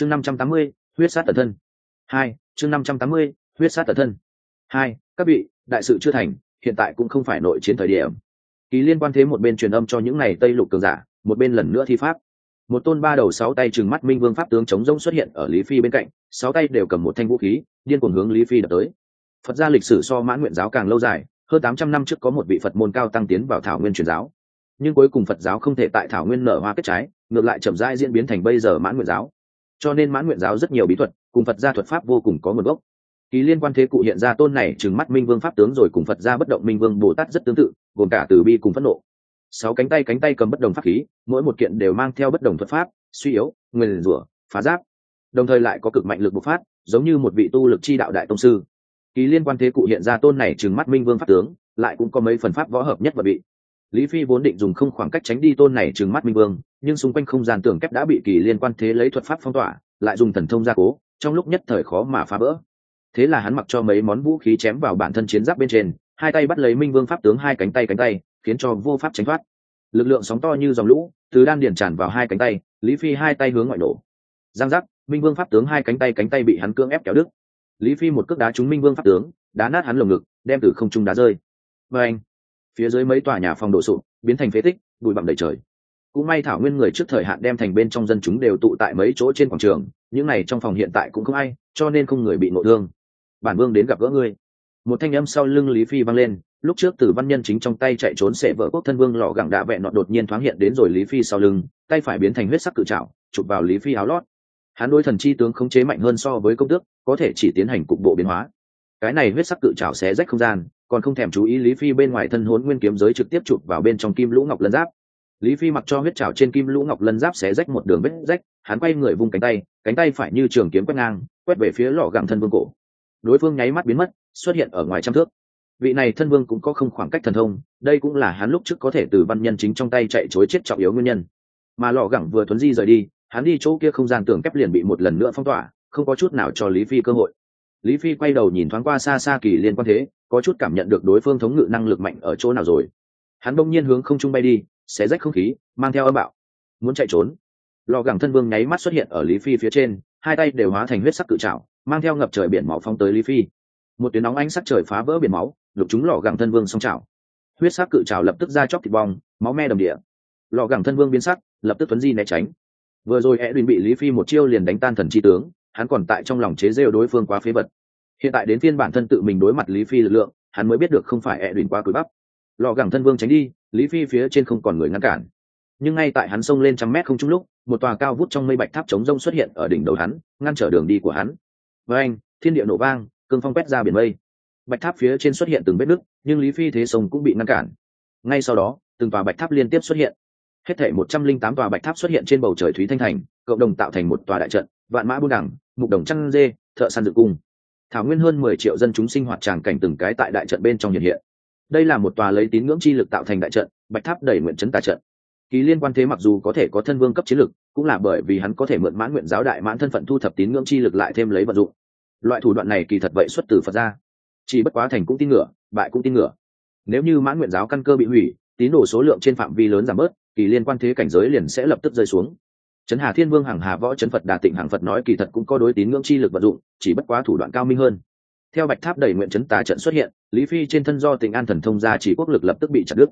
chương năm trăm tám mươi, huyết sát tận thân. Hai, chương năm trăm tám mươi, huyết sát tận thân. Hai, các vị, đại sự chưa thành, hiện tại cũng không phải nội chiến thời điểm. Kỳ liên quan thế một bên truyền âm cho những này tây lục cường giả, một bên lần nữa thi pháp. Một tôn ba đầu sáu tay trừng mắt minh vương pháp tướng chống rông xuất hiện ở lý phi bên cạnh, sáu tay đều cầm một thanh vũ khí, điên cuồng hướng lý phi đập tới. Phật gia lịch sử so mãn nguyện giáo càng lâu dài, hơn tám trăm năm trước có một vị phật môn cao tăng tiến vào thảo nguyên truyền giáo. Nhưng cuối cùng phật giáo không thể tại thảo nguyên nở hoa kết trái, ngược lại chậm rãi diễn biến thành bây giờ mãn nguyện giáo cho nên mãn nguyện giáo rất nhiều bí thuật, cùng phật gia thuật pháp vô cùng có nguồn gốc. Kỳ liên quan thế cụ hiện ra tôn này trừng mắt minh vương pháp tướng rồi cùng phật gia bất động minh vương bồ tát rất tương tự, gồm cả từ bi cùng phẫn nộ. Sáu cánh tay cánh tay cầm bất đồng pháp khí, mỗi một kiện đều mang theo bất đồng thuật pháp, suy yếu nguyền rủa, phá giáp. Đồng thời lại có cực mạnh lực bộc phát, giống như một vị tu lực chi đạo đại tông sư. Kỳ liên quan thế cụ hiện ra tôn này trừng mắt minh vương pháp tướng, lại cũng có mấy phần pháp võ hợp nhất và bị lý phi vốn định dùng không khoảng cách tránh đi tôn này trừng mắt minh vương, nhưng xung quanh không gian tường kép đã bị kỳ liên quan thế lấy thuật pháp phong tỏa, lại dùng thần thông gia cố, trong lúc nhất thời khó mà phá bỡ thế là hắn mặc cho mấy món vũ khí chém vào bản thân chiến giáp bên trên, hai tay bắt lấy minh vương pháp tướng hai cánh tay cánh tay, khiến cho vô pháp tránh thoát. Lực lượng sóng to như dòng lũ, từ đan điển tràn vào hai cánh tay, lý phi hai tay hướng ngoại nổ. Giang giác, minh vương pháp tướng hai cánh tay cánh tay bị hắn cưỡng ép kéo đứt. Lý phi một cước đá trúng minh vương pháp tướng, đá nát hắn lồng ngực, đem từ không trung đá rơi. Và anh phía dưới mấy tòa nhà phòng đổ sụp, biến thành phế tích, bụi bặm đầy trời. Cũng may thảo nguyên người trước thời hạn đem thành bên trong dân chúng đều tụ tại mấy chỗ trên quảng trường, những này trong phòng hiện tại cũng không ai, cho nên không người bị nội thương. Bản vương đến gặp gỡ ngươi. Một thanh âm sau lưng lý phi vang lên, lúc trước từ văn nhân chính trong tay chạy trốn sẽ vợ quốc thân vương lọ gẳng đạ vẹn nọ đột nhiên thoáng hiện đến rồi lý phi sau lưng, tay phải biến thành huyết sắc cự trạo chụp vào lý phi áo lót. Hắn đôi thần chi tướng khống chế mạnh hơn so với công tước, có thể chỉ tiến hành cục bộ biến hóa. Cái này huyết sắc cự trảo xé rách không gian còn không thèm chú ý lý phi bên ngoài thân hốn nguyên kiếm giới trực tiếp chụp vào bên trong kim lũ ngọc lân giáp. Lý phi mặc cho huyết trào trên kim lũ ngọc lân giáp xé rách một đường vết rách, hắn quay người vung cánh tay cánh tay phải như trường kiếm quét ngang, quét về phía lò gẳng thân vương cổ. Đối phương nháy mắt biến mất, xuất hiện ở ngoài trăm thước. Vị này thân vương cũng có không khoảng cách thần thông, đây cũng là hắn lúc trước có thể từ văn nhân chính trong tay chạy chối chết trọng yếu nguyên nhân. Mà lò gẳng vừa thuấn di rời đi, hắn đi chỗ kia không gian tường kép liền bị một lần nữa phong tỏa, không có chút nào cho lý phi cơ hội lý phi quay đầu nhìn thoáng qua xa xa kỳ liên quan thế, có chút cảm nhận được đối phương thống ngự năng lực mạnh ở chỗ nào rồi. Hắn bỗng nhiên hướng không trung bay đi, xé rách không khí, mang theo âm bạo. Muốn chạy trốn. Lò gẳng thân vương nháy mắt xuất hiện ở lý phi phía trên, hai tay đều hóa thành huyết sắc cự trạo mang theo ngập trời biển máu phóng tới lý phi. Một tiếng nóng ánh sắc trời phá vỡ biển máu, lục chúng lò gẳng thân vương song trào huyết sắc cự trào lập tức ra chóc thịt bong, máu me đầm địa. Lò gẳng thân vương biến sắc, lập tức tuấn di né tránh. Vừa rồi e bị lý phi một chiêu liền đánh tan thần chi tướng hắn còn tại trong lòng chế rêu đối phương quá phế vật. Hiện tại đến phiên bản thân tự mình đối mặt lý phi lực lượng, hắn mới biết được không phải e quá cúi bắp. Lò gẳng thân vương tránh đi, lý phi phía trên không còn người ngăn cản. Nhưng ngay tại hắn xông lên trăm mét không chung lúc, một tòa cao vút trong mây bạch tháp chống rông xuất hiện ở đỉnh đầu hắn, ngăn trở đường đi của hắn. Với anh, thiên địa nổ vang, cương phong quét ra biển mây. Bạch tháp phía trên xuất hiện từng vết nứt, nhưng lý phi thế sông cũng bị ngăn cản. Ngay sau đó, từng tòa bạch tháp liên tiếp xuất hiện. Hết thể một trăm linh tám tòa bạch tháp xuất hiện trên bầu trời thúy thanh thành, cộng đồng tạo thành một tòa đại trận, vạn mã buôn đẳng mục đồng chăn dê, thợ săn dự cung. Thảo nguyên hơn mười triệu dân chúng sinh hoạt tràng cảnh từng cái tại đại trận bên trong hiện hiện. Đây là một tòa lấy tín ngưỡng chi lực tạo thành đại trận, bạch tháp đẩy nguyện chấn tà trận. Kỳ liên quan thế mặc dù có thể có thân vương cấp chiến lực, cũng là bởi vì hắn có thể mượn mãn nguyện giáo đại mãn thân phận thu thập tín ngưỡng chi lực lại thêm lấy vận dụng. Loại thủ đoạn này kỳ thật vậy xuất từ phật ra chỉ bất quá thành cũng tin ngựa, bại cũng tin ngựa. Nếu như mãn nguyện giáo căn cơ bị hủy, tín đồ số lượng trên phạm vi lớn giảm bớt, kỳ liên quan thế cảnh giới liền sẽ lập tức rơi xuống trấn hà thiên vương hàng hà võ trấn phật đà tịnh hàng phật nói kỳ thật cũng có đối tín ngưỡng chi lực vận dụng, chỉ bất quá thủ đoạn cao minh hơn. Theo bạch tháp đẩy nguyện trấn tà trận xuất hiện, lý phi trên thân do tình an thần thông ra chỉ quốc lực lập tức bị chặt đứt.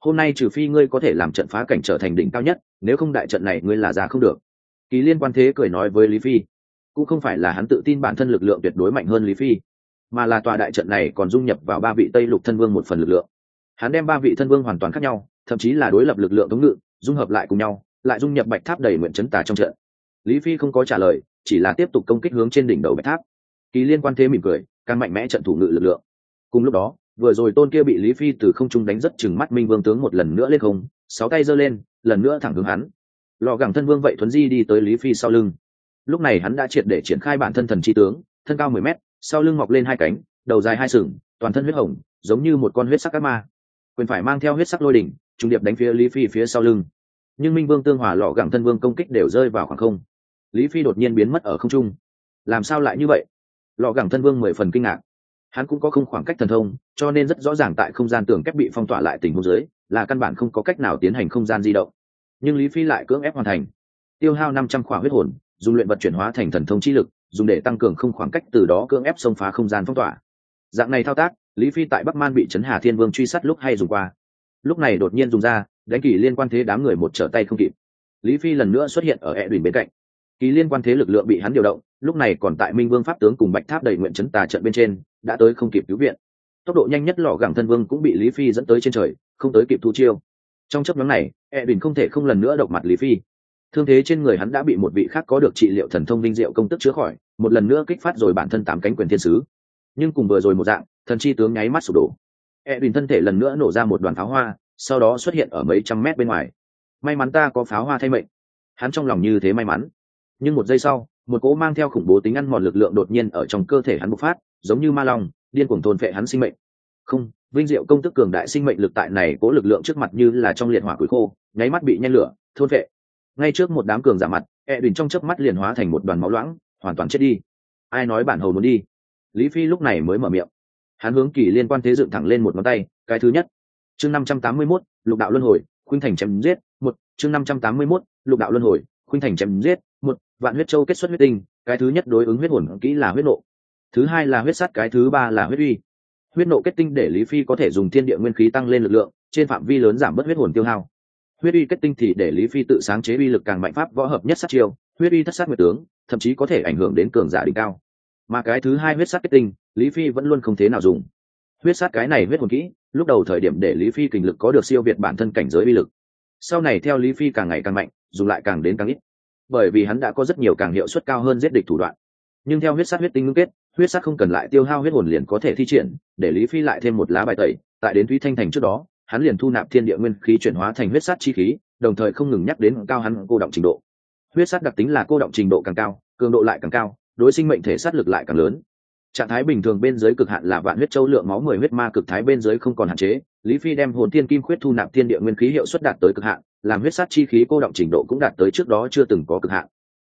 Hôm nay trừ phi ngươi có thể làm trận phá cảnh trở thành đỉnh cao nhất, nếu không đại trận này ngươi là ra không được. Kỳ liên quan thế cười nói với lý phi, cũng không phải là hắn tự tin bản thân lực lượng tuyệt đối mạnh hơn lý phi, mà là tòa đại trận này còn dung nhập vào ba vị tây lục thân vương một phần lực lượng. Hắn đem ba vị thân vương hoàn toàn khác nhau, thậm chí là đối lập lực lượng thống ngự, dung hợp lại cùng nhau lại dung nhập bạch tháp đầy nguyện chấn tà trong trận. Lý phi không có trả lời, chỉ là tiếp tục công kích hướng trên đỉnh đầu bạch tháp. Kỳ liên quan thế mỉm cười, càng mạnh mẽ trận thủ ngự lực lượng. Cùng lúc đó, vừa rồi tôn kia bị lý phi từ không trung đánh rất chừng mắt minh vương tướng một lần nữa lên không, sáu tay giơ lên, lần nữa thẳng hướng hắn. Lò gẳng thân vương vậy thuấn di đi tới lý phi sau lưng. Lúc này hắn đã triệt để triển khai bản thân thần chi tướng, thân cao mười mét, sau lưng mọc lên hai cánh, đầu dài hai sừng, toàn thân huyết hồng, giống như một con huyết sắc ác ma. Quyền phải mang theo huyết sắc lôi đỉnh, trung điệp đánh phía lý phi phía sau lưng nhưng minh vương tương hòa lọ gẳng thân vương công kích đều rơi vào khoảng không. Lý phi đột nhiên biến mất ở không trung. Làm sao lại như vậy? Lọ gẳng thân vương mười phần kinh ngạc. Hắn cũng có không khoảng cách thần thông, cho nên rất rõ ràng tại không gian tường kép bị phong tỏa lại tình huống dưới, là căn bản không có cách nào tiến hành không gian di động. Nhưng lý phi lại cưỡng ép hoàn thành. Tiêu hao năm trăm khỏa huyết hồn, dùng luyện vật chuyển hóa thành thần thông chi lực, dùng để tăng cường không khoảng cách từ đó cưỡng ép xông phá không gian phong tỏa. Dạng này thao tác, lý phi tại bắc man bị trấn hà thiên vương truy sát lúc hay dùng qua. Lúc này đột nhiên dùng ra đánh kỳ liên quan thế đám người một trở tay không kịp. Lý phi lần nữa xuất hiện ở e đùn bên cạnh. Kỳ liên quan thế lực lượng bị hắn điều động, lúc này còn tại minh vương pháp tướng cùng bạch tháp đầy nguyện chấn tà trận bên trên, đã tới không kịp cứu viện. Tốc độ nhanh nhất lò gẳng thân vương cũng bị lý phi dẫn tới trên trời, không tới kịp thu chiêu. Trong chấp nhóm này e đùn không thể không lần nữa độc mặt lý phi. Thương thế trên người hắn đã bị một vị khác có được trị liệu thần thông linh diệu công tức chữa khỏi, một lần nữa kích phát rồi bản thân tám cánh quyền thiên sứ. Nhưng cùng vừa rồi một dạng, thần chi tướng nháy mắt sụp đổ. E đùn thân thể lần nữa nổ ra một đoàn pháo hoa sau đó xuất hiện ở mấy trăm mét bên ngoài. May mắn ta có pháo hoa thay mệnh. Hắn trong lòng như thế may mắn. Nhưng một giây sau, một cỗ mang theo khủng bố tính ăn mòn lực lượng đột nhiên ở trong cơ thể hắn bộc phát, giống như ma long, điên cuồng thôn phệ hắn sinh mệnh. Không, vinh diệu công tức cường đại sinh mệnh lực tại này cố lực lượng trước mặt như là trong liệt hỏa củi khô, nháy mắt bị nhen lửa, thôn phệ. Ngay trước một đám cường giả mặt e đùn trong chớp mắt liền hóa thành một đoàn máu loãng, hoàn toàn chết đi. Ai nói bản hầu muốn đi? Lý phi lúc này mới mở miệng. Hắn hướng kỳ liên quan thế dựng thẳng lên một ngón tay, cái thứ nhất chương năm trăm tám mươi mốt, lục đạo luân hồi, khuynh thành chém giết, một, chương năm trăm tám mươi mốt, lục đạo luân hồi, khuynh thành chém giết, một, vạn huyết châu kết xuất huyết tinh, cái thứ nhất đối ứng huyết hồn kỹ là huyết nộ. Thứ hai là huyết sắt, cái thứ ba là huyết uy. Huyết nộ kết tinh để lý phi có thể dùng thiên địa nguyên khí tăng lên lực lượng, trên phạm vi lớn giảm bớt huyết hồn tiêu hao. Huyết uy kết tinh thì để lý phi tự sáng chế uy lực càng mạnh pháp võ hợp nhất sát chiêu, huyết uy thất sát nguyệt tướng, thậm chí có thể ảnh hưởng đến cường giả đỉnh cao. Mà cái thứ hai huyết sát kết tinh, lý phi vẫn luôn không thế nào dùng. Huyết sát cái này huyết hồn kỹ lúc đầu thời điểm để lý phi kình lực có được siêu việt bản thân cảnh giới uy lực. Sau này theo lý phi càng ngày càng mạnh, dùng lại càng đến càng ít. Bởi vì hắn đã có rất nhiều càng hiệu suất cao hơn giết địch thủ đoạn. Nhưng theo huyết sát huyết tinh ngưng kết, huyết sát không cần lại tiêu hao huyết hồn liền có thể thi triển, để lý phi lại thêm một lá bài tẩy, tại đến thúy thanh thành trước đó, hắn liền thu nạp thiên địa nguyên khí chuyển hóa thành huyết sát chi khí, đồng thời không ngừng nhắc đến cao hắn cô động trình độ. Huyết sát đặc tính là cô động trình độ càng cao, cường độ lại càng cao, đối sinh mệnh thể sát lực lại càng lớn trạng thái bình thường bên dưới cực hạn là vạn huyết châu lượng máu mười huyết ma cực thái bên dưới không còn hạn chế. Lý phi đem hồn thiên kim khuyết thu nạp thiên địa nguyên khí hiệu suất đạt tới cực hạn làm huyết sát chi khí cô động trình độ cũng đạt tới trước đó chưa từng có cực hạn.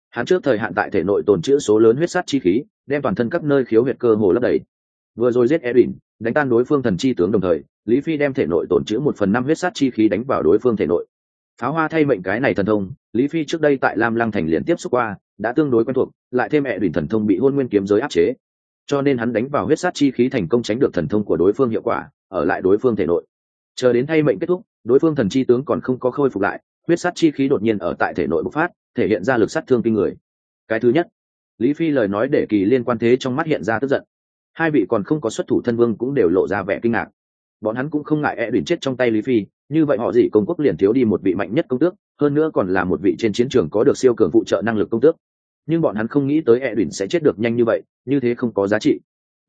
Hắn trước thời hạn tại thể nội tồn chữ số lớn huyết sát chi khí đem toàn thân các nơi khiếu huyệt cơ hồ lấp đầy. Vừa rồi giết Erin, đánh tan đối phương thần chi tướng đồng thời, Lý Phi đem thể nội tổn chữ một phần năm huyết sát chi khí đánh vào đối phương thể nội. Pháo hoa thay mệnh cái này thần thông, Lý Phi trước đây tại Lam Lăng thành liền tiếp xúc qua, đã tương đối quen thuộc, lại thêm mẹ đỉnh thần thông bị hôn nguyên kiếm giới áp chế, cho nên hắn đánh vào huyết sát chi khí thành công tránh được thần thông của đối phương hiệu quả, ở lại đối phương thể nội. Chờ đến thay mệnh kết thúc, đối phương thần chi tướng còn không có khôi phục lại, huyết sát chi khí đột nhiên ở tại thể nội bộc phát, thể hiện ra lực sát thương kinh người. Cái thứ nhất, Lý Phi lời nói để kỳ liên quan thế trong mắt hiện ra tức giận hai vị còn không có xuất thủ thân vương cũng đều lộ ra vẻ kinh ngạc bọn hắn cũng không ngại e đùn chết trong tay lý phi như vậy họ dị công quốc liền thiếu đi một vị mạnh nhất công tước hơn nữa còn là một vị trên chiến trường có được siêu cường phụ trợ năng lực công tước nhưng bọn hắn không nghĩ tới e đỉnh sẽ chết được nhanh như vậy, như thế không có giá trị.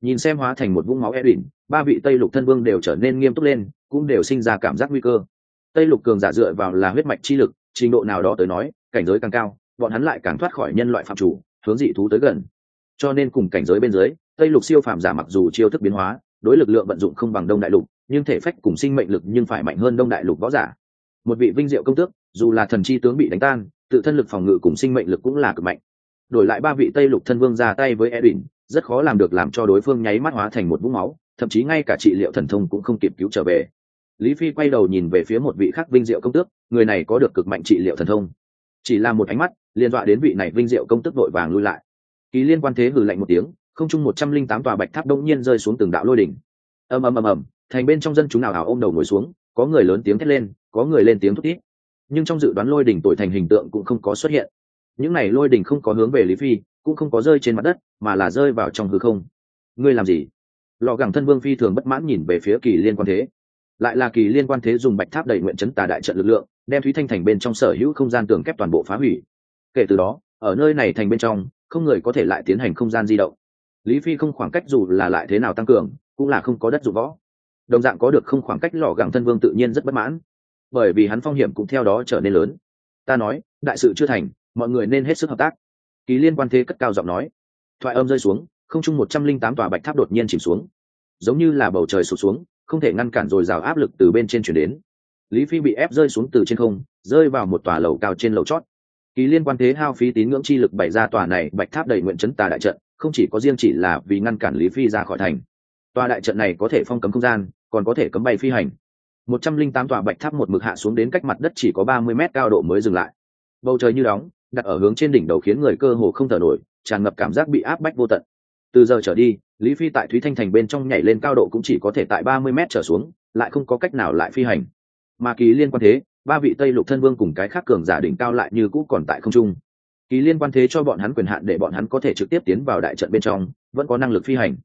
Nhìn xem hóa thành một vũng máu e đỉnh ba vị tây lục thân vương đều trở nên nghiêm túc lên, cũng đều sinh ra cảm giác nguy cơ. Tây lục cường giả dựa vào là huyết mạch chi lực, trình độ nào đó tới nói, cảnh giới càng cao, bọn hắn lại càng thoát khỏi nhân loại phạm chủ, hướng dị thú tới gần. Cho nên cùng cảnh giới bên dưới, tây lục siêu phàm giả mặc dù chiêu thức biến hóa, đối lực lượng vận dụng không bằng đông đại lục, nhưng thể phách cùng sinh mệnh lực nhưng phải mạnh hơn đông đại lục võ giả. Một vị vinh diệu công tước, dù là thần chi tướng bị đánh tan, tự thân lực phòng ngự cùng sinh mệnh lực cũng là cực mạnh đổi lại ba vị tây lục thân vương ra tay với edwin, rất khó làm được làm cho đối phương nháy mắt hóa thành một vũng máu, thậm chí ngay cả trị liệu thần thông cũng không kịp cứu trở về. Lý phi quay đầu nhìn về phía một vị khác vinh diệu công tước, người này có được cực mạnh trị liệu thần thông. Chỉ là một ánh mắt, liên dọa đến vị này vinh diệu công tước vội vàng lui lại. Kỳ liên quan thế hừ lạnh một tiếng, không chung một trăm linh tám tòa bạch tháp đông nhiên rơi xuống từng đạo lôi đỉnh. Ầm ầm ầm ầm, thành bên trong dân chúng nào ảo ôm đầu ngồi xuống, có người lớn tiếng thét lên, có người lên tiếng thút thít. Nhưng trong dự đoán lôi đỉnh tội thành hình tượng cũng không có xuất hiện những này lôi đỉnh không có hướng về lý phi, cũng không có rơi trên mặt đất, mà là rơi vào trong hư không. Ngươi làm gì? Lò gẳng thân vương phi thường bất mãn nhìn về phía kỳ liên quan thế. Lại là kỳ liên quan thế dùng bạch tháp đầy nguyện chấn tà đại trận lực lượng, đem thúy thanh thành bên trong sở hữu không gian tường kép toàn bộ phá hủy. Kể từ đó, ở nơi này thành bên trong, không người có thể lại tiến hành không gian di động. Lý phi không khoảng cách dù là lại thế nào tăng cường, cũng là không có đất dụng võ. Đồng dạng có được không khoảng cách lò gẳng thân vương tự nhiên rất bất mãn. Bởi vì hắn phong hiểm cũng theo đó trở nên lớn. Ta nói, đại sự chưa thành mọi người nên hết sức hợp tác. Kỳ liên quan thế cất cao giọng nói. Thoại âm rơi xuống, không chung một trăm linh tám tòa bạch tháp đột nhiên chìm xuống. Giống như là bầu trời sụt xuống, không thể ngăn cản dồi dào áp lực từ bên trên chuyển đến. Lý phi bị ép rơi xuống từ trên không, rơi vào một tòa lầu cao trên lầu chót. Kỳ liên quan thế hao phí tín ngưỡng chi lực bày ra tòa này bạch tháp đầy nguyện chấn tà đại trận, không chỉ có riêng chỉ là vì ngăn cản lý phi ra khỏi thành. Tòa đại trận này có thể phong cấm không gian, còn có thể cấm bay phi hành. Một trăm linh tám tòa bạch tháp một mực hạ xuống đến cách mặt đất chỉ có ba mươi mét cao độ mới dừng lại. Bầu trời như đóng đặt ở hướng trên đỉnh đầu khiến người cơ hồ không thở nổi, tràn ngập cảm giác bị áp bách vô tận. Từ giờ trở đi, lý phi tại thúy thanh thành bên trong nhảy lên cao độ cũng chỉ có thể tại ba mươi m trở xuống, lại không có cách nào lại phi hành. Mà kỳ liên quan thế, ba vị tây lục thân vương cùng cái khác cường giả đỉnh cao lại như cũ còn tại không trung. Kỳ liên quan thế cho bọn hắn quyền hạn để bọn hắn có thể trực tiếp tiến vào đại trận bên trong, vẫn có năng lực phi hành.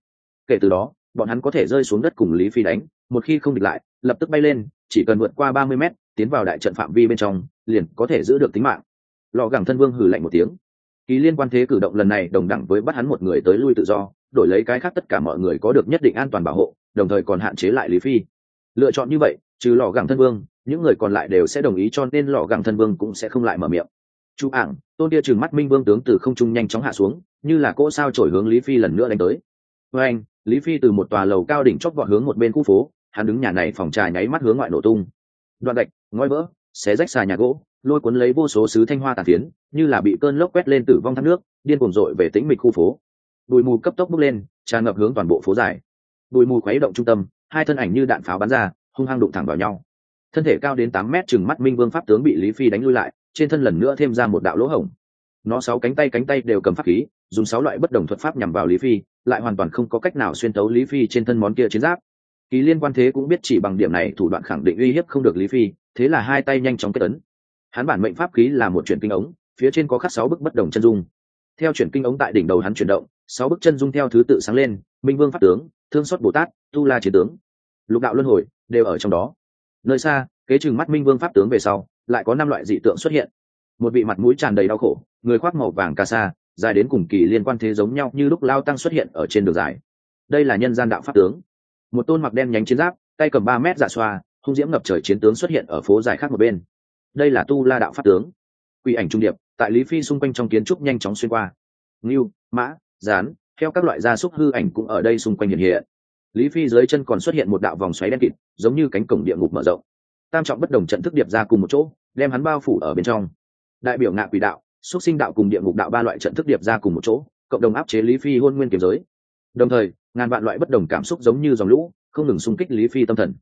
Kể từ đó, bọn hắn có thể rơi xuống đất cùng lý phi đánh, một khi không địch lại, lập tức bay lên, chỉ cần vượt qua ba mươi mét, tiến vào đại trận phạm vi bên trong, liền có thể giữ được tính mạng lò gẳng thân vương hừ lạnh một tiếng. Kỳ liên quan thế cử động lần này đồng đẳng với bắt hắn một người tới lui tự do, đổi lấy cái khác tất cả mọi người có được nhất định an toàn bảo hộ, đồng thời còn hạn chế lại lý phi. Lựa chọn như vậy, trừ lò gẳng thân vương, những người còn lại đều sẽ đồng ý cho nên lò gẳng thân vương cũng sẽ không lại mở miệng. Chú ảng, tôn tia trừng mắt minh vương tướng từ không trung nhanh chóng hạ xuống, như là cỗ sao trổi hướng lý phi lần nữa đánh tới. Với anh, lý phi từ một tòa lầu cao đỉnh chót vọt hướng một bên khu phố, hắn đứng nhà này phòng trà nháy mắt hướng ngoại nổ tung. Đoạn gạch, ngói vỡ, xé rách xà nhà gỗ lôi cuốn lấy vô số sứ thanh hoa tàn phiến, như là bị cơn lốc quét lên tử vong thác nước, điên cuồng dội về tĩnh mịch khu phố. Bụi mù cấp tốc bốc lên, tràn ngập hướng toàn bộ phố dài. Bụi mù khuấy động trung tâm, hai thân ảnh như đạn pháo bắn ra, hung hăng đụng thẳng vào nhau. Thân thể cao đến tám mét chừng mắt minh vương pháp tướng bị lý phi đánh lui lại, trên thân lần nữa thêm ra một đạo lỗ hổng. Nó sáu cánh tay cánh tay đều cầm pháp khí, dùng sáu loại bất đồng thuật pháp nhằm vào lý phi, lại hoàn toàn không có cách nào xuyên tấu lý phi trên thân món kia chiến giáp. Kỳ liên quan thế cũng biết chỉ bằng điểm này thủ đoạn khẳng định uy hiếp không được lý phi, thế là hai tay nhanh chóng kết ấn hắn bản mệnh pháp khí là một chuyển kinh ống, phía trên có khắc sáu bức bất đồng chân dung. Theo chuyển kinh ống tại đỉnh đầu hắn chuyển động, sáu bức chân dung theo thứ tự sáng lên, minh vương pháp tướng, thương xót bồ tát, tu la chiến tướng. Lục đạo luân hồi, đều ở trong đó. Nơi xa, kế chừng mắt minh vương pháp tướng về sau, lại có năm loại dị tượng xuất hiện. Một vị mặt mũi tràn đầy đau khổ, người khoác màu vàng ca sa, dài đến cùng kỳ liên quan thế giống nhau như lúc lao tăng xuất hiện ở trên đường dài. Đây là nhân gian đạo pháp tướng. Một tôn mặc đen nhánh chiến giáp, tay cầm ba mét dạ xoa, hung diễm ngập trời chiến tướng xuất hiện ở phố dài khác một bên đây là tu la đạo pháp tướng. Quy ảnh trung điệp, tại lý phi xung quanh trong kiến trúc nhanh chóng xuyên qua. Ngưu, mã rán theo các loại gia súc hư ảnh cũng ở đây xung quanh hiện hiện. Lý phi dưới chân còn xuất hiện một đạo vòng xoáy đen kịt, giống như cánh cổng địa ngục mở rộng. Tam trọng bất đồng trận thức điệp ra cùng một chỗ, đem hắn bao phủ ở bên trong. Đại biểu ngạ quỷ đạo xúc sinh đạo cùng địa ngục đạo ba loại trận thức điệp ra cùng một chỗ, cộng đồng áp chế lý phi hôn nguyên kiếm giới. Đồng thời, ngàn vạn loại bất đồng cảm xúc giống như dòng lũ, không ngừng xung kích lý phi tâm thần.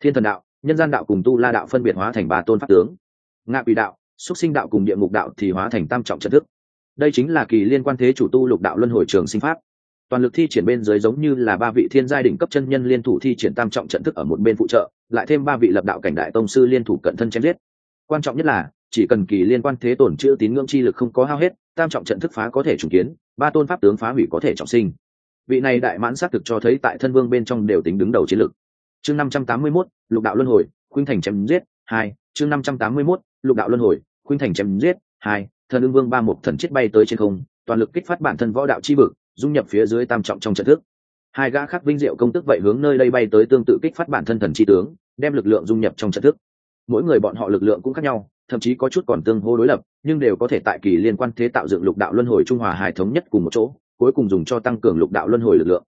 Thiên thần đạo, nhân gian đạo cùng tu la đạo phân biệt hóa thành ba tôn pháp tướng ngạ quỷ đạo xúc sinh đạo cùng địa ngục đạo thì hóa thành tam trọng trận thức. Đây chính là kỳ liên quan thế chủ tu lục đạo luân hồi trường sinh pháp. Toàn lực thi triển bên dưới giống như là ba vị thiên giai đỉnh cấp chân nhân liên thủ thi triển tam trọng trận thức ở một bên phụ trợ lại thêm ba vị lập đạo cảnh đại tông sư liên thủ cận thân chém giết. Quan trọng nhất là chỉ cần kỳ liên quan thế tổn chữ tín ngưỡng chi lực không có hao hết tam trọng trận thức phá có thể trùng kiến ba tôn pháp tướng phá hủy có thể trọng sinh. Vị này đại mãn xác thực cho thấy tại thân vương bên trong đều tính đứng đầu chiến lực. Chương năm trăm tám mươi 581, lục đạo luân hồi khuynh thành chém giết hai chương năm trăm tám mươi 581, lục đạo luân hồi, khuynh thành chém giết, hai, thần ưng vương ba một thần chết bay tới trên không, toàn lực kích phát bản thân võ đạo chi vực, dung nhập phía dưới tam trọng trong trận thức. Hai gã khác vinh diệu công tức vậy hướng nơi đây bay tới tương tự kích phát bản thân thần chi tướng, đem lực lượng dung nhập trong trận thức. Mỗi người bọn họ lực lượng cũng khác nhau, thậm chí có chút còn tương hô đối lập, nhưng đều có thể tại kỳ liên quan thế tạo dựng lục đạo luân hồi trung hòa hài thống nhất cùng một chỗ, cuối cùng dùng cho tăng cường lục đạo luân hồi lực lượng.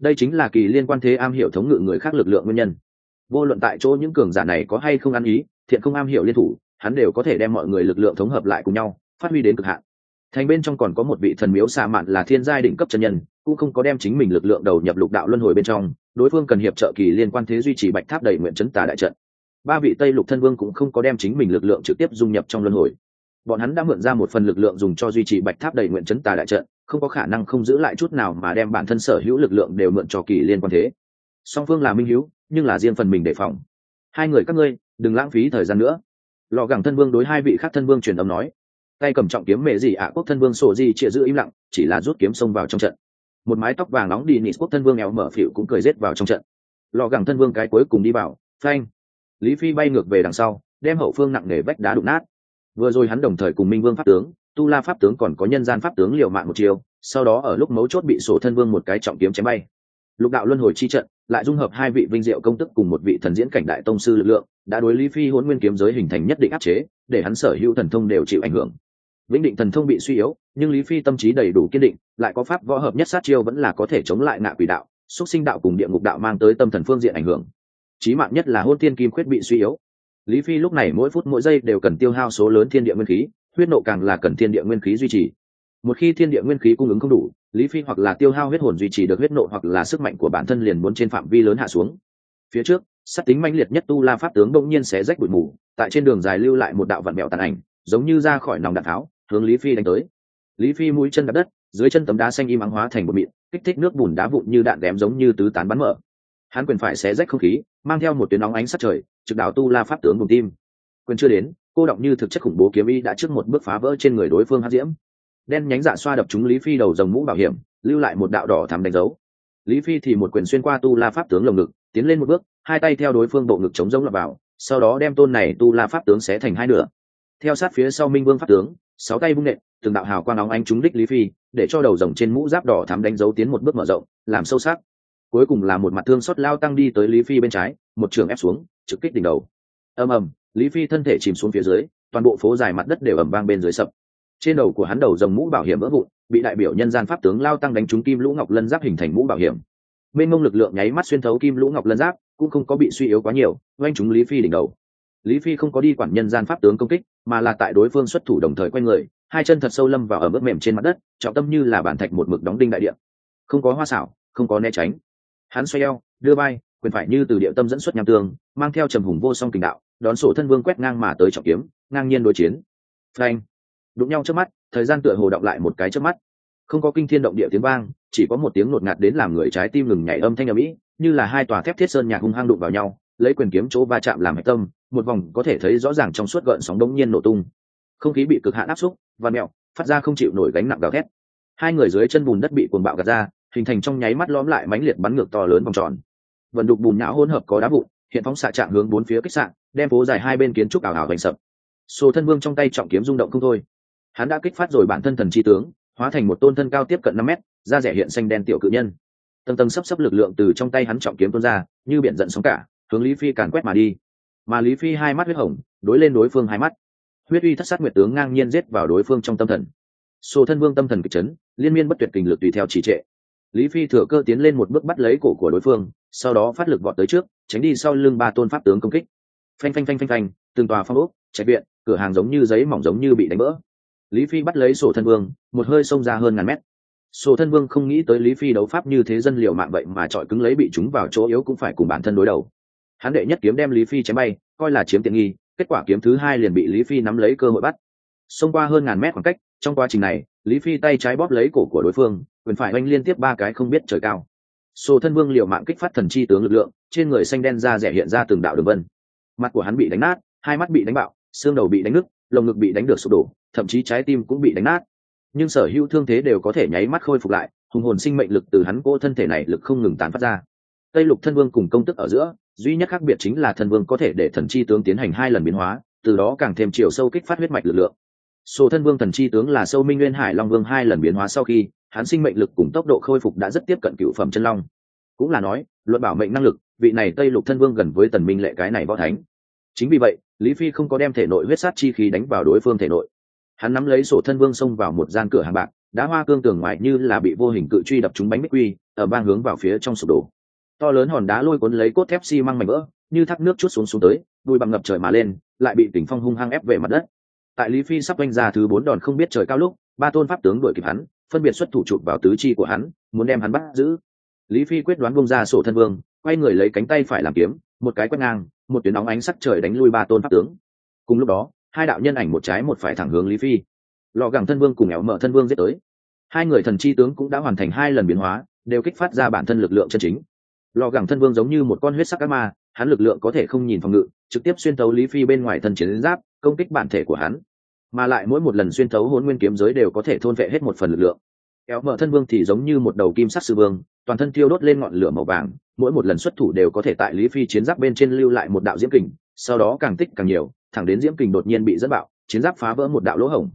Đây chính là kỳ liên quan thế am hiểu thống ngự người khác lực lượng nguyên nhân. Vô luận tại chỗ những cường giả này có hay không ăn ý, thiện không am hiểu liên thủ hắn đều có thể đem mọi người lực lượng thống hợp lại cùng nhau, phát huy đến cực hạn. Thành bên trong còn có một vị thần miếu xa mạn là thiên giai đỉnh cấp chân nhân, cũng không có đem chính mình lực lượng đầu nhập lục đạo luân hồi bên trong, đối phương cần hiệp trợ kỳ liên quan thế duy trì bạch tháp đầy nguyện chấn tà đại trận. Ba vị tây lục thân vương cũng không có đem chính mình lực lượng trực tiếp dung nhập trong luân hồi. Bọn hắn đã mượn ra một phần lực lượng dùng cho duy trì bạch tháp đầy nguyện chấn tà đại trận, không có khả năng không giữ lại chút nào mà đem bản thân sở hữu lực lượng đều mượn cho kỳ liên quan thế. Song phương là minh hữu nhưng là riêng phần mình đề phòng. Hai người các ngươi, đừng lãng phí thời gian nữa lò gẳng thân vương đối hai vị khác thân vương truyền âm nói, tay cầm trọng kiếm mẹ gì ạ, quốc thân vương sổ gì chịa giữ im lặng, chỉ là rút kiếm xông vào trong trận. Một mái tóc vàng nóng đi nị quốc thân vương éo mở phịu cũng cười rết vào trong trận. Lò gẳng thân vương cái cuối cùng đi vào phanh. Lý phi bay ngược về đằng sau, đem hậu phương nặng nề vách đá đụng nát. Vừa rồi hắn đồng thời cùng minh vương pháp tướng, tu la pháp tướng còn có nhân gian pháp tướng liều mạng một chiều sau đó ở lúc mấu chốt bị sổ thân vương một cái trọng kiếm chém bay. Lục đạo luân hồi chi trận, lại dung hợp hai vị vinh diệu công tức cùng một vị thần diễn cảnh đại tông sư lực lượng đã đối lý phi hôn nguyên kiếm giới hình thành nhất định áp chế, để hắn sở hữu thần thông đều chịu ảnh hưởng. Vĩnh định thần thông bị suy yếu, nhưng lý phi tâm trí đầy đủ kiên định, lại có pháp võ hợp nhất sát chiêu vẫn là có thể chống lại ngạ quỷ đạo, xúc sinh đạo cùng địa ngục đạo mang tới tâm thần phương diện ảnh hưởng. Chí mạng nhất là hôn thiên kim khuyết bị suy yếu. Lý phi lúc này mỗi phút mỗi giây đều cần tiêu hao số lớn thiên địa nguyên khí, huyết nộ càng là cần thiên địa nguyên khí duy trì. Một khi thiên địa nguyên khí cung ứng không đủ, lý phi hoặc là tiêu hao huyết hồn duy trì được huyết nộ hoặc là sức mạnh của bản thân liền muốn trên phạm vi lớn hạ xuống. Phía trước sát tính mãnh liệt nhất tu la pháp tướng bỗng nhiên xé rách bụi mù, tại trên đường dài lưu lại một đạo vạn mẹo tàn ảnh, giống như ra khỏi nòng đạn tháo, hướng lý phi đánh tới. Lý phi mũi chân đập đất, dưới chân tấm đá xanh im ắng hóa thành một mịn, kích thích nước bùn đá vụn như đạn đém giống như tứ tán bắn mở. Hắn quyền phải xé rách không khí, mang theo một tuyến nóng ánh sắt trời, trực đảo tu la pháp tướng vùng tim. Quyền chưa đến, cô động như thực chất khủng bố kiếm y đã trước một bước phá vỡ trên người đối phương hát diễm. Đen nhánh dạ xoa đập trúng lý phi đầu dòng mũ bảo hiểm, lưu lại một đạo đỏ thắm đánh dấu. Lý phi thì một quyền xuyên qua tu la pháp tướng lồng ngực tiến lên một bước, hai tay theo đối phương bộ ngực chống giống lặp vào, sau đó đem tôn này tu la pháp tướng xé thành hai nửa. Theo sát phía sau minh vương pháp tướng, sáu tay vung nện, từng đạo hào quang óng ánh trúng đích lý phi, để cho đầu rồng trên mũ giáp đỏ thắm đánh dấu tiến một bước mở rộng, làm sâu sắc. Cuối cùng là một mặt thương xót lao tăng đi tới lý phi bên trái, một trường ép xuống, trực kích đỉnh đầu. Ầm ầm, lý phi thân thể chìm xuống phía dưới, toàn bộ phố dài mặt đất đều ầm vang bên dưới sập. Trên đầu của hắn đầu rồng mũ bảo hiểm vỡ vụn, bị đại biểu nhân gian pháp tướng lao tăng đánh trúng kim lũ ngọc lân giáp hình thành mũ bảo hiểm mênh mông lực lượng nháy mắt xuyên thấu kim lũ ngọc lân giáp, cũng không có bị suy yếu quá nhiều, oanh chúng lý phi đỉnh đầu. Lý phi không có đi quản nhân gian pháp tướng công kích, mà là tại đối phương xuất thủ đồng thời quay người, hai chân thật sâu lâm vào ở mức mềm trên mặt đất, trọng tâm như là bản thạch một mực đóng đinh đại điện không có hoa xảo, không có né tránh. Hắn xoay eo, đưa bay quyền phải như từ địa tâm dẫn xuất nham tương, mang theo trầm hùng vô song kình đạo, đón sổ thân vương quét ngang mà tới trọng kiếm, ngang nhiên đối chiến. Phanh. Đụng nhau trước mắt, thời gian tựa hồ đọng lại một cái trước mắt không có kinh thiên động địa tiếng vang, chỉ có một tiếng ngột ngạt đến làm người trái tim ngừng nhảy âm thanh ở mỹ như là hai tòa thép thiết sơn nhạc hung hăng đụng vào nhau, lấy quyền kiếm chỗ va chạm làm hạch tâm, một vòng có thể thấy rõ ràng trong suốt gợn sóng đống nhiên nổ tung. Không khí bị cực hạn áp xúc, và mẹo, phát ra không chịu nổi gánh nặng gào thét. Hai người dưới chân bùn đất bị cuồng bạo gạt ra, hình thành trong nháy mắt lõm lại mãnh liệt bắn ngược to lớn vòng tròn. Vận đục bùn nhão hỗn hợp có đá vụn, hiện phóng xạ trạng hướng bốn phía kích sạn đem phố dài hai bên kiến trúc ảo ảo vành sập. Sô thân vương trong tay trọng kiếm rung động không thôi. Hắn đã kích phát rồi bản thân thần chi tướng hóa thành một tôn thân cao tiếp cận năm mét, da rẻ hiện xanh đen tiểu cự nhân. Tầng tầng sắp sắp lực lượng từ trong tay hắn trọng kiếm tuôn ra, như biển giận sóng cả, hướng lý phi càn quét mà đi. Mà lý phi hai mắt huyết hồng, đối lên đối phương hai mắt. Huyết uy thất sát nguyệt tướng ngang nhiên giết vào đối phương trong tâm thần. Sổ thân vương tâm thần kịch chấn, liên miên bất tuyệt kình lực tùy theo trì trệ. Lý phi thừa cơ tiến lên một bước bắt lấy cổ của đối phương, sau đó phát lực vọt tới trước, tránh đi sau lưng ba tôn pháp tướng công kích. Phanh phanh phanh phanh phanh, từng tòa phong ốc, trạch viện, cửa hàng giống như giấy mỏng giống như bị đánh vỡ lý phi bắt lấy sổ thân vương, một hơi xông ra hơn ngàn mét. Sổ thân vương không nghĩ tới lý phi đấu pháp như thế dân liệu mạng vậy mà trọi cứng lấy bị chúng vào chỗ yếu cũng phải cùng bản thân đối đầu. Hắn đệ nhất kiếm đem lý phi chém bay, coi là chiếm tiện nghi, kết quả kiếm thứ hai liền bị lý phi nắm lấy cơ hội bắt. Xông qua hơn ngàn mét khoảng cách, trong quá trình này, lý phi tay trái bóp lấy cổ của đối phương, quyền phải oanh liên tiếp ba cái không biết trời cao. Sổ thân vương liều mạng kích phát thần chi tướng lực lượng, trên người xanh đen da rẻ hiện ra từng đạo đường vân. Mặt của hắn bị đánh nát, hai mắt bị đánh bạo, xương đầu bị đánh nứt, lồng ngực bị đánh được sụp đổ thậm chí trái tim cũng bị đánh nát. Nhưng sở hữu thương thế đều có thể nháy mắt khôi phục lại, hùng hồn sinh mệnh lực từ hắn cô thân thể này lực không ngừng tán phát ra. Tây lục thân vương cùng công tức ở giữa, duy nhất khác biệt chính là thân vương có thể để thần chi tướng tiến hành hai lần biến hóa, từ đó càng thêm chiều sâu kích phát huyết mạch lực lượng. Số thân vương thần chi tướng là sâu minh nguyên hải long vương hai lần biến hóa sau khi, hắn sinh mệnh lực cùng tốc độ khôi phục đã rất tiếp cận cựu phẩm chân long. Cũng là nói, luận bảo mệnh năng lực, vị này tây lục thân vương gần với tần minh lệ cái này võ thánh. Chính vì vậy, lý phi không có đem thể nội huyết sát chi khí đánh vào đối phương thể nội hắn nắm lấy sổ thân vương xông vào một gian cửa hàng bạc, đá hoa cương tường ngoài như là bị vô hình cự truy đập trúng bánh bích quy, ở bang hướng vào phía trong sụp đổ. To lớn hòn đá lôi cuốn lấy cốt thép xi măng mảnh vỡ, như thác nước chút xuống xuống tới đuôi bằng ngập trời mà lên, lại bị tỉnh phong hung hăng ép về mặt đất. Tại lý phi sắp oanh ra thứ bốn đòn không biết trời cao lúc, ba tôn pháp tướng đuổi kịp hắn, phân biệt xuất thủ chụp vào tứ chi của hắn, muốn đem hắn bắt giữ. Lý phi quyết đoán bông ra sổ thân vương, quay người lấy cánh tay phải làm kiếm, một cái quét ngang, một tuyến nóng ánh sắc trời đánh lui ba tôn pháp tướng. Cùng lúc đó hai đạo nhân ảnh một trái một phải thẳng hướng lý phi. Lò gẳng thân vương cùng éo mở thân vương giết tới. Hai người thần chi tướng cũng đã hoàn thành hai lần biến hóa, đều kích phát ra bản thân lực lượng chân chính. Lò gẳng thân vương giống như một con huyết sắc ác ma, hắn lực lượng có thể không nhìn phòng ngự, trực tiếp xuyên tấu lý phi bên ngoài thân chiến giáp, công kích bản thể của hắn. Mà lại mỗi một lần xuyên tấu hôn nguyên kiếm giới đều có thể thôn vệ hết một phần lực lượng. Éo mở thân vương thì giống như một đầu kim sắc sư vương, toàn thân thiêu đốt lên ngọn lửa màu vàng, mỗi một lần xuất thủ đều có thể tại lý phi chiến giáp bên trên lưu lại một đạo diễm kình sau đó càng tích càng nhiều, thẳng đến diễm kình đột nhiên bị dẫn bạo, chiến giáp phá vỡ một đạo lỗ hổng.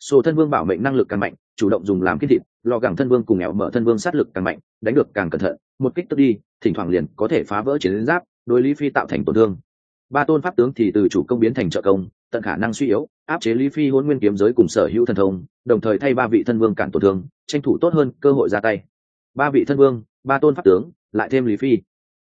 Sổ thân vương bảo mệnh năng lực càng mạnh, chủ động dùng làm kích thịt lò gẳng thân vương cùng nghèo mở thân vương sát lực càng mạnh, đánh được càng cẩn thận, một kích tức đi, thỉnh thoảng liền có thể phá vỡ chiến giáp, đối lý phi tạo thành tổn thương. Ba tôn pháp tướng thì từ chủ công biến thành trợ công, tận khả năng suy yếu, áp chế lý phi hôn nguyên kiếm giới cùng sở hữu thần thông, đồng thời thay ba vị thân vương cản tổn thương, tranh thủ tốt hơn cơ hội ra tay. Ba vị thân vương, ba tôn pháp tướng, lại thêm lý phi.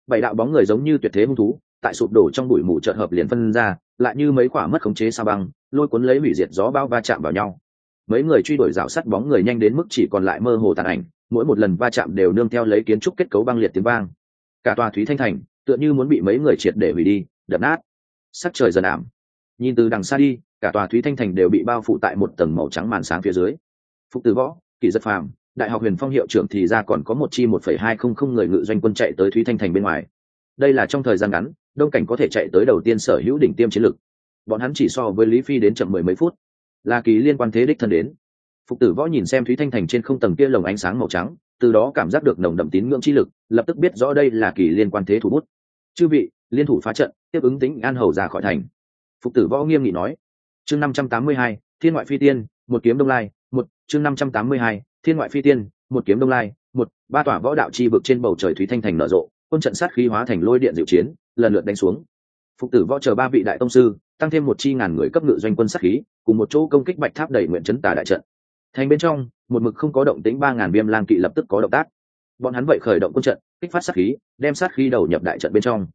Bảy đạo bóng người giống như tuyệt thế hung thú tại sụp đổ trong bụi mù chợt hợp liền phân ra, lại như mấy quả mất khống chế sa băng, lôi cuốn lấy hủy diệt gió bao va chạm vào nhau. Mấy người truy đuổi rào sắt bóng người nhanh đến mức chỉ còn lại mơ hồ tàn ảnh, mỗi một lần va chạm đều nương theo lấy kiến trúc kết cấu băng liệt tiếng vang. Cả tòa thúy thanh thành, tựa như muốn bị mấy người triệt để hủy đi, đập nát. Sắc trời dần ảm. Nhìn từ đằng xa đi, cả tòa thúy thanh thành đều bị bao phủ tại một tầng màu trắng màn sáng phía dưới. Phục tử võ kỳ giật phàm, đại học huyền phong hiệu trưởng thì ra còn có một chi một phẩy hai không không người ngự doanh quân chạy tới thúy thanh thành bên ngoài. Đây là trong thời gian ngắn đông cảnh có thể chạy tới đầu tiên sở hữu đỉnh tiêm chiến lực bọn hắn chỉ so với lý phi đến chậm mười mấy phút. Là kỳ liên quan thế đích thân đến. Phục tử võ nhìn xem thúy thanh thành trên không tầng kia lồng ánh sáng màu trắng, từ đó cảm giác được nồng đậm tín ngưỡng chi lực, lập tức biết rõ đây là kỳ liên quan thế thủ bút. Chư vị, liên thủ phá trận, tiếp ứng tính an hầu ra khỏi thành. Phục tử võ nghiêm nghị nói. Chương năm trăm tám mươi hai, thiên ngoại phi tiên, một kiếm đông lai, một, chương năm trăm tám mươi hai, thiên ngoại phi tiên, một kiếm đông lai, một, ba tòa võ đạo chi vực trên bầu trời thúy thanh thành nở rộ, quân trận sát khí hóa thành lôi điện diệu chiến lần lượt đánh xuống. Phục tử võ chờ ba vị đại tông sư, tăng thêm một chi ngàn người cấp ngự doanh quân sát khí, cùng một chỗ công kích bạch tháp đẩy nguyện chấn tà đại trận. Thành bên trong, một mực không có động tính ba ngàn viêm lang kỵ lập tức có động tác. Bọn hắn vậy khởi động quân trận, kích phát sát khí, đem sát khí đầu nhập đại trận bên trong.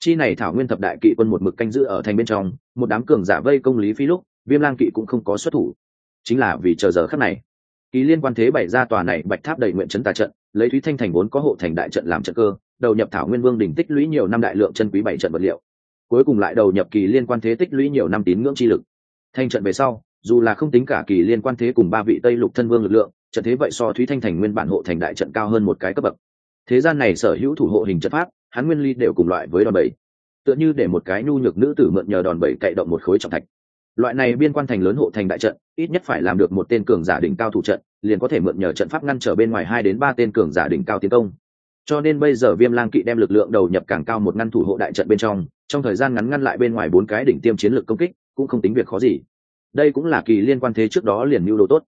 Chi này thảo nguyên thập đại kỵ quân một mực canh giữ ở thành bên trong, một đám cường giả vây công lý phi lúc, viêm lang kỵ cũng không có xuất thủ. Chính là vì chờ giờ khắc này, kỳ liên quan thế bày ra tòa này bạch tháp đầy nguyện chấn tà trận, lấy thúy thanh thành vốn có hộ thành đại trận làm trận cơ đầu nhập thảo nguyên vương đỉnh tích lũy nhiều năm đại lượng chân quý bảy trận vật liệu. Cuối cùng lại đầu nhập kỳ liên quan thế tích lũy nhiều năm tín ngưỡng chi lực. Thanh trận về sau, dù là không tính cả kỳ liên quan thế cùng ba vị tây lục thân vương lực lượng, trận thế vậy so thúy thanh thành nguyên bản hộ thành đại trận cao hơn một cái cấp bậc. Thế gian này sở hữu thủ hộ hình trận pháp, hắn nguyên ly đều cùng loại với đòn bẩy. Tựa như để một cái nhu nhược nữ tử mượn nhờ đòn bẩy cậy động một khối trọng thạch. Loại này biên quan thành lớn hộ thành đại trận, ít nhất phải làm được một tên cường giả đỉnh cao thủ trận, liền có thể mượn nhờ trận pháp ngăn trở bên ngoài hai đến ba tên cường giả đỉnh cao tiến công cho nên bây giờ viêm lang kỵ đem lực lượng đầu nhập càng cao một ngăn thủ hộ đại trận bên trong trong thời gian ngắn ngăn lại bên ngoài bốn cái đỉnh tiêm chiến lược công kích, cũng không tính việc khó gì. Đây cũng là kỳ liên quan thế trước đó liền mưu đồ tốt.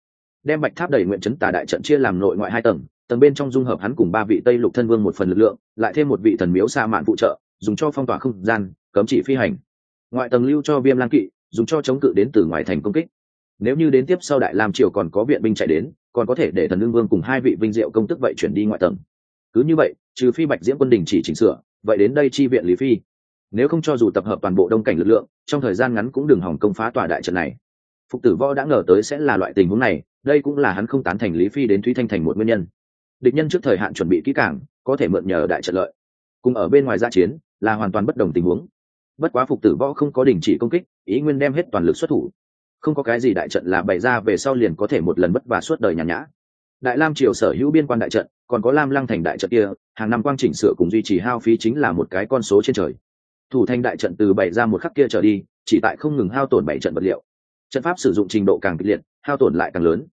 Đem bạch tháp đẩy nguyện chấn tả đại trận chia làm nội ngoại hai tầng tầng bên trong dung hợp hắn cùng ba vị tây lục thân vương một phần lực lượng, lại thêm một vị thần miếu sa mạn phụ trợ, dùng cho phong tỏa không gian, cấm chỉ phi hành. Ngoại tầng lưu cho viêm lang kỵ, dùng cho chống cự đến từ ngoài thành công kích. Nếu như đến tiếp sau đại lam triều còn có viện binh chạy đến, còn có thể để thần lương vương cùng hai vị vinh diệu công tức vậy chuyển đi ngoại tầng cứ như vậy, trừ phi bạch diễm quân đình chỉ chỉnh sửa, vậy đến đây chi viện lý phi. Nếu không cho dù tập hợp toàn bộ đông cảnh lực lượng, trong thời gian ngắn cũng đừng hỏng công phá tòa đại trận này. Phục tử võ đã ngờ tới sẽ là loại tình huống này, đây cũng là hắn không tán thành lý phi đến thúy thanh thành một nguyên nhân. Địch nhân trước thời hạn chuẩn bị kỹ càng, có thể mượn nhờ đại trận lợi. Cùng ở bên ngoài gia chiến, là hoàn toàn bất đồng tình huống. Bất quá phục tử võ không có đình chỉ công kích, ý nguyên đem hết toàn lực xuất thủ. Không có cái gì đại trận là bày ra về sau liền có thể một lần bất và suốt đời nhàn nhã. Đại lam triều sở hữu biên quan đại trận còn có lam lăng thành đại trận kia, hàng năm quang chỉnh sửa cùng duy trì hao phí chính là một cái con số trên trời. Thủ thành đại trận từ bảy ra một khắc kia trở đi, chỉ tại không ngừng hao tổn bảy trận vật liệu. Trận pháp sử dụng trình độ càng kịch liệt, hao tổn lại càng lớn.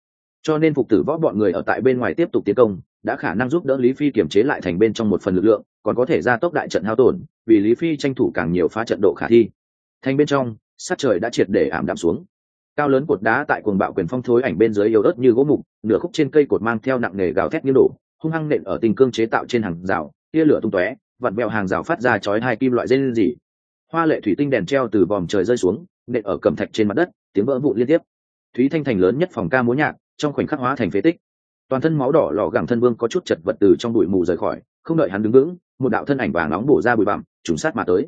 Cho nên phục tử võ bọn người ở tại bên ngoài tiếp tục tiến công, đã khả năng giúp đỡ lý phi kiểm chế lại thành bên trong một phần lực lượng, còn có thể gia tốc đại trận hao tổn, vì lý phi tranh thủ càng nhiều phá trận độ khả thi. Thành bên trong sát trời đã triệt để ảm đạm xuống. Cao lớn cột đá tại cuồng bạo quyền phong thối ảnh bên dưới yếu ớt như gỗ mục, nửa khúc trên cây cột mang theo nặng nề gào thét như đổ hung hăng nện ở tình cương chế tạo trên hàng rào, tia lửa tung tóe, vặn bẹo hàng rào phát ra chói hai kim loại dây lên gì hoa lệ thủy tinh đèn treo từ vòm trời rơi xuống, nện ở cầm thạch trên mặt đất, tiếng vỡ vụn liên tiếp. Thúy thanh thành lớn nhất phòng ca múa nhạc, trong khoảnh khắc hóa thành phế tích. Toàn thân máu đỏ lò gẳng thân vương có chút chật vật từ trong bụi mù rời khỏi, không đợi hắn đứng vững, một đạo thân ảnh vàng nóng bổ ra bụi bặm, trùng sát mà tới.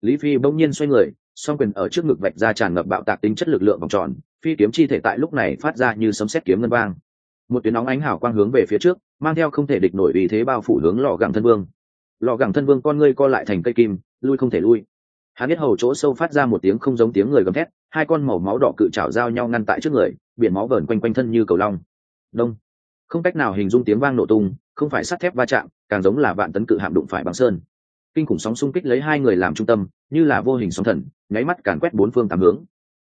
Lý phi bỗng nhiên xoay người, song quyền ở trước ngực vạch ra tràn ngập bạo tạc tính chất lực lượng vòng tròn, phi kiếm chi thể tại lúc này phát ra như sấm sét kiếm ngân vang một tuyến nóng ánh hảo quang hướng về phía trước, mang theo không thể địch nổi vì thế bao phủ hướng lò gẳng thân vương. Lò gẳng thân vương con ngươi co lại thành cây kim, lui không thể lui. Hắn biết hầu chỗ sâu phát ra một tiếng không giống tiếng người gầm thét, hai con màu máu đỏ cự trào giao nhau ngăn tại trước người, biển máu vờn quanh quanh thân như cầu long. Đông. Không cách nào hình dung tiếng vang nổ tung, không phải sắt thép va chạm, càng giống là vạn tấn cự hạm đụng phải băng sơn. Kinh khủng sóng xung kích lấy hai người làm trung tâm, như là vô hình sóng thần, nháy mắt càn quét bốn phương tám hướng.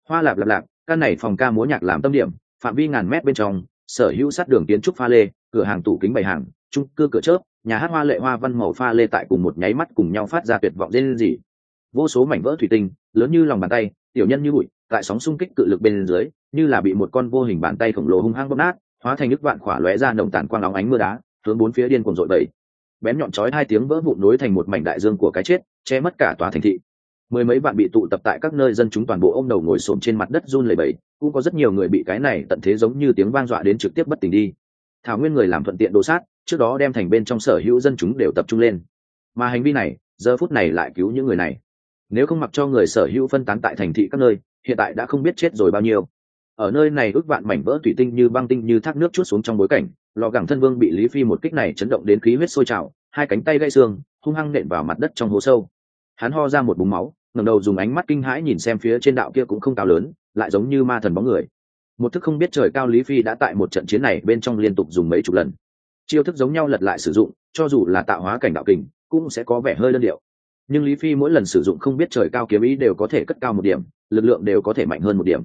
Hoa lạp lạp lạp, căn này phòng ca múa nhạc làm tâm điểm, phạm vi ngàn mét bên trong sở hữu sát đường kiến trúc pha lê, cửa hàng tủ kính bày hàng trung cư cửa chớp, nhà hát hoa lệ hoa văn màu pha lê tại cùng một nháy mắt cùng nhau phát ra tuyệt vọng lên gì vô số mảnh vỡ thủy tinh, lớn như lòng bàn tay, tiểu nhân như bụi, tại sóng xung kích cự lực bên dưới, như là bị một con vô hình bàn tay khổng lồ hung hăng bóp nát, hóa thành nước vạn khỏa lóe ra nồng tàn quang óng ánh mưa đá, hướng bốn phía điên cuồng dội bầy bén nhọn chói hai tiếng vỡ vụn nối thành một mảnh đại dương của cái chết, che mất cả tòa thành thị. Mười mấy bạn bị tụ tập tại các nơi dân chúng toàn bộ ôm đầu ngồi xổm trên mặt đất run lẩy bẩy cũng có rất nhiều người bị cái này tận thế giống như tiếng vang dọa đến trực tiếp bất tỉnh đi. Thảo nguyên người làm thuận tiện đồ sát, trước đó đem thành bên trong sở hữu dân chúng đều tập trung lên. Mà hành vi này, giờ phút này lại cứu những người này. Nếu không mặc cho người sở hữu phân tán tại thành thị các nơi, hiện tại đã không biết chết rồi bao nhiêu. Ở nơi này ước vạn mảnh vỡ thủy tinh như băng tinh như thác nước chút xuống trong bối cảnh, lò gẳng thân vương bị lý phi một kích này chấn động đến khí huyết sôi trào, hai cánh tay gãy xương, hung hăng nện vào mặt đất trong hố sâu. Hắn ho ra một búng máu, ngẩng đầu dùng ánh mắt kinh hãi nhìn xem phía trên đạo kia cũng không cao lớn lại giống như ma thần bóng người. Một thức không biết trời cao lý phi đã tại một trận chiến này bên trong liên tục dùng mấy chục lần. Chiêu thức giống nhau lật lại sử dụng, cho dù là tạo hóa cảnh đạo kình, cũng sẽ có vẻ hơi đơn điệu. Nhưng lý phi mỗi lần sử dụng không biết trời cao kiếm ý đều có thể cất cao một điểm, lực lượng đều có thể mạnh hơn một điểm.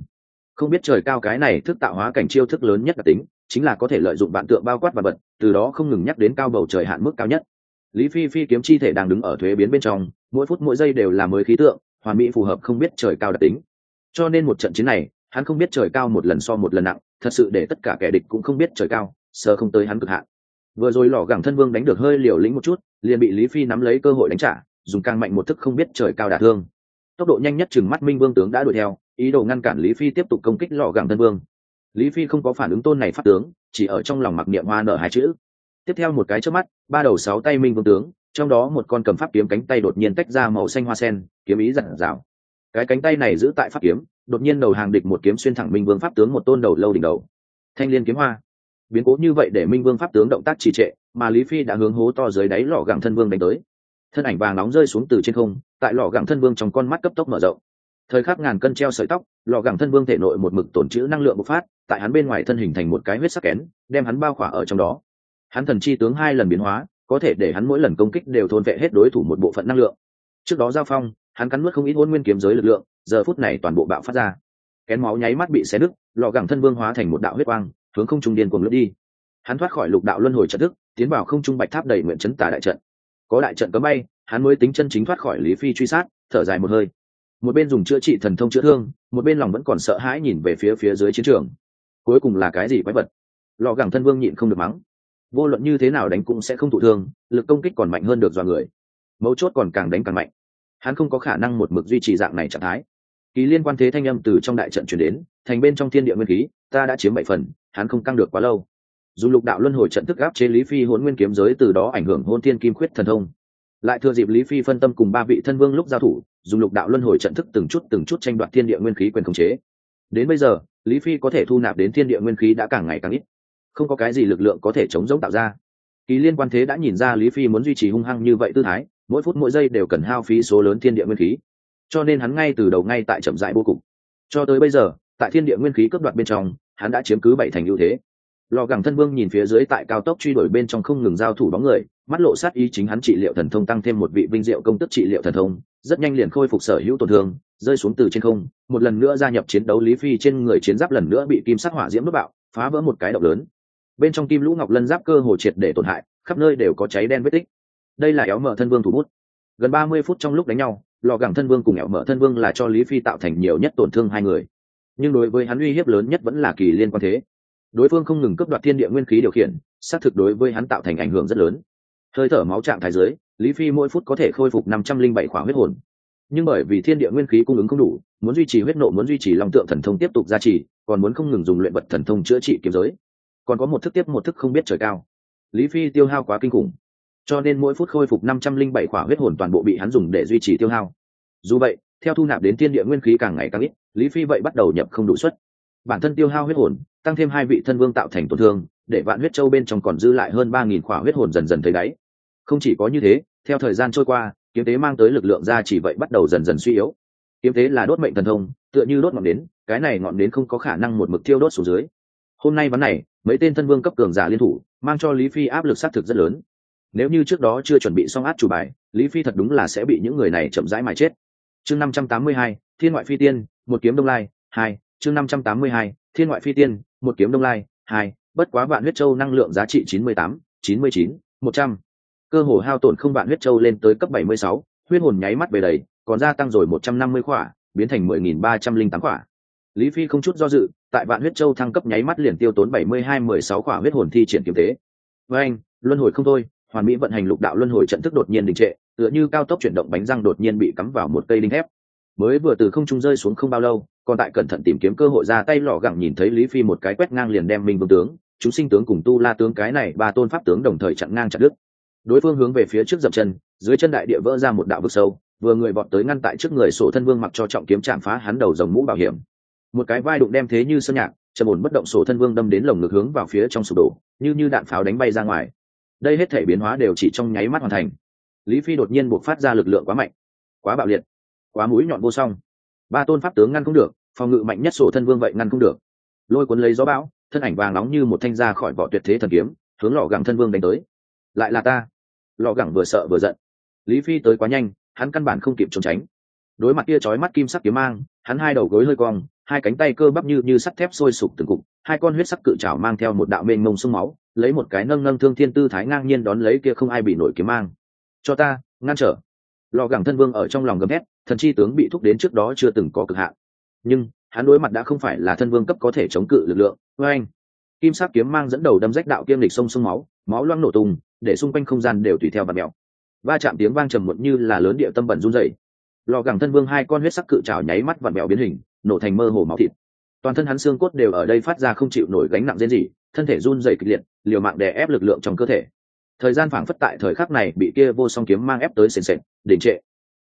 Không biết trời cao cái này thức tạo hóa cảnh chiêu thức lớn nhất đặc tính, chính là có thể lợi dụng vạn tượng bao quát và vật, từ đó không ngừng nhắc đến cao bầu trời hạn mức cao nhất. Lý phi phi kiếm chi thể đang đứng ở thuế biến bên trong, mỗi phút mỗi giây đều là mới khí tượng, hoàn mỹ phù hợp không biết trời cao đặc tính cho nên một trận chiến này, hắn không biết trời cao một lần so một lần nặng, thật sự để tất cả kẻ địch cũng không biết trời cao, sờ không tới hắn cực hạn. Vừa rồi lò gẳng thân vương đánh được hơi liều lĩnh một chút, liền bị lý phi nắm lấy cơ hội đánh trả, dùng càng mạnh một thức không biết trời cao đả thương. Tốc độ nhanh nhất chừng mắt minh vương tướng đã đuổi theo, ý đồ ngăn cản lý phi tiếp tục công kích lò gẳng thân vương. Lý phi không có phản ứng tôn này phát tướng, chỉ ở trong lòng mặc niệm hoa nở hai chữ. Tiếp theo một cái trước mắt, ba đầu sáu tay minh vương tướng, trong đó một con cầm pháp kiếm cánh tay đột nhiên tách ra màu xanh hoa sen, kiếm ý dặn dạo cái cánh tay này giữ tại pháp kiếm, đột nhiên đầu hàng địch một kiếm xuyên thẳng minh vương pháp tướng một tôn đầu lâu đỉnh đầu. Thanh liên kiếm hoa. Biến cố như vậy để minh vương pháp tướng động tác trì trệ, mà lý phi đã hướng hố to dưới đáy lò gẳng thân vương đánh tới. Thân ảnh vàng nóng rơi xuống từ trên không, tại lò gẳng thân vương trong con mắt cấp tốc mở rộng. Thời khắc ngàn cân treo sợi tóc, lò gẳng thân vương thể nội một mực tổn trữ năng lượng bộc phát, tại hắn bên ngoài thân hình thành một cái huyết sắc kén, đem hắn bao khỏa ở trong đó. Hắn thần chi tướng hai lần biến hóa, có thể để hắn mỗi lần công kích đều thôn vệ hết đối thủ một bộ phận năng lượng. Trước đó giao phong hắn cắn nuốt không ít hôn nguyên kiếm giới lực lượng, giờ phút này toàn bộ bạo phát ra. Kén máu nháy mắt bị xé nứt lò gẳng thân vương hóa thành một đạo huyết quang, hướng không trung điên cuồng lướt đi. Hắn thoát khỏi lục đạo luân hồi trận thức tiến vào không trung bạch tháp đầy nguyện chấn tà đại trận. Có đại trận cấm bay, hắn mới tính chân chính thoát khỏi lý phi truy sát, thở dài một hơi. Một bên dùng chữa trị thần thông chữa thương, một bên lòng vẫn còn sợ hãi nhìn về phía phía dưới chiến trường. Cuối cùng là cái gì quái vật? Lò gẳng thân vương nhịn không được mắng. Vô luận như thế nào đánh cũng sẽ không thụ thương, lực công kích còn mạnh hơn được dọa người. Mấu chốt còn càng đánh càng mạnh hắn không có khả năng một mực duy trì dạng này trạng thái. Ký liên quan thế thanh âm từ trong đại trận chuyển đến, thành bên trong thiên địa nguyên khí, ta đã chiếm bảy phần, hắn không căng được quá lâu. Dù lục đạo luân hồi trận thức áp chế lý phi hôn nguyên kiếm giới từ đó ảnh hưởng hôn thiên kim khuyết thần thông. Lại thừa dịp lý phi phân tâm cùng ba vị thân vương lúc giao thủ dùng lục đạo luân hồi trận thức từng chút từng chút tranh đoạt thiên địa nguyên khí quyền khống chế. Đến bây giờ, lý phi có thể thu nạp đến thiên địa nguyên khí đã càng ngày càng ít. Không có cái gì lực lượng có thể chống giống tạo ra. Kỳ liên quan thế đã nhìn ra lý phi muốn duy trì hung hăng như vậy tư thái mỗi phút mỗi giây đều cần hao phí số lớn thiên địa nguyên khí. Cho nên hắn ngay từ đầu ngay tại chậm dại vô cùng cho tới bây giờ, tại thiên địa nguyên khí cướp đoạt bên trong, hắn đã chiếm cứ bảy thành ưu thế. Lò gẳng thân vương nhìn phía dưới tại cao tốc truy đuổi bên trong không ngừng giao thủ bóng người, mắt lộ sát ý chính hắn trị liệu thần thông tăng thêm một vị vinh diệu công tức trị liệu thần thông, rất nhanh liền khôi phục sở hữu tổn thương, rơi xuống từ trên không, một lần nữa gia nhập chiến đấu lý phi trên người chiến giáp lần nữa bị kim sắc hỏa diễm đốt bạo, phá vỡ một cái động lớn. Bên trong kim lũ ngọc lân giáp cơ hồ triệt để tổn hại, khắp nơi đều có cháy đen vết tích đây là éo mở thân vương thủ bút. Gần ba mươi phút trong lúc đánh nhau, lò gẳng thân vương cùng éo mở thân vương là cho lý phi tạo thành nhiều nhất tổn thương hai người. Nhưng đối với hắn uy hiếp lớn nhất vẫn là kỳ liên quan thế. Đối phương không ngừng cướp đoạt thiên địa nguyên khí điều khiển, xác thực đối với hắn tạo thành ảnh hưởng rất lớn. Hơi thở máu trạng thái giới lý phi mỗi phút có thể khôi phục năm trăm linh bảy khỏa huyết hồn. Nhưng bởi vì thiên địa nguyên khí cung ứng không đủ, muốn duy trì huyết nộ, muốn duy trì long tượng thần thông tiếp tục gia trì, còn muốn không ngừng dùng luyện vật thần thông chữa trị kiếm giới. Còn có một thức tiếp, một thức không biết trời cao. Lý phi tiêu hao quá kinh khủng cho nên mỗi phút khôi phục năm trăm linh bảy khỏa huyết hồn toàn bộ bị hắn dùng để duy trì tiêu hao. Dù vậy, theo thu nạp đến thiên địa nguyên khí càng ngày càng ít, lý phi vậy bắt đầu nhập không đủ suất. Bản thân tiêu hao huyết hồn, tăng thêm hai vị thân vương tạo thành tổn thương, để vạn huyết châu bên trong còn dư lại hơn ba nghìn khỏa huyết hồn dần dần thấy đáy. Không chỉ có như thế, theo thời gian trôi qua, kiếm tế mang tới lực lượng ra chỉ vậy bắt đầu dần dần suy yếu. Kiếm tế là đốt mệnh thần thông, tựa như đốt ngọn nến, cái này ngọn nến không có khả năng một mực thiêu đốt xuống dưới. Hôm nay ván này, mấy tên thân vương cấp cường giả liên thủ, mang cho lý phi áp lực xác thực rất lớn nếu như trước đó chưa chuẩn bị xong át chủ bài, lý phi thật đúng là sẽ bị những người này chậm rãi mà chết. Chương năm trăm tám mươi hai, thiên ngoại phi tiên, một kiếm đông lai, hai. Chương năm trăm tám mươi hai, thiên ngoại phi tiên, một kiếm đông lai, hai. Bất quá vạn huyết châu năng lượng giá trị chín mươi tám, chín mươi chín, một trăm. Cơ hồ hao tổn không vạn huyết châu lên tới cấp bảy mươi sáu, huyết hồn nháy mắt về đầy, còn gia tăng rồi một trăm năm mươi khỏa, biến thành mười nghìn ba trăm linh tám khỏa. Lý phi không chút do dự, tại vạn huyết châu thăng cấp nháy mắt liền tiêu tốn bảy mươi hai, mười sáu khỏa huyết hồn thi triển kiếm tế với anh, luân hồi không thôi hoàn mỹ vận hành lục đạo luân hồi trận thức đột nhiên đình trệ, tựa như cao tốc chuyển động bánh răng đột nhiên bị cắm vào một cây đinh thép. Mới vừa từ không trung rơi xuống không bao lâu, còn tại cẩn thận tìm kiếm cơ hội ra tay lò gẳng nhìn thấy lý phi một cái quét ngang liền đem minh vương tướng, chúng sinh tướng cùng tu la tướng cái này ba tôn pháp tướng đồng thời chặn ngang chặt đứt. Đối phương hướng về phía trước dập chân, dưới chân đại địa vỡ ra một đạo vực sâu, vừa người vọt tới ngăn tại trước người sổ thân vương mặc cho trọng kiếm chạm phá hắn đầu dòng mũ bảo hiểm. Một cái vai đụng đem thế như sơn nhạc, trầm ổn bất động sổ thân vương đâm đến lồng ngực hướng vào phía trong sụp đổ, như như đạn pháo đánh bay ra ngoài đây hết thể biến hóa đều chỉ trong nháy mắt hoàn thành. Lý phi đột nhiên buộc phát ra lực lượng quá mạnh, quá bạo liệt, quá mũi nhọn vô song. Ba tôn pháp tướng ngăn không được, phòng ngự mạnh nhất sổ thân vương vậy ngăn không được. Lôi cuốn lấy gió bão, thân ảnh vàng nóng như một thanh ra khỏi vỏ tuyệt thế thần kiếm, hướng lò gẳng thân vương đánh tới. Lại là ta. Lò gẳng vừa sợ vừa giận. Lý phi tới quá nhanh, hắn căn bản không kịp trốn tránh. Đối mặt kia chói mắt kim sắc kiếm mang, hắn hai đầu gối hơi cong, hai cánh tay cơ bắp như như sắt thép sôi sục từng cục, hai con huyết sắc cự trào mang theo một đạo mênh mông sông máu lấy một cái nâng nâng thương thiên tư thái ngang nhiên đón lấy kia không ai bị nổi kiếm mang. Cho ta, ngăn trở. Lò gẳng thân vương ở trong lòng gầm hét thần chi tướng bị thúc đến trước đó chưa từng có cực hạn. Nhưng, hắn đối mặt đã không phải là thân vương cấp có thể chống cự lực lượng. Với anh, kim sắc kiếm mang dẫn đầu đâm rách đạo kiêm lịch sông sông máu máu loang nổ tung, để xung quanh không gian đều tùy theo và mèo. Va chạm tiếng vang trầm muộn như là lớn địa tâm bẩn run rẩy. Lò gẳng thân vương hai con huyết sắc cự trào nháy mắt và mèo biến hình, nổ thành mơ hồ máu thịt. Toàn thân hắn xương cốt đều ở đây phát ra không chịu nổi gánh nặng riêng gì thân thể run rẩy kịch liệt liều mạng đè ép lực lượng trong cơ thể. Thời gian phảng phất tại thời khắc này bị kia vô song kiếm mang ép tới sền sệt đỉnh trệ.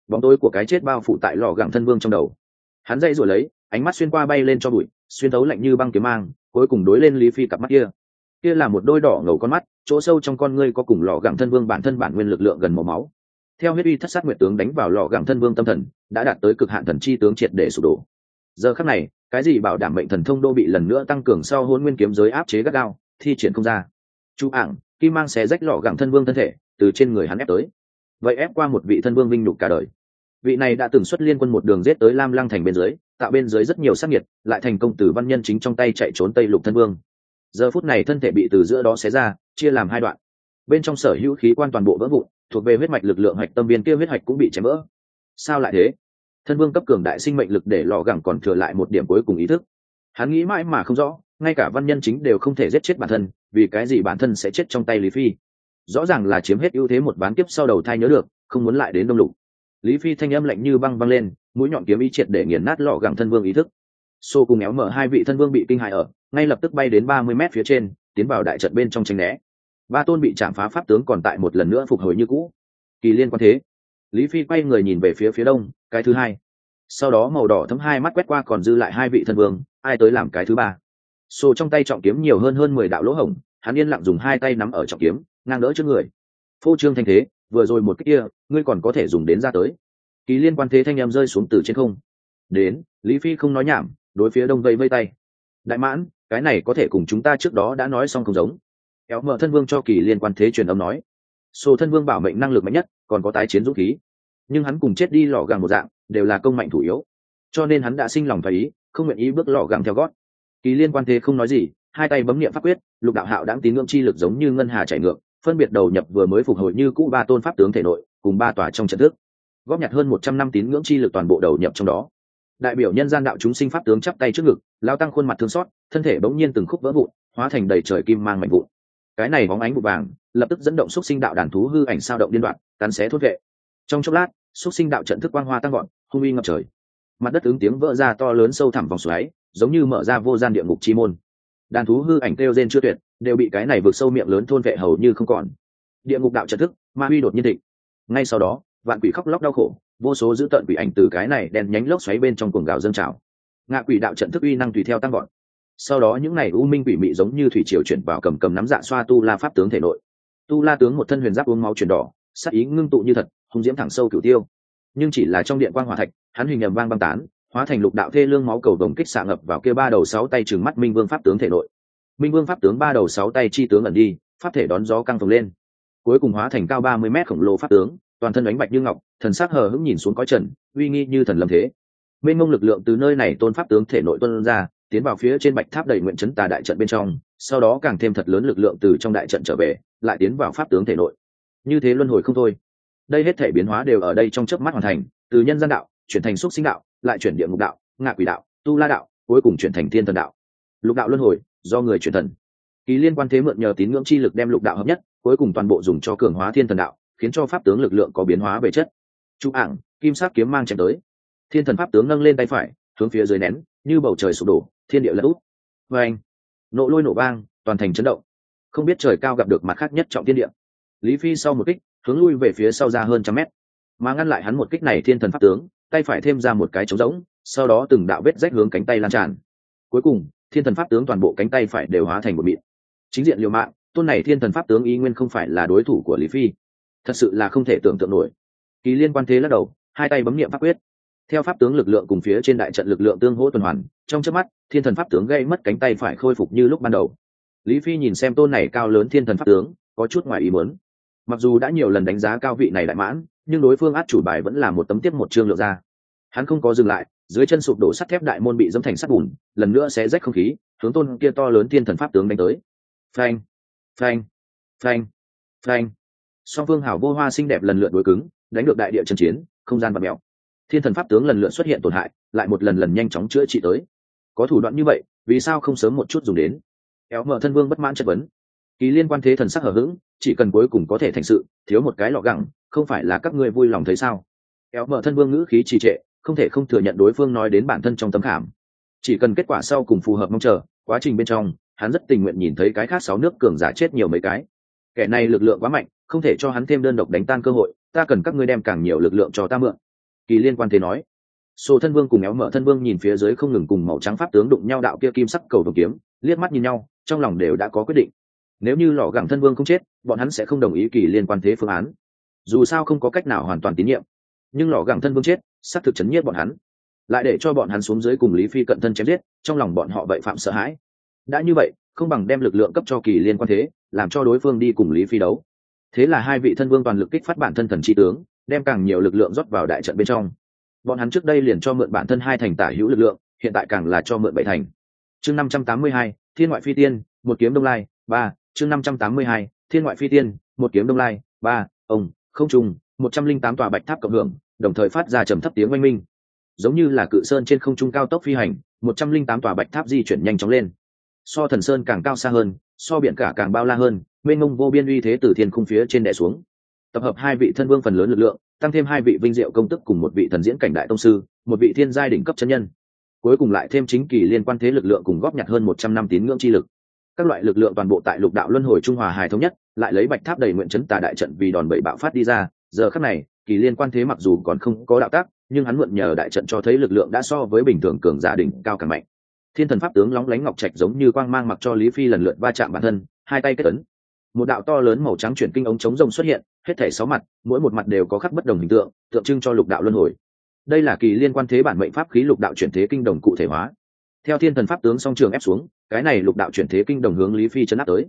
Bóng tối của cái chết bao phủ tại lò gẳng thân vương trong đầu. Hắn dậy rồi lấy, ánh mắt xuyên qua bay lên cho bụi, xuyên thấu lạnh như băng kiếm mang, cuối cùng đối lên lý phi cặp mắt kia. Kia là một đôi đỏ ngầu con mắt, chỗ sâu trong con ngươi có cùng lò gẳng thân vương bản thân bản nguyên lực lượng gần màu máu. Theo huyết uy thất sát nguyệt tướng đánh vào lò gẳng thân vương tâm thần, đã đạt tới cực hạn thần chi tướng triệt để sụp đổ. Giờ khắc này, cái gì bảo đảm mệnh thần thông đô bị lần nữa tăng cường sau hôn nguyên kiếm giới áp chế gắt gao, thi triển không ra chú ảng, kim mang xé rách lọ gẳng thân vương thân thể, từ trên người hắn ép tới. Vậy ép qua một vị thân vương vinh nhục cả đời. Vị này đã từng xuất liên quân một đường giết tới lam lăng thành bên dưới, tạo bên dưới rất nhiều sắc nhiệt lại thành công từ văn nhân chính trong tay chạy trốn tây lục thân vương. Giờ phút này thân thể bị từ giữa đó xé ra, chia làm hai đoạn. Bên trong sở hữu khí quan toàn bộ vỡ vụn, thuộc về huyết mạch lực lượng hạch tâm viên kia huyết hạch cũng bị chém vỡ. Sao lại thế? Thân vương cấp cường đại sinh mệnh lực để lò gẳng còn thừa lại một điểm cuối cùng ý thức. Hắn nghĩ mãi mà không rõ ngay cả văn nhân chính đều không thể giết chết bản thân, vì cái gì bản thân sẽ chết trong tay lý phi? Rõ ràng là chiếm hết ưu thế một bán kiếp sau đầu thai nhớ được, không muốn lại đến đông lục. Lý phi thanh âm lạnh như băng băng lên, mũi nhọn kiếm ý triệt để nghiền nát lọ gẳng thân vương ý thức. Xô cùng éo mở hai vị thân vương bị kinh hại ở, ngay lập tức bay đến ba mươi mét phía trên, tiến vào đại trận bên trong tranh né. Ba tôn bị chạm phá pháp tướng còn tại một lần nữa phục hồi như cũ. Kỳ liên quan thế. Lý phi quay người nhìn về phía phía đông, cái thứ hai. Sau đó màu đỏ thấm hai mắt quét qua còn dư lại hai vị thân vương, ai tới làm cái thứ ba? Sổ trong tay trọng kiếm nhiều hơn hơn mười đạo lỗ hổng, hắn yên lặng dùng hai tay nắm ở trọng kiếm, ngang đỡ trước người. Phô trương thanh thế, vừa rồi một cái kia, ngươi còn có thể dùng đến ra tới. Kỳ liên quan thế thanh em rơi xuống từ trên không. Đến, lý phi không nói nhảm, đối phía đông vây vây tay. Đại mãn, cái này có thể cùng chúng ta trước đó đã nói xong không giống. Kéo mở thân vương cho kỳ liên quan thế truyền âm nói. Sổ thân vương bảo mệnh năng lực mạnh nhất, còn có tái chiến dũng khí. Nhưng hắn cùng chết đi lò gàng một dạng, đều là công mạnh thủ yếu. Cho nên hắn đã sinh lòng thoái ý, không nguyện ý bước lò gàng theo gót kỳ liên quan thế không nói gì, hai tay bấm niệm pháp quyết, lục đạo hạo đáng tín ngưỡng chi lực giống như ngân hà chảy ngược, phân biệt đầu nhập vừa mới phục hồi như cũ ba tôn pháp tướng thể nội, cùng ba tòa trong trận thức. Góp nhặt hơn một trăm năm tín ngưỡng chi lực toàn bộ đầu nhập trong đó. Đại biểu nhân gian đạo chúng sinh pháp tướng chắp tay trước ngực, lao tăng khuôn mặt thương xót, thân thể bỗng nhiên từng khúc vỡ vụn, hóa thành đầy trời kim mang mạnh vụn. Cái này bóng ánh vụ vàng, lập tức dẫn động xúc sinh đạo đàn thú hư ảnh sao động liên đoạn cắn xé thốt vệ. Trong chốc lát, xúc sinh đạo trận thức quang hoa tăng gọn hung uy ngập trời. Mặt đất ứng tiếng vỡ ra to lớn sâu thẳm vòng xoáy giống như mở ra vô gian địa ngục chi môn. Đàn thú hư ảnh kêu gen chưa tuyệt, đều bị cái này vượt sâu miệng lớn thôn vệ hầu như không còn. Địa ngục đạo trận thức, ma huy đột nhiên định ngay sau đó, vạn quỷ khóc lóc đau khổ, vô số dữ tợn quỷ ảnh từ cái này đen nhánh lốc xoáy bên trong cuồng gào dâng trào. Ngạ quỷ đạo trận thức uy năng tùy theo tăng gọn sau đó những này u minh quỷ mị giống như thủy triều chuyển vào cầm cầm nắm dạ xoa tu la pháp tướng thể nội. Tu la tướng một thân huyền giáp uống máu chuyển đỏ sắc ý ngưng tụ như thật, hung diễm thẳng sâu cửu tiêu. Nhưng chỉ là trong điện quan hòa thạch, hắn hình nhầm vang băng tán hóa thành lục đạo thê lương máu cầu đồng kích xạ ngập vào kia ba đầu sáu tay trừng mắt minh vương pháp tướng thể nội. Minh vương pháp tướng ba đầu sáu tay chi tướng ẩn đi, pháp thể đón gió căng phồng lên. Cuối cùng hóa thành cao ba mươi mét khổng lồ pháp tướng, toàn thân đánh bạch như ngọc, thần sắc hờ hững nhìn xuống cõi trần, uy nghi như thần lâm thế. Mênh mông lực lượng từ nơi này tôn pháp tướng thể nội tuân ra, tiến vào phía trên bạch tháp đầy nguyện chấn tà đại trận bên trong, sau đó càng thêm thật lớn lực lượng từ trong đại trận trở về, lại tiến vào pháp tướng thể nội. Như thế luân hồi không thôi. Đây hết thể biến hóa đều ở đây trong chớp mắt hoàn thành, từ nhân gian đạo, chuyển thành xúc sinh đạo lại chuyển địa ngục đạo, ngạ quỷ đạo, tu la đạo, cuối cùng chuyển thành thiên thần đạo. Lục đạo luân hồi, do người chuyển thần. Kỳ liên quan thế mượn nhờ tín ngưỡng chi lực đem lục đạo hợp nhất, cuối cùng toàn bộ dùng cho cường hóa thiên thần đạo, khiến cho pháp tướng lực lượng có biến hóa về chất. Chú ảng, kim sắc kiếm mang chém tới. Thiên thần pháp tướng nâng lên tay phải, hướng phía dưới nén, như bầu trời sụp đổ, thiên địa lật úp vê anh, nộ lôi nổ vang, toàn thành chấn động. Không biết trời cao gặp được mặt khác nhất trọng thiên địa. Lý phi sau một kích, hướng lui về phía sau ra hơn trăm mét. Mà ngăn lại hắn một kích này thiên thần pháp tướng tay phải thêm ra một cái trống rỗng, sau đó từng đạo vết rách hướng cánh tay lan tràn. Cuối cùng, thiên thần pháp tướng toàn bộ cánh tay phải đều hóa thành một mịn. Chính diện liều mạng, tôn này thiên thần pháp tướng ý nguyên không phải là đối thủ của lý phi. Thật sự là không thể tưởng tượng nổi. Kỳ liên quan thế lắc đầu, hai tay bấm nghiệm pháp quyết. Theo pháp tướng lực lượng cùng phía trên đại trận lực lượng tương hỗ tuần hoàn, trong trước mắt, thiên thần pháp tướng gây mất cánh tay phải khôi phục như lúc ban đầu. Lý phi nhìn xem tôn này cao lớn thiên thần pháp tướng, có chút ngoài ý muốn mặc dù đã nhiều lần đánh giá cao vị này đại mãn, nhưng đối phương át chủ bài vẫn là một tấm tiếp một chương lượt ra. Hắn không có dừng lại, dưới chân sụp đổ sắt thép đại môn bị dâm thành sắt bùn, lần nữa sẽ rách không khí, hướng tôn kia to lớn thiên thần pháp tướng đánh tới. Phanh phanh phanh phanh. Song phương hảo vô hoa xinh đẹp lần lượt đối cứng, đánh được đại địa trần chiến, không gian và mèo. Thiên thần pháp tướng lần lượt xuất hiện tổn hại, lại một lần lần nhanh chóng chữa trị tới. Có thủ đoạn như vậy, vì sao không sớm một chút dùng đến? Éo mở thân vương bất mãn chất vấn. Kỳ liên quan thế thần sắc hở h ữ g chỉ cần cuối cùng có thể thành sự, thiếu một cái lọ gẳng, không phải là các ngươi vui lòng thấy sao? Kéo mở thân vương ngữ khí trì trệ, không thể không thừa nhận đối phương nói đến bản thân trong tấm khảm. Chỉ cần kết quả sau cùng phù hợp mong chờ, quá trình bên trong, hắn rất tình nguyện nhìn thấy cái khác sáu nước cường giả chết nhiều mấy cái. Kẻ này lực lượng quá mạnh, không thể cho hắn thêm đơn độc đánh tan cơ hội, ta cần các ngươi đem càng nhiều lực lượng cho ta mượn. Kỳ liên quan thế nói. Sổ thân vương cùng éo mở thân vương nhìn phía dưới không ngừng cùng màu trắng pháp tướng đụng nhau đạo kia kim sắc cầu vồng kiếm, liếc mắt nhìn nhau, trong lòng đều đã có quyết định nếu như lò gẳng thân vương không chết, bọn hắn sẽ không đồng ý kỳ liên quan thế phương án. Dù sao không có cách nào hoàn toàn tín nhiệm. Nhưng lò gẳng thân vương chết, xác thực chấn nhiếp bọn hắn. Lại để cho bọn hắn xuống dưới cùng lý phi cận thân chém giết, trong lòng bọn họ vậy phạm sợ hãi. Đã như vậy, không bằng đem lực lượng cấp cho kỳ liên quan thế, làm cho đối phương đi cùng lý phi đấu. Thế là hai vị thân vương toàn lực kích phát bản thân thần tri tướng, đem càng nhiều lực lượng rót vào đại trận bên trong. Bọn hắn trước đây liền cho mượn bản thân hai thành tả hữu lực lượng, hiện tại càng là cho mượn bảy thành. Chương năm trăm tám mươi hai, thiên ngoại phi tiên, một kiếm đông lai, ba chương năm trăm tám mươi hai, thiên ngoại phi tiên, một kiếm đông lai, ba, ông, không trùng, một trăm linh tám tòa bạch tháp cộng hưởng, đồng thời phát ra trầm thấp tiếng oanh minh. Giống như là cự sơn trên không trung cao tốc phi hành, một trăm linh tám tòa bạch tháp di chuyển nhanh chóng lên. So thần sơn càng cao xa hơn, so biển cả càng bao la hơn, mênh mông vô biên uy thế từ thiên khung phía trên đè xuống. Tập hợp hai vị thân vương phần lớn lực lượng, tăng thêm hai vị vinh diệu công tức cùng một vị thần diễn cảnh đại tông sư, một vị thiên giai đỉnh cấp chân nhân. Cuối cùng lại thêm chính kỳ liên quan thế lực lượng cùng góp nhặt hơn một trăm năm tín ngưỡng chi lực các loại lực lượng toàn bộ tại lục đạo luân hồi trung hòa hài thống nhất, lại lấy bạch tháp đầy nguyện chấn tà đại trận vì đòn bẩy bạo phát đi ra. Giờ khắc này, kỳ liên quan thế mặc dù còn không có đạo tác, nhưng hắn mượn nhờ đại trận cho thấy lực lượng đã so với bình thường cường giả đỉnh cao càng mạnh. Thiên thần pháp tướng lóng lánh ngọc trạch giống như quang mang mặc cho lý phi lần lượt va chạm bản thân, hai tay kết ấn. Một đạo to lớn màu trắng chuyển kinh ống chống rồng xuất hiện, hết thể sáu mặt, mỗi một mặt đều có khắc bất đồng hình tượng tượng trưng cho lục đạo luân hồi. Đây là kỳ liên quan thế bản mệnh pháp khí lục đạo chuyển thế kinh đồng cụ thể hóa. Theo thiên thần pháp tướng song trường ép xuống cái này lục đạo chuyển thế kinh đồng hướng lý phi chấn áp tới.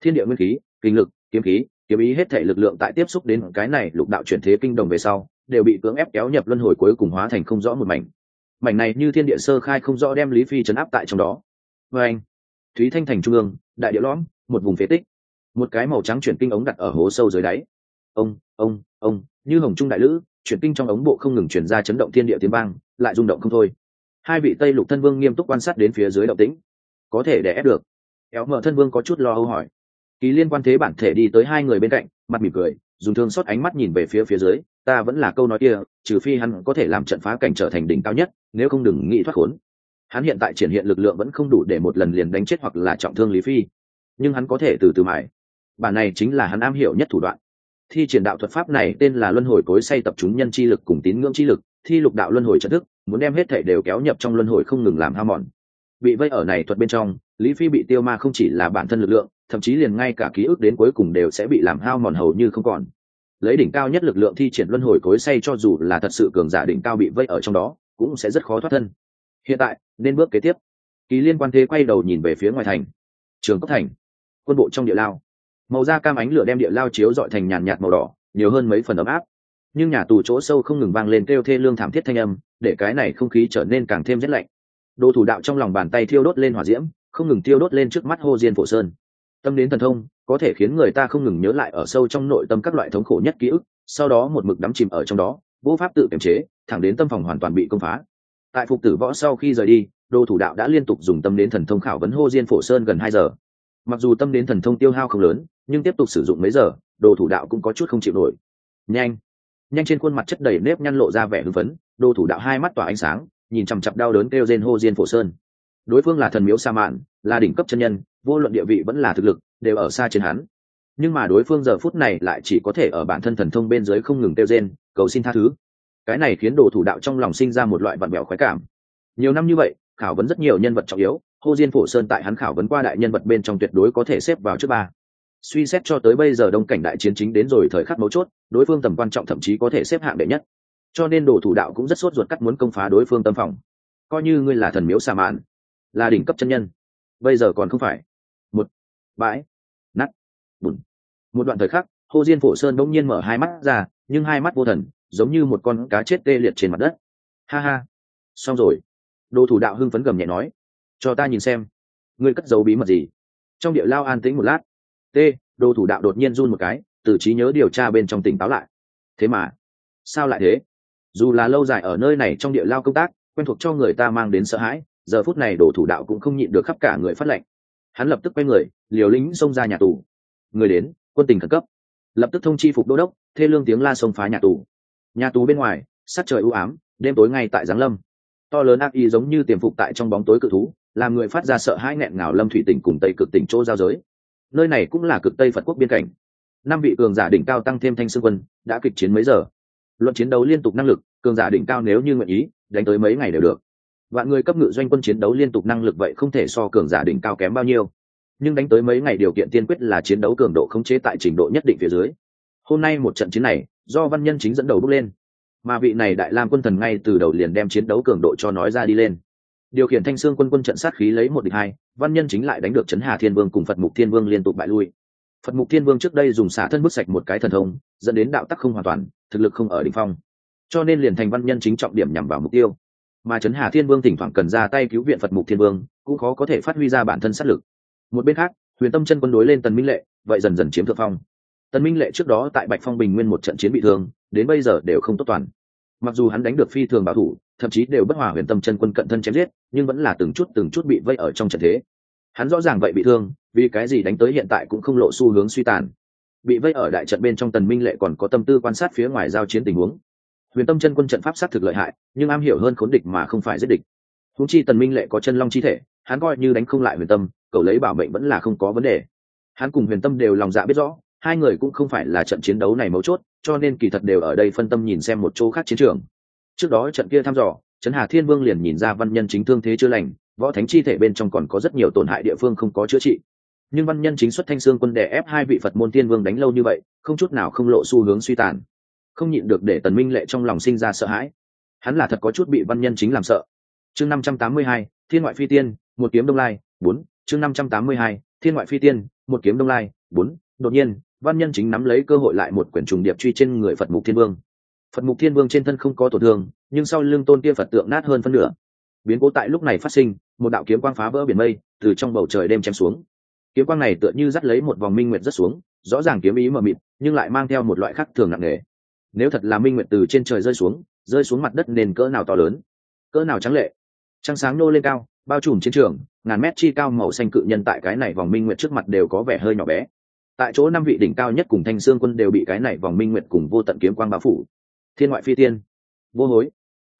Thiên địa nguyên khí, kinh lực, kiếm khí, kiếm ý hết thể lực lượng tại tiếp xúc đến cái này lục đạo chuyển thế kinh đồng về sau, đều bị cưỡng ép kéo nhập luân hồi cuối cùng hóa thành không rõ một mảnh. Mảnh này như thiên địa sơ khai không rõ đem lý phi chấn áp tại trong đó. Vê anh, thúy thanh thành trung ương, đại địa lõm, một vùng phế tích. Một cái màu trắng chuyển kinh ống đặt ở hố sâu dưới đáy. Ông ông ông, như hồng trung đại lữ, chuyển kinh trong ống bộ không ngừng chuyển ra chấn động thiên địa tiếng vang, lại rung động không thôi. Hai vị tây lục thân vương nghiêm túc quan sát đến phía dưới động tĩnh có thể để ép được. Éo mở thân vương có chút lo âu hỏi. Kỳ liên quan thế bản thể đi tới hai người bên cạnh, mặt mỉm cười, dùng thương xót ánh mắt nhìn về phía phía dưới, ta vẫn là câu nói kia, trừ phi hắn có thể làm trận phá cảnh trở thành đỉnh cao nhất, nếu không đừng nghĩ thoát khốn. Hắn hiện tại triển hiện lực lượng vẫn không đủ để một lần liền đánh chết hoặc là trọng thương lý phi. Nhưng hắn có thể từ từ mãi bản này chính là hắn am hiểu nhất thủ đoạn. Thi triển đạo thuật pháp này tên là luân hồi cối say tập trung nhân chi lực cùng tín ngưỡng chi lực, thi lục đạo luân hồi trận thức, muốn đem hết thể đều kéo nhập trong luân hồi không ngừng làm hao mòn bị vây ở này thuật bên trong, lý phi bị tiêu ma không chỉ là bản thân lực lượng, thậm chí liền ngay cả ký ức đến cuối cùng đều sẽ bị làm hao mòn hầu như không còn. Lấy đỉnh cao nhất lực lượng thi triển luân hồi cối say cho dù là thật sự cường giả đỉnh cao bị vây ở trong đó, cũng sẽ rất khó thoát thân. Hiện tại, nên bước kế tiếp. Kỳ liên quan thế quay đầu nhìn về phía ngoài thành. Trường cốc thành. Quân bộ trong địa lao. Màu da cam ánh lửa đem địa lao chiếu dọi thành nhàn nhạt màu đỏ, nhiều hơn mấy phần ấm áp. Nhưng nhà tù chỗ sâu không ngừng vang lên kêu thê lương thảm thiết thanh âm, để cái này không khí trở nên càng thêm rét lạnh đồ thủ đạo trong lòng bàn tay thiêu đốt lên hỏa diễm, không ngừng thiêu đốt lên trước mắt hô diên phổ sơn. Tâm đến thần thông, có thể khiến người ta không ngừng nhớ lại ở sâu trong nội tâm các loại thống khổ nhất ký ức, sau đó một mực đắm chìm ở trong đó, vô pháp tự kiềm chế, thẳng đến tâm phòng hoàn toàn bị công phá. Tại phục tử võ sau khi rời đi đô thủ đạo đã liên tục dùng tâm đến thần thông khảo vấn hô diên phổ sơn gần hai giờ. Mặc dù tâm đến thần thông tiêu hao không lớn, nhưng tiếp tục sử dụng mấy giờ đồ thủ đạo cũng có chút không chịu nổi. Nhanh! Nhanh trên khuôn mặt chất đầy nếp nhăn lộ ra vẻ hưng phấn đồ thủ đạo hai mắt tỏa ánh sáng nhìn chằm chặp đau đớn kêu rên hô diên phổ sơn. Đối phương là thần miếu sa mạn, là đỉnh cấp chân nhân, vô luận địa vị vẫn là thực lực, đều ở xa trên hắn. Nhưng mà đối phương giờ phút này lại chỉ có thể ở bản thân thần thông bên dưới không ngừng kêu rên, cầu xin tha thứ. Cái này khiến đồ thủ đạo trong lòng sinh ra một loại vặn bèo khoái cảm. Nhiều năm như vậy, khảo vấn rất nhiều nhân vật trọng yếu, hô diên phổ sơn tại hắn khảo vấn qua đại nhân vật bên trong tuyệt đối có thể xếp vào trước ba. Suy xét cho tới bây giờ đông cảnh đại chiến chính đến rồi thời khắc mấu chốt, đối phương tầm quan trọng thậm chí có thể xếp hạng đệ nhất cho nên đồ thủ đạo cũng rất sốt ruột cắt muốn công phá đối phương tâm phòng. Coi như ngươi là thần miếu xà mạn, là đỉnh cấp chân nhân, bây giờ còn không phải. Một, bãi nắt bùn. Một đoạn thời khắc hồ diên phổ sơn bỗng nhiên mở hai mắt ra, nhưng hai mắt vô thần, giống như một con cá chết tê liệt trên mặt đất. Ha ha, xong rồi. Đồ thủ đạo hưng phấn gầm nhẹ nói, cho ta nhìn xem, ngươi cất giấu bí mật gì? Trong địa lao an tĩnh một lát t đồ thủ đạo đột nhiên run một cái, từ trí nhớ điều tra bên trong tỉnh táo lại. Thế mà, sao lại thế? Dù là lâu dài ở nơi này trong địa lao công tác, quen thuộc cho người ta mang đến sợ hãi, giờ phút này đổ thủ đạo cũng không nhịn được khắp cả người phát lệnh. Hắn lập tức quay người, liều lính xông ra nhà tù. Người đến, quân tình khẩn cấp. Lập tức thông chi phục đô đốc, thê lương tiếng la xông phá nhà tù. Nhà tù bên ngoài sát trời u ám, đêm tối ngay tại giáng lâm. To lớn ác y giống như tiềm phục tại trong bóng tối cự thú, làm người phát ra sợ hãi nghẹn ngào lâm thủy tỉnh cùng tây cực tỉnh chỗ giao giới. Nơi này cũng là cực tây phật quốc biên cảnh. Năm vị cường giả đỉnh cao tăng thêm thanh sư quân, đã kịch chiến mấy giờ? Luận chiến đấu liên tục năng lực, cường giả đỉnh cao nếu như nguyện ý, đánh tới mấy ngày đều được. Vạn người cấp ngự doanh quân chiến đấu liên tục năng lực vậy không thể so cường giả đỉnh cao kém bao nhiêu. Nhưng đánh tới mấy ngày điều kiện tiên quyết là chiến đấu cường độ khống chế tại trình độ nhất định phía dưới. Hôm nay một trận chiến này, do văn nhân chính dẫn đầu bước lên. Mà vị này đại lam quân thần ngay từ đầu liền đem chiến đấu cường độ cho nói ra đi lên. Điều khiển thanh sương quân quân trận sát khí lấy một địch hai, văn nhân chính lại đánh được chấn hà thiên vương cùng phật mục thiên vương liên tục bại lui phật mục thiên vương trước đây dùng xả thân bức sạch một cái thần thông, dẫn đến đạo tắc không hoàn toàn, thực lực không ở đ ỉ n h phong. Cho nên liền thành văn nhân chính trọng điểm nhằm vào mục tiêu. Mà Trấn hà thiên vương thỉnh thoảng cần ra tay cứu viện phật mục thiên vương, cũng khó có thể phát huy ra bản thân sát lực. Một bên khác, huyền tâm chân quân đối lên tần minh lệ, vậy dần dần chiếm thượng phong. Tần minh lệ trước đó tại bạch phong bình nguyên một trận chiến bị thương, đến bây giờ đều không tốt toàn. Mặc dù hắn đánh được phi thường bảo thủ, thậm chí đều bất hòa huyền tâm chân quân cận thân chém giết, nhưng vẫn là từng chút từng chút bị vây ở trong trận thế hắn rõ ràng vậy bị thương, vì cái gì đánh tới hiện tại cũng không lộ xu hướng suy tàn. Bị vây ở đại trận bên trong tần minh lệ còn có tâm tư quan sát phía ngoài giao chiến tình huống. Huyền tâm chân quân trận pháp sát thực lợi hại, nhưng am hiểu hơn khốn địch mà không phải giết địch. Húng chi tần minh lệ có chân long chi thể, hắn coi như đánh không lại huyền tâm cậu lấy bảo mệnh vẫn là không có vấn đề. Hắn cùng huyền tâm đều lòng dạ biết rõ, hai người cũng không phải là trận chiến đấu này mấu chốt, cho nên kỳ thật đều ở đây phân tâm nhìn xem một chỗ khác chiến trường. Trước đó trận kia thăm dò, trấn hà thiên vương liền nhìn ra văn nhân chính thương thế chưa lành võ thánh chi thể bên trong còn có rất nhiều tổn hại địa phương không có chữa trị. Nhưng văn nhân chính xuất thanh sương quân đè ép hai vị phật môn thiên vương đánh lâu như vậy, không chút nào không lộ xu hướng suy tàn. Không nhịn được để tần minh lệ trong lòng sinh ra sợ hãi. Hắn là thật có chút bị văn nhân chính làm sợ. Chương năm trăm tám mươi hai, thiên ngoại phi tiên, một kiếm đông lai, bốn. Chương năm trăm tám mươi hai, thiên ngoại phi tiên, một kiếm đông lai, bốn. Đột nhiên, văn nhân chính nắm lấy cơ hội lại một quyển trùng điệp truy trên người phật mục thiên vương. Phật mục thiên vương trên thân không có tổn thương, nhưng sau lưng tôn kia phật tượng nát hơn phân nửa. Biến cố tại lúc này phát sinh một đạo kiếm quang phá vỡ biển mây, từ trong bầu trời đêm chém xuống. Kiếm quang này tựa như dắt lấy một vòng minh nguyệt rất xuống, rõ ràng kiếm ý mờ mịt, nhưng lại mang theo một loại khắc thường nặng nề. Nếu thật là minh nguyệt từ trên trời rơi xuống rơi xuống mặt đất nền cỡ nào to lớn? Cỡ nào trắng lệ? Trăng sáng nô lên cao, bao trùm chiến trường, ngàn mét chi cao màu xanh cự nhân tại cái này vòng minh nguyệt trước mặt đều có vẻ hơi nhỏ bé. Tại chỗ năm vị đỉnh cao nhất cùng thanh sương quân đều bị cái này vòng minh nguyệt cùng vô tận kiếm quang bao phủ. Thiên ngoại phi tiên. Vô hối.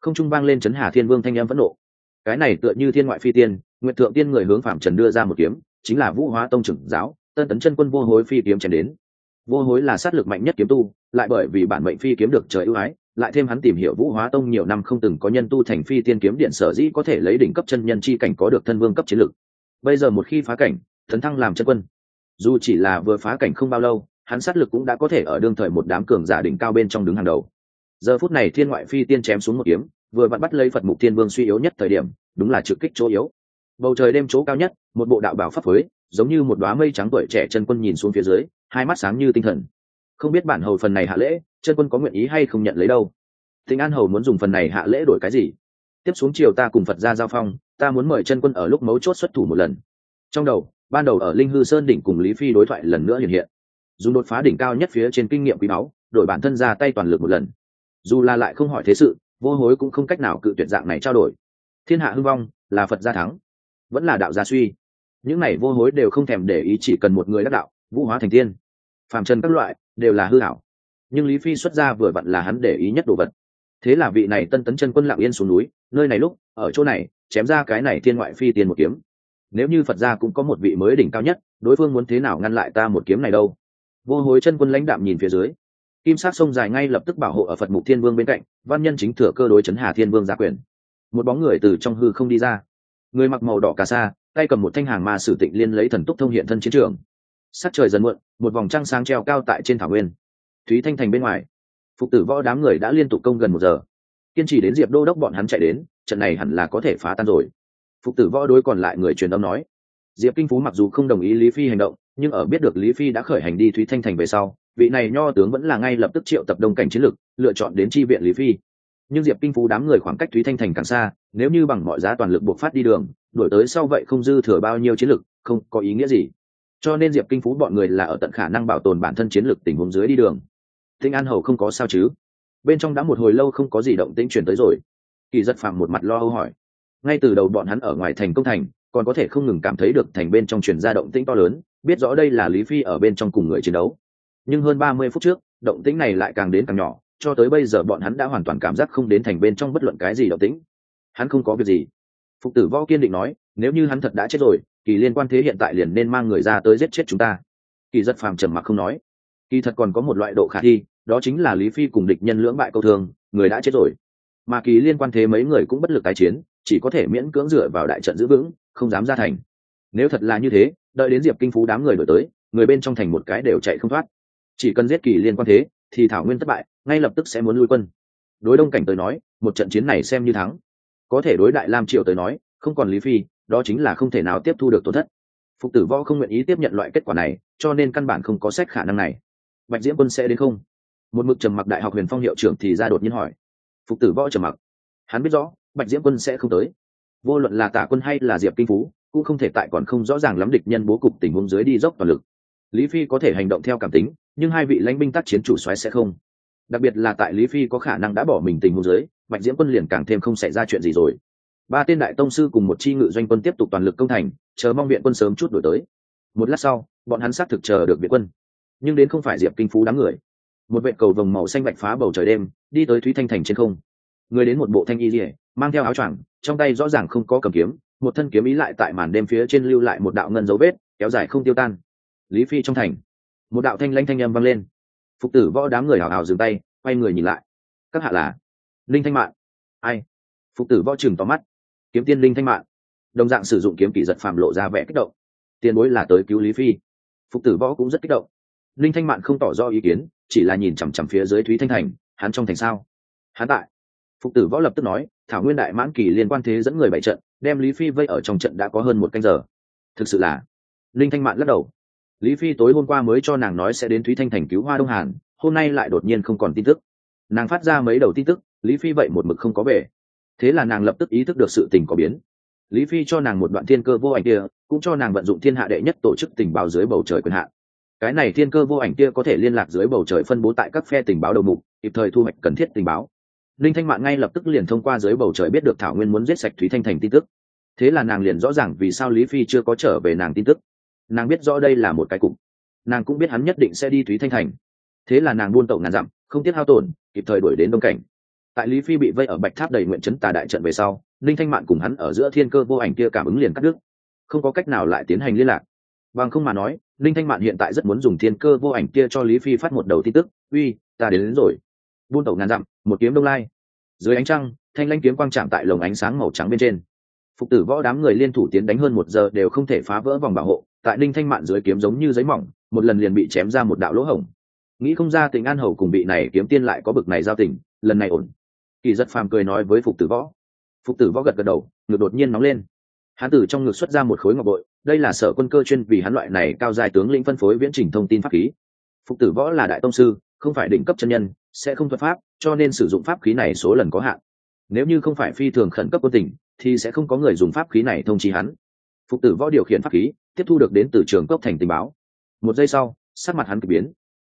Không trung vang lên chấn hà thiên vương thanh em phẫn nộ cái này tựa như thiên ngoại phi tiên, nguyện thượng tiên người hướng phạm trần đưa ra một kiếm, chính là vũ hóa tông trưởng giáo, tân tấn chân quân vô hối phi kiếm chém đến. Vô hối là sát lực mạnh nhất kiếm tu, lại bởi vì bản mệnh phi kiếm được trời ưu ái, lại thêm hắn tìm hiểu vũ hóa tông nhiều năm không từng có nhân tu thành phi tiên kiếm điện sở dĩ có thể lấy đỉnh cấp chân nhân chi cảnh có được thân vương cấp chiến lực. Bây giờ một khi phá cảnh thần thăng làm chân quân, dù chỉ là vừa phá cảnh không bao lâu, hắn sát lực cũng đã có thể ở đương thời một đám cường giả đỉnh cao bên trong đứng hàng đầu. Giờ phút này thiên ngoại phi tiên chém xuống một kiếm vừa vặn bắt lấy phật mục thiên vương suy yếu nhất thời điểm, đúng là trực kích chỗ yếu. Bầu trời đêm chỗ cao nhất, một bộ đạo bảo pháp phối giống như một đoá mây trắng tuổi trẻ chân quân nhìn xuống phía dưới, hai mắt sáng như tinh thần. Không biết bản hầu phần này hạ lễ, chân quân có nguyện ý hay không nhận lấy đâu. Thịnh an hầu muốn dùng phần này hạ lễ đổi cái gì? Tiếp xuống chiều ta cùng phật ra giao phong, ta muốn mời chân quân ở lúc mấu chốt xuất thủ một lần. Trong đầu, ban đầu ở linh hư sơn đỉnh cùng lý phi đối thoại lần nữa hiện hiện. Dùng đột phá đỉnh cao nhất phía trên kinh nghiệm quý báu, đổi bản thân ra tay toàn lực một lần. Dù là lại không hỏi thế sự vô hối cũng không cách nào cự tuyệt dạng này trao đổi. Thiên hạ hưng vong là phật gia thắng, vẫn là đạo gia suy. Những này vô hối đều không thèm để ý, chỉ cần một người đắc đạo, vũ hóa thành tiên. Phàm trần các loại đều là hư hảo nhưng lý phi xuất ra vừa vặn là hắn để ý nhất đồ vật. Thế là vị này tân tấn chân quân lặng yên xuống núi, nơi này lúc, ở chỗ này, chém ra cái này thiên ngoại phi tiền một kiếm. Nếu như phật gia cũng có một vị mới đỉnh cao nhất, đối phương muốn thế nào ngăn lại ta một kiếm này đâu? Vô hối chân quân lãnh đạm nhìn phía dưới kim sát sông dài ngay lập tức bảo hộ ở phật mục thiên vương bên cạnh, văn nhân chính thừa cơ đối chấn hà thiên vương gia quyền. Một bóng người từ trong hư không đi ra. Người mặc màu đỏ cà sa, tay cầm một thanh hàng ma sử tịnh liên lấy thần túc thông hiện thân chiến trường. Sắc trời dần muộn, một vòng trăng sáng treo cao tại trên thảo nguyên. Thúy thanh thành bên ngoài. Phục tử võ đám người đã liên tục công gần một giờ. Kiên trì đến diệp đô đốc bọn hắn chạy đến, trận này hẳn là có thể phá tan rồi. Phục tử võ đối còn lại người truyền âm nói. Diệp kinh phú mặc dù không đồng ý lý phi hành động, nhưng ở biết được lý phi đã khởi hành đi thúy thanh thành về sau vị này nho tướng vẫn là ngay lập tức triệu tập đông cảnh chiến lực lựa chọn đến tri viện lý phi. Nhưng diệp kinh phú đám người khoảng cách thúy thanh thành càng xa, nếu như bằng mọi giá toàn lực buộc phát đi đường, đổi tới sau vậy không dư thừa bao nhiêu chiến lực không có ý nghĩa gì. Cho nên diệp kinh phú bọn người là ở tận khả năng bảo tồn bản thân chiến lực tình huống dưới đi đường. Tinh an hầu không có sao chứ? Bên trong đã một hồi lâu không có gì động tĩnh chuyển tới rồi. Kỳ rất phàm một mặt lo âu hỏi. Ngay từ đầu bọn hắn ở ngoài thành công thành, còn có thể không ngừng cảm thấy được thành bên trong truyền ra động tĩnh to lớn, biết rõ đây là lý phi ở bên trong cùng người chiến đấu nhưng hơn ba mươi phút trước, động tĩnh này lại càng đến càng nhỏ, cho tới bây giờ bọn hắn đã hoàn toàn cảm giác không đến thành bên trong bất luận cái gì động tĩnh. Hắn không có việc gì. Phục tử võ kiên định nói, nếu như hắn thật đã chết rồi, kỳ liên quan thế hiện tại liền nên mang người ra tới giết chết chúng ta. Kỳ rất phàm trầm mặc không nói. Kỳ thật còn có một loại độ khả thi, đó chính là lý phi cùng địch nhân lưỡng bại câu thường người đã chết rồi. Mà kỳ liên quan thế mấy người cũng bất lực tái chiến, chỉ có thể miễn cưỡng dựa vào đại trận giữ vững, không dám ra thành. Nếu thật là như thế, đợi đến diệp kinh phú đám người đổi tới, người bên trong thành một cái đều chạy không thoát chỉ cần giết kỳ liên quan thế, thì thảo nguyên thất bại, ngay lập tức sẽ muốn lui quân. Đối đông cảnh tới nói, một trận chiến này xem như thắng. Có thể đối đại lam triệu tới nói, không còn lý phi, đó chính là không thể nào tiếp thu được tổn thất. Phục tử võ không nguyện ý tiếp nhận loại kết quả này, cho nên căn bản không có sách khả năng này. Bạch diễm quân sẽ đến không? Một mực trầm mặc đại học huyền phong hiệu trưởng thì ra đột nhiên hỏi. Phục tử võ trầm mặc. Hắn biết rõ, bạch diễm quân sẽ không tới. Vô luận là tả quân hay là diệp kinh phú, cũng không thể tại còn không rõ ràng lắm địch nhân bố cục tình huống dưới đi dốc toàn lực. Lý phi có thể hành động theo cảm tính nhưng hai vị lãnh binh tác chiến chủ soái sẽ không. Đặc biệt là tại lý phi có khả năng đã bỏ mình tình huống dưới, bạch diễm quân liền càng thêm không xảy ra chuyện gì rồi. Ba tên đại tông sư cùng một chi ngự doanh quân tiếp tục toàn lực công thành, chờ mong viện quân sớm chút đổi tới. Một lát sau, bọn hắn xác thực chờ được viện quân. Nhưng đến không phải diệp kinh phú đám người. Một vệ cầu vồng màu xanh bạch phá bầu trời đêm, đi tới thúy thanh thành trên không. Người đến một bộ thanh y dỉa mang theo áo choàng, trong tay rõ ràng không có cầm kiếm, một thân kiếm ý lại tại màn đêm phía trên lưu lại một đạo ngân dấu vết, kéo dài không tiêu tan. Lý phi trong thành một đạo thanh lanh thanh âm vang lên. Phục tử võ đám người hào hào dừng tay, quay người nhìn lại. Các hạ là linh thanh mạng ai? Phục tử võ chừng tóm mắt. Kiếm tiên linh thanh mạng đồng dạng sử dụng kiếm kỷ giật phạm lộ ra vẻ kích động. Tiền bối là tới cứu lý phi. Phục tử võ cũng rất kích động. Linh thanh mạn không tỏ rõ ý kiến, chỉ là nhìn chằm chằm phía dưới thúy thanh thành, hắn trong thành sao? Hắn tại. Phục tử võ lập tức nói, thảo nguyên đại mãn kỳ liên quan thế dẫn người bảy trận, đem lý phi vây ở trong trận đã có hơn một canh giờ. Thực sự là linh thanh mạn lắc đầu lý phi tối hôm qua mới cho nàng nói sẽ đến thúy thanh thành cứu hoa đông hàn, hôm nay lại đột nhiên không còn tin tức. Nàng phát ra mấy đầu tin tức, lý phi vậy một mực không có về. Thế là nàng lập tức ý thức được sự tình có biến. Lý phi cho nàng một đoạn thiên cơ vô ảnh kia, cũng cho nàng vận dụng thiên hạ đệ nhất tổ chức tình báo dưới bầu trời quyền hạn. Cái này thiên cơ vô ảnh kia có thể liên lạc dưới bầu trời phân bố tại các phe tình báo đầu mục, kịp thời thu hoạch cần thiết tình báo. Linh thanh mạn ngay lập tức liền thông qua dưới bầu trời biết được thảo nguyên muốn giết sạch thúy thanh thành tin tức. Thế là nàng liền rõ ràng vì sao lý phi chưa có trở về nàng tin tức nàng biết rõ đây là một cái cục. Nàng cũng biết hắn nhất định sẽ đi thúy thanh thành. Thế là nàng buôn tẩu ngàn dặm không tiếc hao tổn kịp thời đuổi đến đông cảnh. Tại lý phi bị vây ở bạch tháp đầy nguyện chấn tà đại trận về sau ninh thanh mạn cùng hắn ở giữa thiên cơ vô ảnh kia cảm ứng liền cắt đứt. Không có cách nào lại tiến hành liên lạc. Bằng không mà nói ninh thanh mạn hiện tại rất muốn dùng thiên cơ vô ảnh kia cho lý phi phát một đầu tin tức uy ta đến, đến rồi. Buôn tẩu ngàn dặm một kiếm đông lai. Dưới ánh trăng thanh lanh kiếm quang chạm tại lồng ánh sáng màu trắng bên trên. Phục tử võ đám người liên thủ tiến đánh hơn một giờ đều không thể phá vỡ vòng bảo hộ tại ninh thanh mạn dưới kiếm giống như giấy mỏng, một lần liền bị chém ra một đạo lỗ hổng. Nghĩ không ra tình an hầu cùng bị này kiếm tiên lại có bực này giao tình, lần này ổn. Kỳ giật phàm cười nói với phục tử võ. Phục tử võ gật gật đầu, ngực đột nhiên nóng lên. Hán tử trong ngực xuất ra một khối ngọc bội, đây là sở quân cơ chuyên vì hắn loại này cao dài tướng lĩnh phân phối viễn trình thông tin pháp khí. Phục tử võ là đại tông sư, không phải đỉnh cấp chân nhân, sẽ không thuật pháp, cho nên sử dụng pháp khí này số lần có hạn. Nếu như không phải phi thường khẩn cấp quân tình, thì sẽ không có người dùng pháp khí này thông chí hắn phục tử võ điều khiển pháp khí, tiếp thu được đến từ trường cốc thành tình báo. Một giây sau, sắc mặt hắn k ỳ biến.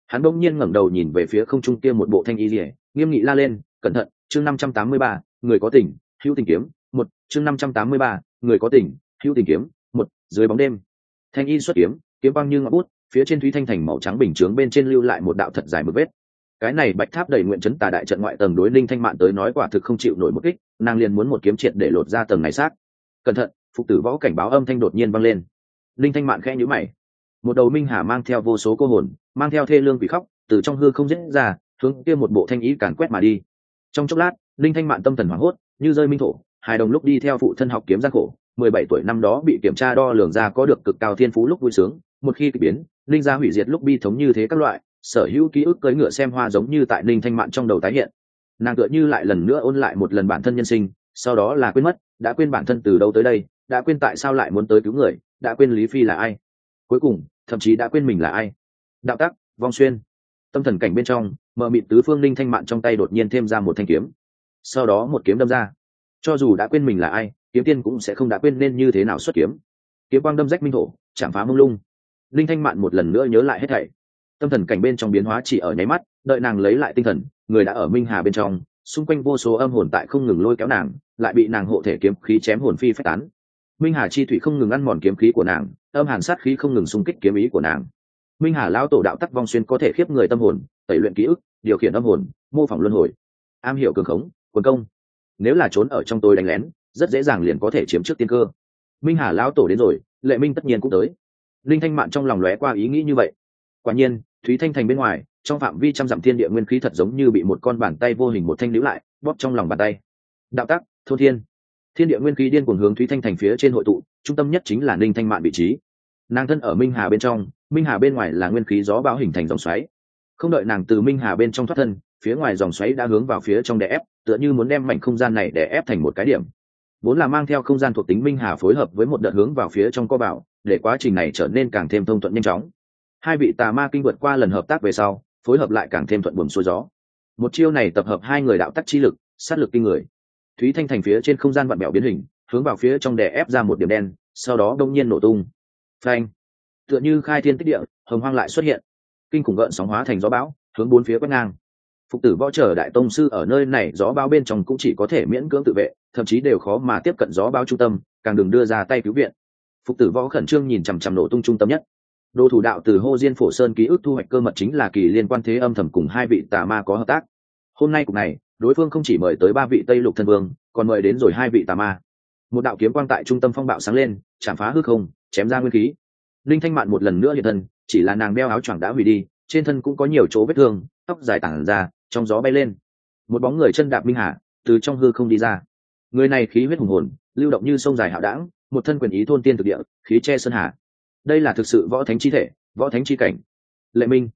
Hắn bỗng nhiên ngẩng đầu nhìn về phía không trung kia một bộ thanh y rỉa nghiêm nghị la lên, cẩn thận, chương năm trăm tám mươi ba, người có tỉnh, hữu tình kiếm, một, chương năm trăm tám mươi ba, người có tỉnh, hữu tình kiếm, một, dưới bóng đêm. Thanh y xuất kiếm kiếm băng như ngọc bút, phía trên thúy thanh thành màu trắng bình chướng bên trên lưu lại một đạo thật dài một vết. Cái này bạch tháp đầy nguyện chấn tà đại trận ngoại tầng đối linh thanh mạn tới nói quả thực không chịu nổi một kích, nàng liền muốn một kiếm triệt để lột ra tầng này xác. Cẩn thận phục tử võ cảnh báo âm thanh đột nhiên vang lên. Linh thanh mạn khẽ nhíu mày. Một đầu minh hà mang theo vô số cô hồn, mang theo thê lương quỷ khóc, từ trong hư không dễ ra, hướng kia một bộ thanh ý càn quét mà đi. Trong chốc lát, linh thanh mạn tâm thần hoảng hốt, như rơi minh thổ hai đồng lúc đi theo phụ thân học kiếm gian khổ, mười bảy tuổi năm đó bị kiểm tra đo lường ra có được cực cao thiên phú lúc vui sướng, một khi kỳ biến, linh gia hủy diệt lúc bi thống như thế các loại, sở hữu ký ức cưỡi ngựa xem hoa giống như tại ninh thanh mạn trong đầu tái hiện. Nàng tựa như lại lần nữa ôn lại một lần bản thân nhân sinh, sau đó là quên mất, đã quên bản thân từ đâu tới đây đã quên tại sao lại muốn tới cứu người, đã quên lý phi là ai. Cuối cùng, thậm chí đã quên mình là ai. Đạo tắc, vong xuyên. Tâm thần cảnh bên trong, mờ mịt tứ phương linh thanh mạn trong tay đột nhiên thêm ra một thanh kiếm. Sau đó một kiếm đâm ra. Cho dù đã quên mình là ai, kiếm tiên cũng sẽ không đã quên nên như thế nào xuất kiếm. Kiếm quang đâm rách minh thổ, chạm phá mông lung. Linh thanh mạn một lần nữa nhớ lại hết thảy. Tâm thần cảnh bên trong biến hóa chỉ ở nháy mắt, đợi nàng lấy lại tinh thần, người đã ở minh hà bên trong, xung quanh vô số âm hồn tại không ngừng lôi kéo nàng, lại bị nàng hộ thể kiếm khí chém hồn phi phách tán minh hà chi thủy không ngừng ăn mòn kiếm khí của nàng, âm hàn sát khí không ngừng xung kích kiếm ý của nàng. Minh hà lão tổ đạo tắc vong xuyên có thể khiếp người tâm hồn, tẩy luyện ký ức, điều khiển âm hồn, mô phỏng luân hồi. Am hiểu cường khống, quần công. Nếu là trốn ở trong tôi đánh lén, rất dễ dàng liền có thể chiếm trước tiên cơ. Minh hà lão tổ đến rồi, lệ minh tất nhiên cũng tới. Linh thanh mạn trong lòng lóe qua ý nghĩ như vậy. Quả nhiên, thúy thanh thành bên ngoài, trong phạm vi trăm dặm thiên địa nguyên khí thật giống như bị một con bàn tay vô hình một thanh liễu lại, bóp trong lòng bàn tay. Đạo tắc thô thiên thiên địa nguyên khí điên cuồng hướng thúy thanh thành phía trên hội tụ, trung tâm nhất chính là ninh thanh mạn vị trí. Nàng thân ở minh hà bên trong, minh hà bên ngoài là nguyên khí gió bão hình thành dòng xoáy. Không đợi nàng từ minh hà bên trong thoát thân, phía ngoài dòng xoáy đã hướng vào phía trong đè ép, tựa như muốn đem mảnh không gian này để ép thành một cái điểm. Vốn là mang theo không gian thuộc tính minh hà phối hợp với một đợt hướng vào phía trong co bảo để quá trình này trở nên càng thêm thông thuận nhanh chóng. Hai vị tà ma kinh vượt qua lần hợp tác về sau, phối hợp lại càng thêm thuận buồm xuôi gió. Một chiêu này tập hợp hai người đạo tắc chi lực, sát lực kinh người thúy thanh thành phía trên không gian vặn bẹo biến hình, hướng vào phía trong đè ép ra một điểm đen, sau đó đông nhiên nổ tung. Phanh! Tựa như khai thiên tích địa, hồng hoang lại xuất hiện. Kinh khủng gợn sóng hóa thành gió bão, hướng bốn phía quét ngang. Phục tử võ trở đại tông sư ở nơi này, gió bão bên trong cũng chỉ có thể miễn cưỡng tự vệ, thậm chí đều khó mà tiếp cận gió bão trung tâm, càng đừng đưa ra tay cứu viện. Phục tử võ khẩn trương nhìn chằm chằm nổ tung trung tâm nhất. Đồ thủ đạo từ hô diên phổ sơn ký ức thu hoạch cơ mật chính là kỳ liên quan thế âm thầm cùng hai vị tà ma có hợp tác. Hôm nay cục này đối phương không chỉ mời tới ba vị tây lục thân vương còn mời đến rồi hai vị tà ma. Một đạo kiếm quang tại trung tâm phong bạo sáng lên chạm phá hư không chém ra nguyên khí. Linh thanh mạn một lần nữa hiện thân chỉ là nàng đeo áo choàng đã hủy đi trên thân cũng có nhiều chỗ vết thương tóc dài tản ra trong gió bay lên. Một bóng người chân đạp minh hạ, từ trong hư không đi ra. Người này khí huyết hùng hồn lưu động như sông dài hạo đảng một thân quyền ý thôn tiên thực địa khí che sơn hà. Đây là thực sự võ thánh chi thể võ thánh chi cảnh. Lệ minh.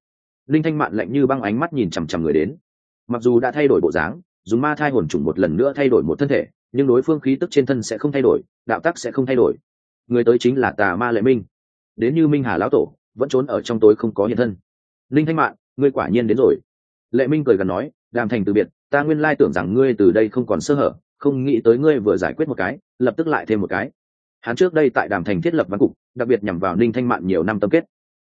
Linh thanh mạn lạnh như băng ánh mắt nhìn chằm chằm người đến mặc dù đã thay đổi bộ dáng, dùng ma thai hồn trùng một lần nữa thay đổi một thân thể, nhưng đối phương khí tức trên thân sẽ không thay đổi, đạo tắc sẽ không thay đổi. Người tới chính là tà ma lệ minh. Đến như minh hà lão tổ, vẫn trốn ở trong tối không có hiện thân. Linh thanh mạn, ngươi quả nhiên đến rồi. Lệ minh cười gần nói, đàm thành từ biệt, ta nguyên lai tưởng rằng ngươi từ đây không còn sơ hở, không nghĩ tới ngươi vừa giải quyết một cái, lập tức lại thêm một cái. Hắn trước đây tại đàm thành thiết lập văn cục, đặc biệt nhằm vào ninh thanh mạn nhiều năm tâm kết.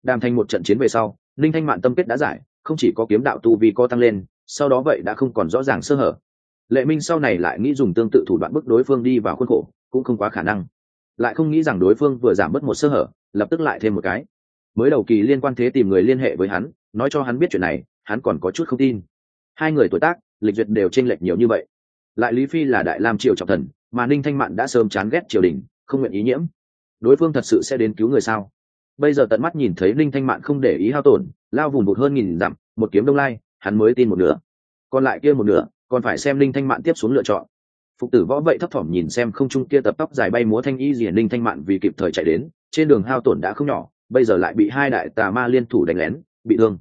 Đàm thành một trận chiến về sau ninh thanh mạn tâm kết đã giải, không chỉ có kiếm đạo tu vi co tăng lên sau đó vậy đã không còn rõ ràng sơ hở. Lệ minh sau này lại nghĩ dùng tương tự thủ đoạn bức đối phương đi vào khuôn khổ, cũng không quá khả năng. Lại không nghĩ rằng đối phương vừa giảm bớt một sơ hở, lập tức lại thêm một cái. Mới đầu kỳ liên quan thế tìm người liên hệ với hắn, nói cho hắn biết chuyện này, hắn còn có chút không tin. Hai người tuổi tác, lịch duyệt đều chênh lệch nhiều như vậy. Lại lý phi là đại lam triều trọng thần, mà ninh thanh mạn đã sớm chán ghét triều đình, không nguyện ý nhiễm. Đối phương thật sự sẽ đến cứu người sao? Bây giờ tận mắt nhìn thấy ninh thanh mạn không để ý hao tổn, lao vùng vụt hơn nghìn dặm, một kiếm đông lai hắn mới tin một nửa. Còn lại kia một nửa còn phải xem linh thanh mạn tiếp xuống lựa chọn. Phục tử võ vậy thấp thỏm nhìn xem không trung kia tập tóc dài bay múa thanh y gì linh thanh mạn vì kịp thời chạy đến trên đường hao tổn đã không nhỏ bây giờ lại bị hai đại tà ma liên thủ đánh lén bị thương.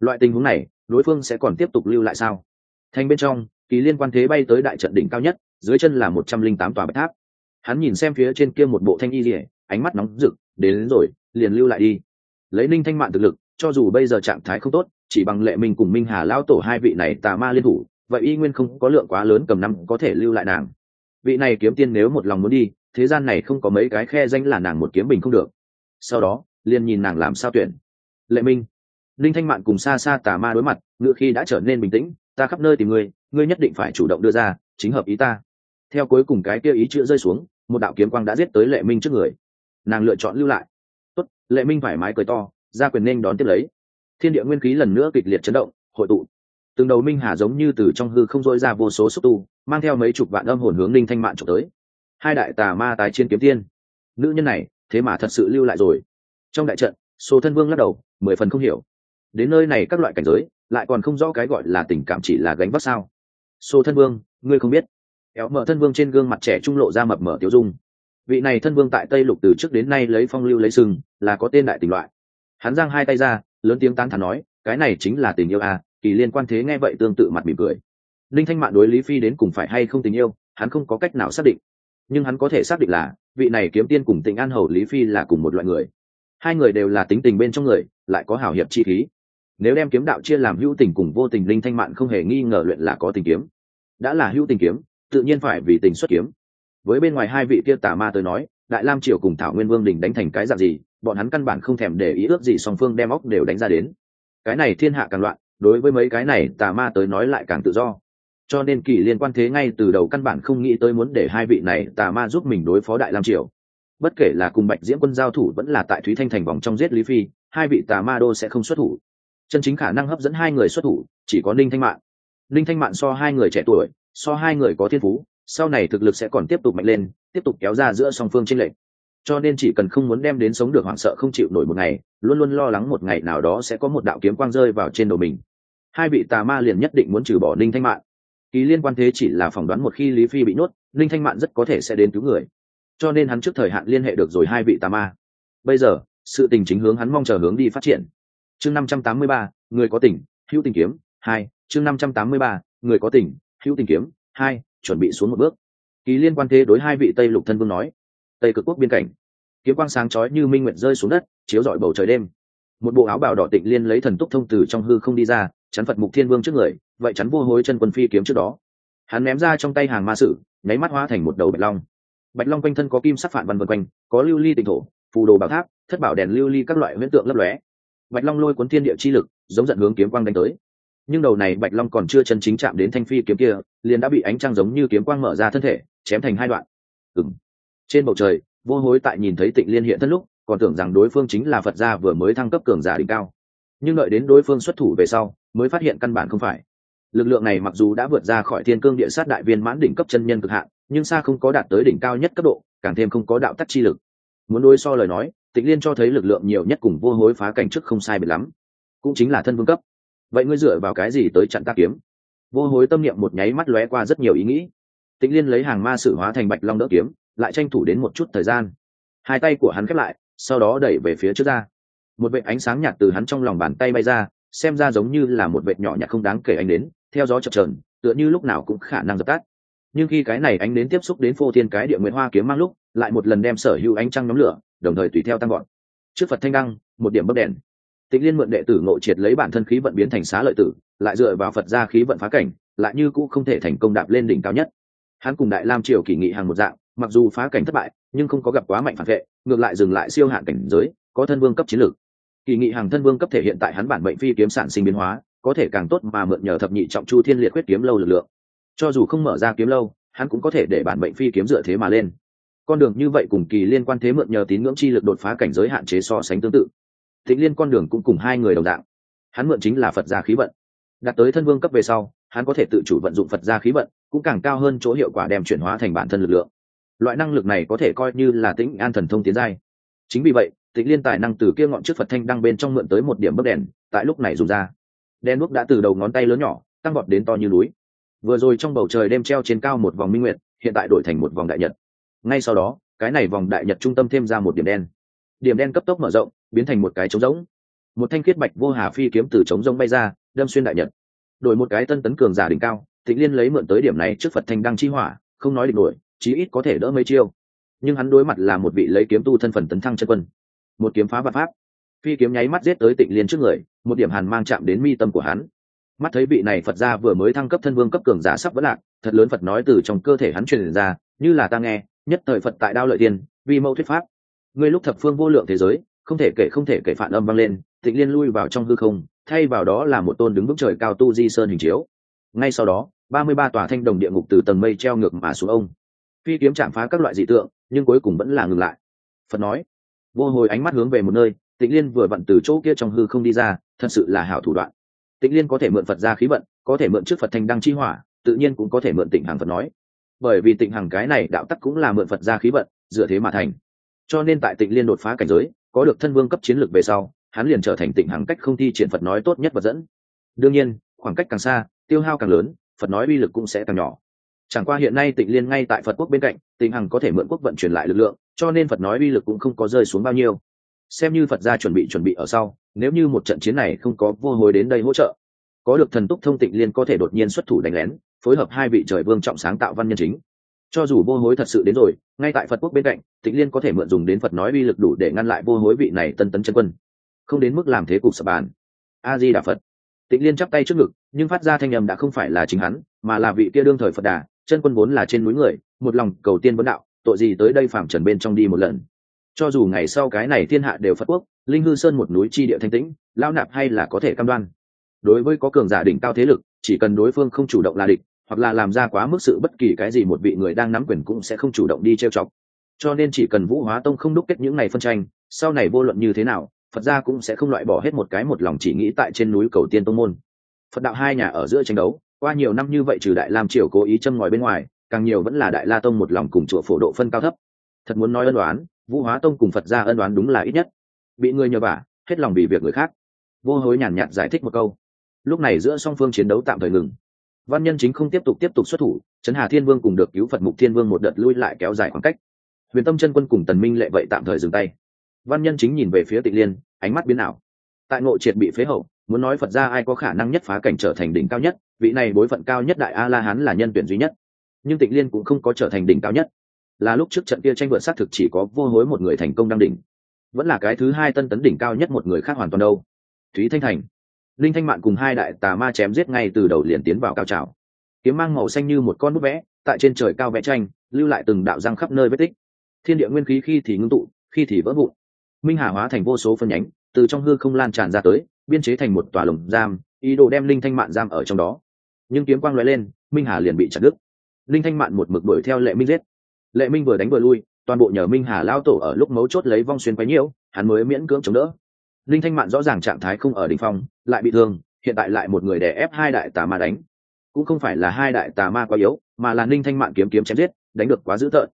Loại tình huống này đối phương sẽ còn tiếp tục lưu lại sao? Thành bên trong kỳ liên quan thế bay tới đại trận đỉnh cao nhất dưới chân là một trăm linh tám tòa bạch tháp. Hắn nhìn xem phía trên kia một bộ thanh y rỉa ánh mắt nóng rực đến, đến rồi liền lưu lại đi. Lấy ninh thanh mạn thực lực cho dù bây giờ trạng thái không tốt chỉ bằng lệ minh cùng minh hà lão tổ hai vị này tà ma liên thủ, vậy y nguyên không có lượng quá lớn cầm năm có thể lưu lại nàng. Vị này kiếm tiên nếu một lòng muốn đi, thế gian này không có mấy cái khe danh là nàng một kiếm bình không được. Sau đó, liền nhìn nàng làm sao tuyển. Lệ minh, linh thanh mạn cùng xa xa tà ma đối mặt, ngựa khi đã trở nên bình tĩnh, ta khắp nơi tìm ngươi ngươi nhất định phải chủ động đưa ra, chính hợp ý ta. Theo cuối cùng cái kia ý chữ rơi xuống, một đạo kiếm quang đã giết tới lệ minh trước người. Nàng lựa chọn lưu lại. Tốt. Lệ minh thoải mái cười to, ra quyền nên đón tiếp lấy thiên địa nguyên khí lần nữa kịch liệt chấn động, hội tụ. Từng đầu minh hà giống như từ trong hư không dối ra vô số xúc tu, mang theo mấy chục vạn âm hồn hướng linh thanh mạn trộm tới. Hai đại tà ma tái chiến kiếm tiên. Nữ nhân này, thế mà thật sự lưu lại rồi. Trong đại trận số thân vương lắc đầu, mười phần không hiểu. Đến nơi này các loại cảnh giới, lại còn không rõ cái gọi là tình cảm chỉ là gánh vác sao. Số thân vương, ngươi không biết. Éo mở thân vương trên gương mặt trẻ trung lộ ra mập mở tiêu dung. Vị này thân vương tại tây lục từ trước đến nay lấy phong lưu lấy sừng, là có tên đại tình loại. Hắn giang hai tay ra lớn tiếng tán thản nói, cái này chính là tình yêu à kỳ liên quan thế nghe vậy tương tự mặt mỉm cười. Linh thanh mạn đối lý phi đến cùng phải hay không tình yêu, hắn không có cách nào xác định. Nhưng hắn có thể xác định là, vị này kiếm tiên cùng tình an hầu lý phi là cùng một loại người. Hai người đều là tính tình bên trong người, lại có hảo hiệp chi khí. Nếu đem kiếm đạo chia làm hữu tình cùng vô tình linh thanh mạn không hề nghi ngờ luyện là có tình kiếm. Đã là hữu tình kiếm, tự nhiên phải vì tình xuất kiếm. Với bên ngoài hai vị kia tà ma tới nói, đại lam triều cùng thảo nguyên vương đình đánh thành cái dạng gì bọn hắn căn bản không thèm để ý ước gì song phương đem óc đều đánh ra đến. Cái này thiên hạ càng loạn, đối với mấy cái này, tà ma tới nói lại càng tự do. Cho nên kỳ liên quan thế ngay từ đầu căn bản không nghĩ tới muốn để hai vị này tà ma giúp mình đối phó đại lam triều. Bất kể là cùng bạch diễm quân giao thủ vẫn là tại thúy thanh thành vòng trong giết lý phi, hai vị tà ma đô sẽ không xuất thủ. Chân chính khả năng hấp dẫn hai người xuất thủ, chỉ có ninh thanh mạn. Ninh thanh mạn so hai người trẻ tuổi, so hai người có thiên phú, sau này thực lực sẽ còn tiếp tục mạnh lên, tiếp tục kéo ra giữa song phương tranh lệch cho nên chỉ cần không muốn đem đến sống được hoảng sợ không chịu nổi một ngày, luôn luôn lo lắng một ngày nào đó sẽ có một đạo kiếm quang rơi vào trên đầu mình. Hai vị tà ma liền nhất định muốn trừ bỏ ninh thanh mạn. Kỳ liên quan thế chỉ là phỏng đoán một khi lý phi bị nuốt ninh thanh mạn rất có thể sẽ đến cứu người. Cho nên hắn trước thời hạn liên hệ được rồi hai vị tà ma. Bây giờ, sự tình chính hướng hắn mong chờ hướng đi phát triển. Chương năm trăm tám mươi ba, người có tỉnh, hữu tình kiếm, hai. Chương năm trăm tám mươi ba, người có tỉnh, hữu tình kiếm, hai. Chuẩn bị xuống một bước. Kỳ liên quan thế đối hai vị tây lục thân vương nói tây cực quốc biên cảnh. Kiếm quang sáng chói như minh nguyện rơi xuống đất, chiếu rọi bầu trời đêm. Một bộ áo bào đỏ tịnh liên lấy thần túc thông từ trong hư không đi ra, chắn phật mục thiên vương trước người, vậy chắn vô hối chân quân phi kiếm trước đó. Hắn ném ra trong tay hàng ma sử, nháy mắt hóa thành một đầu bạch long. Bạch long quanh thân có kim sắc phản văn vân quanh, có lưu ly tịnh thổ, phù đồ bảo tháp, thất bảo đèn lưu ly các loại huyễn tượng lấp lóe. Bạch long lôi cuốn thiên địa chi lực, giống giận hướng kiếm quang đánh tới. Nhưng đầu này bạch long còn chưa chân chính chạm đến thanh phi kiếm kia, liền đã bị ánh trăng giống như kiếm quang mở ra thân thể, chém thành hai đoạn. Ừng trên bầu trời, vô hối tại nhìn thấy tịnh liên hiện thân lúc, còn tưởng rằng đối phương chính là phật gia vừa mới thăng cấp cường giả đỉnh cao. Nhưng đợi đến đối phương xuất thủ về sau, mới phát hiện căn bản không phải. Lực lượng này mặc dù đã vượt ra khỏi thiên cương địa sát đại viên mãn đỉnh cấp chân nhân cực hạn, nhưng xa không có đạt tới đỉnh cao nhất cấp độ, càng thêm không có đạo tắc chi lực. Muốn đối so lời nói, tịnh liên cho thấy lực lượng nhiều nhất cùng vô hối phá cảnh trước không sai biệt lắm. Cũng chính là thân vương cấp. Vậy ngươi dựa vào cái gì tới chặn ta kiếm? Vô hối tâm niệm một nháy mắt lóe qua rất nhiều ý nghĩ. Tịnh liên lấy hàng ma sử hóa thành bạch long đỡ kiếm lại tranh thủ đến một chút thời gian. Hai tay của hắn khép lại, sau đó đẩy về phía trước ra. Một vệ ánh sáng nhạt từ hắn trong lòng bàn tay bay ra, xem ra giống như là một vệ nhỏ nhặt không đáng kể Anh đến, theo gió chập trờn tựa như lúc nào cũng khả năng dập tắt. Nhưng khi cái này ánh đến tiếp xúc đến phô thiên cái địa nguyễn hoa kiếm mang lúc, lại một lần đem sở hữu ánh trăng nhóm lửa, đồng thời tùy theo tăng gọn trước phật thanh đăng, một điểm bấc đèn. Tịnh liên mượn đệ tử ngộ triệt lấy bản thân khí vận biến thành xá lợi tử, lại dựa vào phật ra khí vận phá cảnh, lại như cũ không thể thành công đạp lên đỉnh cao nhất. Hắn cùng đại lam triều kỷ nghị hàng một dạng mặc dù phá cảnh thất bại, nhưng không có gặp quá mạnh phản vệ, ngược lại dừng lại siêu hạn cảnh giới, có thân vương cấp chiến lược. Kỳ nghị hàng thân vương cấp thể hiện tại hắn bản mệnh phi kiếm sản sinh biến hóa, có thể càng tốt mà mượn nhờ thập nhị trọng chu thiên liệt quyết kiếm lâu lực lượng. Cho dù không mở ra kiếm lâu, hắn cũng có thể để bản mệnh phi kiếm dựa thế mà lên. Con đường như vậy cùng kỳ liên quan thế mượn nhờ tín ngưỡng chi lực đột phá cảnh giới hạn chế so sánh tương tự. Thịnh liên con đường cũng cùng hai người đồng dạng. Hắn mượn chính là phật gia khí vận. Đạt tới thân vương cấp về sau, hắn có thể tự chủ vận dụng phật gia khí vận, cũng càng cao hơn chỗ hiệu quả đem chuyển hóa thành bản thân lực lượng loại năng lực này có thể coi như là tĩnh an thần thông tiến giai. Chính vì vậy tĩnh liên tài năng từ kia ngọn trước phật thanh đăng bên trong mượn tới một điểm bấc đèn, tại lúc này dùng ra. Đen đuốc đã từ đầu ngón tay lớn nhỏ, tăng vọt đến to như núi. Vừa rồi trong bầu trời đêm treo trên cao một vòng minh nguyệt, hiện tại đổi thành một vòng đại nhật. Ngay sau đó, cái này vòng đại nhật trung tâm thêm ra một điểm đen. Điểm đen cấp tốc mở rộng, biến thành một cái trống rỗng. Một thanh khiết bạch vô hà phi kiếm từ trống rỗng bay ra, đâm xuyên đại nhật. Đổi một cái tân tấn cường giả đỉnh cao tịnh liên lấy mượn tới điểm này trước phật thanh đăng chi hỏa, không nói địch nổi chí ít có thể đỡ mấy chiêu. Nhưng hắn đối mặt là một vị lấy kiếm tu thân phần tấn thăng chân quân. Một kiếm phá vật pháp. Phi kiếm nháy mắt giết tới tịnh liên trước người, một điểm hàn mang chạm đến mi tâm của hắn. Mắt thấy vị này phật gia vừa mới thăng cấp thân vương cấp cường giả sắp vỡ lạc, thật lớn phật nói từ trong cơ thể hắn truyền ra, như là ta nghe, nhất thời phật tại đao lợi tiên vi mẫu thuyết pháp. Ngươi lúc thập phương vô lượng thế giới, không thể kể không thể kể phản âm vang lên, tịnh liên lui vào trong hư không, thay vào đó là một tôn đứng vững trời cao tu di sơn hình chiếu. Ngay sau đó, ba mươi ba tòa thanh đồng địa ngục từ tầng mây treo ngược mà xuống ông phi kiếm chạm phá các loại dị tượng, nhưng cuối cùng vẫn là ngừng lại. Phật nói, vô hồi ánh mắt hướng về một nơi, tịnh liên vừa vặn từ chỗ kia trong hư không đi ra, thật sự là hảo thủ đoạn. Tịnh liên có thể mượn phật ra khí vận, có thể mượn trước phật thanh đăng chi hỏa, tự nhiên cũng có thể mượn tịnh hàng phật nói. Bởi vì tịnh hàng cái này đạo tắc cũng là mượn phật ra khí vận, dựa thế mà thành. Cho nên tại tịnh liên đột phá cảnh giới, có được thân vương cấp chiến lược về sau, hắn liền trở thành tịnh hàng cách không thi triển phật nói tốt nhất vật dẫn. Đương nhiên, khoảng cách càng xa, tiêu hao càng lớn, phật nói uy lực cũng sẽ càng nhỏ chẳng qua hiện nay tịnh liên ngay tại phật quốc bên cạnh, tịnh hằng có thể mượn quốc vận chuyển lại lực lượng, cho nên phật nói uy lực cũng không có rơi xuống bao nhiêu. Xem như phật gia chuẩn bị chuẩn bị ở sau, nếu như một trận chiến này không có vô hối đến đây hỗ trợ, có được thần túc thông tịnh liên có thể đột nhiên xuất thủ đánh lén, phối hợp hai vị trời vương trọng sáng tạo văn nhân chính. Cho dù vô hối thật sự đến rồi, ngay tại phật quốc bên cạnh, tịnh liên có thể mượn dùng đến phật nói uy lực đủ để ngăn lại vô hối vị này tân tấn chân quân. Không đến mức làm thế cục sập bàn. A di đà phật. Tịnh liên chắp tay trước ngực, nhưng phát ra thanh âm đã không phải là chính hắn, mà là vị kia đương thời phật đà chân quân vốn là trên núi người, một lòng cầu tiên vấn đạo, tội gì tới đây phạm trần bên trong đi một lần. Cho dù ngày sau cái này thiên hạ đều phật quốc, linh hư sơn một núi chi địa thanh tĩnh lao nạp hay là có thể cam đoan. Đối với có cường giả đỉnh cao thế lực, chỉ cần đối phương không chủ động là địch, hoặc là làm ra quá mức sự bất kỳ cái gì một vị người đang nắm quyền cũng sẽ không chủ động đi trêu chọc. Cho nên chỉ cần vũ hóa tông không đúc kết những ngày phân tranh, sau này vô luận như thế nào, phật gia cũng sẽ không loại bỏ hết một cái một lòng chỉ nghĩ tại trên núi cầu tiên tông môn. Phật đạo hai nhà ở giữa tranh đấu qua nhiều năm như vậy trừ đại lam triều cố ý châm ngòi bên ngoài, càng nhiều vẫn là đại la tông một lòng cùng chùa phổ độ phân cao thấp. Thật muốn nói ân đoán vũ hóa tông cùng phật gia ân đoán đúng là ít nhất. Bị người nhờ vả, hết lòng vì việc người khác. Vô hối nhàn nhạt giải thích một câu. Lúc này giữa song phương chiến đấu tạm thời ngừng. Văn nhân chính không tiếp tục tiếp tục xuất thủ, trấn hà thiên vương cùng được cứu phật mục thiên vương một đợt lui lại kéo dài khoảng cách. Huyền tâm chân quân cùng tần minh lệ vậy tạm thời dừng tay. Văn nhân chính nhìn về phía tịnh liên, ánh mắt biến ảo. Tại ngộ triệt bị phế hậu muốn nói phật ra ai có khả năng nhất phá cảnh trở thành đỉnh cao nhất, vị này bối phận cao nhất đại a la hán là nhân tuyển duy nhất. Nhưng tịnh liên cũng không có trở thành đỉnh cao nhất. Là lúc trước trận kia tranh vượt xác thực chỉ có vô hối một người thành công đăng đỉnh. Vẫn là cái thứ hai tân tấn đỉnh cao nhất một người khác hoàn toàn đâu. Thúy thanh thành. Linh thanh mạn cùng hai đại tà ma chém giết ngay từ đầu liền tiến vào cao trào. Kiếm mang màu xanh như một con bút vẽ tại trên trời cao vẽ tranh, lưu lại từng đạo răng khắp nơi vết tích. Thiên địa nguyên khí khi thì ngưng tụ, khi thì vỡ vụn. Minh hà hóa thành vô số phân nhánh, từ trong hư không lan tràn ra tới biên chế thành một tòa lồng giam, ý đồ đem linh thanh mạn giam ở trong đó. Nhưng kiếm quang l lên, minh hà liền bị chặt đứt. Linh thanh mạn một mực đuổi theo lệ minh giết. Lệ minh vừa đánh vừa lui, toàn bộ nhờ minh hà lao tổ ở lúc mấu chốt lấy vong xuyên quấy nhiễu, hắn mới miễn cưỡng chống đỡ. Linh thanh mạn rõ ràng trạng thái không ở đ ỉ n h phong, lại bị thương, hiện tại lại một người đè ép hai đại tà ma đánh. Cũng không phải là hai đại tà ma quá yếu, mà là Linh thanh mạn kiếm kiếm chém giết, đánh được quá dữ tợn.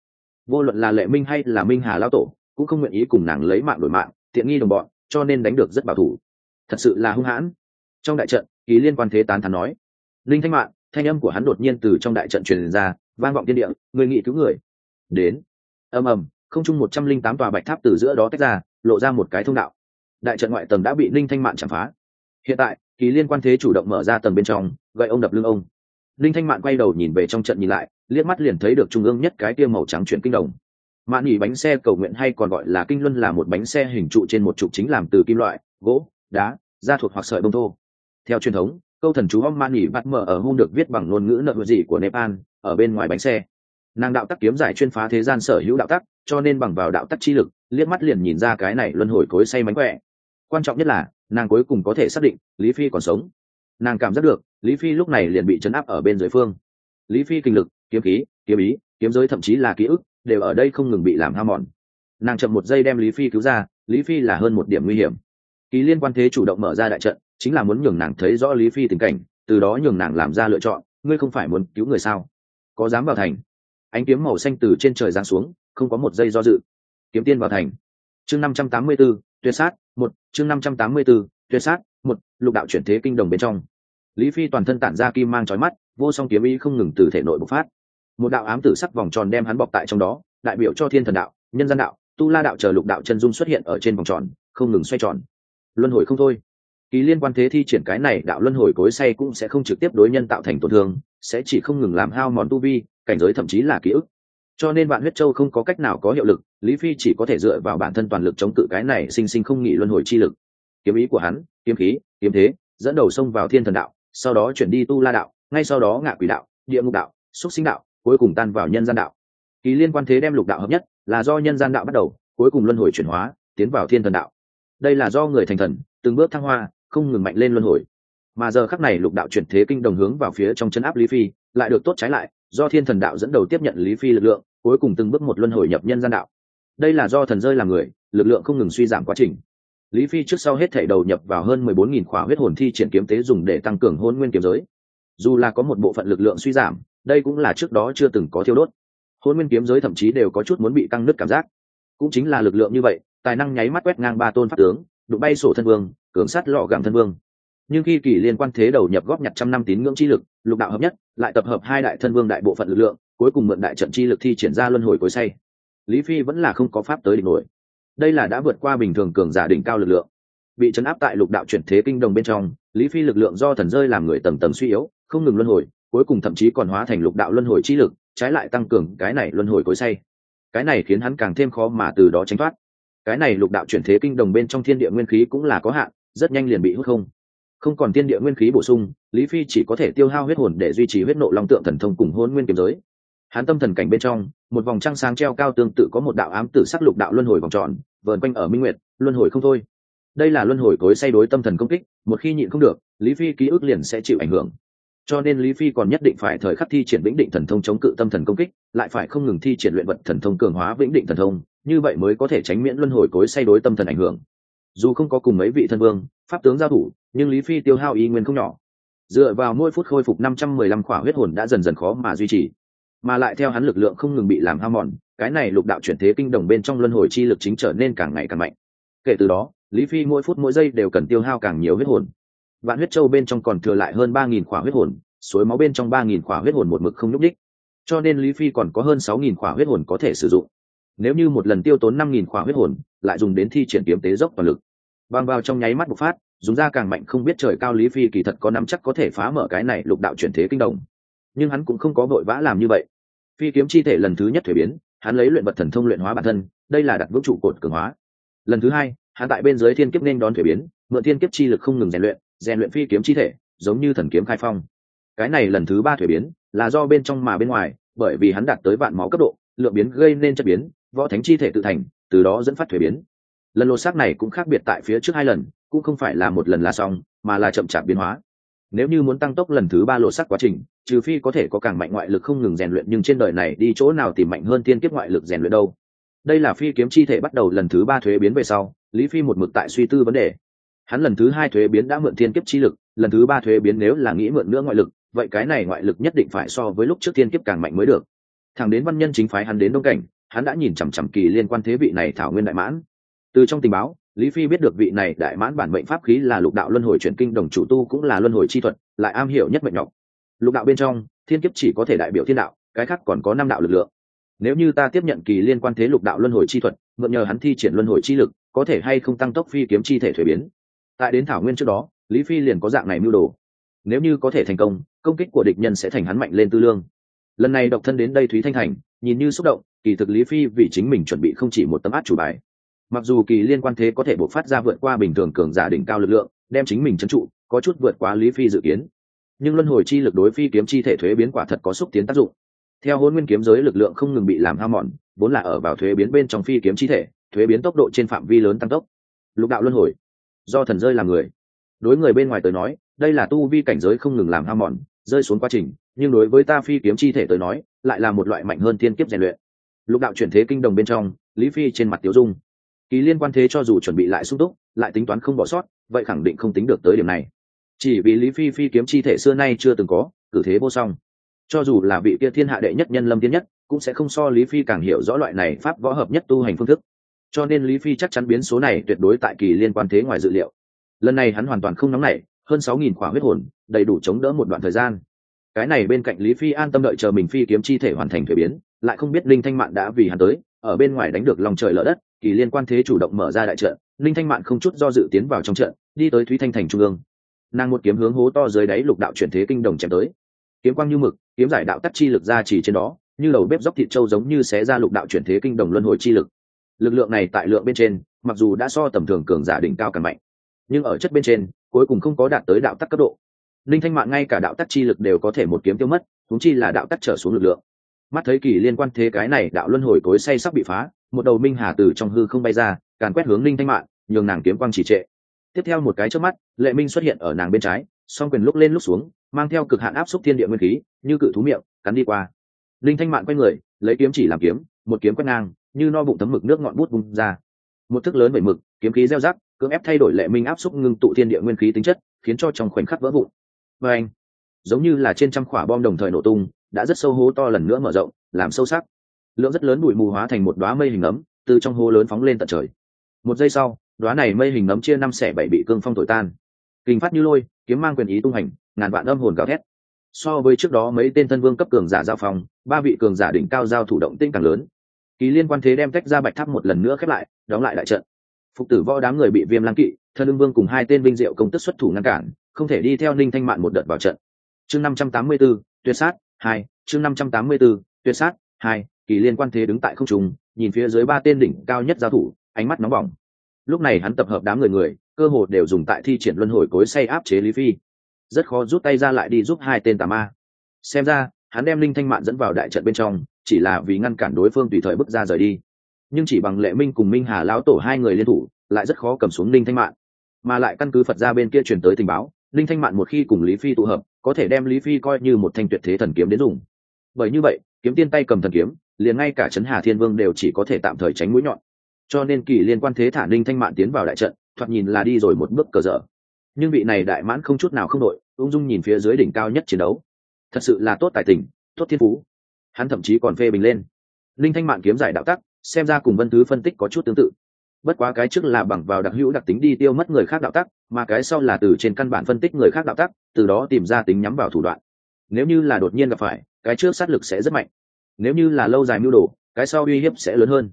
Vô luận là lệ minh hay là minh hà lao tổ, cũng không nguyện ý cùng nàng lấy mạng đổi mạng, tiện nghi đồng bọn, cho nên đánh được rất bảo thủ thật sự là hung hãn. Trong đại trận ký liên quan thế tán thắn nói. Linh thanh mạng thanh âm của hắn đột nhiên từ trong đại trận truyền ra, vang vọng tiên địa, người nghị cứu người. Đến. Ầm ầm, không chung một trăm linh tám tòa bạch tháp từ giữa đó tách ra, lộ ra một cái thông đạo. Đại trận ngoại tầng đã bị linh thanh mạng chạm phá. Hiện tại, kỳ liên quan thế chủ động mở ra tầng bên trong, gậy ông đập lưng ông. Linh thanh mạn quay đầu nhìn về trong trận nhìn lại, liếc mắt liền thấy được trung ương nhất cái tia màu trắng chuyển kinh đồng. Mạn nghỉ bánh xe cầu nguyện hay còn gọi là kinh luân là một bánh xe hình trụ trên một trục chính làm từ kim loại, gỗ đá da thuộc hoặc sợi bông thô. Theo truyền thống, câu thần chú om man nghỉ bắt mở ở hung được viết bằng ngôn ngữ nợ dị của nepal, ở bên ngoài bánh xe. Nàng đạo tắc kiếm giải chuyên phá thế gian sở hữu đạo tắc, cho nên bằng vào đạo tắc chi lực, liếc mắt liền nhìn ra cái này luân hồi cối say mánh khỏe. Quan trọng nhất là, nàng cuối cùng có thể xác định, lý phi còn sống. Nàng cảm giác được, lý phi lúc này liền bị chấn áp ở bên dưới phương. Lý phi kinh lực, kiếm khí, kiếm ý, kiếm giới thậm chí là ký ức, đều ở đây không ngừng bị làm ham mòn. Nàng chậm một giây đem lý phi cứu ra, lý phi là hơn một điểm nguy hiểm kỳ liên quan thế chủ động mở ra đại trận, chính là muốn nhường nàng thấy rõ lý phi tình cảnh, từ đó nhường nàng làm ra lựa chọn, ngươi không phải muốn cứu người sao? Có dám vào thành? Ánh kiếm màu xanh từ trên trời giáng xuống, không có một giây do dự. Kiếm tiên vào thành. Chương năm trăm tám mươi b ố tuyệt sát, một, chương năm trăm tám mươi b ố tuyệt sát, một, lục đạo chuyển thế kinh đồng bên trong. Lý phi toàn thân tản ra kim mang trói mắt, vô song kiếm ý không ngừng từ thể nội bộc phát. Một đạo ám tử sắc vòng tròn đem hắn bọc tại trong đó, đại biểu cho thiên thần đạo, nhân gian đạo, tu la đạo chờ lục đạo chân dung xuất hiện ở trên vòng tròn, không ngừng xoay tròn luân hồi không thôi. Kỳ liên quan thế thi triển cái này đạo luân hồi cối say cũng sẽ không trực tiếp đối nhân tạo thành tổn thương, sẽ chỉ không ngừng làm hao mòn tu vi, cảnh giới thậm chí là ký ức. Cho nên bạn huyết châu không có cách nào có hiệu lực, lý phi chỉ có thể dựa vào bản thân toàn lực chống cự cái này sinh sinh không nghị luân hồi chi lực. Kiếm ý của hắn, kiếm khí, kiếm thế, dẫn đầu xông vào thiên thần đạo, sau đó chuyển đi tu la đạo, ngay sau đó ngạ quỷ đạo, địa ngục đạo, xúc sinh đạo, cuối cùng tan vào nhân gian đạo. Kỳ liên quan thế đem lục đạo hợp nhất, là do nhân gian đạo bắt đầu, cuối cùng luân hồi chuyển hóa, tiến vào thiên thần đạo đây là do người thành thần, từng bước thăng hoa, không ngừng mạnh lên luân hồi. Mà giờ khắc này lục đạo chuyển thế kinh đồng hướng vào phía trong chân áp lý phi, lại được tốt trái lại, do thiên thần đạo dẫn đầu tiếp nhận lý phi lực lượng, cuối cùng từng bước một luân hồi nhập nhân gian đạo. Đây là do thần rơi làm người, lực lượng không ngừng suy giảm quá trình. Lý phi trước sau hết thể đầu nhập vào hơn mười bốn nghìn khỏa huyết hồn thi triển kiếm tế dùng để tăng cường hôn nguyên kiếm giới. Dù là có một bộ phận lực lượng suy giảm, đây cũng là trước đó chưa từng có thiêu đốt. Hôn nguyên kiếm giới thậm chí đều có chút muốn bị căng nứt cảm giác. Cũng chính là lực lượng như vậy tài năng nháy mắt quét ngang ba tôn pháp tướng, đụng bay sổ thân vương, cường sát lọ gặm thân vương. Nhưng khi kỳ liên quan thế đầu nhập góp nhặt trăm năm tín ngưỡng chi lực, lục đạo hợp nhất, lại tập hợp hai đại thân vương đại bộ phận lực lượng, cuối cùng mượn đại trận chi lực thi triển ra luân hồi cối say. Lý phi vẫn là không có pháp tới đỉnh nổi. Đây là đã vượt qua bình thường cường giả đỉnh cao lực lượng. Bị chấn áp tại lục đạo chuyển thế kinh đồng bên trong, lý phi lực lượng do thần rơi làm người tầng tầng suy yếu, không ngừng luân hồi, cuối cùng thậm chí còn hóa thành lục đạo luân hồi chi lực, trái lại tăng cường cái này luân hồi cối say. Cái này khiến hắn càng thêm khó mà từ đó tránh thoát cái này lục đạo chuyển thế kinh đồng bên trong thiên địa nguyên khí cũng là có hạn, rất nhanh liền bị hút không. Không còn thiên địa nguyên khí bổ sung, lý phi chỉ có thể tiêu hao huyết hồn để duy trì huyết nộ long tượng thần thông cùng hôn nguyên kiếm giới. Hắn tâm thần cảnh bên trong, một vòng trăng sáng treo cao tương tự có một đạo ám tử sắc lục đạo luân hồi vòng tròn, vờn quanh ở minh nguyệt, luân hồi không thôi. Đây là luân hồi cối say đối tâm thần công kích, một khi nhịn không được, lý phi ký ức liền sẽ chịu ảnh hưởng. Cho nên lý phi còn nhất định phải thời khắc thi triển vĩnh định thần thông chống cự tâm thần công kích, lại phải không ngừng thi triển luyện vật thần thông cường hóa vĩnh định thần thông như vậy mới có thể tránh miễn luân hồi cối say đối tâm thần ảnh hưởng. Dù không có cùng mấy vị thân vương, pháp tướng giao thủ, nhưng lý phi tiêu hao ý nguyên không nhỏ. Dựa vào mỗi phút khôi phục năm trăm mười lăm khỏa huyết hồn đã dần dần khó mà duy trì. Mà lại theo hắn lực lượng không ngừng bị làm hao mòn, cái này lục đạo chuyển thế kinh đồng bên trong luân hồi chi lực chính trở nên càng ngày càng mạnh. Kể từ đó, lý phi mỗi phút mỗi giây đều cần tiêu hao càng nhiều huyết hồn. Vạn huyết châu bên trong còn thừa lại hơn ba nghìn khỏa huyết hồn, suối máu bên trong ba nghìn khỏa huyết hồn một mực không nhúc đích cho nên lý phi còn có hơn sáu nghìn khỏa huyết hồn có thể sử dụng nếu như một lần tiêu tốn năm nghìn khỏa huyết hồn, lại dùng đến thi triển kiếm tế dốc toàn lực. Băng vào trong nháy mắt bộc phát, dùng ra càng mạnh không biết trời cao lý phi kỳ thật có nắm chắc có thể phá mở cái này lục đạo chuyển thế kinh đồng nhưng hắn cũng không có vội vã làm như vậy. Phi kiếm chi thể lần thứ nhất thuế biến, hắn lấy luyện vật thần thông luyện hóa bản thân, đây là đặt vững trụ cột cường hóa. Lần thứ hai, hắn tại bên dưới thiên kiếp nên đón thuế biến, mượn thiên kiếp chi lực không ngừng rèn luyện rèn luyện phi kiếm chi thể, giống như thần kiếm khai phong. Cái này lần thứ ba thuế biến, là do bên trong mà bên ngoài, bởi vì hắn đạt tới vạn máu cấp độ, lượng biến gây nên chất biến võ thánh chi thể tự thành, từ đó dẫn phát thuế biến. Lần lột xác này cũng khác biệt tại phía trước hai lần, cũng không phải là một lần là xong, mà là chậm chạp biến hóa. Nếu như muốn tăng tốc lần thứ ba lộ sắc quá trình, trừ phi có thể có càng mạnh ngoại lực không ngừng rèn luyện, nhưng trên đời này đi chỗ nào tìm mạnh hơn tiên kiếp ngoại lực rèn luyện đâu? Đây là phi kiếm chi thể bắt đầu lần thứ ba thuế biến về sau, lý phi một mực tại suy tư vấn đề. Hắn lần thứ hai thuế biến đã mượn thiên kiếp chi lực, lần thứ ba thuế biến nếu là nghĩ mượn nữa ngoại lực, vậy cái này ngoại lực nhất định phải so với lúc trước thiên kiếp càng mạnh mới được. Thẳng đến văn nhân chính phái hắn đến đông cảnh hắn đã nhìn chằm chằm kỳ liên quan thế vị này thảo nguyên đại mãn. Từ trong tình báo, lý phi biết được vị này đại mãn bản mệnh pháp khí là lục đạo luân hồi chuyển kinh đồng chủ tu cũng là luân hồi chi thuật, lại am hiểu nhất mệnh nhọc. Lục đạo bên trong, thiên kiếp chỉ có thể đại biểu thiên đạo, cái khác còn có năm đạo lực lượng. Nếu như ta tiếp nhận kỳ liên quan thế lục đạo luân hồi chi thuật, mượn nhờ hắn thi triển luân hồi chi lực, có thể hay không tăng tốc phi kiếm chi thể thuế biến. Tại đến thảo nguyên trước đó, lý phi liền có dạng này mưu đồ. Nếu như có thể thành công công kích của địch nhân sẽ thành hắn mạnh lên tư lương. Lần này độc thân đến đây thúy thanh thành nhìn như xúc động, kỳ thực lý phi vì chính mình chuẩn bị không chỉ một tấm át chủ bài. Mặc dù kỳ liên quan thế có thể bộc phát ra vượt qua bình thường cường giả đỉnh cao lực lượng, đem chính mình trấn trụ, có chút vượt quá lý phi dự kiến. Nhưng luân hồi chi lực đối phi kiếm chi thể thuế biến quả thật có xúc tiến tác dụng. Theo hôn nguyên kiếm giới lực lượng không ngừng bị làm hao mòn, vốn là ở vào thuế biến bên trong phi kiếm chi thể, thuế biến tốc độ trên phạm vi lớn tăng tốc. Lục đạo luân hồi. Do thần rơi làm người. Đối người bên ngoài tới nói, đây là tu vi cảnh giới không ngừng làm hao mòn, rơi xuống quá trình nhưng đối với ta phi kiếm chi thể tới nói, lại là một loại mạnh hơn thiên kiếp rèn luyện. Lục đạo chuyển thế kinh đồng bên trong, lý phi trên mặt tiêu dung. Kỳ liên quan thế cho dù chuẩn bị lại sung túc, lại tính toán không bỏ sót, vậy khẳng định không tính được tới điểm này. Chỉ vì lý phi phi kiếm chi thể xưa nay chưa từng có, cử thế vô song. Cho dù là vị kia thiên hạ đệ nhất nhân lâm tiên nhất, cũng sẽ không so lý phi càng hiểu rõ loại này pháp võ hợp nhất tu hành phương thức. Cho nên lý phi chắc chắn biến số này tuyệt đối tại kỳ liên quan thế ngoài dự liệu. Lần này hắn hoàn toàn không nóng nảy, hơn sáu nghìn khỏa huyết hồn, đầy đủ chống đỡ một đoạn thời gian cái này bên cạnh lý phi an tâm đợi chờ mình phi kiếm chi thể hoàn thành thuế biến, lại không biết linh thanh mạn đã vì hắn tới, ở bên ngoài đánh được lòng trời lở đất, kỳ liên quan thế chủ động mở ra đại trận linh thanh mạn không chút do dự tiến vào trong trận, đi tới thúy thanh thành trung ương. Nàng một kiếm hướng hố to dưới đáy lục đạo chuyển thế kinh đồng chém tới. Kiếm quang như mực, kiếm giải đạo tắt chi lực ra chỉ trên đó, như đầu bếp dốc thịt trâu giống như xé ra lục đạo chuyển thế kinh đồng luân hồi chi lực. Lực lượng này tại lượng bên trên, mặc dù đã so tầm thường cường giả đỉnh cao càng mạnh, nhưng ở chất bên trên, cuối cùng không có đạt tới đạo tắc cấp độ linh thanh mạng ngay cả đạo tắc chi lực đều có thể một kiếm tiêu mất thúng chi là đạo tắc trở xuống lực lượng. Mắt thấy kỳ liên quan thế cái này đạo luân hồi cối say sắp bị phá, một đầu minh hà từ trong hư không bay ra, càn quét hướng linh thanh mạng, nhường nàng kiếm quang chỉ trệ. Tiếp theo một cái trước mắt, lệ minh xuất hiện ở nàng bên trái, song quyền lúc lên lúc xuống, mang theo cực hạn áp xúc thiên địa nguyên khí, như cự thú miệng, cắn đi qua. Linh thanh mạn quay người, lấy kiếm chỉ làm kiếm, một kiếm quét ngang, như no bụng tấm mực nước ngọn bút bung ra. Một thức lớn bảy mực, kiếm khí gieo rắc, cưỡng ép thay đổi lệ minh áp xúc ngưng tụ thiên địa nguyên khí tính chất, khiến cho trong khoảnh khắc vỡ vụn và anh, giống như là trên trăm quả bom đồng thời nổ tung, đã rất sâu hố to lần nữa mở rộng, làm sâu sắc. Lượng rất lớn bụi mù hóa thành một đoá mây hình ấm, từ trong hố lớn phóng lên tận trời. Một giây sau đoá này mây hình ấm chia năm xẻ bảy bị cương phong thổi tan. Kinh phát như lôi, kiếm mang quyền ý tung hành, ngàn vạn âm hồn gào thét. So với trước đó mấy tên thân vương cấp cường giả giao phong, ba vị cường giả đỉnh cao giao thủ động tinh càng lớn. Kỳ liên quan thế đem tách ra bạch tháp một lần nữa khép lại, đóng lại đại trận. Phục tử võ đám người bị viêm lang kỵ, thân ưng vương cùng hai tên binh diệu công tức xuất thủ ngăn cản không thể đi theo ninh thanh mạn một đợt vào trận. Chương năm trăm tám mươi b ố tuyệt sát hai chương năm trăm tám mươi b ố tuyệt sát hai kỳ liên quan thế đứng tại không trung, nhìn phía dưới ba tên đỉnh cao nhất giao thủ ánh mắt nóng bỏng. Lúc này hắn tập hợp đám người người cơ hồ đều dùng tại thi triển luân hồi cối say áp chế lý phi. Rất khó rút tay ra lại đi giúp hai tên tà ma. Xem ra hắn đem linh thanh mạn dẫn vào đại trận bên trong chỉ là vì ngăn cản đối phương tùy thời bước ra rời đi. Nhưng chỉ bằng lệ minh cùng minh hà lão tổ hai người liên thủ lại rất khó cầm xuống linh thanh mạn. Mà lại căn cứ phật ra bên kia truyền tới tình báo linh thanh mạn một khi cùng lý phi tụ hợp, có thể đem lý phi coi như một thanh tuyệt thế thần kiếm đến dùng. Bởi như vậy, kiếm tiên tay cầm thần kiếm, liền ngay cả trấn hà thiên vương đều chỉ có thể tạm thời tránh mũi nhọn. Cho nên kỳ liên quan thế thả linh thanh mạn tiến vào đại trận, thoạt nhìn là đi rồi một bước cờ dở. Nhưng vị này đại mãn không chút nào không đội, ung dung nhìn phía dưới đỉnh cao nhất chiến đấu. Thật sự là tốt tài tình, tốt thiên phú. Hắn thậm chí còn phê bình lên. Linh thanh mạn kiếm giải đạo tắc, xem ra cùng vân thứ phân tích có chút tương tự bất quá cái trước là bằng vào đặc hữu đặc tính đi tiêu mất người khác đạo tắc, mà cái sau là từ trên căn bản phân tích người khác đạo tắc, từ đó tìm ra tính nhắm vào thủ đoạn. Nếu như là đột nhiên gặp phải, cái trước sát lực sẽ rất mạnh. Nếu như là lâu dài mưu đồ, cái sau uy hiếp sẽ lớn hơn.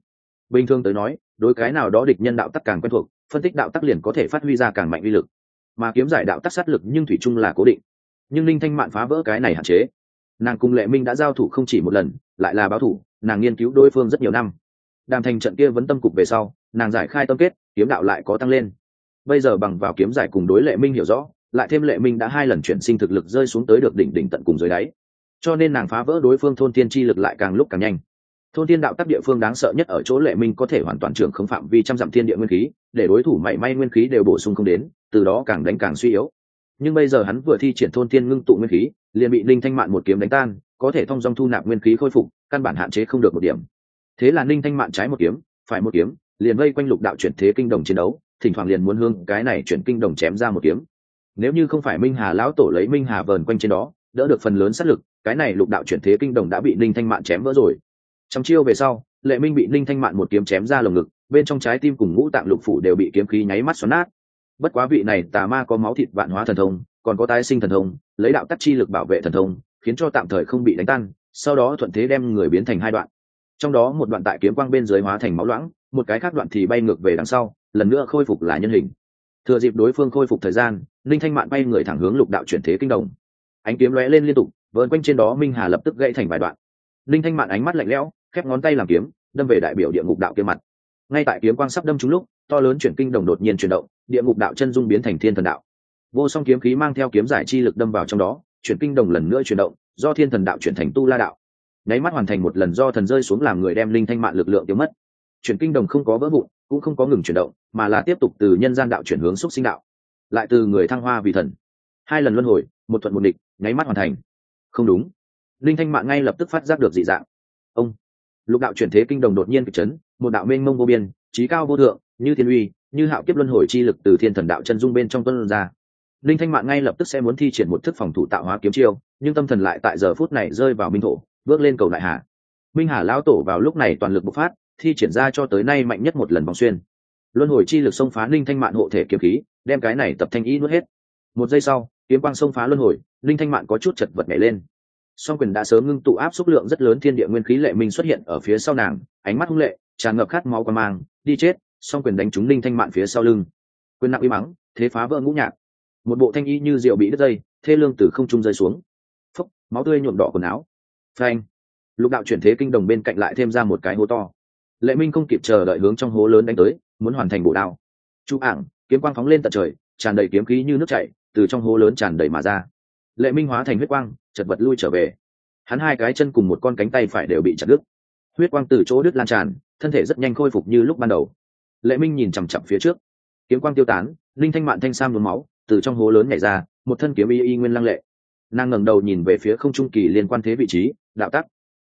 Bình thường tới nói, đối cái nào đó địch nhân đạo tắc càng quen thuộc, phân tích đạo tắc liền có thể phát huy ra càng mạnh uy lực. Mà kiếm giải đạo tắc sát lực nhưng thủy chung là cố định. Nhưng linh thanh mạn phá vỡ cái này hạn chế. Nàng cùng lệ minh đã giao thủ không chỉ một lần, lại là báo thủ, nàng nghiên cứu đối phương rất nhiều năm. Đàm thành trận kia vẫn tâm cục về sau nàng giải khai tâm kết, kiếm đạo lại có tăng lên. Bây giờ bằng vào kiếm giải cùng đối lệ minh hiểu rõ, lại thêm lệ minh đã hai lần chuyển sinh thực lực rơi xuống tới được đỉnh đỉnh tận cùng dưới đáy. Cho nên nàng phá vỡ đối phương thôn thiên chi lực lại càng lúc càng nhanh. Thôn thiên đạo tắc địa phương đáng sợ nhất ở chỗ lệ minh có thể hoàn toàn trưởng không phạm vi trăm dặm thiên địa nguyên khí, để đối thủ mảy may nguyên khí đều bổ sung không đến, từ đó càng đánh càng suy yếu. Nhưng bây giờ hắn vừa thi triển thôn thiên ngưng tụ nguyên khí, liền bị ninh thanh mạn một kiếm đánh tan, có thể thông dong thu nạp nguyên khí khôi phục, căn bản hạn chế không được một điểm. Thế là ninh thanh mạn trái một kiếm, phải một kiếm liền vây quanh lục đạo chuyển thế kinh đồng chiến đấu, thỉnh thoảng liền muốn hương cái này chuyển kinh đồng chém ra một kiếm. Nếu như không phải minh hà lão tổ lấy minh hà vờn quanh trên đó, đỡ được phần lớn sát lực, cái này lục đạo chuyển thế kinh đồng đã bị ninh thanh mạn chém vỡ rồi. Trong chiêu về sau, lệ minh bị ninh thanh mạn một kiếm chém ra lồng ngực, bên trong trái tim cùng ngũ tạng lục phủ đều bị kiếm khí nháy mắt xoắn nát. Bất quá vị này tà ma có máu thịt vạn hóa thần thông, còn có tái sinh thần thông, lấy đạo tắc chi lực bảo vệ thần thông, khiến cho tạm thời không bị đánh tan, sau đó thuận thế đem người biến thành hai đoạn trong đó một đoạn tại kiếm quang bên dưới hóa thành máu loãng, một cái khác đoạn thì bay ngược về đằng sau, lần nữa khôi phục là nhân hình. Thừa dịp đối phương khôi phục thời gian linh thanh mạn bay người thẳng hướng lục đạo chuyển thế kinh đồng. Ánh kiếm lóe lên liên tục vợn quanh trên đó minh hà lập tức gãy thành vài đoạn. Linh thanh mạn ánh mắt lạnh lẽo, khép ngón tay làm kiếm, đâm về đại biểu địa ngục đạo kia mặt. Ngay tại kiếm quang sắp đâm trúng lúc, to lớn chuyển kinh đồng đột nhiên chuyển động, địa ngục đạo chân dung biến thành thiên thần đạo. Vô song kiếm khí mang theo kiếm giải chi lực đâm vào trong đó, chuyển kinh đồng lần nữa chuyển động, do thiên thần đạo chuyển thành tu la đạo nháy mắt hoàn thành một lần do thần rơi xuống làm người đem linh thanh mạng lực lượng tiêu mất. Chuyển kinh đồng không có vỡ vụn, cũng không có ngừng chuyển động, mà là tiếp tục từ nhân gian đạo chuyển hướng xúc sinh đạo. Lại từ người thăng hoa vì thần. Hai lần luân hồi, một thuận một địch, nháy mắt hoàn thành. Không đúng. Linh thanh mạng ngay lập tức phát giác được dị dạng. Ông. Lục đạo chuyển thế kinh đồng đột nhiên kịch chấn, một đạo mênh mông vô biên, trí cao vô thượng, như thiên uy, như hạo kiếp luân hồi chi lực từ thiên thần đạo chân dung bên trong tuân ra. Linh thanh mạng ngay lập tức sẽ muốn thi triển một thức phòng thủ tạo hóa kiếm chiêu, nhưng tâm thần lại tại giờ phút này rơi vào minh thổ bước lên cầu đại hà. Minh hà lão tổ vào lúc này toàn lực bộc phát, thi triển ra cho tới nay mạnh nhất một lần vòng xuyên. Luân hồi chi lực xông phá linh thanh mạng hộ thể kiếm khí, đem cái này tập thanh ý nuốt hết. Một giây sau, kiếm quang xông phá luân hồi, linh thanh mạng có chút chật vật nhảy lên. Song quyền đã sớm ngưng tụ áp xúc lượng rất lớn thiên địa nguyên khí lệ minh xuất hiện ở phía sau nàng, ánh mắt hung lệ, tràn ngập khát máu qua mang, đi chết, song quyền đánh trúng linh thanh mạn phía sau lưng. Quyền nặng uy mắng thế phá vỡ ngũ nhạc. Một bộ thanh y như rượu bị đứt dây, thê lương từ không trung rơi xuống. Phúc, máu tươi nhuộm đỏ quần áo phanh. Lục đạo chuyển thế kinh đồng bên cạnh lại thêm ra một cái hố to. Lệ minh không kịp chờ đợi hướng trong hố lớn đánh tới, muốn hoàn thành bộ đao. Chú ảng, kiếm quang phóng lên tận trời, tràn đầy kiếm khí như nước chảy, từ trong hố lớn tràn đầy mà ra. Lệ minh hóa thành huyết quang, chật vật lui trở về. Hắn hai cái chân cùng một con cánh tay phải đều bị chặt đứt. Huyết quang từ chỗ đứt lan tràn, thân thể rất nhanh khôi phục như lúc ban đầu. Lệ minh nhìn chằm chặp phía trước. Kiếm quang tiêu tán, linh thanh mạn thanh sam nhuốm máu, từ trong hố lớn nhảy ra, một thân kiếm y y nguyên lăng lệ nàng ngẩng đầu nhìn về phía không trung kỳ liên quan thế vị trí, đạo tắc.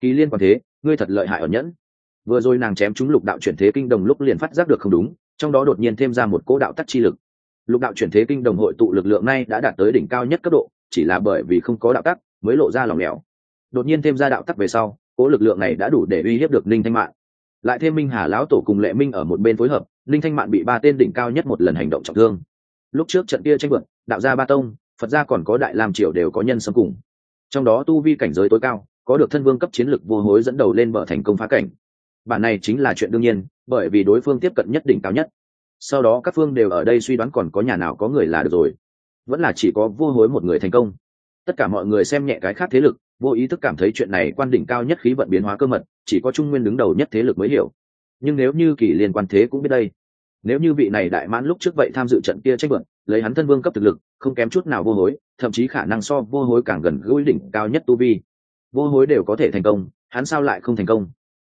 Kỳ liên quan thế, ngươi thật lợi hại ở nhẫn. Vừa rồi nàng chém chúng lục đạo chuyển thế kinh đồng lúc liền phát giác được không đúng, trong đó đột nhiên thêm ra một cỗ đạo tắc chi lực. Lục đạo chuyển thế kinh đồng hội tụ lực lượng này đã đạt tới đỉnh cao nhất cấp độ, chỉ là bởi vì không có đạo tắc mới lộ ra lòng lẻo. Đột nhiên thêm ra đạo tắc về sau, cỗ lực lượng này đã đủ để uy hiếp được ninh thanh mạng lại thêm minh hà lão tổ cùng lệ minh ở một bên phối hợp, ninh thanh mạng bị ba tên đỉnh cao nhất một lần hành động trọng thương. Lúc trước trận kia tranh vượt đạo gia ba tông phật gia còn có đại lam triều đều có nhân xâm cùng. Trong đó tu vi cảnh giới tối cao, có được thân vương cấp chiến lực vô hối dẫn đầu lên bờ thành công phá cảnh. Bản này chính là chuyện đương nhiên, bởi vì đối phương tiếp cận nhất đỉnh cao nhất. Sau đó các phương đều ở đây suy đoán còn có nhà nào có người là được rồi. Vẫn là chỉ có vô hối một người thành công. Tất cả mọi người xem nhẹ cái khác thế lực, vô ý thức cảm thấy chuyện này quan đỉnh cao nhất khí vận biến hóa cơ mật, chỉ có trung nguyên đứng đầu nhất thế lực mới hiểu. Nhưng nếu như kỳ liên quan thế cũng biết đây nếu như vị này đại mãn lúc trước vậy tham dự trận kia tranh luận, lấy hắn thân vương cấp thực lực, không kém chút nào vô hối, thậm chí khả năng so vô hối càng gần gũi đỉnh cao nhất tu vi. Vô hối đều có thể thành công, hắn sao lại không thành công?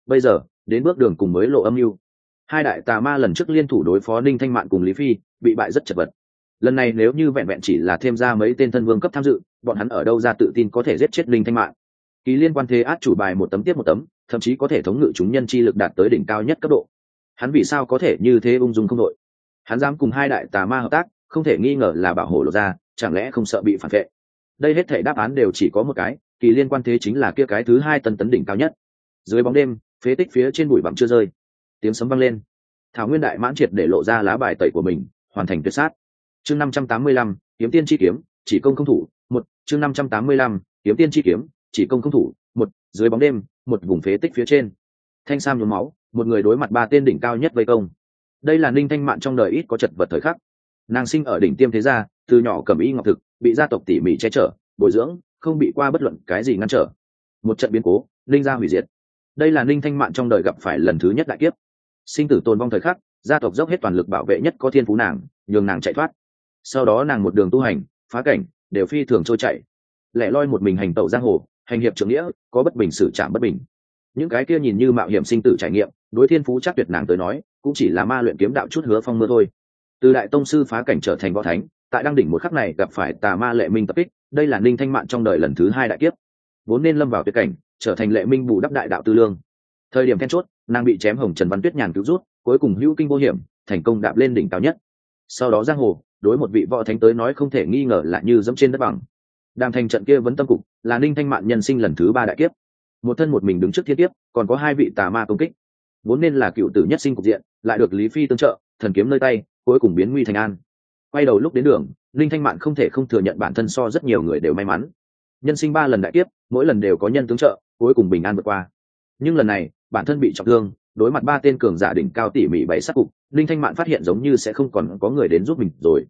Bây giờ, đến bước đường cùng mới lộ âm mưu. Hai đại tà ma lần trước liên thủ đối phó ninh thanh mạn cùng lý phi, bị bại rất chật vật. Lần này nếu như vẹn vẹn chỉ là thêm ra mấy tên thân vương cấp tham dự, bọn hắn ở đâu ra tự tin có thể giết chết ninh thanh mạn? Ký liên quan thế át chủ bài một tấm tiếp một tấm, thậm chí có thể thống ngự chúng nhân chi lực đạt tới đỉnh cao nhất cấp độ hắn vì sao có thể như thế ung dung không đội? Hắn dám cùng hai đại tà ma hợp tác, không thể nghi ngờ là bảo hộ lột ra, chẳng lẽ không sợ bị phản vệ? Đây hết thể đáp án đều chỉ có một cái, kỳ liên quan thế chính là kia cái thứ hai tân tấn đỉnh cao nhất. Dưới bóng đêm, phế tích phía trên bụi bặm chưa rơi. Tiếng sấm vang lên. Thảo nguyên đại mãn triệt để lộ ra lá bài tẩy của mình, hoàn thành tuyệt sát. Chương năm trăm tám mươi lăm, kiếm tiên chi kiếm, chỉ công không thủ, một. Chương năm trăm tám mươi lăm, kiếm tiên chi kiếm, chỉ công không thủ, một. Dưới bóng đêm, một vùng phế tích phía trên. Thanh sam nhuốm máu một người đối mặt ba tên đỉnh cao nhất vây công. Đây là ninh thanh mạn trong đời ít có chật vật thời khắc. Nàng sinh ở đỉnh tiêm thế gia, từ nhỏ cầm y ngọc thực, bị gia tộc tỉ mỉ che chở, bồi dưỡng, không bị qua bất luận cái gì ngăn trở. Một trận biến cố, ninh gia hủy diệt. Đây là ninh thanh mạn trong đời gặp phải lần thứ nhất đại kiếp. Sinh tử tồn vong thời khắc, gia tộc dốc hết toàn lực bảo vệ nhất có thiên phú nàng, nhường nàng chạy thoát. Sau đó nàng một đường tu hành, phá cảnh, đều phi thường trôi chạy lẻ loi một mình hành tẩu giang hồ, hành hiệp trưởng nghĩa, có bất bình xử trảm bất bình những cái kia nhìn như mạo hiểm sinh tử trải nghiệm, đối thiên phú chắc tuyệt nàng tới nói, cũng chỉ là ma luyện kiếm đạo chút hứa phong mưa thôi. Từ đại tông sư phá cảnh trở thành võ thánh, tại đăng đỉnh một khắc này gặp phải tà ma lệ minh tập kích, đây là ninh thanh mạn trong đời lần thứ hai đại kiếp. Vốn nên lâm vào tuyệt cảnh, trở thành lệ minh bù đắp đại đạo tư lương. Thời điểm then chốt, nàng bị chém hồng trần văn tuyết nhàn cứu rút, cuối cùng hữu kinh vô hiểm, thành công đạp lên đỉnh cao nhất. Sau đó giang hồ, đối một vị võ thánh tới nói không thể nghi ngờ là như dẫm trên đất bằng. Đang thành trận kia vẫn tâm cục, là ninh thanh mạn nhân sinh lần thứ ba đại kiếp một thân một mình đứng trước thiên tiếp còn có hai vị tà ma công kích. Vốn nên là cựu tử nhất sinh cục diện, lại được lý phi tương trợ, thần kiếm nơi tay, cuối cùng biến nguy thành an. Quay đầu lúc đến đường, Linh thanh mạn không thể không thừa nhận bản thân so rất nhiều người đều may mắn. Nhân sinh ba lần đại kiếp, mỗi lần đều có nhân tướng trợ, cuối cùng bình an vượt qua. Nhưng lần này, bản thân bị trọng thương, đối mặt ba tên cường giả đỉnh cao tỉ mỉ bảy sắc cục, linh thanh mạn phát hiện giống như sẽ không còn có người đến giúp mình rồi.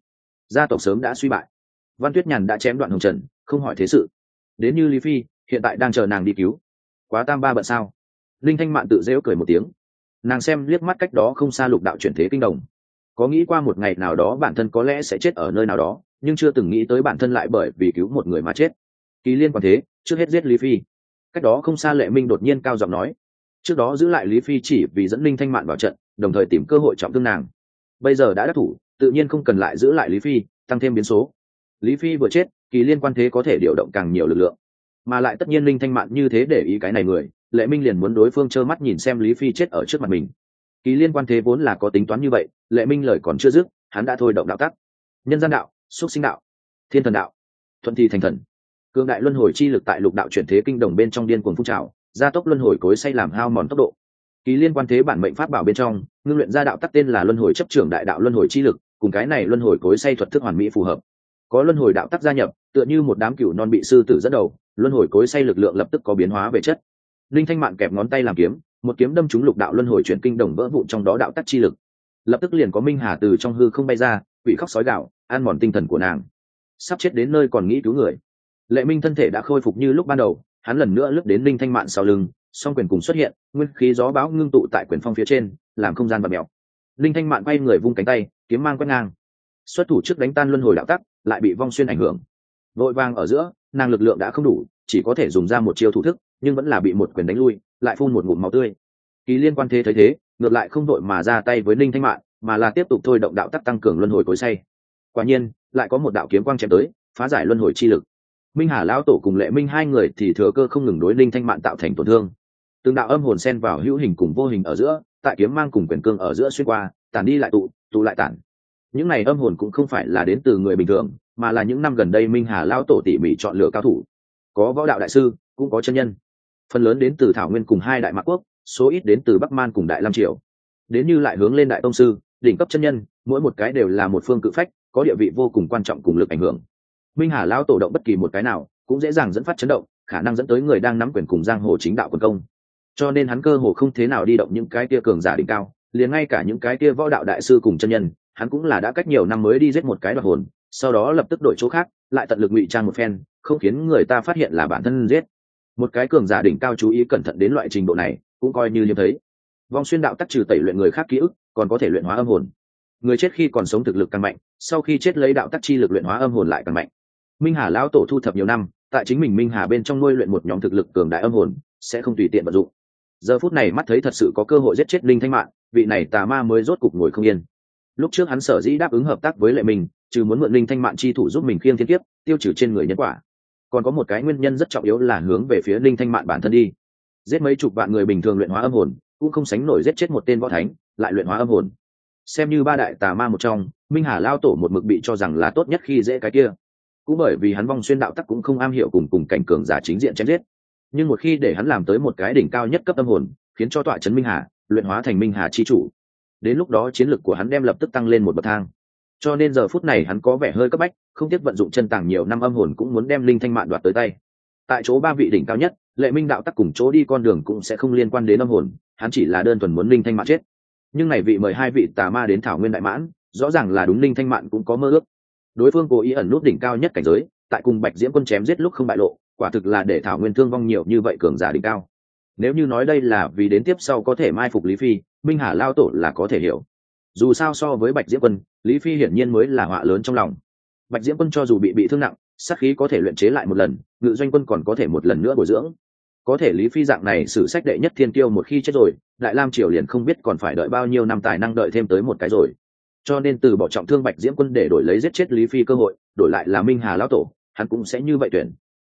Gia tộc sớm đã suy bại. Văn tuyết nhàn đã chém đoạn hồng trần, không hỏi thế sự. Đến như lý phi, hiện tại đang chờ nàng đi cứu quá tam ba bận sao? Linh thanh mạn tự dễu cười một tiếng. Nàng xem liếc mắt cách đó không xa lục đạo chuyển thế kinh đồng. Có nghĩ qua một ngày nào đó bản thân có lẽ sẽ chết ở nơi nào đó, nhưng chưa từng nghĩ tới bản thân lại bởi vì cứu một người mà chết. Kỳ liên quan thế, trước hết giết lý phi. Cách đó không xa lệ minh đột nhiên cao giọng nói. Trước đó giữ lại lý phi chỉ vì dẫn linh thanh mạn vào trận, đồng thời tìm cơ hội trọng thương nàng. Bây giờ đã đắc thủ, tự nhiên không cần lại giữ lại lý phi, tăng thêm biến số. Lý phi vừa chết, kỳ liên quan thế có thể điều động càng nhiều lực lượng mà lại tất nhiên linh thanh mạn như thế để ý cái này người, lệ minh liền muốn đối phương trơ mắt nhìn xem lý phi chết ở trước mặt mình. Kỳ liên quan thế vốn là có tính toán như vậy, lệ minh lời còn chưa dứt, hắn đã thôi động đạo tắc. Nhân gian đạo, xúc sinh đạo, thiên thần đạo, thuận thi thành thần. Cương đại luân hồi chi lực tại lục đạo chuyển thế kinh đồng bên trong điên cuồng phun trào, gia tốc luân hồi cối say làm hao mòn tốc độ. Kỳ liên quan thế bản mệnh pháp bảo bên trong, ngưng luyện ra đạo tắc tên là luân hồi chấp trưởng đại đạo luân hồi chi lực, cùng cái này luân hồi cối say thuật thức hoàn mỹ phù hợp. Có luân hồi đạo tắc gia nhập, tựa như một đám cựu non bị sư tử dẫn đầu luân hồi cối say lực lượng lập tức có biến hóa về chất. Linh thanh mạn kẹp ngón tay làm kiếm, một kiếm đâm trúng lục đạo luân hồi chuyển kinh đồng vỡ vụn trong đó đạo tắc chi lực. Lập tức liền có minh hà từ trong hư không bay ra, quỷ khóc sói gạo an mòn tinh thần của nàng. Sắp chết đến nơi còn nghĩ cứu người. Lệ minh thân thể đã khôi phục như lúc ban đầu, hắn lần nữa lướt đến linh thanh mạn sau lưng, song quyền cùng xuất hiện, nguyên khí gió bão ngưng tụ tại quyền phong phía trên, làm không gian bật mèo. Linh thanh mạn quay người vung cánh tay, kiếm mang quét ngang. Xuất thủ trước đánh tan luân hồi đạo tắc, lại bị vong xuyên ảnh hưởng. Vội vàng ở giữa nàng lực lượng đã không đủ, chỉ có thể dùng ra một chiêu thủ thức, nhưng vẫn là bị một quyền đánh lui, lại phun một ngụm máu tươi. Kỳ liên quan thế thấy thế, ngược lại không đội mà ra tay với ninh thanh mạn, mà là tiếp tục thôi động đạo tắc tăng cường luân hồi cối say. Quả nhiên, lại có một đạo kiếm quang chém tới, phá giải luân hồi chi lực. Minh hà lão tổ cùng lệ minh hai người thì thừa cơ không ngừng đối ninh thanh mạn tạo thành tổn thương. Từng đạo âm hồn xen vào hữu hình cùng vô hình ở giữa, tại kiếm mang cùng quyền cương ở giữa xuyên qua, tản đi lại tụ tụ lại tản. Những này âm hồn cũng không phải là đến từ người bình thường mà là những năm gần đây minh hà lão tổ tỉ mỉ chọn lựa cao thủ. Có võ đạo đại sư, cũng có chân nhân. Phần lớn đến từ thảo nguyên cùng hai đại mạc quốc, số ít đến từ bắc man cùng đại lam triều. Đến như lại hướng lên đại tông sư, đỉnh cấp chân nhân, mỗi một cái đều là một phương cự phách, có địa vị vô cùng quan trọng cùng lực ảnh hưởng. Minh hà lao tổ động bất kỳ một cái nào, cũng dễ dàng dẫn phát chấn động, khả năng dẫn tới người đang nắm quyền cùng giang hồ chính đạo quân công. Cho nên hắn cơ hồ không thế nào đi động những cái kia cường giả đỉnh cao, liền ngay cả những cái kia võ đạo đại sư cùng chân nhân, hắn cũng là đã cách nhiều năm mới đi giết một cái đoạt hồn sau đó lập tức đổi chỗ khác, lại tận lực ngụy trang một phen, không khiến người ta phát hiện là bản thân giết. Một cái cường giả đỉnh cao chú ý cẩn thận đến loại trình độ này, cũng coi như liêm thấy. Vong xuyên đạo tắc trừ tẩy luyện người khác ký ức, còn có thể luyện hóa âm hồn. Người chết khi còn sống thực lực càng mạnh, sau khi chết lấy đạo tắc chi lực luyện hóa âm hồn lại càng mạnh. Minh hà lão tổ thu thập nhiều năm, tại chính mình minh hà bên trong nuôi luyện một nhóm thực lực cường đại âm hồn, sẽ không tùy tiện vận dụng. Giờ phút này mắt thấy thật sự có cơ hội giết chết linh thanh mạng vị này tà ma mới rốt cục ngồi không yên. Lúc trước hắn sở dĩ đáp ứng hợp tác với lệ mình trừ muốn mượn linh thanh mạng chi thủ giúp mình khiêng thiên kiếp, tiêu trừ trên người nhân quả. Còn có một cái nguyên nhân rất trọng yếu là hướng về phía linh thanh mạng bản thân đi. Giết mấy chục vạn người bình thường luyện hóa âm hồn, cũng không sánh nổi giết chết một tên võ thánh, lại luyện hóa âm hồn. Xem như ba đại tà ma một trong, minh hà lao tổ một mực bị cho rằng là tốt nhất khi dễ cái kia. Cũng bởi vì hắn vong xuyên đạo tắc cũng không am hiểu cùng cùng cảnh cường giả chính diện chém giết. Nhưng một khi để hắn làm tới một cái đỉnh cao nhất cấp âm hồn, khiến cho tọa trấn minh hà, luyện hóa thành minh hà chi chủ. Đến lúc đó chiến lược của hắn đem lập tức tăng lên một bậc thang cho nên giờ phút này hắn có vẻ hơi cấp bách, không tiếc vận dụng chân tàng nhiều năm âm hồn cũng muốn đem linh thanh mạn đoạt tới tay. Tại chỗ ba vị đỉnh cao nhất, lệ minh đạo tắc cùng chỗ đi con đường cũng sẽ không liên quan đến âm hồn, hắn chỉ là đơn thuần muốn linh thanh mạn chết. Nhưng này vị mời hai vị tà ma đến thảo nguyên đại mãn, rõ ràng là đúng linh thanh mạn cũng có mơ ước. Đối phương cố ý ẩn nút đỉnh cao nhất cảnh giới, tại cùng bạch diễm quân chém giết lúc không bại lộ, quả thực là để thảo nguyên thương vong nhiều như vậy cường giả đỉnh cao. Nếu như nói đây là vì đến tiếp sau có thể mai phục lý phi, minh hà lao tổ là có thể hiểu dù sao so với bạch diễm quân, lý phi hiển nhiên mới là họa lớn trong lòng. Bạch diễm quân cho dù bị bị thương nặng, sát khí có thể luyện chế lại một lần, ngự doanh quân còn có thể một lần nữa bồi dưỡng. Có thể lý phi dạng này xử sách đệ nhất thiên tiêu một khi chết rồi, đại lam triều liền không biết còn phải đợi bao nhiêu năm tài năng đợi thêm tới một cái rồi. Cho nên từ bỏ trọng thương bạch diễm quân để đổi lấy giết chết lý phi cơ hội, đổi lại là minh hà lão tổ, hắn cũng sẽ như vậy tuyển.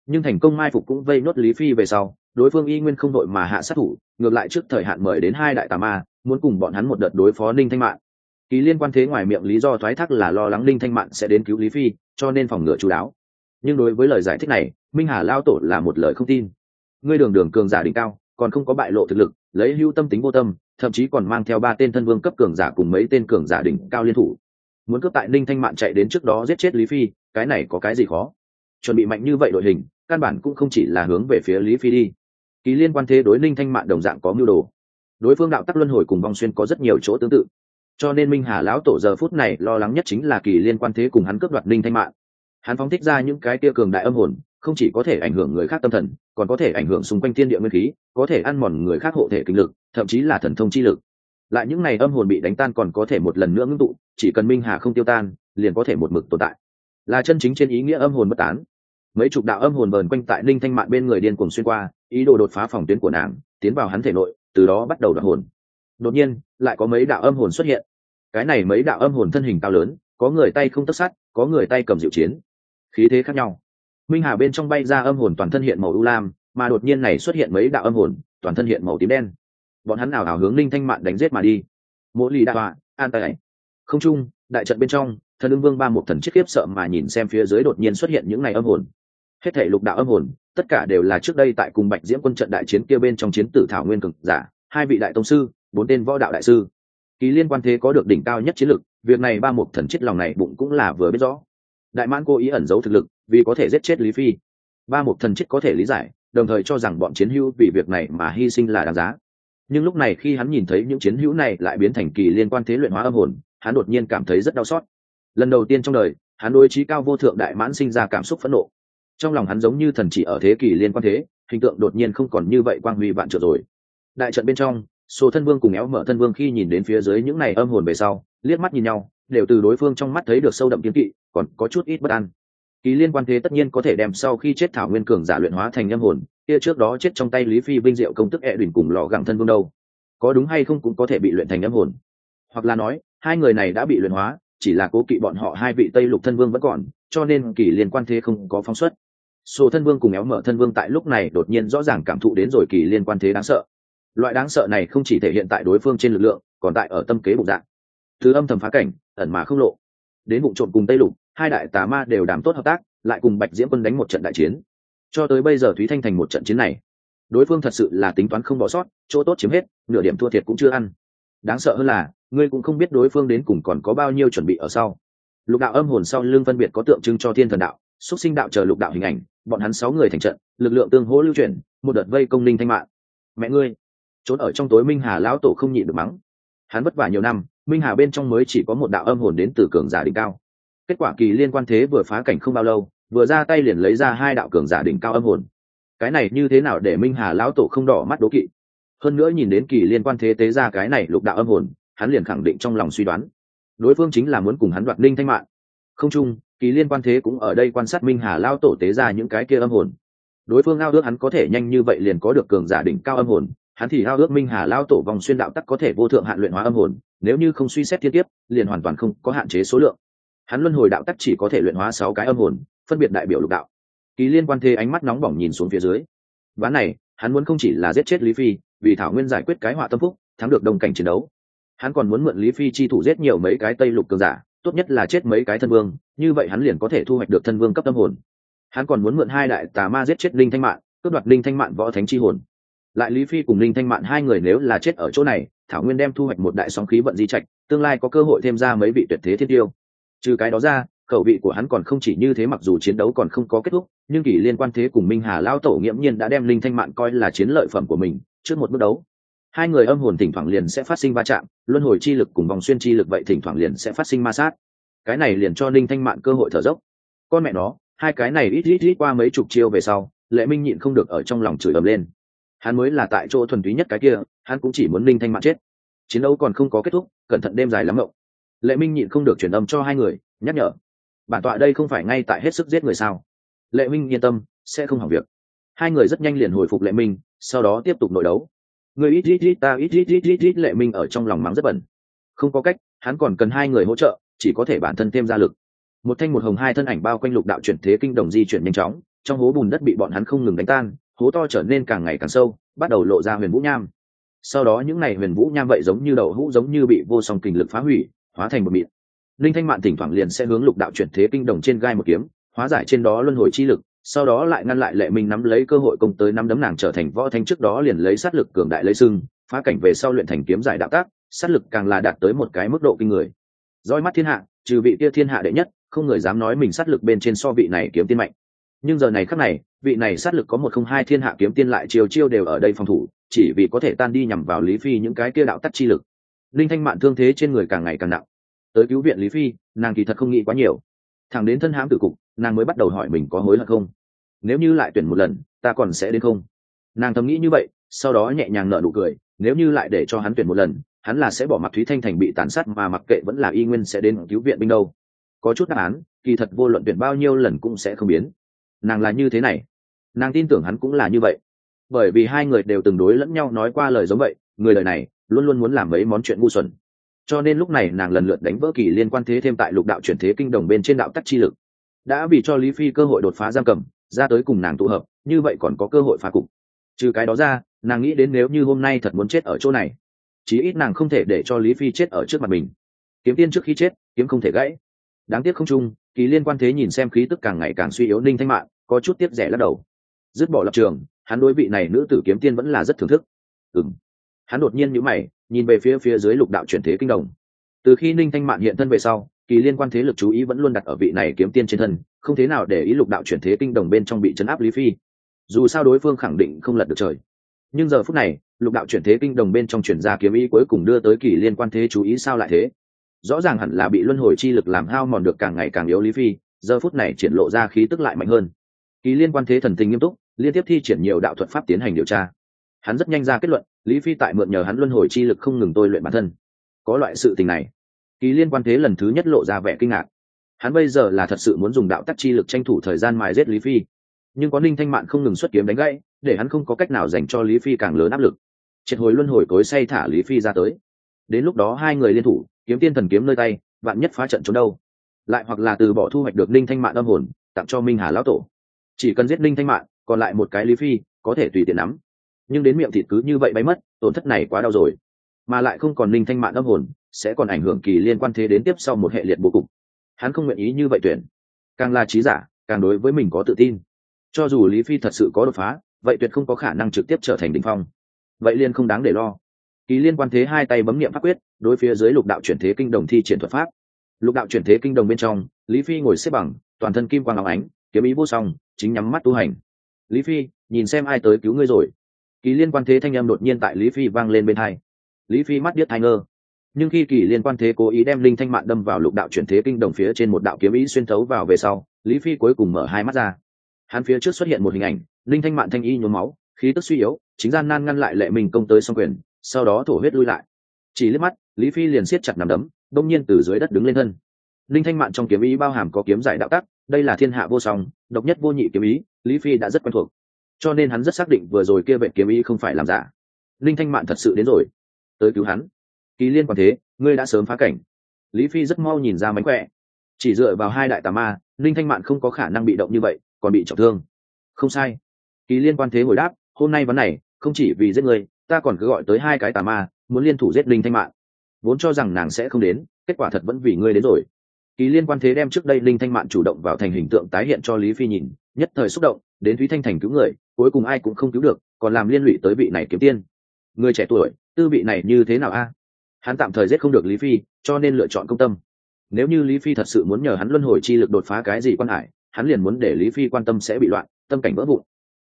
Nhưng thành công mai phục cũng vây nốt lý phi về sau, đối phương y nguyên không đội mà hạ sát thủ, ngược lại trước thời hạn mời đến hai đại tà ma muốn cùng bọn hắn một đợt đối phó ninh thanh Mạn, kỳ liên quan thế ngoài miệng lý do thoái thác là lo lắng ninh thanh Mạn sẽ đến cứu lý phi cho nên phòng ngừa chú đáo. Nhưng đối với lời giải thích này minh hà lao tổ là một lời không tin. Ngươi đường đường cường giả đỉnh cao còn không có bại lộ thực lực lấy hưu tâm tính vô tâm thậm chí còn mang theo ba tên thân vương cấp cường giả cùng mấy tên cường giả đỉnh cao liên thủ. Muốn cướp tại ninh thanh mạn chạy đến trước đó giết chết lý phi cái này có cái gì khó? Chuẩn bị mạnh như vậy đội hình căn bản cũng không chỉ là hướng về phía lý phi đi. Kỳ liên quan thế đối ninh thanh mạn đồng dạng có mưu đồ đối phương đạo tắc luân hồi cùng vong xuyên có rất nhiều chỗ tương tự. Cho nên minh hà lão tổ giờ phút này lo lắng nhất chính là kỳ liên quan thế cùng hắn cướp đoạt Linh thanh mạn. Hắn phóng thích ra những cái tia cường đại âm hồn, không chỉ có thể ảnh hưởng người khác tâm thần, còn có thể ảnh hưởng xung quanh thiên địa nguyên khí, có thể ăn mòn người khác hộ thể kinh lực, thậm chí là thần thông chi lực. Lại những ngày âm hồn bị đánh tan còn có thể một lần nữa ngưng tụ, chỉ cần minh hà không tiêu tan, liền có thể một mực tồn tại. Là chân chính trên ý nghĩa âm hồn bất tán. Mấy chục đạo âm hồn vờn quanh tại ninh thanh mạn bên người điên cuồng xuyên qua, ý đồ đột phá phòng tuyến của nàng, tiến vào hắn thể nội từ đó bắt đầu đoạn hồn. Đột nhiên, lại có mấy đạo âm hồn xuất hiện. Cái này mấy đạo âm hồn thân hình cao lớn, có người tay không tất sát, có người tay cầm diệu chiến. Khí thế khác nhau. Minh hà bên trong bay ra âm hồn toàn thân hiện màu u lam, mà đột nhiên này xuất hiện mấy đạo âm hồn, toàn thân hiện màu tím đen. Bọn hắn nào ảo hướng linh thanh mạn đánh giết mà đi. Mỗi lì đạo họa, an tài. Không trung, đại trận bên trong, thần ưng vương ba một thần chiếc khiếp sợ mà nhìn xem phía dưới đột nhiên xuất hiện những này âm hồn hết thể lục đạo âm hồn, tất cả đều là trước đây tại cùng bạch diễm quân trận đại chiến kia bên trong chiến tử thảo nguyên cực giả, hai vị đại tông sư, bốn tên võ đạo đại sư. Kỳ liên quan thế có được đỉnh cao nhất chiến lực, việc này ba mục thần chết lòng này bụng cũng là vừa biết rõ. Đại mãn cố ý ẩn giấu thực lực, vì có thể giết chết lý phi. Ba mục thần chết có thể lý giải, đồng thời cho rằng bọn chiến hữu vì việc này mà hy sinh là đáng giá. Nhưng lúc này khi hắn nhìn thấy những chiến hữu này lại biến thành kỳ liên quan thế luyện hóa âm hồn, hắn đột nhiên cảm thấy rất đau xót. Lần đầu tiên trong đời, hắn đối trí cao vô thượng đại mãn sinh ra cảm xúc phẫn nộ trong lòng hắn giống như thần chỉ ở thế kỷ liên quan thế, hình tượng đột nhiên không còn như vậy quang huy vạn trượng rồi. Đại trận bên trong số thân vương cùng éo mở thân vương khi nhìn đến phía dưới những này âm hồn về sau, liếc mắt nhìn nhau, đều từ đối phương trong mắt thấy được sâu đậm kiếm kỵ, còn có chút ít bất an. Kỳ liên quan thế tất nhiên có thể đem sau khi chết thảo nguyên cường giả luyện hóa thành âm hồn, kia trước đó chết trong tay lý phi vinh diệu công tức ẹ đùn cùng lò gẳng thân vương đâu? Có đúng hay không cũng có thể bị luyện thành âm hồn. Hoặc là nói, hai người này đã bị luyện hóa, chỉ là cố kỵ bọn họ hai vị tây lục thân vương vẫn còn, cho nên kỳ liên quan thế không có phóng xuất sổ thân vương cùng éo mở thân vương tại lúc này đột nhiên rõ ràng cảm thụ đến rồi kỳ liên quan thế đáng sợ. Loại đáng sợ này không chỉ thể hiện tại đối phương trên lực lượng, còn tại ở tâm kế bụng dạng. Thứ âm thầm phá cảnh, ẩn mà không lộ. Đến bụng trộm cùng tây lục, hai đại tà ma đều đảm tốt hợp tác, lại cùng bạch diễm quân đánh một trận đại chiến. Cho tới bây giờ thúy thanh thành một trận chiến này, đối phương thật sự là tính toán không bỏ sót, chỗ tốt chiếm hết, nửa điểm thua thiệt cũng chưa ăn. Đáng sợ hơn là, ngươi cũng không biết đối phương đến cùng còn có bao nhiêu chuẩn bị ở sau. Lục đạo âm hồn sau lưng phân biệt có tượng trưng cho thiên thần đạo xúc sinh đạo chờ lục đạo hình ảnh, bọn hắn sáu người thành trận, lực lượng tương hỗ lưu chuyển, một đợt vây công ninh thanh mạng mẹ ngươi, trốn ở trong tối minh hà lão tổ không nhịn được mắng. Hắn vất vả nhiều năm, minh hà bên trong mới chỉ có một đạo âm hồn đến từ cường giả đỉnh cao. Kết quả kỳ liên quan thế vừa phá cảnh không bao lâu, vừa ra tay liền lấy ra hai đạo cường giả đỉnh cao âm hồn. Cái này như thế nào để minh hà lão tổ không đỏ mắt đố kỵ? Hơn nữa nhìn đến kỳ liên quan thế tế ra cái này lục đạo âm hồn, hắn liền khẳng định trong lòng suy đoán. Đối phương chính là muốn cùng hắn đoạt linh thanh mạng không chung kỳ liên quan thế cũng ở đây quan sát minh hà lao tổ tế ra những cái kia âm hồn. Đối phương ao ước hắn có thể nhanh như vậy liền có được cường giả đỉnh cao âm hồn. Hắn thì ao ước minh hà lao tổ vòng xuyên đạo tắc có thể vô thượng hạn luyện hóa âm hồn, nếu như không suy xét thiên tiếp liền hoàn toàn không có hạn chế số lượng. Hắn luân hồi đạo tắc chỉ có thể luyện hóa sáu cái âm hồn, phân biệt đại biểu lục đạo. Kỳ liên quan thế ánh mắt nóng bỏng nhìn xuống phía dưới. Ván này, hắn muốn không chỉ là giết chết lý phi, vì thảo nguyên giải quyết cái họa tâm phúc, thắng được đồng cảnh chiến đấu. Hắn còn muốn mượn lý phi chi thủ giết nhiều mấy cái tây lục cường giả tốt nhất là chết mấy cái thân vương, như vậy hắn liền có thể thu hoạch được thân vương cấp tâm hồn. Hắn còn muốn mượn hai đại tà ma giết chết linh thanh mạng cướp đoạt linh thanh mạng võ thánh chi hồn. Lại lý phi cùng linh thanh mạng hai người nếu là chết ở chỗ này, thảo nguyên đem thu hoạch một đại sóng khí vận di trạch, tương lai có cơ hội thêm ra mấy vị tuyệt thế thiên tiêu. Trừ cái đó ra, khẩu vị của hắn còn không chỉ như thế mặc dù chiến đấu còn không có kết thúc, nhưng kỷ liên quan thế cùng minh hà lao tổ nghiễm nhiên đã đem linh thanh mạng coi là chiến lợi phẩm của mình, trước một bước đấu hai người âm hồn thỉnh thoảng liền sẽ phát sinh va chạm, luân hồi chi lực cùng vòng xuyên chi lực vậy thỉnh thoảng liền sẽ phát sinh ma sát. Cái này liền cho Ninh thanh Mạn cơ hội thở dốc. Con mẹ nó, hai cái này ít ít ít qua mấy chục chiêu về sau, lệ minh nhịn không được ở trong lòng chửi ầm lên. Hắn mới là tại chỗ thuần túy nhất cái kia, hắn cũng chỉ muốn Ninh thanh Mạn chết. Chiến đấu còn không có kết thúc, cẩn thận đêm dài lắm mộng. Lệ minh nhịn không được chuyển âm cho hai người, nhắc nhở. Bản tọa đây không phải ngay tại hết sức giết người sao? Lệ minh yên tâm, sẽ không hỏng việc. Hai người rất nhanh liền hồi phục lệ minh, sau đó tiếp tục nội đấu người ít ít ít, ta ít ít ít ít ít, lệ minh ở trong lòng mắng rất bẩn. Không có cách, hắn còn cần hai người hỗ trợ, chỉ có thể bản thân thêm ra lực. Một thanh một hồng, hai thân ảnh bao quanh lục đạo chuyển thế kinh đồng di chuyển nhanh chóng, trong hố bùn đất bị bọn hắn không ngừng đánh tan, hố to trở nên càng ngày càng sâu, bắt đầu lộ ra huyền vũ nham. Sau đó những ngày huyền vũ nham vậy giống như đầu hũ, giống như bị vô song kình lực phá hủy, hóa thành một mịn. Linh thanh mạn thỉnh thoảng liền sẽ hướng lục đạo chuyển thế kinh đồng trên gai một kiếm, hóa giải trên đó luân hồi chi lực sau đó lại ngăn lại lệ minh nắm lấy cơ hội công tới năm đấm nàng trở thành võ thanh trước đó liền lấy sát lực cường đại lấy sưng, phá cảnh về sau luyện thành kiếm giải đạo tác, sát lực càng là đạt tới một cái mức độ kinh người. Roi mắt thiên hạ, trừ vị kia thiên hạ đệ nhất, không người dám nói mình sát lực bên trên so vị này kiếm tiên mạnh. Nhưng giờ này khắc này, vị này sát lực có một không hai thiên hạ kiếm tiên lại chiều chiêu đều ở đây phòng thủ, chỉ vì có thể tan đi nhằm vào lý phi những cái kia đạo tắt chi lực. Linh thanh mạn thương thế trên người càng ngày càng nặng. Tới cứu viện lý phi, nàng kỳ thật không nghĩ quá nhiều. Thẳng đến thân hãm tử cục nàng mới bắt đầu hỏi mình có hối hận không? Nếu như lại tuyển một lần, ta còn sẽ đến không? Nàng thầm nghĩ như vậy, sau đó nhẹ nhàng nở nụ cười, nếu như lại để cho hắn tuyển một lần, hắn là sẽ bỏ mặc thúy thanh thành bị tàn sát mà mặc kệ vẫn là y nguyên sẽ đến cứu viện binh đâu. Có chút đáp án, kỳ thật vô luận tuyển bao nhiêu lần cũng sẽ không biến. Nàng là như thế này. Nàng tin tưởng hắn cũng là như vậy. Bởi vì hai người đều từng đối lẫn nhau nói qua lời giống vậy, người lời này luôn luôn muốn làm mấy món chuyện ngu xuẩn. Cho nên lúc này nàng lần lượt đánh vỡ kỳ liên quan thế thêm tại lục đạo chuyển thế kinh đồng bên trên đạo tắc chi lực đã vì cho lý phi cơ hội đột phá giam cầm, ra tới cùng nàng tụ hợp, như vậy còn có cơ hội phá cục. Trừ cái đó ra, nàng nghĩ đến nếu như hôm nay thật muốn chết ở chỗ này, chí ít nàng không thể để cho lý phi chết ở trước mặt mình. Kiếm tiên trước khi chết, kiếm không thể gãy. Đáng tiếc không chung, kỳ liên quan thế nhìn xem khí tức càng ngày càng suy yếu ninh thanh mạng có chút tiếc rẻ lắc đầu. Dứt bỏ lập trường, hắn đối vị này nữ tử kiếm tiên vẫn là rất thưởng thức. Ừ m hắn đột nhiên nhữ mày, nhìn về phía phía dưới lục đạo chuyển thế kinh đồng từ khi ninh thanh mạng hiện thân về sau kỳ liên quan thế lực chú ý vẫn luôn đặt ở vị này kiếm tiên trên thân, không thế nào để ý lục đạo chuyển thế kinh đồng bên trong bị chấn áp lý phi. Dù sao đối phương khẳng định không lật được trời. Nhưng giờ phút này, lục đạo chuyển thế kinh đồng bên trong chuyển ra kiếm ý cuối cùng đưa tới kỳ liên quan thế chú ý sao lại thế? Rõ ràng hẳn là bị luân hồi chi lực làm hao mòn được càng ngày càng yếu lý phi, giờ phút này triển lộ ra khí tức lại mạnh hơn. Kỳ liên quan thế thần tình nghiêm túc, liên tiếp thi triển nhiều đạo thuật pháp tiến hành điều tra. Hắn rất nhanh ra kết luận, lý phi tại mượn nhờ hắn luân hồi chi lực không ngừng tôi luyện bản thân. Có loại sự tình này kỳ liên quan thế lần thứ nhất lộ ra vẻ kinh ngạc. Hắn bây giờ là thật sự muốn dùng đạo tắc chi lực tranh thủ thời gian mài giết lý phi. Nhưng có ninh thanh mạn không ngừng xuất kiếm đánh gãy, để hắn không có cách nào dành cho lý phi càng lớn áp lực. Triệt hồi luân hồi cối say thả lý phi ra tới. Đến lúc đó hai người liên thủ, kiếm tiên thần kiếm nơi tay, vạn nhất phá trận trốn đâu. Lại hoặc là từ bỏ thu hoạch được ninh thanh mạn âm hồn, tặng cho minh hà lão tổ. Chỉ cần giết ninh thanh mạn, còn lại một cái lý phi, có thể tùy tiện nắm. Nhưng đến miệng thịt cứ như vậy bay mất, tổn thất này quá đau rồi. Mà lại không còn ninh thanh mạn âm hồn sẽ còn ảnh hưởng kỳ liên quan thế đến tiếp sau một hệ liệt bố cục. Hắn không nguyện ý như vậy tuyển. Càng là trí giả, càng đối với mình có tự tin. Cho dù lý phi thật sự có đột phá, vậy tuyệt không có khả năng trực tiếp trở thành đ phong. Vậy liên không đáng để lo. Kỳ liên quan thế hai tay bấm n i ệ m pháp quyết, đối phía dưới lục đạo chuyển thế kinh đồng thi triển thuật pháp. Lục đạo chuyển thế kinh đồng bên trong, lý phi ngồi xếp bằng, toàn thân kim quang áo ánh, kiếm ý vô song, chính nhắm mắt tu hành. Lý phi, nhìn xem ai tới cứu ngươi rồi. Kỳ liên quan thế thanh âm đột nhiên tại lý phi vang lên bên hai. Lý phi mắt biết thai ngơ nhưng khi kỳ liên quan thế cố ý đem linh thanh mạn đâm vào lục đạo chuyển thế kinh đồng phía trên một đạo kiếm ý xuyên thấu vào về sau, lý phi cuối cùng mở hai mắt ra. Hắn phía trước xuất hiện một hình ảnh, linh thanh mạn thanh y nhuốm máu, khí tức suy yếu, chính gian nan ngăn lại lệ mình công tới song quyền, sau đó thổ huyết lui lại. Chỉ liếc mắt, lý phi liền siết chặt nằm đấm, đông nhiên từ dưới đất đứng lên thân. Linh thanh mạn trong kiếm ý bao hàm có kiếm giải đạo tắc, đây là thiên hạ vô song, độc nhất vô nhị kiếm ý, lý phi đã rất quen thuộc. Cho nên hắn rất xác định vừa rồi kia vệ kiếm ý không phải làm giả. Linh thanh mạn thật sự đến rồi. Tới cứu hắn kỳ liên quan thế, ngươi đã sớm phá cảnh. Lý phi rất mau nhìn ra mánh khỏe. Chỉ dựa vào hai đại tà ma linh thanh mạn không có khả năng bị động như vậy, còn bị trọng thương. Không sai. Kỳ liên quan thế hồi đáp, hôm nay vấn này, không chỉ vì giết người ta còn cứ gọi tới hai cái tà ma, muốn liên thủ giết linh thanh mạn. Vốn cho rằng nàng sẽ không đến, kết quả thật vẫn vì ngươi đến rồi. Kỳ liên quan thế đem trước đây linh thanh mạn chủ động vào thành hình tượng tái hiện cho lý phi nhìn, nhất thời xúc động, đến thúy thanh thành cứu người, cuối cùng ai cũng không cứu được, còn làm liên lụy tới vị này kiếm tiên. Người trẻ tuổi, tư vị này như thế nào a? Hắn tạm thời giết không được lý phi, cho nên lựa chọn công tâm. Nếu như lý phi thật sự muốn nhờ hắn luân hồi chi lực đột phá cái gì quan hải, hắn liền muốn để lý phi quan tâm sẽ bị loạn, tâm cảnh vỡ vụn.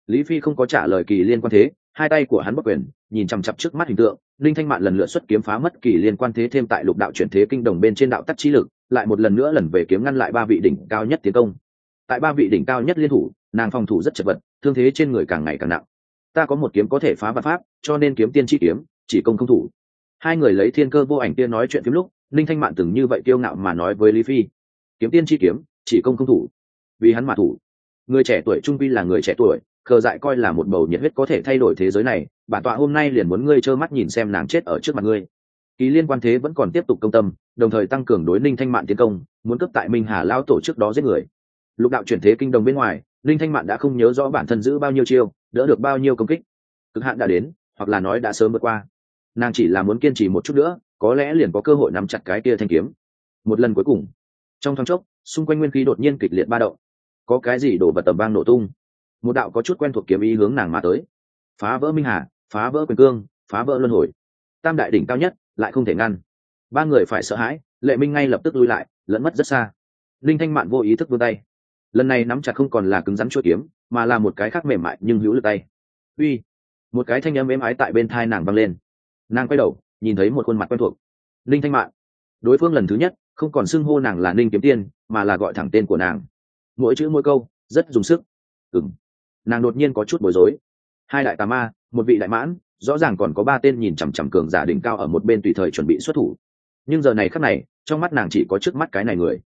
Lý phi không có trả lời kỳ liên quan thế, hai tay của hắn bất quyền, nhìn chằm chặp trước mắt hình tượng, linh thanh mạn lần lượt xuất kiếm phá mất kỳ liên quan thế thêm tại lục đạo chuyển thế kinh đồng bên trên đạo tắc trí lực, lại một lần nữa lần về kiếm ngăn lại ba vị đỉnh cao nhất tiến công. Tại ba vị đỉnh cao nhất liên thủ, nàng phòng thủ rất chật vật, thương thế trên người càng ngày càng nặng. Ta có một kiếm có thể phá vật pháp, cho nên kiếm tiên chi kiếm, chỉ công không thủ hai người lấy thiên cơ vô ảnh tiên nói chuyện kiếm lúc linh thanh mạn từng như vậy kiêu ngạo mà nói với lý phi. Kiếm tiên chi kiếm, chỉ công không thủ. Vì hắn mà thủ. Người trẻ tuổi trung vi là người trẻ tuổi, khờ dại coi là một bầu nhiệt huyết có thể thay đổi thế giới này. Bản tọa hôm nay liền muốn ngươi trơ mắt nhìn xem nàng chết ở trước mặt ngươi. Ký liên quan thế vẫn còn tiếp tục công tâm, đồng thời tăng cường đối ninh thanh mạn tiến công, muốn cấp tại minh hà lao tổ trước đó giết người. Lục đạo chuyển thế kinh đồng bên ngoài, ninh thanh mạn đã không nhớ rõ bản thân giữ bao nhiêu chiêu, đỡ được bao nhiêu công kích. Cực hạn đã đến, hoặc là nói đã sớm vượt qua nàng chỉ là muốn kiên trì một chút nữa, có lẽ liền có cơ hội nắm chặt cái kia thanh kiếm. Một lần cuối cùng, trong thoáng chốc, xung quanh nguyên khí đột nhiên kịch liệt ba động. Có cái gì đổ vật tầm vang nổ tung? Một đạo có chút quen thuộc kiếm ý hướng nàng mà tới. Phá vỡ minh hà, phá vỡ quyền cương, phá vỡ luân hồi. Tam đại đỉnh cao nhất, lại không thể ngăn. Ba người phải sợ hãi, lệ minh ngay lập tức lui lại, lẫn mất rất xa. Linh thanh mạn vô ý thức vươn tay. Lần này nắm chặt không còn là cứng rắn chuỗi kiếm, mà là một cái khác mềm mại nhưng hữu lực tay. Uy! Một cái thanh âm êm ái tại bên thai nàng văng lên nàng quay đầu, nhìn thấy một khuôn mặt quen thuộc. Linh thanh mạn. Đối phương lần thứ nhất, không còn xưng hô nàng là ninh kiếm tiên, mà là gọi thẳng tên của nàng. Mỗi chữ mỗi câu, rất dùng sức. Ừng nàng đột nhiên có chút bối rối. Hai đại tà ma, một vị đại mãn, rõ ràng còn có ba tên nhìn chằm chằm cường giả đỉnh cao ở một bên tùy thời chuẩn bị xuất thủ. Nhưng giờ này khắc này, trong mắt nàng chỉ có trước mắt cái này người.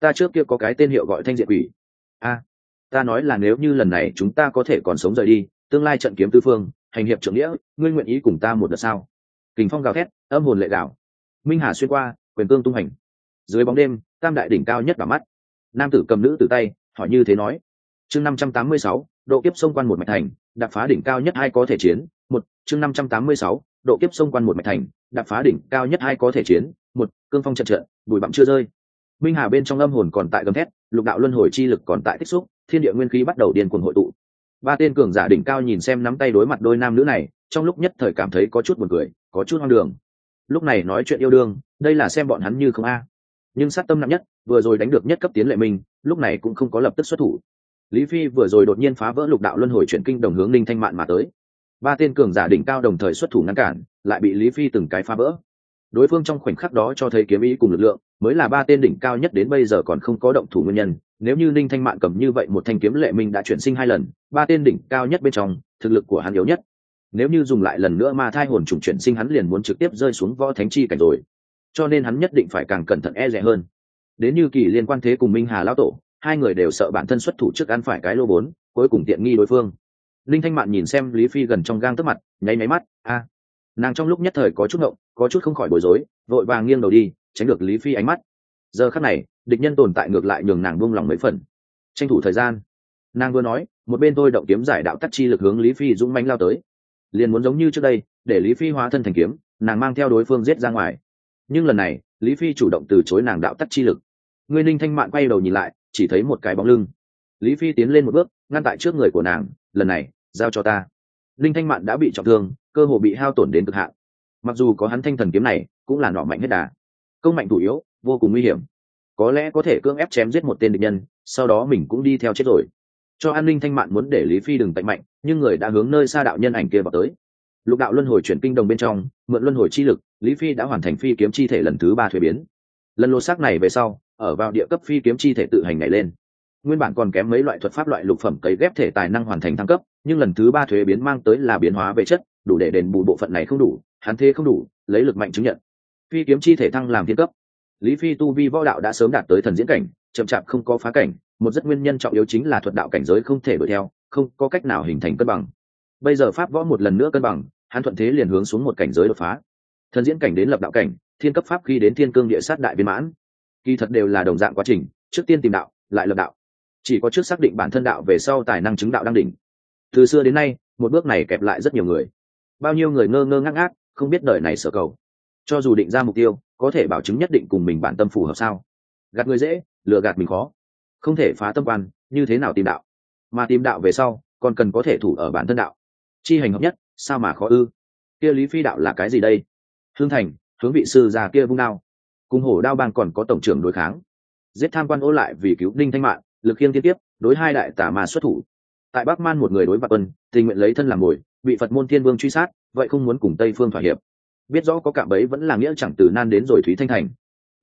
Ta trước kia có cái tên hiệu gọi thanh diện quỷ. A, ta nói là nếu như lần này chúng ta có thể còn sống rời đi, tương lai trận kiếm tư phương, hành hiệp trưởng nghĩa, ngươi nguyện ý cùng ta một đợt sao? Kình phong gào thét, âm hồn lệ đảo minh hà xuyên qua, quyền cương tung hành. Dưới bóng đêm, tam đại đỉnh cao nhất vào mắt. Nam tử cầm nữ từ tay, hỏi như thế nói. Chương năm trăm tám mươi sáu, độ kiếp sông quan một mạch thành, đạp phá đỉnh cao nhất hai có thể chiến, một, chương năm trăm tám mươi sáu, độ kiếp sông quan một mạch thành, đạp phá đỉnh cao nhất hai có thể chiến, một, cương phong trận trận, bụi bặm chưa rơi. Minh hà bên trong âm hồn còn tại gầm thét, lục đạo luân hồi chi lực còn tại tích xúc, thiên địa nguyên khí bắt đầu điên cuồng hội tụ. Ba tên cường giả đỉnh cao nhìn xem nắm tay đối mặt đôi nam nữ này trong lúc nhất thời cảm thấy có chút buồn cười, có chút hoang đường. Lúc này nói chuyện yêu đương, đây là xem bọn hắn như không a. Nhưng sát tâm nặng nhất, vừa rồi đánh được nhất cấp tiến lệ minh, lúc này cũng không có lập tức xuất thủ. Lý phi vừa rồi đột nhiên phá vỡ lục đạo luân hồi chuyển kinh đồng hướng ninh thanh mạn mà tới. Ba tên cường giả đỉnh cao đồng thời xuất thủ ngăn cản, lại bị lý phi từng cái phá vỡ. Đối phương trong khoảnh khắc đó cho thấy kiếm ý cùng lực lượng, mới là ba tên đỉnh cao nhất đến bây giờ còn không có động thủ nguyên nhân. Nếu như ninh thanh mạn cầm như vậy một thanh kiếm lệ minh đã chuyển sinh hai lần, ba tên đỉnh cao nhất bên trong, thực lực của hắn yếu nhất nếu như dùng lại lần nữa mà thai hồn trùng chuyển sinh hắn liền muốn trực tiếp rơi xuống võ thánh chi cảnh rồi. Cho nên hắn nhất định phải càng cẩn thận e rẻ hơn. Đến như kỳ liên quan thế cùng minh hà lão tổ, hai người đều sợ bản thân xuất thủ trước ăn phải cái lô bốn, cuối cùng tiện nghi đối phương. Linh thanh mạn nhìn xem lý phi gần trong gang tấp mặt, nháy máy mắt, a. Nàng trong lúc nhất thời có chút ngộng, có chút không khỏi bối rối, vội vàng nghiêng đầu đi, tránh được lý phi ánh mắt. Giờ khắc này, địch nhân tồn tại ngược lại nhường nàng buông lòng mấy phần. Tranh thủ thời gian. Nàng vừa nói, một bên tôi động kiếm giải đạo tắt chi lực hướng lý phi dũng manh lao tới liền muốn giống như trước đây, để lý phi hóa thân thành kiếm, nàng mang theo đối phương giết ra ngoài. Nhưng lần này, lý phi chủ động từ chối nàng đạo tắc chi lực. Người ninh thanh mạn quay đầu nhìn lại, chỉ thấy một cái bóng lưng. Lý phi tiến lên một bước, ngăn tại trước người của nàng, lần này, giao cho ta. Linh thanh mạn đã bị trọng thương, cơ hồ bị hao tổn đến cực hạn. Mặc dù có hắn thanh thần kiếm này, cũng là nọ mạnh hết đà. Công mạnh thủ yếu, vô cùng nguy hiểm. Có lẽ có thể cưỡng ép chém giết một tên địch nhân, sau đó mình cũng đi theo chết rồi cho an ninh thanh mạn muốn để lý phi đừng tạnh mạnh, nhưng người đã hướng nơi xa đạo nhân ảnh kia vào tới. Lục đạo luân hồi chuyển kinh đồng bên trong, mượn luân hồi chi lực, lý phi đã hoàn thành phi kiếm chi thể lần thứ ba thuế biến. Lần lô xác này về sau, ở vào địa cấp phi kiếm chi thể tự hành nhảy lên. Nguyên bản còn kém mấy loại thuật pháp loại lục phẩm cấy ghép thể tài năng hoàn thành thăng cấp, nhưng lần thứ ba thuế biến mang tới là biến hóa về chất, đủ để đền bù bộ phận này không đủ, hắn thế không đủ, lấy lực mạnh chứng nhận. Phi kiếm chi thể thăng làm thiên cấp. Lý phi tu vi võ đạo đã sớm đạt tới thần diễn cảnh, chậm chạp không có phá cảnh một rất nguyên nhân trọng yếu chính là thuật đạo cảnh giới không thể đuổi theo, không có cách nào hình thành cân bằng. Bây giờ pháp võ một lần nữa cân bằng, hắn thuận thế liền hướng xuống một cảnh giới đột phá. Thần diễn cảnh đến lập đạo cảnh, thiên cấp pháp khi đến thiên cương địa sát đại viên mãn. Kỳ thật đều là đồng dạng quá trình, trước tiên tìm đạo, lại lập đạo. Chỉ có trước xác định bản thân đạo về sau tài năng chứng đạo đang đỉnh. Từ xưa đến nay, một bước này kẹp lại rất nhiều người. Bao nhiêu người ngơ ngơ ngác ngác, không biết đời này sở cầu. Cho dù định ra mục tiêu, có thể bảo chứng nhất định cùng mình bản tâm phù hợp sao? Gạt người dễ, lừa gạt mình khó không thể phá tâm quan, như thế nào tìm đạo? Mà tìm đạo về sau, còn cần có thể thủ ở bản thân đạo. Chi hành hợp nhất, sao mà khó ư? Kia lý phi đạo là cái gì đây? Hương thành, hướng vị sư già kia vung đao. Cùng hổ đao bang còn có tổng trưởng đối kháng. Giết tham quan ô lại vì cứu đinh thanh mạng lực khiêng tiếp tiếp, đối hai đại tả mà xuất thủ. Tại bắc man một người đối vạn quân, tình nguyện lấy thân làm mồi, bị phật môn thiên vương truy sát, vậy không muốn cùng tây phương thỏa hiệp. Biết rõ có cạm bấy vẫn là nghĩa chẳng từ nan đến rồi thúy thanh thành.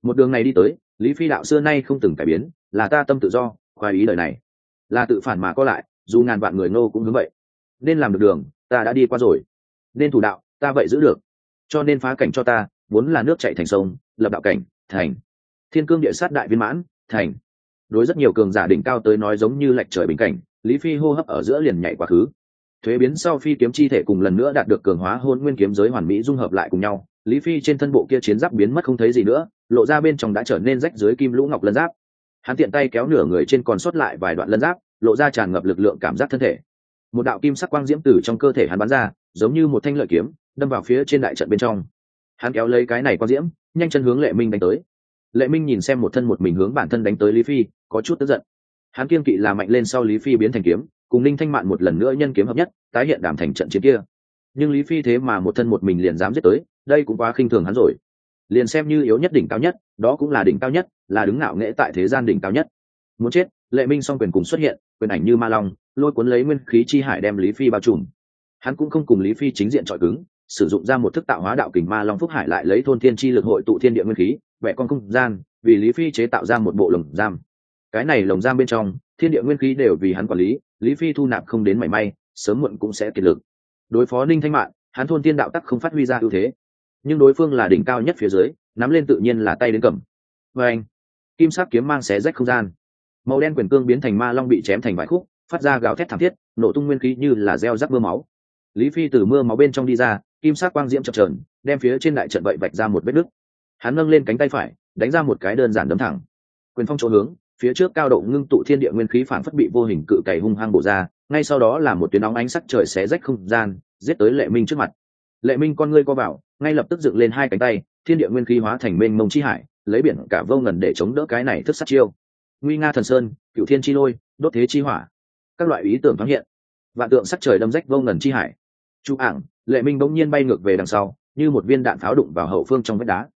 Một đường này đi tới lý phi đạo xưa nay không từng cải biến, là ta tâm tự do, khoái ý lời này. Là tự phản mà có lại, dù ngàn vạn người ngô cũng hướng vậy. Nên làm được đường, ta đã đi qua rồi. Nên thủ đạo, ta vậy giữ được. Cho nên phá cảnh cho ta, vốn là nước chạy thành sông, lập đạo cảnh, thành. Thiên cương địa sát đại viên mãn, thành. Đối rất nhiều cường giả đỉnh cao tới nói giống như lệch trời bình cảnh, lý phi hô hấp ở giữa liền nhảy quá khứ thuế biến sau phi kiếm chi thể cùng lần nữa đạt được cường hóa hôn nguyên kiếm giới hoàn mỹ dung hợp lại cùng nhau lý phi trên thân bộ kia chiến giáp biến mất không thấy gì nữa, lộ ra bên trong đã trở nên rách dưới kim lũ ngọc lân giáp. Hắn tiện tay kéo nửa người trên còn sót lại vài đoạn lân giáp, lộ ra tràn ngập lực lượng cảm giác thân thể. Một đạo kim sắc quang diễm tử trong cơ thể hắn bắn ra, giống như một thanh lợi kiếm, đâm vào phía trên đại trận bên trong. Hắn kéo lấy cái này quang diễm, nhanh chân hướng lệ minh đánh tới. Lệ minh nhìn xem một thân một mình hướng bản thân đánh tới lý phi, có chút tức giận. Hắn kiên kỵ là mạnh lên sau lý phi biến thành kiếm, cùng linh thanh mạn một lần nữa nhân kiếm hợp nhất, tái hiện đảm thành trận chiến kia nhưng lý phi thế mà một thân một mình liền dám giết tới, đây cũng quá khinh thường hắn rồi. Liền xem như yếu nhất đỉnh cao nhất, đó cũng là đỉnh cao nhất, là đứng ngạo nghễ tại thế gian đỉnh cao nhất. Muốn chết, lệ minh song quyền cùng xuất hiện, quyền ảnh như ma long, lôi cuốn lấy nguyên khí chi hải đem lý phi bao trùm. Hắn cũng không cùng lý phi chính diện trọi cứng, sử dụng ra một thức tạo hóa đạo kình ma long phúc hải lại lấy thôn thiên chi lực hội tụ thiên địa nguyên khí, vẽ con không gian, vì lý phi chế tạo ra một bộ lồng giam. Cái này lồng giam bên trong, thiên địa nguyên khí đều vì hắn quản lý lý phi thu nạp không đến mảy may, sớm muộn cũng sẽ kiệt lực đối phó ninh thanh Mạn, hắn thôn tiên đạo tắc không phát huy ra ưu thế. Nhưng đối phương là đỉnh cao nhất phía dưới nắm lên tự nhiên là tay đến cầm. Và anh kim sắc kiếm mang xé rách không gian. Màu đen quyền cương biến thành ma long bị chém thành vài khúc phát ra gào thét thảm thiết nổ tung nguyên khí như là gieo rắc mưa máu. Lý phi từ mưa máu bên trong đi ra kim sắc quang diễm chập trờn đem phía trên đại trận vậy vạch ra một vết nứt. Hắn nâng lên cánh tay phải đánh ra một cái đơn giản đấm thẳng. Quyền phong chỗ hướng phía trước cao độ ngưng tụ thiên địa nguyên khí phản phất bị vô hình cự cày hung hăng bổ ra ngay sau đó là một tuyến nóng ánh sắc trời xé rách không gian, giết tới lệ minh trước mặt. Lệ minh con ngươi co vào, ngay lập tức dựng lên hai cánh tay, thiên địa nguyên khí hóa thành mênh mông chi hải, lấy biển cả vô ngần để chống đỡ cái này thức sát chiêu. Nguy nga thần sơn cựu thiên chi lôi, đốt thế chi hỏa. Các loại ý tưởng thoáng hiện. Vạn tượng sắc trời đâm rách vô ngần chi hải. Chụp ảng, lệ minh bỗng nhiên bay ngược về đằng sau, như một viên đạn pháo đụng vào hậu phương trong vách đá.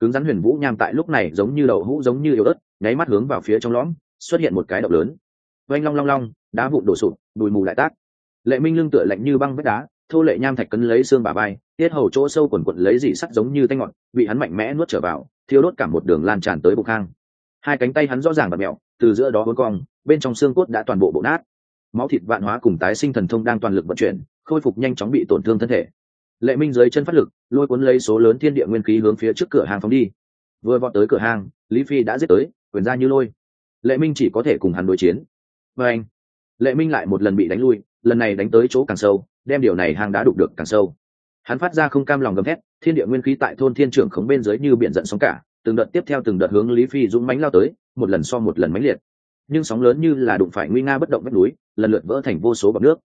Cứng rắn huyền vũ nham tại lúc này giống như đậu hũ giống như yếu ớt, nháy mắt hướng vào phía trong lõm, xuất hiện một cái động lớn. Oanh long long long đá vụn đổ sụp, đùi mù lại tác lệ minh lưng tựa lạnh như băng vách đá, thô lệ nham thạch cấn lấy xương bà bay tiết hầu chỗ sâu quần quận lấy dị sắt giống như tay ngọn, bị hắn mạnh mẽ nuốt trở vào, thiêu đốt cả một đường lan tràn tới bụng hang. Hai cánh tay hắn rõ ràng và mẹo, từ giữa đó vốn cong, bên trong xương cốt đã toàn bộ bộ nát. Máu thịt vạn hóa cùng tái sinh thần thông đang toàn lực vận chuyển, khôi phục nhanh chóng bị tổn thương thân thể. Lệ minh dưới chân phát lực, lôi cuốn lấy số lớn thiên địa nguyên khí hướng phía trước cửa hàng phóng đi. Vừa vọt tới cửa hàng lý phi đã giết tới, quyền ra như lôi. Lệ minh chỉ có thể cùng hắn đối chiến. Và anh lệ minh lại một lần bị đánh lui, lần này đánh tới chỗ càng sâu, đem điều này hàng đã đục được càng sâu. Hắn phát ra không cam lòng gầm thét, thiên địa nguyên khí tại thôn thiên trưởng khống bên dưới như biển giận sóng cả, từng đợt tiếp theo từng đợt hướng lý phi dũng mánh lao tới, một lần so một lần mãnh liệt. Nhưng sóng lớn như là đụng phải nguy nga bất động vách núi, lần lượt vỡ thành vô số bọc nước.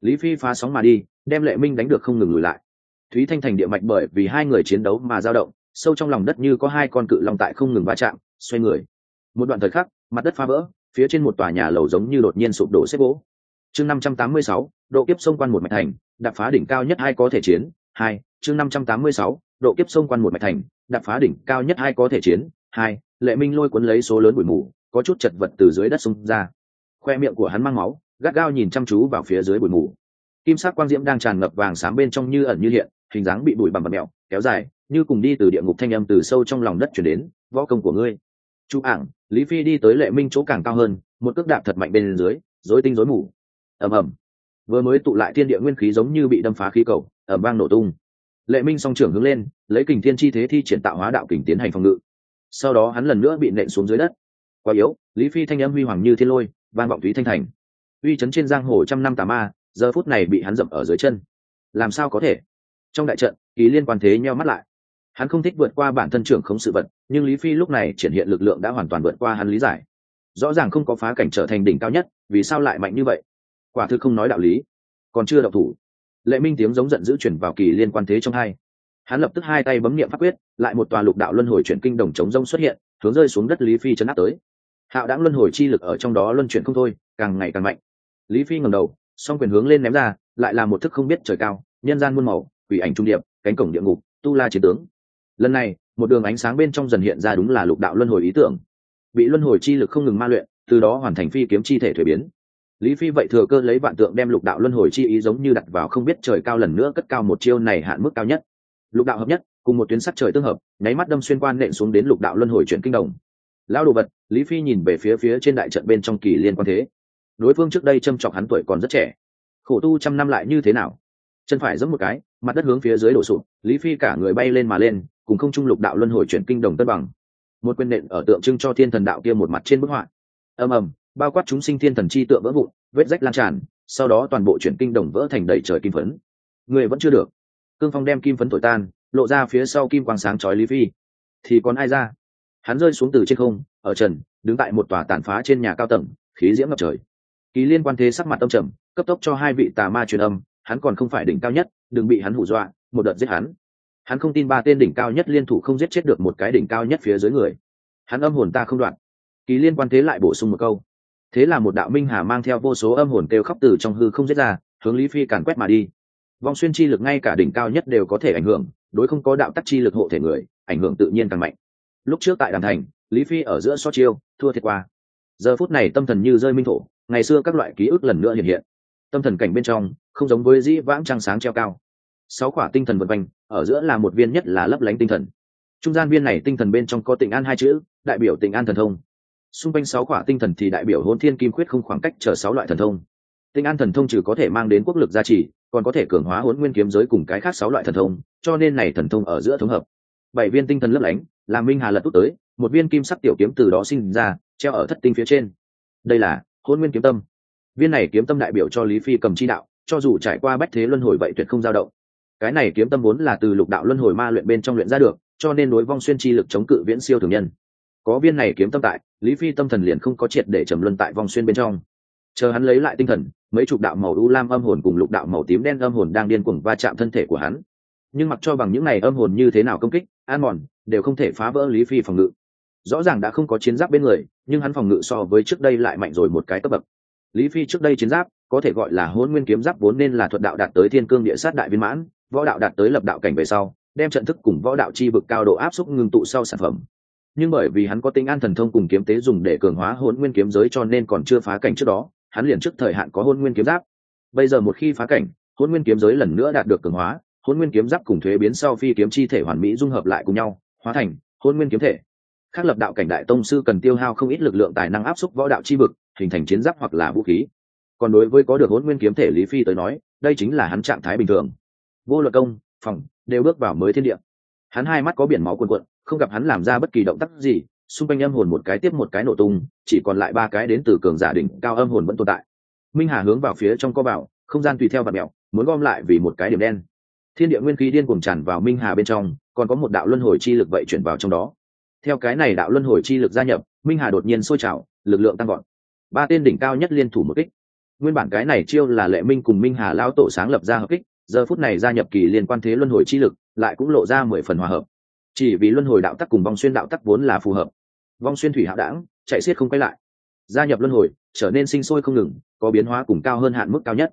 Lý phi phá sóng mà đi, đem lệ minh đánh được không ngừng lùi lại. Thúy thanh thành địa mạch bởi vì hai người chiến đấu mà dao động, sâu trong lòng đất như có hai con cự long tại không ngừng va chạm, xoay người. Một đoạn thời khắc, mặt đất phá vỡ phía trên một tòa nhà lầu giống như đột nhiên sụp đổ xếp gỗ. Chương năm trăm tám mươi sáu, độ kiếp sông quan một mạch thành, đạp phá đỉnh cao nhất hai có thể chiến, hai, chương năm trăm tám mươi sáu, độ kiếp sông quan một mạch thành, đạp phá đỉnh cao nhất hai có thể chiến, hai, lệ minh lôi cuốn lấy số lớn bụi mù, có chút chật vật từ dưới đất xung ra. Khoe miệng của hắn mang máu, gắt gao nhìn chăm chú vào phía dưới bụi mù. Kim sắc quang diễm đang tràn ngập vàng sáng bên trong như ẩn như hiện, hình dáng bị bụi bặm bặm mẹo kéo dài, như cùng đi từ địa ngục thanh âm từ sâu trong lòng đất chuyển đến, võ công của ngươi chú ảng, lý phi đi tới lệ minh chỗ càng cao hơn, một cước đạp thật mạnh bên dưới, rối tinh rối mù. Ầm ầm. Vừa mới tụ lại thiên địa nguyên khí giống như bị đâm phá khí cầu ẩm vang nổ tung. Lệ minh song trưởng hướng lên, lấy kình thiên chi thế thi triển tạo hóa đạo kình tiến hành phòng ngự. Sau đó hắn lần nữa bị nện xuống dưới đất. Quá yếu, lý phi thanh âm huy hoàng như thiên lôi, vang vọng thúy thanh thành. Uy chấn trên giang hồ trăm năm tà ma, giờ phút này bị hắn dậm ở dưới chân. Làm sao có thể? Trong đại trận ý liên quan thế nheo mắt lại hắn không thích vượt qua bản thân trưởng không sự vật, nhưng lý phi lúc này triển hiện lực lượng đã hoàn toàn vượt qua hắn lý giải. Rõ ràng không có phá cảnh trở thành đỉnh cao nhất, vì sao lại mạnh như vậy? Quả thực không nói đạo lý. Còn chưa đậu thủ, lệ minh tiếng giống giận dữ chuyển vào kỳ liên quan thế trong hai. Hắn lập tức hai tay bấm nghiệm pháp quyết, lại một tòa lục đạo luân hồi chuyển kinh đồng chống rông xuất hiện, hướng rơi xuống đất lý phi chấn áp tới. Hạo đáng luân hồi chi lực ở trong đó luân chuyển không thôi, càng ngày càng mạnh. Lý phi ngầm đầu, song quyền hướng lên ném ra, lại là một thức không biết trời cao, nhân gian muôn màu, quỷ ảnh trung điệp, cánh cổng địa ngục, tu la chiến tướng lần này, một đường ánh sáng bên trong dần hiện ra đúng là lục đạo luân hồi ý tưởng. Bị luân hồi chi lực không ngừng ma luyện, từ đó hoàn thành phi kiếm chi thể thuế biến. Lý phi vậy thừa cơ lấy vạn tượng đem lục đạo luân hồi chi ý giống như đặt vào không biết trời cao lần nữa cất cao một chiêu này hạn mức cao nhất. Lục đạo hợp nhất, cùng một tuyến sắt trời tương hợp, nháy mắt đâm xuyên quan nện xuống đến lục đạo luân hồi chuyển kinh đồng lao đồ vật, lý phi nhìn về phía phía trên đại trận bên trong kỳ liên quan thế. Đối phương trước đây châm chọc hắn tuổi còn rất trẻ. Khổ tu trăm năm lại như thế nào? Chân phải giẫm một cái, mặt đất hướng phía dưới đổ sụp, lý phi cả người bay lên mà lên cùng không trung lục đạo luân hồi chuyển kinh đồng tân bằng. Một quyền nện ở tượng trưng cho thiên thần đạo kia một mặt trên bức họa. Ầm ầm, bao quát chúng sinh thiên thần chi tượng vỡ vụn, vết rách lan tràn, sau đó toàn bộ chuyển kinh đồng vỡ thành đầy trời kim phấn. Người vẫn chưa được. Cương phong đem kim phấn thổi tan, lộ ra phía sau kim quang sáng chói lý phi. Thì còn ai ra? Hắn rơi xuống từ trên không, ở trần, đứng tại một tòa tàn phá trên nhà cao tầng, khí diễm ngập trời. Ký liên quan thế sắc mặt tâm trầm, cấp tốc cho hai vị tà ma truyền âm, hắn còn không phải đỉnh cao nhất, đừng bị hắn hù dọa, một đợt giết hắn hắn không tin ba tên đỉnh cao nhất liên thủ không giết chết được một cái đỉnh cao nhất phía dưới người. Hắn âm hồn ta không đoạn. Kỳ liên quan thế lại bổ sung một câu. Thế là một đạo minh hà mang theo vô số âm hồn kêu khóc từ trong hư không giết ra, hướng lý phi càn quét mà đi. Vong xuyên chi lực ngay cả đỉnh cao nhất đều có thể ảnh hưởng, đối không có đạo tắc chi lực hộ thể người, ảnh hưởng tự nhiên càng mạnh. Lúc trước tại đàm thành, lý phi ở giữa so chiêu, thua thiệt qua. Giờ phút này tâm thần như rơi minh thổ, ngày xưa các loại ký ức lần nữa hiện hiện. Tâm thần cảnh bên trong, không giống với dĩ vãng trăng sáng treo cao sáu quả tinh thần vượt quanh, ở giữa là một viên nhất là lấp lánh tinh thần. Trung gian viên này tinh thần bên trong có tình an hai chữ, đại biểu tình an thần thông. Xung quanh sáu quả tinh thần thì đại biểu hôn thiên kim khuyết không khoảng cách chờ sáu loại thần thông. Tinh an thần thông trừ có thể mang đến quốc lực gia trì, còn có thể cường hóa hôn nguyên kiếm giới cùng cái khác sáu loại thần thông, cho nên này thần thông ở giữa thống hợp. Bảy viên tinh thần lấp lánh làm minh hà lật tốt tới, một viên kim sắc tiểu kiếm từ đó sinh ra, treo ở thất tinh phía trên. Đây là hôn nguyên kiếm tâm. Viên này kiếm tâm đại biểu cho lý phi cầm chi đạo, cho dù trải qua bách thế luân hồi vậy tuyệt không dao động cái này kiếm tâm vốn là từ lục đạo luân hồi ma luyện bên trong luyện ra được, cho nên đối vong xuyên chi lực chống cự viễn siêu thường nhân. Có viên này kiếm tâm tại, lý phi tâm thần liền không có triệt để trầm luân tại vong xuyên bên trong. Chờ hắn lấy lại tinh thần, mấy chục đạo màu u lam âm hồn cùng lục đạo màu tím đen âm hồn đang điên cuồng va chạm thân thể của hắn. Nhưng mặc cho bằng những này âm hồn như thế nào công kích, an mòn, đều không thể phá vỡ lý phi phòng ngự. Rõ ràng đã không có chiến giáp bên người, nhưng hắn phòng ngự so với trước đây lại mạnh rồi một cái cấp bậc. Lý phi trước đây chiến giáp, có thể gọi là hôn nguyên kiếm giáp vốn nên là thuật đạo đạt tới thiên cương địa sát đại viên mãn võ đạo đạt tới lập đạo cảnh về sau, đem trận thức cùng võ đạo chi vực cao độ áp xúc ngưng tụ sau sản phẩm. Nhưng bởi vì hắn có tinh an thần thông cùng kiếm tế dùng để cường hóa hôn nguyên kiếm giới cho nên còn chưa phá cảnh trước đó, hắn liền trước thời hạn có hôn nguyên kiếm giáp. Bây giờ một khi phá cảnh hôn nguyên kiếm giới lần nữa đạt được cường hóa hôn nguyên kiếm giáp cùng thuế biến sau phi kiếm chi thể hoàn mỹ dung hợp lại cùng nhau, hóa thành hôn nguyên kiếm thể. Khác lập đạo cảnh đại tông sư cần tiêu hao không ít lực lượng tài năng áp xúc võ đạo chi vực, hình thành chiến giáp hoặc là vũ khí. Còn đối với có được hôn nguyên kiếm thể lý phi tới nói, đây chính là hắn trạng thái bình thường vô luật công, phòng, đều bước vào mới thiên địa. Hắn hai mắt có biển máu cuồn cuộn, không gặp hắn làm ra bất kỳ động tác gì, xung quanh âm hồn một cái tiếp một cái nổ tung, chỉ còn lại ba cái đến từ cường giả đỉnh cao âm hồn vẫn tồn tại. Minh hà hướng vào phía trong co bảo, không gian tùy theo và mẹo, muốn gom lại vì một cái điểm đen. Thiên địa nguyên khí điên cuồng tràn vào minh hà bên trong, còn có một đạo luân hồi chi lực vậy chuyển vào trong đó. Theo cái này đạo luân hồi chi lực gia nhập, minh hà đột nhiên sôi trào, lực lượng tăng gọn ba tên đỉnh cao nhất liên thủ một kích. Nguyên bản cái này chiêu là lệ minh cùng minh hà lão tổ sáng lập ra hợp kích giờ phút này gia nhập kỳ liên quan thế luân hồi chi lực, lại cũng lộ ra mười phần hòa hợp. Chỉ vì luân hồi đạo tắc cùng vong xuyên đạo tắc vốn là phù hợp. Vong xuyên thủy hạo đảng, chạy xiết không quay lại. Gia nhập luân hồi, trở nên sinh sôi không ngừng, có biến hóa cùng cao hơn hạn mức cao nhất.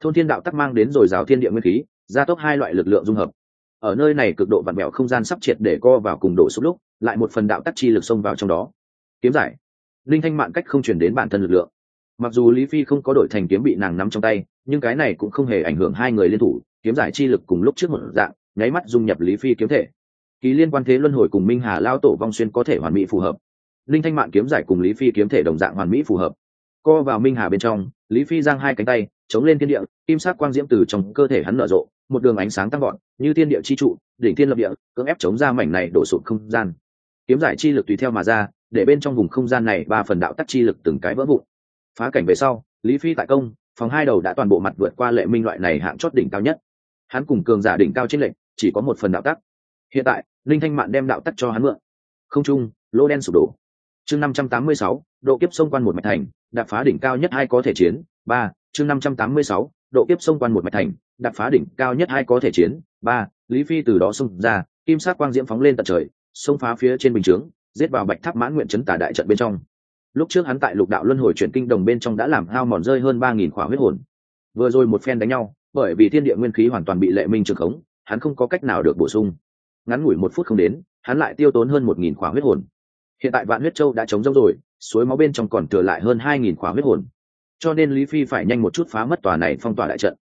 Thôn thiên đạo tắc mang đến rồi dào thiên địa nguyên khí, gia tốc hai loại lực lượng dung hợp. Ở nơi này cực độ vặn mẹo không gian sắp triệt để co vào cùng đổ xúc lúc, lại một phần đạo tắc chi lực xông vào trong đó. Kiếm giải. Linh thanh mạn cách không chuyển đến bản thân lực lượng. Mặc dù lý phi không có đổi thành kiếm bị nàng nắm trong tay nhưng cái này cũng không hề ảnh hưởng hai người liên thủ, kiếm giải chi lực cùng lúc trước một dạng, nháy mắt dung nhập lý phi kiếm thể. Kỳ liên quan thế luân hồi cùng minh hà lao tổ vong xuyên có thể hoàn mỹ phù hợp. Linh thanh mạn kiếm giải cùng lý phi kiếm thể đồng dạng hoàn mỹ phù hợp. Co vào minh hà bên trong, lý phi giang hai cánh tay, chống lên thiên địa, kim sắc quang diễm từ trong cơ thể hắn nở rộ, một đường ánh sáng tăng gọn như thiên địa chi trụ, đỉnh thiên lập địa, cưỡng ép chống ra mảnh này đổ sụt không gian. Kiếm giải chi lực tùy theo mà ra, để bên trong vùng không gian này ba phần đạo tắc chi lực từng cái vỡ vụn. Phá cảnh về sau, lý phi tại công phòng hai đầu đã toàn bộ mặt vượt qua lệ minh loại này hạng chót đỉnh cao nhất. Hắn cùng cường giả đỉnh cao trên lệnh chỉ có một phần đạo tắc. Hiện tại, linh thanh mạn đem đạo tắc cho hắn mượn. Không trung lỗ đen sụp đổ. Chương năm trăm tám mươi sáu, độ kiếp sông quan một mạch thành, đạp phá đỉnh cao nhất hai có thể chiến. Ba, chương năm trăm tám mươi sáu, độ kiếp sông quan một mạch thành, đạp phá đỉnh cao nhất hai có thể chiến. Ba, lý phi từ đó xông ra, kim sắc quang diễm phóng lên tận trời, xông phá phía trên bình chướng, giết vào bạch tháp mãn nguyện chấn tả đại trận bên trong lúc trước hắn tại lục đạo luân hồi chuyển kinh đồng bên trong đã làm hao mòn rơi hơn ba nghìn khỏa huyết hồn. Vừa rồi một phen đánh nhau, bởi vì thiên địa nguyên khí hoàn toàn bị lệ minh trường khống, hắn không có cách nào được bổ sung. Ngắn ngủi một phút không đến, hắn lại tiêu tốn hơn một nghìn khỏa huyết hồn. Hiện tại vạn huyết châu đã chống rỗng rồi, suối máu bên trong còn thừa lại hơn hai nghìn khỏa huyết hồn. Cho nên lý phi phải nhanh một chút phá mất tòa này phong tỏa đại trận.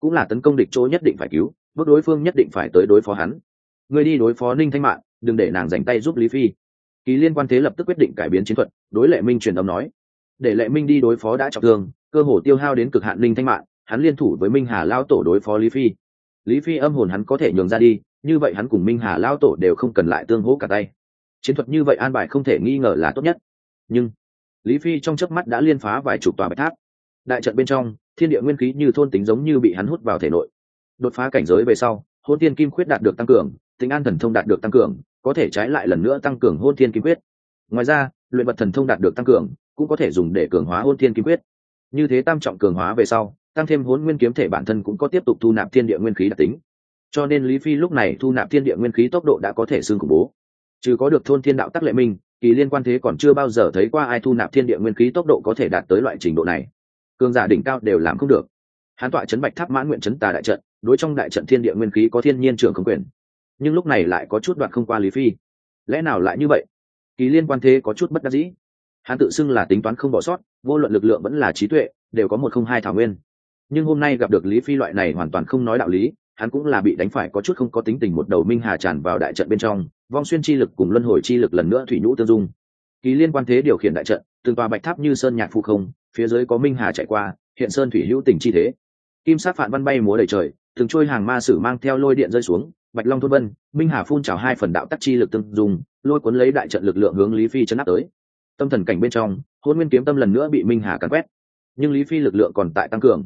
Cũng là tấn công địch chỗ nhất định phải cứu, bước đối phương nhất định phải tới đối phó hắn. Người đi đối phó ninh thanh mạng đừng để nàng dành tay giúp lý phi kỳ liên quan thế lập tức quyết định cải biến chiến thuật, đối lệ minh truyền âm nói. Để lệ minh đi đối phó đã trọng thương, cơ hồ tiêu hao đến cực hạn linh thanh mạng hắn liên thủ với minh hà lao tổ đối phó lý phi. Lý phi âm hồn hắn có thể nhường ra đi, như vậy hắn cùng minh hà lao tổ đều không cần lại tương hỗ cả tay. Chiến thuật như vậy an bài không thể nghi ngờ là tốt nhất. Nhưng, lý phi trong chớp mắt đã liên phá vài chục tòa bạch tháp. Đại trận bên trong, thiên địa nguyên khí như thôn tính giống như bị hắn hút vào thể nội. Đột phá cảnh giới về sau hôn tiên kim khuyết đạt được tăng cường, tính an thần thông đạt được tăng cường có thể trái lại lần nữa tăng cường hôn thiên kim quyết. Ngoài ra, luyện vật thần thông đạt được tăng cường, cũng có thể dùng để cường hóa hôn thiên kim quyết. Như thế tam trọng cường hóa về sau, tăng thêm hôn nguyên kiếm thể bản thân cũng có tiếp tục thu nạp thiên địa nguyên khí đặc tính. Cho nên lý phi lúc này thu nạp thiên địa nguyên khí tốc độ đã có thể xương khủng bố. Chứ có được thôn thiên đạo tắc lệ minh, kỳ liên quan thế còn chưa bao giờ thấy qua ai thu nạp thiên địa nguyên khí tốc độ có thể đạt tới loại trình độ này. Cường giả đỉnh cao đều làm không được. Hán tọa chấn bạch tháp mãn nguyện chấn tà đại trận, đối trong đại trận thiên địa nguyên khí có thiên nhiên trưởng không quyền nhưng lúc này lại có chút đoạn không qua lý phi. Lẽ nào lại như vậy? Kỳ liên quan thế có chút bất đắc dĩ. Hắn tự xưng là tính toán không bỏ sót, vô luận lực lượng vẫn là trí tuệ, đều có một không hai thảo nguyên. Nhưng hôm nay gặp được lý phi loại này hoàn toàn không nói đạo lý, hắn cũng là bị đánh phải có chút không có tính tình một đầu minh hà tràn vào đại trận bên trong, vong xuyên chi lực cùng luân hồi chi lực lần nữa thủy nhũ tương dung. Kỳ liên quan thế điều khiển đại trận, từng tòa bạch tháp như sơn nhạc phụ không, phía dưới có minh hà chạy qua, hiện sơn thủy hữu tình chi thế. Kim sát phản văn bay múa đầy trời, từng trôi hàng ma sử mang theo lôi điện rơi xuống bạch long thôn vân, minh hà phun trào hai phần đạo tắc chi lực tương dùng lôi cuốn lấy đại trận lực lượng hướng lý phi chấn áp tới. Tâm thần cảnh bên trong hôn nguyên kiếm tâm lần nữa bị minh hà cắn quét, nhưng lý phi lực lượng còn tại tăng cường.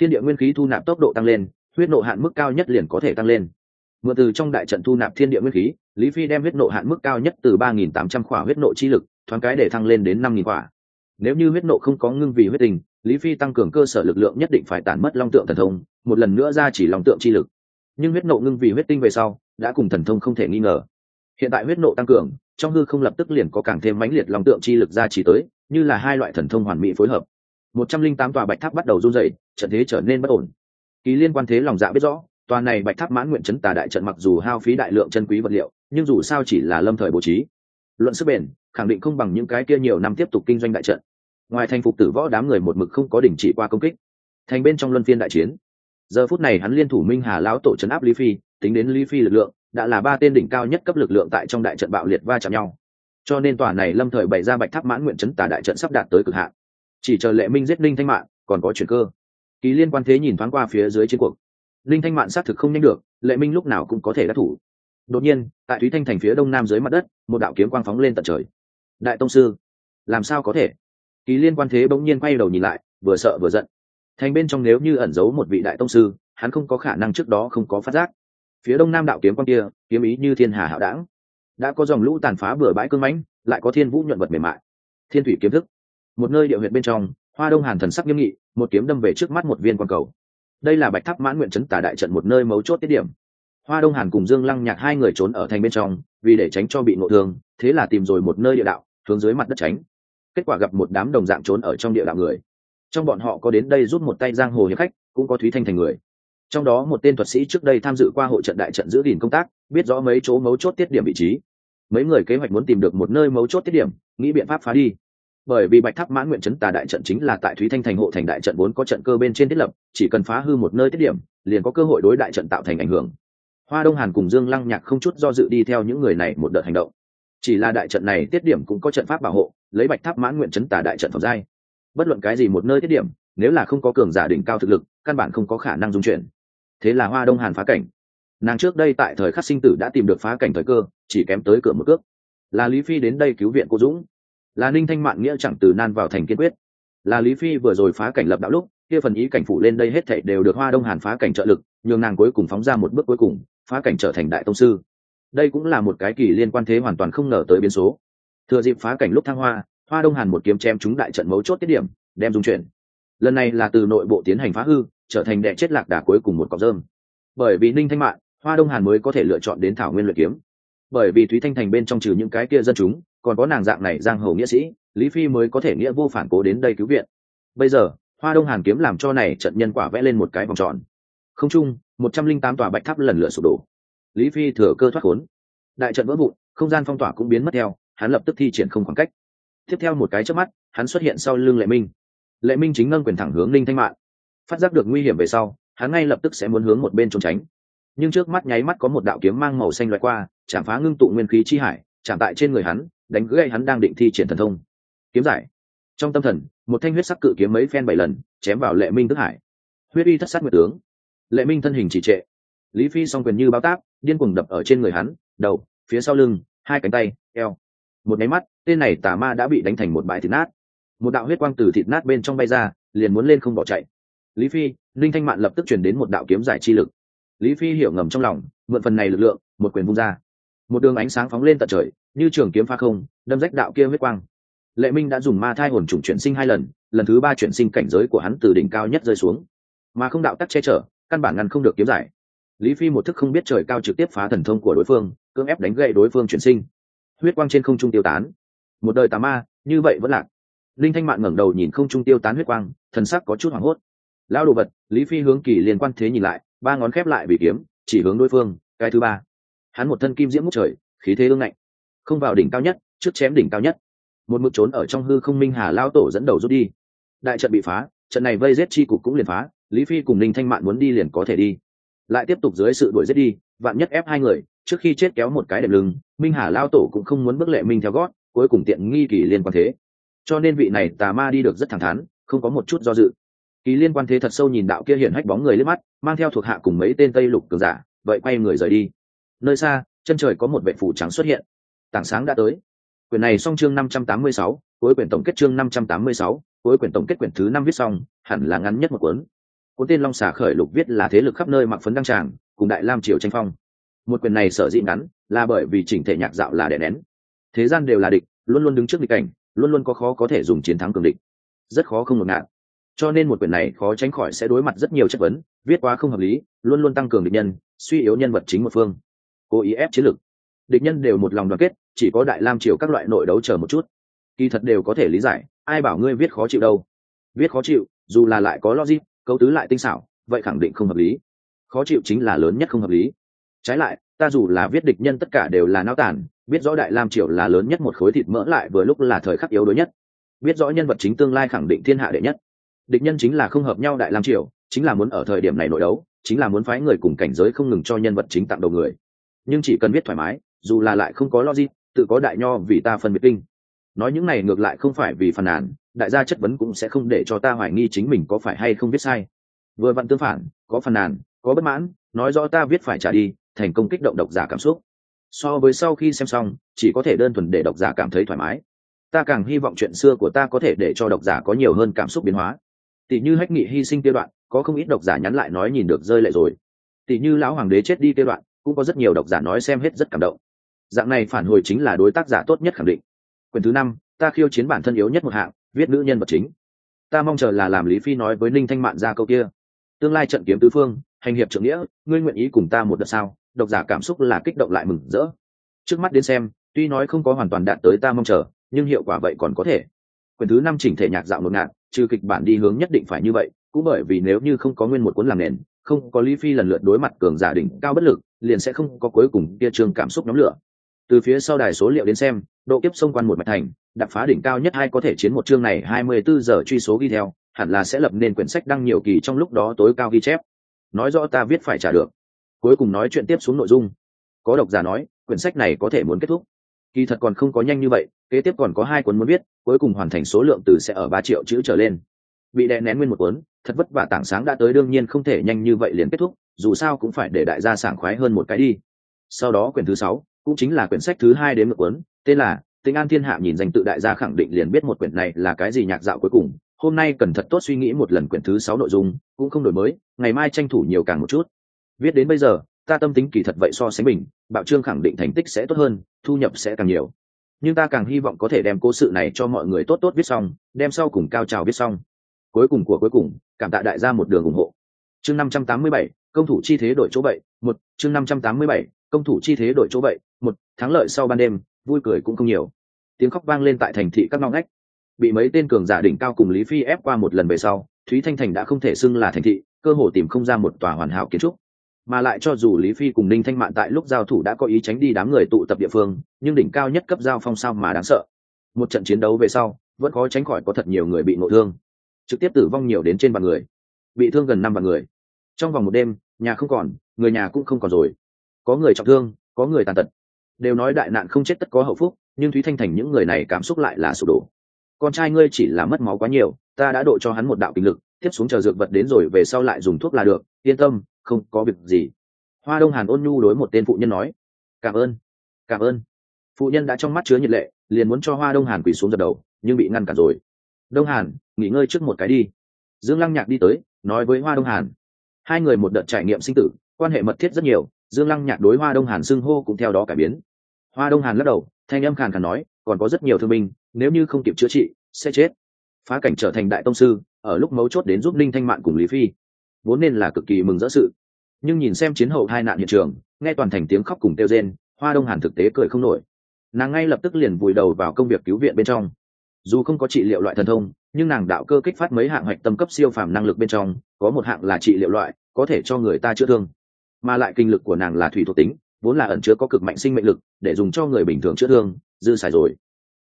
Thiên địa nguyên khí thu nạp tốc độ tăng lên, huyết nộ hạn mức cao nhất liền có thể tăng lên. Mượn từ trong đại trận thu nạp thiên địa nguyên khí, lý phi đem huyết nộ hạn mức cao nhất từ ba nghìn tám trăm khỏa huyết nộ chi lực, thoáng cái để thăng lên đến năm nghìn khỏa. Nếu như huyết nộ không có ngưng vì huyết tình, lý phi tăng cường cơ sở lực lượng nhất định phải tản mất long tượng thần thông, một lần nữa ra chỉ long tượng chi lực nhưng huyết nộ ngưng vì huyết tinh về sau, đã cùng thần thông không thể nghi ngờ. Hiện tại huyết nộ tăng cường, trong hư không lập tức liền có càng thêm mãnh liệt lòng tượng chi lực ra chỉ tới, như là hai loại thần thông hoàn mỹ phối hợp. Một trăm linh tám tòa bạch tháp bắt đầu run dày trận thế trở nên bất ổn. Ký liên quan thế lòng dạ biết rõ, tòa này bạch tháp mãn nguyện chấn tà đại trận mặc dù hao phí đại lượng chân quý vật liệu, nhưng dù sao chỉ là lâm thời bố trí. Luận sức bền, khẳng định không bằng những cái kia nhiều năm tiếp tục kinh doanh đại trận. Ngoài thành phục tử võ đám người một mực không có đình chỉ qua công kích. Thành bên trong luân phiên đại chiến giờ phút này hắn liên thủ minh hà lão tổ trấn áp lý phi, tính đến lý phi lực lượng, đã là ba tên đỉnh cao nhất cấp lực lượng tại trong đại trận bạo liệt va chạm nhau. Cho nên tòa này lâm thời bày ra bạch tháp mãn nguyện chấn tả đại trận sắp đạt tới cực hạn. Chỉ chờ lệ minh giết linh thanh mạng còn có chuyện cơ. Kỳ liên quan thế nhìn thoáng qua phía dưới chiến cuộc. Linh thanh mạng xác thực không nhanh được, lệ minh lúc nào cũng có thể đắc thủ. Đột nhiên, tại thúy thanh thành phía đông nam dưới mặt đất, một đạo kiếm quang phóng lên tận trời. Đại tông sư, làm sao có thể? Kỳ liên quan thế bỗng nhiên quay đầu nhìn lại, vừa sợ vừa giận thành bên trong nếu như ẩn giấu một vị đại tông sư, hắn không có khả năng trước đó không có phát giác. Phía đông nam đạo kiếm quan kia, kiếm ý như thiên hà hạo đảng đã có dòng lũ tàn phá bừa bãi cương mãnh, lại có thiên vũ nhuận vật mềm mại. Thiên thủy kiếm thức. Một nơi địa huyệt bên trong, hoa đông hàn thần sắc nghiêm nghị, một kiếm đâm về trước mắt một viên quang cầu. Đây là bạch tháp mãn nguyện chấn tả đại trận một nơi mấu chốt tiết điểm. Hoa đông hàn cùng dương lăng nhạc hai người trốn ở thành bên trong, vì để tránh cho bị ngộ thương, thế là tìm rồi một nơi địa đạo, hướng dưới mặt đất tránh. Kết quả gặp một đám đồng dạng trốn ở trong địa đạo người trong bọn họ có đến đây rút một tay giang hồ hiệp khách, cũng có thúy thanh thành người. Trong đó một tên thuật sĩ trước đây tham dự qua hội trận đại trận giữ gìn công tác, biết rõ mấy chỗ mấu chốt tiết điểm vị trí. Mấy người kế hoạch muốn tìm được một nơi mấu chốt tiết điểm, nghĩ biện pháp phá đi. Bởi vì bạch tháp mãn nguyện chấn tà đại trận chính là tại thúy thanh thành hộ thành đại trận vốn có trận cơ bên trên thiết lập, chỉ cần phá hư một nơi tiết điểm, liền có cơ hội đối đại trận tạo thành ảnh hưởng. Hoa đông hàn cùng dương lăng nhạc không chút do dự đi theo những người này một đợt hành động. Chỉ là đại trận này tiết điểm cũng có trận pháp bảo hộ, lấy bạch tháp mãn nguyện chấn tà đại trận phẩm giai bất luận cái gì một nơi tiết điểm, nếu là không có cường giả đỉnh cao thực lực, căn bản không có khả năng dung chuyển. Thế là hoa đông hàn phá cảnh. Nàng trước đây tại thời khắc sinh tử đã tìm được phá cảnh thời cơ, chỉ kém tới cửa một cước. Là lý phi đến đây cứu viện cô dũng. Là ninh thanh mạn nghĩa chẳng từ nan vào thành kiên quyết. Là lý phi vừa rồi phá cảnh lập đạo lúc, kia phần ý cảnh phủ lên đây hết thảy đều được hoa đông hàn phá cảnh trợ lực, nhường nàng cuối cùng phóng ra một bước cuối cùng, phá cảnh trở thành đại tông sư. Đây cũng là một cái kỳ liên quan thế hoàn toàn không ngờ tới biến số. Thừa dịp phá cảnh lúc thăng hoa hoa đông hàn một kiếm chém trúng đại trận mấu chốt tiết điểm, đem dung chuyển. Lần này là từ nội bộ tiến hành phá hư, trở thành đệ chết lạc đà cuối cùng một cọc dơm. bởi vì ninh thanh mạn, hoa đông hàn mới có thể lựa chọn đến thảo nguyên luyện kiếm. Bởi vì thúy thanh thành bên trong trừ những cái kia dân chúng, còn có nàng dạng này giang hầu nghĩa sĩ, lý phi mới có thể nghĩa vô phản cố đến đây cứu viện. Bây giờ, hoa đông hàn kiếm làm cho này trận nhân quả vẽ lên một cái vòng tròn. Không chung, một trăm linh tám tòa bạch tháp lần lửa sụp đổ. Lý phi thừa cơ thoát khốn. Đại trận vỡ vụn, không gian phong tỏa cũng biến mất theo, hắn lập tức thi triển không khoảng cách tiếp theo một cái trước mắt, hắn xuất hiện sau lưng lệ minh. Lệ minh chính ngân quyền thẳng hướng linh thanh mạn. Phát giác được nguy hiểm về sau, hắn ngay lập tức sẽ muốn hướng một bên trốn tránh. Nhưng trước mắt nháy mắt có một đạo kiếm mang màu xanh loại qua, chạm phá ngưng tụ nguyên khí chi hải, chạm tại trên người hắn, đánh gãy hắn đang định thi triển thần thông. Kiếm giải. Trong tâm thần, một thanh huyết sắc cự kiếm mấy phen bảy lần, chém vào lệ minh tức hải. Huyết uy thất sát nguyệt tướng. Lệ minh thân hình chỉ trệ. Lý phi song quyền như bao tác điên cuồng đập ở trên người hắn, đầu, phía sau lưng, hai cánh tay, eo một máy mắt, tên này tà ma đã bị đánh thành một bãi thịt nát. Một đạo huyết quang từ thịt nát bên trong bay ra, liền muốn lên không bỏ chạy. Lý phi, linh thanh mạn lập tức chuyển đến một đạo kiếm giải chi lực. Lý phi hiểu ngầm trong lòng, mượn phần này lực lượng, một quyền vung ra. Một đường ánh sáng phóng lên tận trời, như trường kiếm pha không, đâm rách đạo kia huyết quang. Lệ minh đã dùng ma thai hồn trùng chuyển sinh hai lần lần thứ ba chuyển sinh cảnh giới của hắn từ đỉnh cao nhất rơi xuống. Mà không đạo tắc che chở, căn bản ngăn không được kiếm giải. Lý phi một thức không biết trời cao trực tiếp phá thần thông của đối phương, cưỡng ép đánh gậy đối phương chuyển sinh huyết quang trên không trung tiêu tán. Một đời tà ma, như vậy vẫn lạc. Linh thanh mạn ngẩng đầu nhìn không trung tiêu tán huyết quang, thần sắc có chút hoảng hốt. Lao đồ vật, lý phi hướng kỳ liên quan thế nhìn lại, ba ngón khép lại bị kiếm, chỉ hướng đối phương, cái thứ ba. Hắn một thân kim diễm ngút trời, khí thế ương ngạnh. Không vào đỉnh cao nhất, trước chém đỉnh cao nhất. Một mực trốn ở trong hư không minh hà lao tổ dẫn đầu rút đi. Đại trận bị phá, trận này vây giết chi cục cũng liền phá, lý phi cùng linh thanh mạn muốn đi liền có thể đi. Lại tiếp tục dưới sự đuổi giết đi, vạn nhất ép hai người trước khi chết kéo một cái đệm lưng, minh hà lao tổ cũng không muốn bức lệ minh theo gót, cuối cùng tiện nghi kỳ liên quan thế. Cho nên vị này tà ma đi được rất thẳng thắn, không có một chút do dự. Kỳ liên quan thế thật sâu nhìn đạo kia hiển hách bóng người lên mắt, mang theo thuộc hạ cùng mấy tên tây lục cường giả, vậy quay người rời đi. Nơi xa, chân trời có một vệ phủ trắng xuất hiện. Tảng sáng đã tới. Quyển này xong chương năm trăm tám mươi sáu, cuối quyển tổng kết chương năm trăm tám mươi sáu, cuối quyển tổng kết quyển thứ năm viết xong, hẳn là ngắn nhất một cuốn. Cuốn tên long xà khởi lục viết là thế lực khắp nơi mặc phấn đăng tràng, cùng đại lam triều tranh phong một quyền này sở dĩ ngắn là bởi vì chỉnh thể nhạc dạo là đè nén. Thế gian đều là địch, luôn luôn đứng trước địch cảnh luôn luôn có khó có thể dùng chiến thắng cường địch. Rất khó không ngột ngạt. Cho nên một quyển này khó tránh khỏi sẽ đối mặt rất nhiều chất vấn, viết quá không hợp lý, luôn luôn tăng cường địch nhân, suy yếu nhân vật chính một phương. Cố ý ép chiến lược. Địch nhân đều một lòng đoàn kết, chỉ có đại lam triều các loại nội đấu chờ một chút. Kỳ thật đều có thể lý giải, ai bảo ngươi viết khó chịu đâu. Viết khó chịu, dù là lại có logic câu tứ lại tinh xảo, vậy khẳng định không hợp lý. Khó chịu chính là lớn nhất không hợp lý trái lại, ta dù là viết địch nhân tất cả đều là nao tản, biết rõ đại lam triều là lớn nhất một khối thịt mỡ lại vừa lúc là thời khắc yếu đuối nhất. Biết rõ nhân vật chính tương lai khẳng định thiên hạ đệ nhất. Địch nhân chính là không hợp nhau đại lam triều, chính là muốn ở thời điểm này nội đấu, chính là muốn phái người cùng cảnh giới không ngừng cho nhân vật chính tặng đầu người. Nhưng chỉ cần viết thoải mái, dù là lại không có logic, tự có đại nho vì ta phân biệt kinh. Nói những này ngược lại không phải vì phàn nàn, đại gia chất vấn cũng sẽ không để cho ta hoài nghi chính mình có phải hay không viết sai. Vừa vặn tương phản, có phàn nàn, có bất mãn, nói rõ ta viết phải trả đi thành công kích động độc giả cảm xúc. So với sau khi xem xong, chỉ có thể đơn thuần để độc giả cảm thấy thoải mái. Ta càng hy vọng chuyện xưa của ta có thể để cho độc giả có nhiều hơn cảm xúc biến hóa. Tỷ như hách nghị hy sinh tiêu đoạn, có không ít độc giả nhắn lại nói nhìn được rơi lệ rồi. Tỷ như lão hoàng đế chết đi tiêu đoạn, cũng có rất nhiều độc giả nói xem hết rất cảm động. Dạng này phản hồi chính là đối tác giả tốt nhất khẳng định. Quyền thứ năm, ta khiêu chiến bản thân yếu nhất một hạng, viết nữ nhân vật chính. Ta mong chờ là làm lý phi nói với ninh thanh mạn ra câu kia. Tương lai trận kiếm tứ phương, hành hiệp trưởng nghĩa, ngươi nguyện ý cùng ta một đợt sao? Độc giả cảm xúc là kích động lại mừng rỡ. Trước mắt đến xem, tuy nói không có hoàn toàn đạt tới ta mong chờ, nhưng hiệu quả vậy còn có thể. Quyển thứ năm chỉnh thể nhạc dạo một ngạn trừ kịch bản đi hướng nhất định phải như vậy, cũng bởi vì nếu như không có nguyên một cuốn làm nền, không có lý phi lần lượt đối mặt cường giả đỉnh cao bất lực, liền sẽ không có cuối cùng kia trường cảm xúc nhóm lửa. Từ phía sau đài số liệu đến xem, độ kiếp xông quan một mạch thành đập phá đỉnh cao nhất hay có thể chiến một chương này hai mươi bốn giờ truy số ghi theo, hẳn là sẽ lập nên quyển sách đăng nhiều kỳ trong lúc đó tối cao ghi chép. Nói rõ ta viết phải trả được cuối cùng nói chuyện tiếp xuống nội dung. Có độc giả nói, quyển sách này có thể muốn kết thúc. Kỳ thật còn không có nhanh như vậy, kế tiếp còn có hai cuốn muốn viết, cuối cùng hoàn thành số lượng từ sẽ ở ba triệu chữ trở lên. Bị đè nén nguyên một cuốn, thật vất vả tảng sáng đã tới đương nhiên không thể nhanh như vậy liền kết thúc, dù sao cũng phải để đại gia sảng khoái hơn một cái đi. Sau đó quyển thứ sáu, cũng chính là quyển sách thứ hai đến một cuốn, tên là tinh an thiên hạ nhìn danh tự đại gia khẳng định liền biết một quyển này là cái gì nhạc dạo cuối cùng. Hôm nay cần thật tốt suy nghĩ một lần quyển thứ sáu nội dung, cũng không đổi mới, ngày mai tranh thủ nhiều càng một chút viết đến bây giờ, ta tâm tính kỳ thật vậy so sánh mình, bạo trương khẳng định thành tích sẽ tốt hơn, thu nhập sẽ càng nhiều. Nhưng ta càng hy vọng có thể đem cố sự này cho mọi người tốt tốt viết xong, đem sau cùng cao trào viết xong. Cuối cùng của cuối cùng, cảm tạ đại gia một đường ủng hộ. Chương năm trăm tám mươi bảy, công thủ chi thế đổi chỗ vậy, một, chương năm trăm tám mươi bảy, công thủ chi thế đổi chỗ vậy, một, thắng lợi sau ban đêm, vui cười cũng không nhiều. Tiếng khóc vang lên tại thành thị các ngõ ngách. Bị mấy tên cường giả đỉnh cao cùng lý phi ép qua một lần về sau, thúy thanh thành đã không thể xưng là thành thị, cơ hồ tìm không ra một tòa hoàn hảo kiến trúc mà lại cho dù lý phi cùng ninh thanh mạn tại lúc giao thủ đã có ý tránh đi đám người tụ tập địa phương, nhưng đỉnh cao nhất cấp giao phong sao mà đáng sợ. Một trận chiến đấu về sau, vẫn khó tránh khỏi có thật nhiều người bị nội thương. Trực tiếp tử vong nhiều đến trên bàn người. Bị thương gần năm bàn người. Trong vòng một đêm, nhà không còn, người nhà cũng không còn rồi. Có người trọng thương, có người tàn tật. Đều nói đại nạn không chết tất có hậu phúc, nhưng thúy thanh thành những người này cảm xúc lại là sụp đổ. Con trai ngươi chỉ là mất máu quá nhiều, ta đã độ cho hắn một đạo kinh lực, tiếp xuống chờ dược vật đến rồi về sau lại dùng thuốc là được, yên tâm không có việc gì. Hoa đông hàn ôn nhu đối một tên phụ nhân nói, cảm ơn cảm ơn. Phụ nhân đã trong mắt chứa nhiệt lệ, liền muốn cho hoa đông hàn quỳ xuống dập đầu, nhưng bị ngăn cản rồi. Đông hàn, nghỉ ngơi trước một cái đi. Dương lăng nhạc đi tới, nói với hoa đông hàn, hai người một đợt trải nghiệm sinh tử, quan hệ mật thiết rất nhiều, dương lăng nhạc đối hoa đông hàn xưng hô cũng theo đó cải biến. Hoa đông hàn lắc đầu, thanh âm khàn khàn nói, còn có rất nhiều thương binh, nếu như không kịp chữa trị, sẽ chết. Phá cảnh trở thành đại tông sư, ở lúc mấu chốt đến giúp linh thanh mạn cùng lý phi vốn nên là cực kỳ mừng rỡ sự. Nhưng nhìn xem chiến hậu hai nạn hiện trường, nghe toàn thành tiếng khóc cùng kêu rên, hoa đông hàn thực tế cười không nổi. Nàng ngay lập tức liền vùi đầu vào công việc cứu viện bên trong. Dù không có trị liệu loại thần thông, nhưng nàng đạo cơ kích phát mấy hạng hoạch tâm cấp siêu phàm năng lực bên trong, có một hạng là trị liệu loại, có thể cho người ta chữa thương. Mà lại kinh lực của nàng là thủy thuộc tính, vốn là ẩn chứa có cực mạnh sinh mệnh lực, để dùng cho người bình thường chữa thương, dư xài rồi.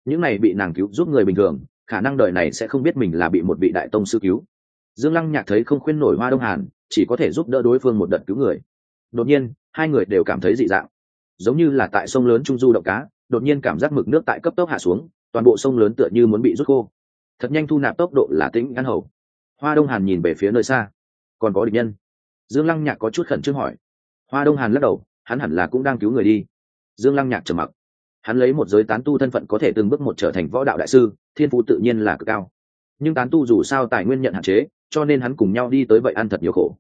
Những này bị nàng cứu giúp người bình thường, khả năng đời này sẽ không biết mình là bị một vị đại tông sư cứu dương lăng nhạc thấy không khuyên nổi hoa đông hàn, chỉ có thể giúp đỡ đối phương một đợt cứu người. Đột nhiên, hai người đều cảm thấy dị dạng. Giống như là tại sông lớn trung du động cá, đột nhiên cảm giác mực nước tại cấp tốc hạ xuống, toàn bộ sông lớn tựa như muốn bị rút khô. Thật nhanh thu nạp tốc độ là tĩnh ngăn hầu. Hoa đông hàn nhìn về phía nơi xa. Còn có địch nhân. Dương lăng nhạc có chút khẩn trương hỏi. Hoa đông hàn lắc đầu, hắn hẳn là cũng đang cứu người đi. Dương lăng nhạc trầm mặc. Hắn lấy một giới tán tu thân phận có thể từng bước một trở thành võ đạo đại sư, thiên phú tự nhiên là cực cao nhưng tán tu dù sao tài nguyên nhận hạn chế, cho nên hắn cùng nhau đi tới vậy ăn thật nhiều khổ.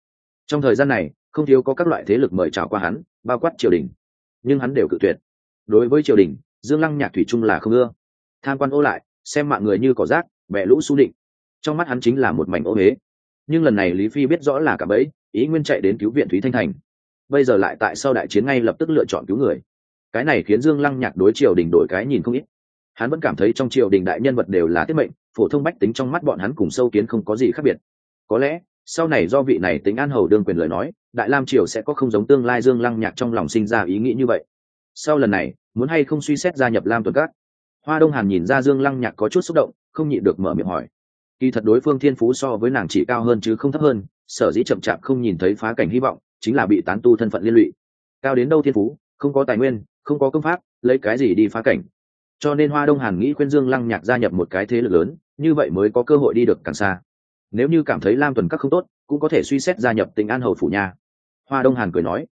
Trong thời gian này, không thiếu có các loại thế lực mời chào qua hắn, bao quát triều đình. Nhưng hắn đều cự tuyệt. Đối với triều đình, dương lăng nhạc thủy trung là không ưa. Tham quan ô lại, xem mạng người như cỏ rác bẻ lũ su định. Trong mắt hắn chính là một mảnh ô huế nhưng lần này lý phi biết rõ là cả bẫy, ý nguyên chạy đến cứu viện thúy thanh thành. Bây giờ lại tại sau đại chiến ngay lập tức lựa chọn cứu người. Cái này khiến dương lăng nhạc đối triều đình đổi cái nhìn không ít. Hắn vẫn cảm thấy trong triều đình đại nhân vật đều là tiết mệnh phổ thông bách tính trong mắt bọn hắn cùng sâu kiến không có gì khác biệt. Có lẽ, sau này do vị này tính an hầu đương quyền lời nói, đại lam triều sẽ có không giống tương lai dương lăng nhạc trong lòng sinh ra ý nghĩ như vậy. Sau lần này, muốn hay không suy xét gia nhập lam tuần cát. hoa đông hàn nhìn ra dương lăng nhạc có chút xúc động, không nhịn được mở miệng hỏi. Kỳ thật đối phương thiên phú so với nàng chỉ cao hơn chứ không thấp hơn, sở dĩ chậm chạp không nhìn thấy phá cảnh hy vọng, chính là bị tán tu thân phận liên lụy. Cao đến đâu thiên phú, không có tài nguyên, không có công pháp, lấy cái gì đi phá cảnh? Cho nên hoa đông hàn nghĩ khuyên dương lăng nhạc gia nhập một cái thế lực lớn, như vậy mới có cơ hội đi được càng xa. Nếu như cảm thấy lam tuần các không tốt, cũng có thể suy xét gia nhập tình an hầu phủ nhà hoa đông hàn cười nói.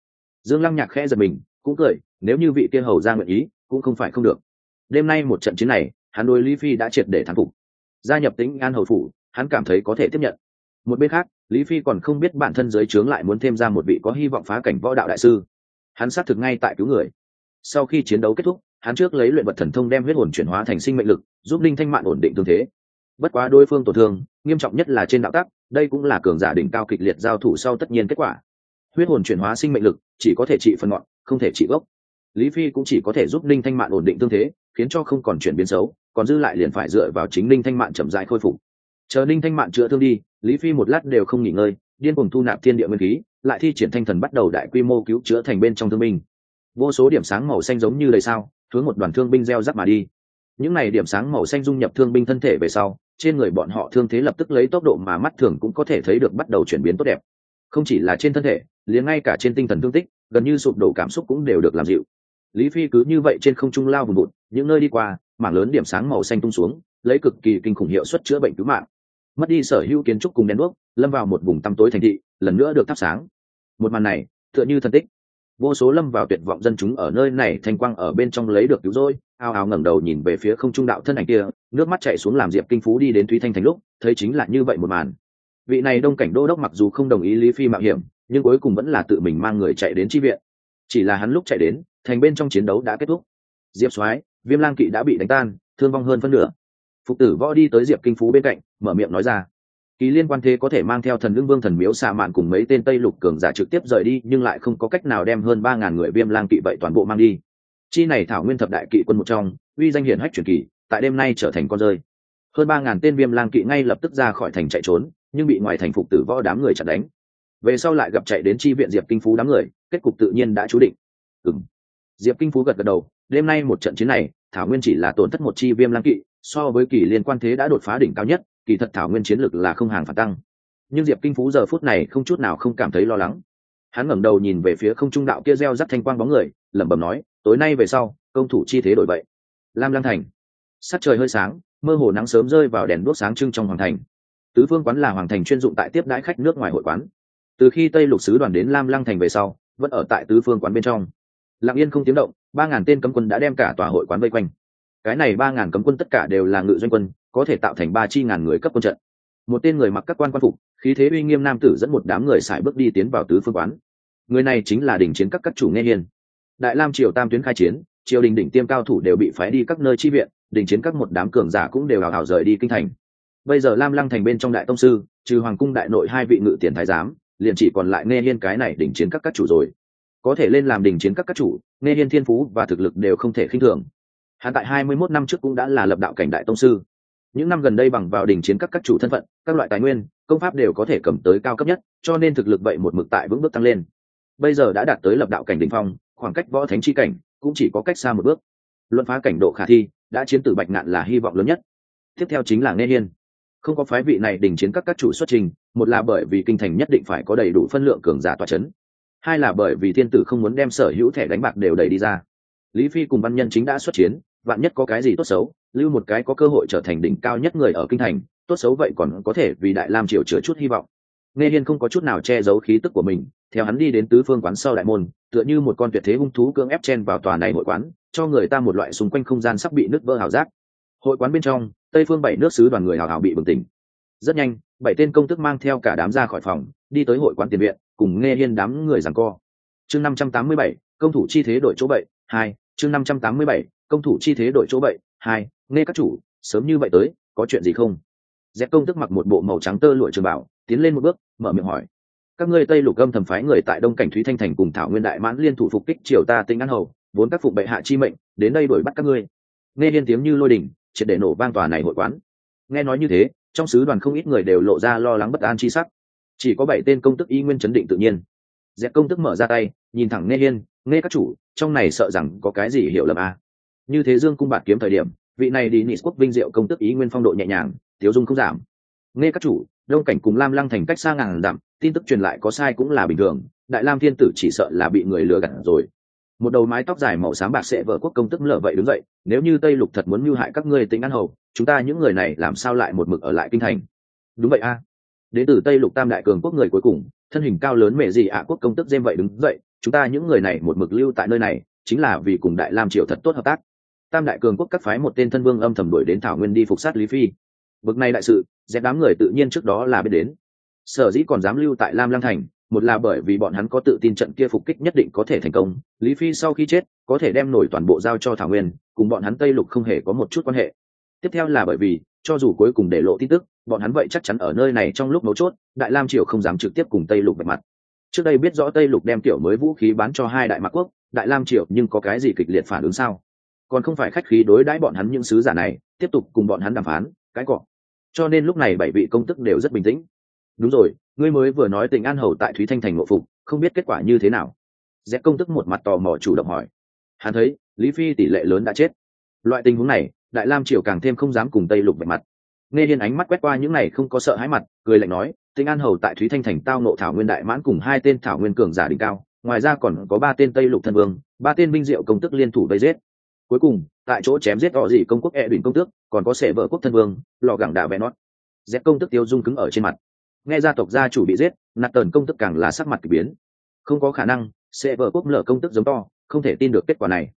Dương lăng nhạc khẽ giật mình, cũng cười, nếu như vị kia hầu ra nguyện ý, cũng không phải không được. Đêm nay một trận chiến này, hắn đôi lý phi đã triệt để thắng phục. Gia nhập tính an hầu phủ, hắn cảm thấy có thể tiếp nhận. Một bên khác, lý phi còn không biết bản thân giới trướng lại muốn thêm ra một vị có hy vọng phá cảnh võ đạo đại sư. Hắn xác thực ngay tại cứu người. Sau khi chiến đấu kết thúc hắn trước lấy luyện vật thần thông đem huyết hồn chuyển hóa thành sinh mệnh lực, giúp linh thanh mạn ổn định tương thế. Bất quá đối phương tổn thương, nghiêm trọng nhất là trên đạo tắc, đây cũng là cường giả đỉnh cao kịch liệt giao thủ sau tất nhiên kết quả. Huyết hồn chuyển hóa sinh mệnh lực, chỉ có thể trị phần ngọn, không thể trị gốc. Lý phi cũng chỉ có thể giúp linh thanh mạn ổn định tương thế, khiến cho không còn chuyển biến xấu, còn dư lại liền phải dựa vào chính linh thanh mạn chậm rãi khôi phục. Chờ linh thanh mạn chữa thương đi, lý phi một lát đều không nghỉ ngơi, điên cùng thu nạp thiên địa nguyên khí, lại thi triển thanh thần bắt đầu đại quy mô cứu chữa thành bên trong thương binh. Vô số điểm sáng màu xanh giống như lời sao hướng một đoàn thương binh gieo rắc mà đi. Những này điểm sáng màu xanh dung nhập thương binh thân thể về sau, trên người bọn họ thương thế lập tức lấy tốc độ mà mắt thường cũng có thể thấy được bắt đầu chuyển biến tốt đẹp. Không chỉ là trên thân thể, liền ngay cả trên tinh thần thương tích, gần như sụp đổ cảm xúc cũng đều được làm dịu. Lý phi cứ như vậy trên không trung lao vùng bụt những nơi đi qua, mảng lớn điểm sáng màu xanh tung xuống, lấy cực kỳ kinh khủng hiệu suất chữa bệnh cứu mạng. Mất đi sở hữu kiến trúc cùng đèn đuốc, lâm vào một vùng tăm tối thành thị, lần nữa được thắp sáng. Một màn này, tựa như thân tích vô số lâm vào tuyệt vọng dân chúng ở nơi này thanh quang ở bên trong lấy được cứu rỗi, ao ao ngẩng đầu nhìn về phía không trung đạo thân ảnh kia, nước mắt chạy xuống làm diệp kinh phú đi đến thúy thanh thành lúc, thấy chính là như vậy một màn. Vị này đông cảnh đô đốc mặc dù không đồng ý lý phi mạo hiểm, nhưng cuối cùng vẫn là tự mình mang người chạy đến tri viện. Chỉ là hắn lúc chạy đến, thành bên trong chiến đấu đã kết thúc. Diệp soái, viêm lang kỵ đã bị đánh tan, thương vong hơn phân nửa. Phục tử võ đi tới diệp kinh phú bên cạnh, mở miệng nói ra kỳ liên quan thế có thể mang theo thần lương vương thần miếu xạ mạn cùng mấy tên tây lục cường giả trực tiếp rời đi, nhưng lại không có cách nào đem hơn ba ngàn người viêm lang kỵ vậy toàn bộ mang đi. Chi này thảo nguyên thập đại kỵ quân một trong, uy danh hiển hách truyền kỳ, tại đêm nay trở thành con rơi. Hơn ba ngàn tên viêm lang kỵ ngay lập tức ra khỏi thành chạy trốn, nhưng bị ngoài thành phục tử võ đám người chặn đánh. Về sau lại gặp chạy đến chi viện diệp kinh phú đám người, kết cục tự nhiên đã chú định. Ừng diệp kinh phú gật gật đầu, đêm nay một trận chiến này, thảo nguyên chỉ là tổn thất một chi viêm lang kỵ, so với kỳ liên quan thế đã đột phá đỉnh cao nhất kỳ thật thảo nguyên chiến lực là không hàng phản tăng. Nhưng diệp kinh phú giờ phút này không chút nào không cảm thấy lo lắng. Hắn ngẩng đầu nhìn về phía không trung đạo kia gieo rắc thanh quang bóng người, lẩm bẩm nói, tối nay về sau, công thủ chi thế đổi vậy. Lam lăng thành. Sắc trời hơi sáng, mơ hồ nắng sớm rơi vào đèn đuốc sáng trưng trong hoàng thành. Tứ phương quán là hoàng thành chuyên dụng tại tiếp đãi khách nước ngoài hội quán. Từ khi tây lục sứ đoàn đến lam lăng thành về sau, vẫn ở tại tứ phương quán bên trong. Lặng yên không tiếng động, ba ngàn tên cấm quân đã đem cả tòa hội quán vây quanh. Cái này ba ngàn cấm quân tất cả đều là ngự doanh quân có thể tạo thành ba chi ngàn người cấp quân trận. Một tên người mặc các quan quan phục, khí thế uy nghiêm nam tử dẫn một đám người xài bước đi tiến vào tứ phương quán. Người này chính là đỉnh chiến các các chủ nghe hiên. Đại lam triều tam tuyến khai chiến, triều đình đỉnh tiêm cao thủ đều bị phái đi các nơi chi viện, đỉnh chiến các một đám cường giả cũng đều hào hào rời đi kinh thành. Bây giờ lam lăng thành bên trong đại tông sư, trừ hoàng cung đại nội hai vị ngự tiền thái giám, liền chỉ còn lại nghe hiên cái này đỉnh chiến các các chủ rồi. Có thể lên làm đỉnh chiến các các chủ, nghe hiên thiên phú và thực lực đều không thể khinh thường. Hắn tại hai mươi 21 năm trước cũng đã là lập đạo cảnh đại tông sư những năm gần đây bằng vào đỉnh chiến các các chủ thân phận, các loại tài nguyên, công pháp đều có thể cầm tới cao cấp nhất, cho nên thực lực vậy một mực tại vững bước tăng lên. Bây giờ đã đạt tới lập đạo cảnh đỉnh phong, khoảng cách võ thánh chi cảnh cũng chỉ có cách xa một bước. Luận phá cảnh độ khả thi, đã chiến tử bạch nạn là hy vọng lớn nhất. Tiếp theo chính là nghe hiên. Không có phái vị này đình chiến các các chủ xuất trình, một là bởi vì kinh thành nhất định phải có đầy đủ phân lượng cường giả tòa c h ấ n hai là bởi vì thiên tử không muốn đem sở hữu thẻ đánh bạc đều đẩy đi ra. Lý phi cùng văn nhân chính đã xuất chiến, vạn nhất có cái gì tốt xấu lưu một cái có cơ hội trở thành đỉnh cao nhất người ở kinh thành, tốt xấu vậy còn có thể vì đại lam triều chứa chút hy vọng. Nghe hiên không có chút nào che giấu khí tức của mình, theo hắn đi đến tứ phương quán sau đại môn, tựa như một con tuyệt thế hung thú cưỡng ép chen vào tòa này hội quán, cho người ta một loại xung quanh không gian sắp bị nứt vỡ hào giác. Hội quán bên trong, tây phương bảy nước sứ đoàn người hào hào bị bừng tỉnh. Rất nhanh, bảy tên công tức mang theo cả đám ra khỏi phòng, đi tới hội quán tiền viện, cùng nghe hiên đám người rằng co. Chương năm trăm tám mươi bảy, công thủ chi thế đổi chỗ bậy, hai chương năm trăm tám mươi bảy, công thủ chi thế đội chỗ vậy hai, nghe các chủ, sớm như vậy tới, có chuyện gì không? Dẹp công tức mặc một bộ màu trắng tơ lụa trường bảo, tiến lên một bước, mở miệng hỏi. Các ngươi tây lục âm thầm phái người tại đông cảnh thúy thanh thành cùng thảo nguyên đại mãn liên thủ phục kích triều ta tinh an hầu, vốn các phục bệ hạ chi mệnh, đến đây đuổi bắt các ngươi. Nghe liên tiếng như lôi đình, triệt để nổ vang tòa này hội quán. Nghe nói như thế, trong sứ đoàn không ít người đều lộ ra lo lắng bất an chi sắc. Chỉ có bảy tên công tức y nguyên chấn định tự nhiên. Dẹp công tức mở ra tay, nhìn thẳng nghe hiên nghe các chủ, trong này sợ rằng có cái gì hiểu lầm à. như thế dương cung bạt kiếm thời điểm, vị này đi nị quốc vinh diệu công tức ý nguyên phong độ nhẹ nhàng, tiếu dung không giảm nghe các chủ, đông cảnh cùng lam lăng thành cách xa ngàn dặm, tin tức truyền lại có sai cũng là bình thường, đại lam thiên tử chỉ sợ là bị người lừa gạt rồi một đầu mái tóc dài màu xám bạc sẽ vợ quốc công tức lở vậy đứng dậy, nếu như tây lục thật muốn mưu hại các ngươi tính ăn hầu, chúng ta những người này làm sao lại một mực ở lại kinh thành đúng vậy a à. đến từ tây lục tam đại cường quốc người cuối cùng, thân hình cao lớn mẹ gì ạ, quốc công tức dêm vậy đứng dậy chúng ta những người này một mực lưu tại nơi này, chính là vì cùng đại lam triều thật tốt hợp tác. Tam đại cường quốc cắt phái một tên thân vương âm thầm đuổi đến thảo nguyên đi phục sát lý phi. Bực này đại sự, dẹp đám người tự nhiên trước đó là biết đến. Sở dĩ còn dám lưu tại lam Lang thành, một là bởi vì bọn hắn có tự tin trận kia phục kích nhất định có thể thành công, lý phi sau khi chết, có thể đem nổi toàn bộ giao cho thảo nguyên, cùng bọn hắn tây lục không hề có một chút quan hệ. Tiếp theo là bởi vì, cho dù cuối cùng để lộ tin tức, bọn hắn vậy chắc chắn ở nơi này trong lúc mấu chốt, đại lam triều không dám trực tiếp cùng tây lục bạch mặt trước đây biết rõ tây lục đem tiểu mới vũ khí bán cho hai đại mạc quốc, đại lam triều, nhưng có cái gì kịch liệt phản ứng sao? Còn không phải khách khí đối đãi bọn hắn những sứ giả này, tiếp tục cùng bọn hắn đàm phán, cái cọ. Cho nên lúc này bảy vị công tức đều rất bình tĩnh. Đúng rồi, ngươi mới vừa nói tình an hầu tại thúy thanh thành ngộ phục, không biết kết quả như thế nào? Rẽ công tức một mặt tò mò chủ động hỏi. Hắn thấy, lý phi tỷ lệ lớn đã chết. Loại tình huống này, đại lam triều càng thêm không dám cùng tây lục bạch mặt. Nghe hiên ánh mắt quét qua những này không có sợ hãi mặt, cười lạnh nói tinh an hầu tại thúy thanh thành tao nộ thảo nguyên đại mãn cùng hai tên thảo nguyên cường giả đỉnh cao, ngoài ra còn có ba tên tây lục thân vương, ba tên binh diệu công tức liên thủ vây giết. Cuối cùng, tại chỗ chém giết họ gì công quốc e đỉnh công tước, còn có sẻ vợ quốc thân vương, lò gẳng đạ vẽ nót. Dép công tức tiêu dung cứng ở trên mặt. Nghe gia tộc gia chủ bị giết, nạt tần công tức càng là sắc mặt k ỳ biến. Không có khả năng sẽ vợ quốc lở công tức giống to, không thể tin được kết quả này.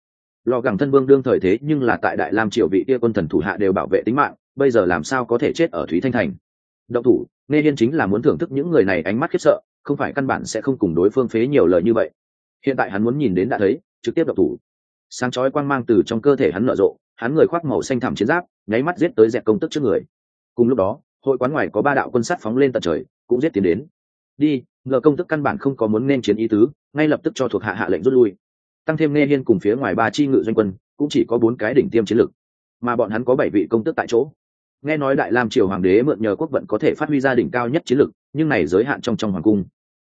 Lò gẳng thân vương đương thời thế nhưng là tại đại lam triều vị kia quân thần thủ hạ đều bảo vệ tính mạng, bây giờ làm sao có thể chết ở thúy thanh thành? Động thủ nghe hiên chính là muốn thưởng thức những người này ánh mắt khiếp sợ, không phải căn bản sẽ không cùng đối phương phế nhiều lời như vậy. Hiện tại hắn muốn nhìn đến đã thấy, trực tiếp động thủ. Sáng chói quang mang từ trong cơ thể hắn nở rộ, hắn người khoác màu xanh thẳm chiến giáp, nháy mắt giết tới dẹp công tức trước người. Cùng lúc đó, hội quán ngoài có ba đạo quân sát phóng lên tận trời, cũng giết tiến đến. Đi, ngờ công tức căn bản không có muốn nên chiến ý tứ, ngay lập tức cho thuộc hạ hạ lệnh rút lui. Tăng thêm nghe hiên cùng phía ngoài ba chi ngự doanh quân, cũng chỉ có bốn cái đỉnh tiêm chiến lực. Mà bọn hắn có bảy vị công tức tại chỗ nghe nói đại lam triều hoàng đế mượn nhờ quốc vận có thể phát huy gia đỉnh cao nhất chiến lực, nhưng này giới hạn trong trong hoàng cung.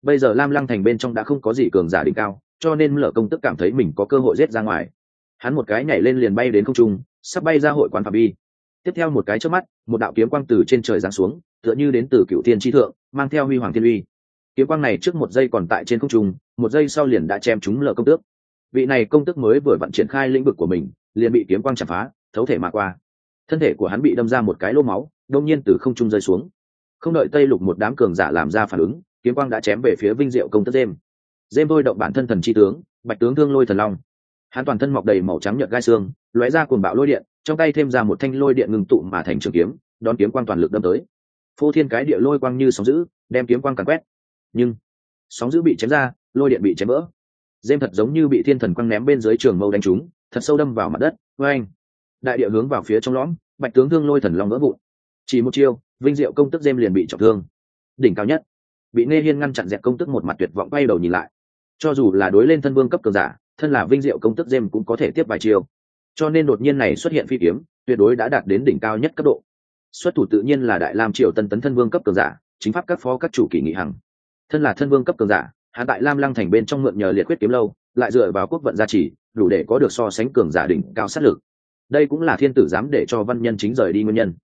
Bây giờ lam lăng thành bên trong đã không có gì cường giả đỉnh cao, cho nên lở công tức cảm thấy mình có cơ hội rết ra ngoài. Hắn một cái nhảy lên liền bay đến không trung, sắp bay ra hội quán phạm vi. Tiếp theo một cái trước mắt, một đạo kiếm quang từ trên trời giáng xuống, tựa như đến từ cựu thiên tri thượng, mang theo huy hoàng thiên uy. Kiếm quang này trước một giây còn tại trên không trung, một giây sau liền đã chém chúng lở công tước vị này công tước mới vừa vận triển khai lĩnh vực của mình, liền bị kiếm quang chặt phá, thấu thể mà qua thân thể của hắn bị đâm ra một cái lô máu, đông nhiên từ không trung rơi xuống. Không đợi tây lục một đám cường giả làm ra phản ứng, kiếm quang đã chém về phía vinh diệu công tước dêm. Dêm thôi động bản thân thần chi tướng, bạch tướng thương lôi thần long. Hắn toàn thân mọc đầy màu trắng nhợt gai xương, lóe ra cuồng bạo lôi điện, trong tay thêm ra một thanh lôi điện ngừng tụ mà thành trường kiếm, đón kiếm quang toàn lực đâm tới. Phô thiên cái địa lôi quang như sóng dữ, đem kiếm quang càn quét. Nhưng, sóng dữ bị chém ra, lôi điện bị chém vỡ. Dêm thật giống như bị thiên thần quang ném bên dưới trường mâu đánh trúng, thật sâu đâm vào mặt đất. Vê anh đại địa hướng vào phía trong lõm, bạch tướng thương lôi thần long vỡ vụn. Chỉ một chiêu, vinh diệu công tức dêm liền bị trọng thương. Đỉnh cao nhất. Bị nê hiên ngăn chặn dẹp công tức một mặt tuyệt vọng quay đầu nhìn lại. Cho dù là đối lên thân vương cấp cường giả, thân là vinh diệu công tức dêm cũng có thể tiếp vài chiêu. Cho nên đột nhiên này xuất hiện phi kiếm, tuyệt đối đã đạt đến đỉnh cao nhất cấp độ. Xuất thủ tự nhiên là đại lam triều tân tấn thân vương cấp cường giả, chính pháp các phó các chủ kỳ nghị hằng. Thân là thân vương cấp cường giả hạ tại lam lăng thành bên trong mượn nhờ liệt quyết kiếm lâu, lại dựa vào quốc vận gia trì, đủ để có được so sánh cường giả đỉnh cao sát lực đây cũng là thiên tử dám để cho văn nhân chính rời đi nguyên nhân.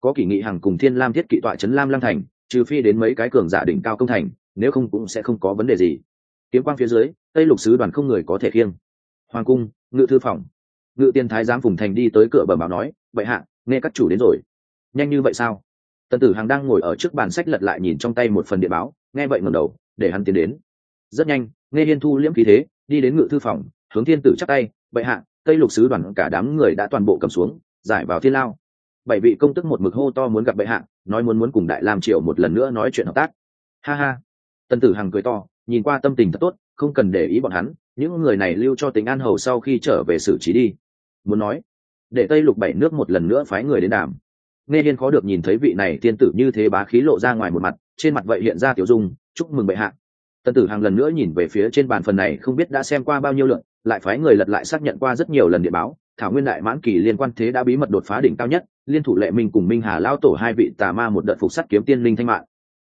Có kỷ nghị hằng cùng thiên lam thiết kỵ tọa trấn lam lăng thành, trừ phi đến mấy cái cường giả đỉnh cao công thành, nếu không cũng sẽ không có vấn đề gì. Kiếm quang phía dưới, tây lục sứ đoàn không người có thể khiêng. Hoàng cung, ngự thư phòng. Ngự tiên thái giám phùng thành đi tới cửa bờ bảo nói vậy hạ, nghe các chủ đến rồi. Nhanh như vậy sao? Tần tử hằng đang ngồi ở trước bàn sách lật lại nhìn trong tay một phần địa báo, nghe vậy ngầm đầu, để hắn tiến đến. Rất nhanh, nghe hiên thu liễm khí thế, đi đến ngự thư phòng, hướng thiên tử chắc tay vậy hạ tây lục sứ đoàn cả đám người đã toàn bộ cầm xuống, giải vào thiên lao. Bảy vị công tức một mực hô to muốn gặp bệ hạ, nói muốn muốn cùng đại lam triều một lần nữa nói chuyện hợp tác. Ha ha. Tân tử hằng cười to, nhìn qua tâm tình thật tốt, không cần để ý bọn hắn, những người này lưu cho tính an hầu sau khi trở về xử trí đi. Muốn nói, để tây lục bảy nước một lần nữa phái người đến đàm. Nghe hiên khó được nhìn thấy vị này tiên tử như thế bá khí lộ ra ngoài một mặt, trên mặt vậy hiện ra tiểu dung, chúc mừng bệ hạ tân tử hàng lần nữa nhìn về phía trên bàn phần này không biết đã xem qua bao nhiêu lượt, lại phái người lật lại xác nhận qua rất nhiều lần địa báo thảo nguyên đại mãn kỳ liên quan thế đã bí mật đột phá đỉnh cao nhất liên thủ lệ minh cùng minh hà lao tổ hai vị tà ma một đợt phục sắt kiếm tiên linh thanh mạng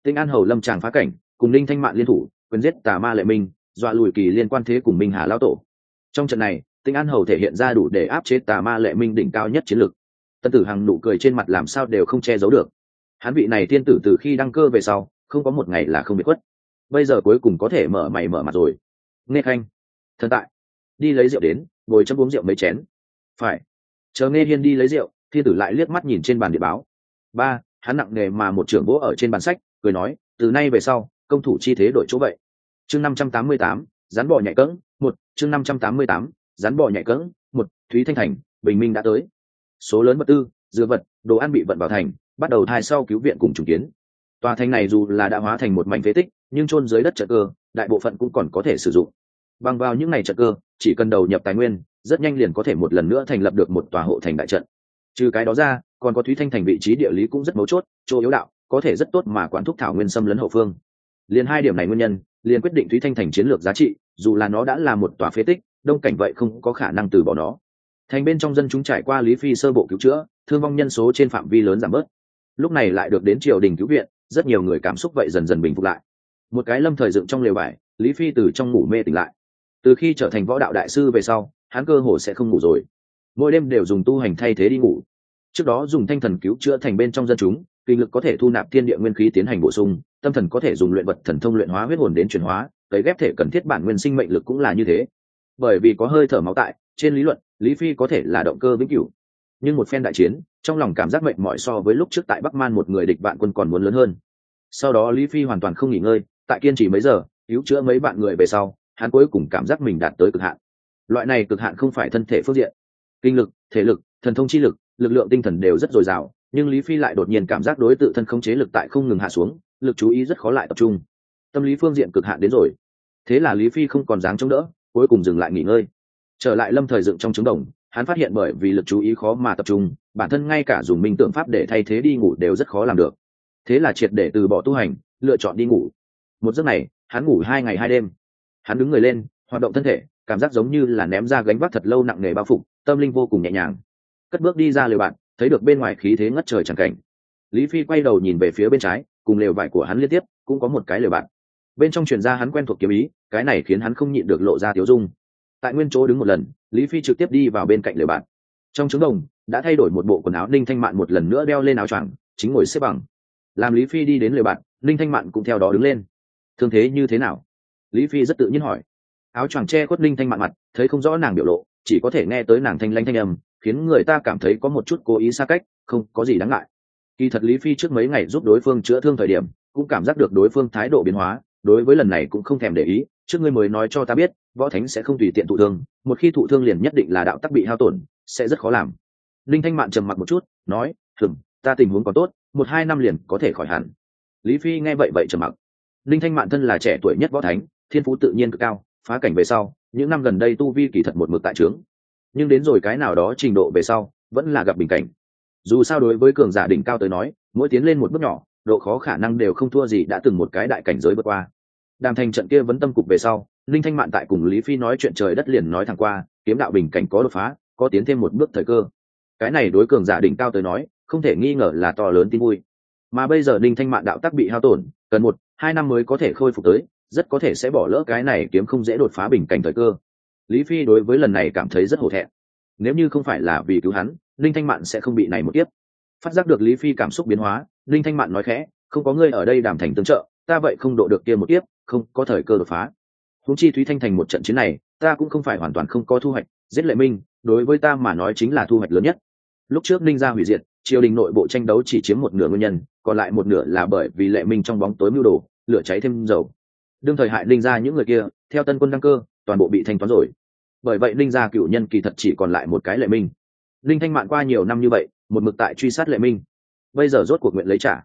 tinh an hầu lâm tràng phá cảnh cùng linh thanh mạng liên thủ quyền giết tà ma lệ minh dọa lùi kỳ liên quan thế cùng minh hà lao tổ. Trong trận này tinh an hầu thể hiện ra đủ để áp chế tà ma lệ minh đỉnh cao nhất chiến lược. Tân tử hằng nụ cười trên mặt làm sao đều không che giấu được. Hắn vị này tiên tử từ khi đăng cơ về sau không có một ngày là không bị khuất bây giờ cuối cùng có thể mở mày mở mặt rồi. Nghe khanh. Thần tại. Đi lấy rượu đến, ngồi chấm uống rượu mấy chén. Phải. Chờ nghe hiên đi lấy rượu, thiên tử lại liếc mắt nhìn trên bàn địa báo. Ba, hắn nặng nề mà một trưởng vỗ ở trên bàn sách, cười nói, từ nay về sau, công thủ chi thế đổi chỗ vậy. Chương năm trăm tám mươi tám, rắn bò nhạy cỡng một, chương năm trăm tám mươi tám, rắn bò nhạy cỡng một, thúy thanh thành, bình minh đã tới. Số lớn vật tư dưa vật, đồ ăn bị vận vào thành, bắt đầu thai sau cứu viện cùng trùng kiến. Tòa thành này dù là đã hóa thành một mảnh phế tích nhưng chôn dưới đất trận cơ, đại bộ phận cũng còn có thể sử dụng. Bằng vào những ngày trận cơ, chỉ cần đầu nhập tài nguyên, rất nhanh liền có thể một lần nữa thành lập được một tòa hộ thành đại trận. Trừ cái đó ra, còn có thúy thanh thành vị trí địa lý cũng rất mấu chốt, chỗ yếu đạo, có thể rất tốt mà quản thúc thảo nguyên xâm lấn hậu phương. Liền hai điểm này nguyên nhân, liền quyết định thúy thanh thành chiến lược giá trị, dù là nó đã là một tòa phế tích, đông cảnh vậy không có khả năng từ bỏ nó. Thành bên trong dân chúng trải qua lý phi sơ bộ cứu chữa, thương vong nhân số trên phạm vi lớn giảm bớt. Lúc này lại được đến triều đình cứu viện, rất nhiều người cảm xúc vậy dần dần bình phục lại một cái lâm thời dựng trong lều vải lý phi từ trong ngủ mê tỉnh lại. Từ khi trở thành võ đạo đại sư về sau, hắn cơ hồ sẽ không ngủ rồi. Mỗi đêm đều dùng tu hành thay thế đi ngủ. Trước đó dùng thanh thần cứu chữa thành bên trong dân chúng, kinh lực có thể thu nạp thiên địa nguyên khí tiến hành bổ sung, tâm thần có thể dùng luyện vật thần thông luyện hóa huyết hồn đến chuyển hóa, cấy ghép thể cần thiết bản nguyên sinh mệnh lực cũng là như thế. Bởi vì có hơi thở máu tại, trên lý luận, lý phi có thể là động cơ vĩnh cửu. Nhưng một phen đại chiến, trong lòng cảm giác mệnh mỏi so với lúc trước tại bắc man một người địch vạn quân còn muốn lớn hơn. Sau đó lý phi hoàn toàn không nghỉ ngơi tại kiên trì mấy giờ, cứu chữa mấy bạn người về sau, hắn cuối cùng cảm giác mình đạt tới cực hạn. Loại này cực hạn không phải thân thể phương diện. Kinh lực, thể lực, thần thông chi lực lực lượng tinh thần đều rất dồi dào, nhưng lý phi lại đột nhiên cảm giác đối tự thân không chế lực tại không ngừng hạ xuống, lực chú ý rất khó lại tập trung. Tâm lý phương diện cực hạn đến rồi. Thế là lý phi không còn dáng chống đỡ, cuối cùng dừng lại nghỉ ngơi. Trở lại lâm thời dựng trong trứng đồng, hắn phát hiện bởi vì lực chú ý khó mà tập trung, bản thân ngay cả dùng minh tượng pháp để thay thế đi ngủ đều rất khó làm được. Thế là triệt để từ bỏ tu hành, lựa chọn đi ngủ một giấc này, hắn ngủ hai ngày hai đêm. Hắn đứng người lên, hoạt động thân thể, cảm giác giống như là ném ra gánh vác thật lâu nặng nề bao phục tâm linh vô cùng nhẹ nhàng. Cất bước đi ra lều bạn, thấy được bên ngoài khí thế ngất trời chẳng cảnh. Lý phi quay đầu nhìn về phía bên trái, cùng lều vải của hắn liên tiếp, cũng có một cái lều bạn. Bên trong truyền ra hắn quen thuộc kiếm ý, cái này khiến hắn không nhịn được lộ ra tiếu dung. Tại nguyên chỗ đứng một lần, lý phi trực tiếp đi vào bên cạnh lều bạn. Trong trứng đồng, đã thay đổi một bộ quần áo ninh thanh mạn một lần nữa đeo lên áo choàng, chính ngồi xếp bằng. Làm lý phi đi đến lều bạn, ninh thanh mạn cũng theo đó đứng lên thương thế như thế nào? Lý phi rất tự nhiên hỏi. Áo choàng che khuất Linh thanh mạn mặt thấy không rõ nàng biểu lộ chỉ có thể nghe tới nàng thanh lanh thanh âm khiến người ta cảm thấy có một chút cố ý xa cách không có gì đáng ngại. Kỳ thật lý phi trước mấy ngày giúp đối phương chữa thương thời điểm cũng cảm giác được đối phương thái độ biến hóa đối với lần này cũng không thèm để ý trước ngươi mới nói cho ta biết võ thánh sẽ không tùy tiện thụ thương một khi thụ thương liền nhất định là đạo tắc bị hao tổn sẽ rất khó làm. Linh thanh mạn trầm mặc một chút nói thừng, ta tình huống còn tốt một hai năm liền có thể khỏi hẳn. Lý phi nghe vậy vậy trầm mặc linh thanh mạn thân là trẻ tuổi nhất võ thánh, thiên phú tự nhiên cực cao, phá cảnh về sau, những năm gần đây tu vi kỳ thật một mực tại trướng. Nhưng đến rồi cái nào đó trình độ về sau, vẫn là gặp bình cảnh. Dù sao đối với cường giả đỉnh cao tới nói, mỗi tiến lên một bước nhỏ, độ khó khả năng đều không thua gì đã từng một cái đại cảnh giới vượt qua. Đàm thành trận kia vấn tâm cục về sau, linh thanh mạn tại cùng lý phi nói chuyện trời đất liền nói thẳng qua, kiếm đạo bình cảnh có đột phá, có tiến thêm một bước thời cơ. Cái này đối cường giả đỉnh cao tới nói, không thể nghi ngờ là to lớn tin vui. Mà bây giờ linh thanh mạn đạo tắc bị hao tổn, cần một hai năm mới có thể khôi phục tới, rất có thể sẽ bỏ lỡ cái này kiếm không dễ đột phá bình cảnh thời cơ. Lý phi đối với lần này cảm thấy rất hổ thẹn. Nếu như không phải là vì cứu hắn linh thanh mạn sẽ không bị này một tiếp phát giác được lý phi cảm xúc biến hóa linh thanh mạn nói khẽ, không có ngươi ở đây đàm thành tương trợ, ta vậy không độ được kia một tiếp không có thời cơ đột phá. Húng chi thúy thanh thành một trận chiến này, ta cũng không phải hoàn toàn không có thu hoạch, giết lệ minh, đối với ta mà nói chính là thu hoạch lớn nhất. Lúc trước ninh gia hủy diệt, triều đình nội bộ tranh đấu chỉ chiếm một nửa nguyên nhân còn lại một nửa là bởi vì lệ minh trong bóng tối mưu đồ, lửa cháy thêm dầu. Đương thời hại linh gia những người kia, theo tân quân đăng cơ, toàn bộ bị thanh toán rồi. Bởi vậy linh gia cựu nhân kỳ thật chỉ còn lại một cái lệ minh. Linh thanh mạn qua nhiều năm như vậy, một mực tại truy sát lệ minh. Bây giờ rốt cuộc nguyện lấy trả.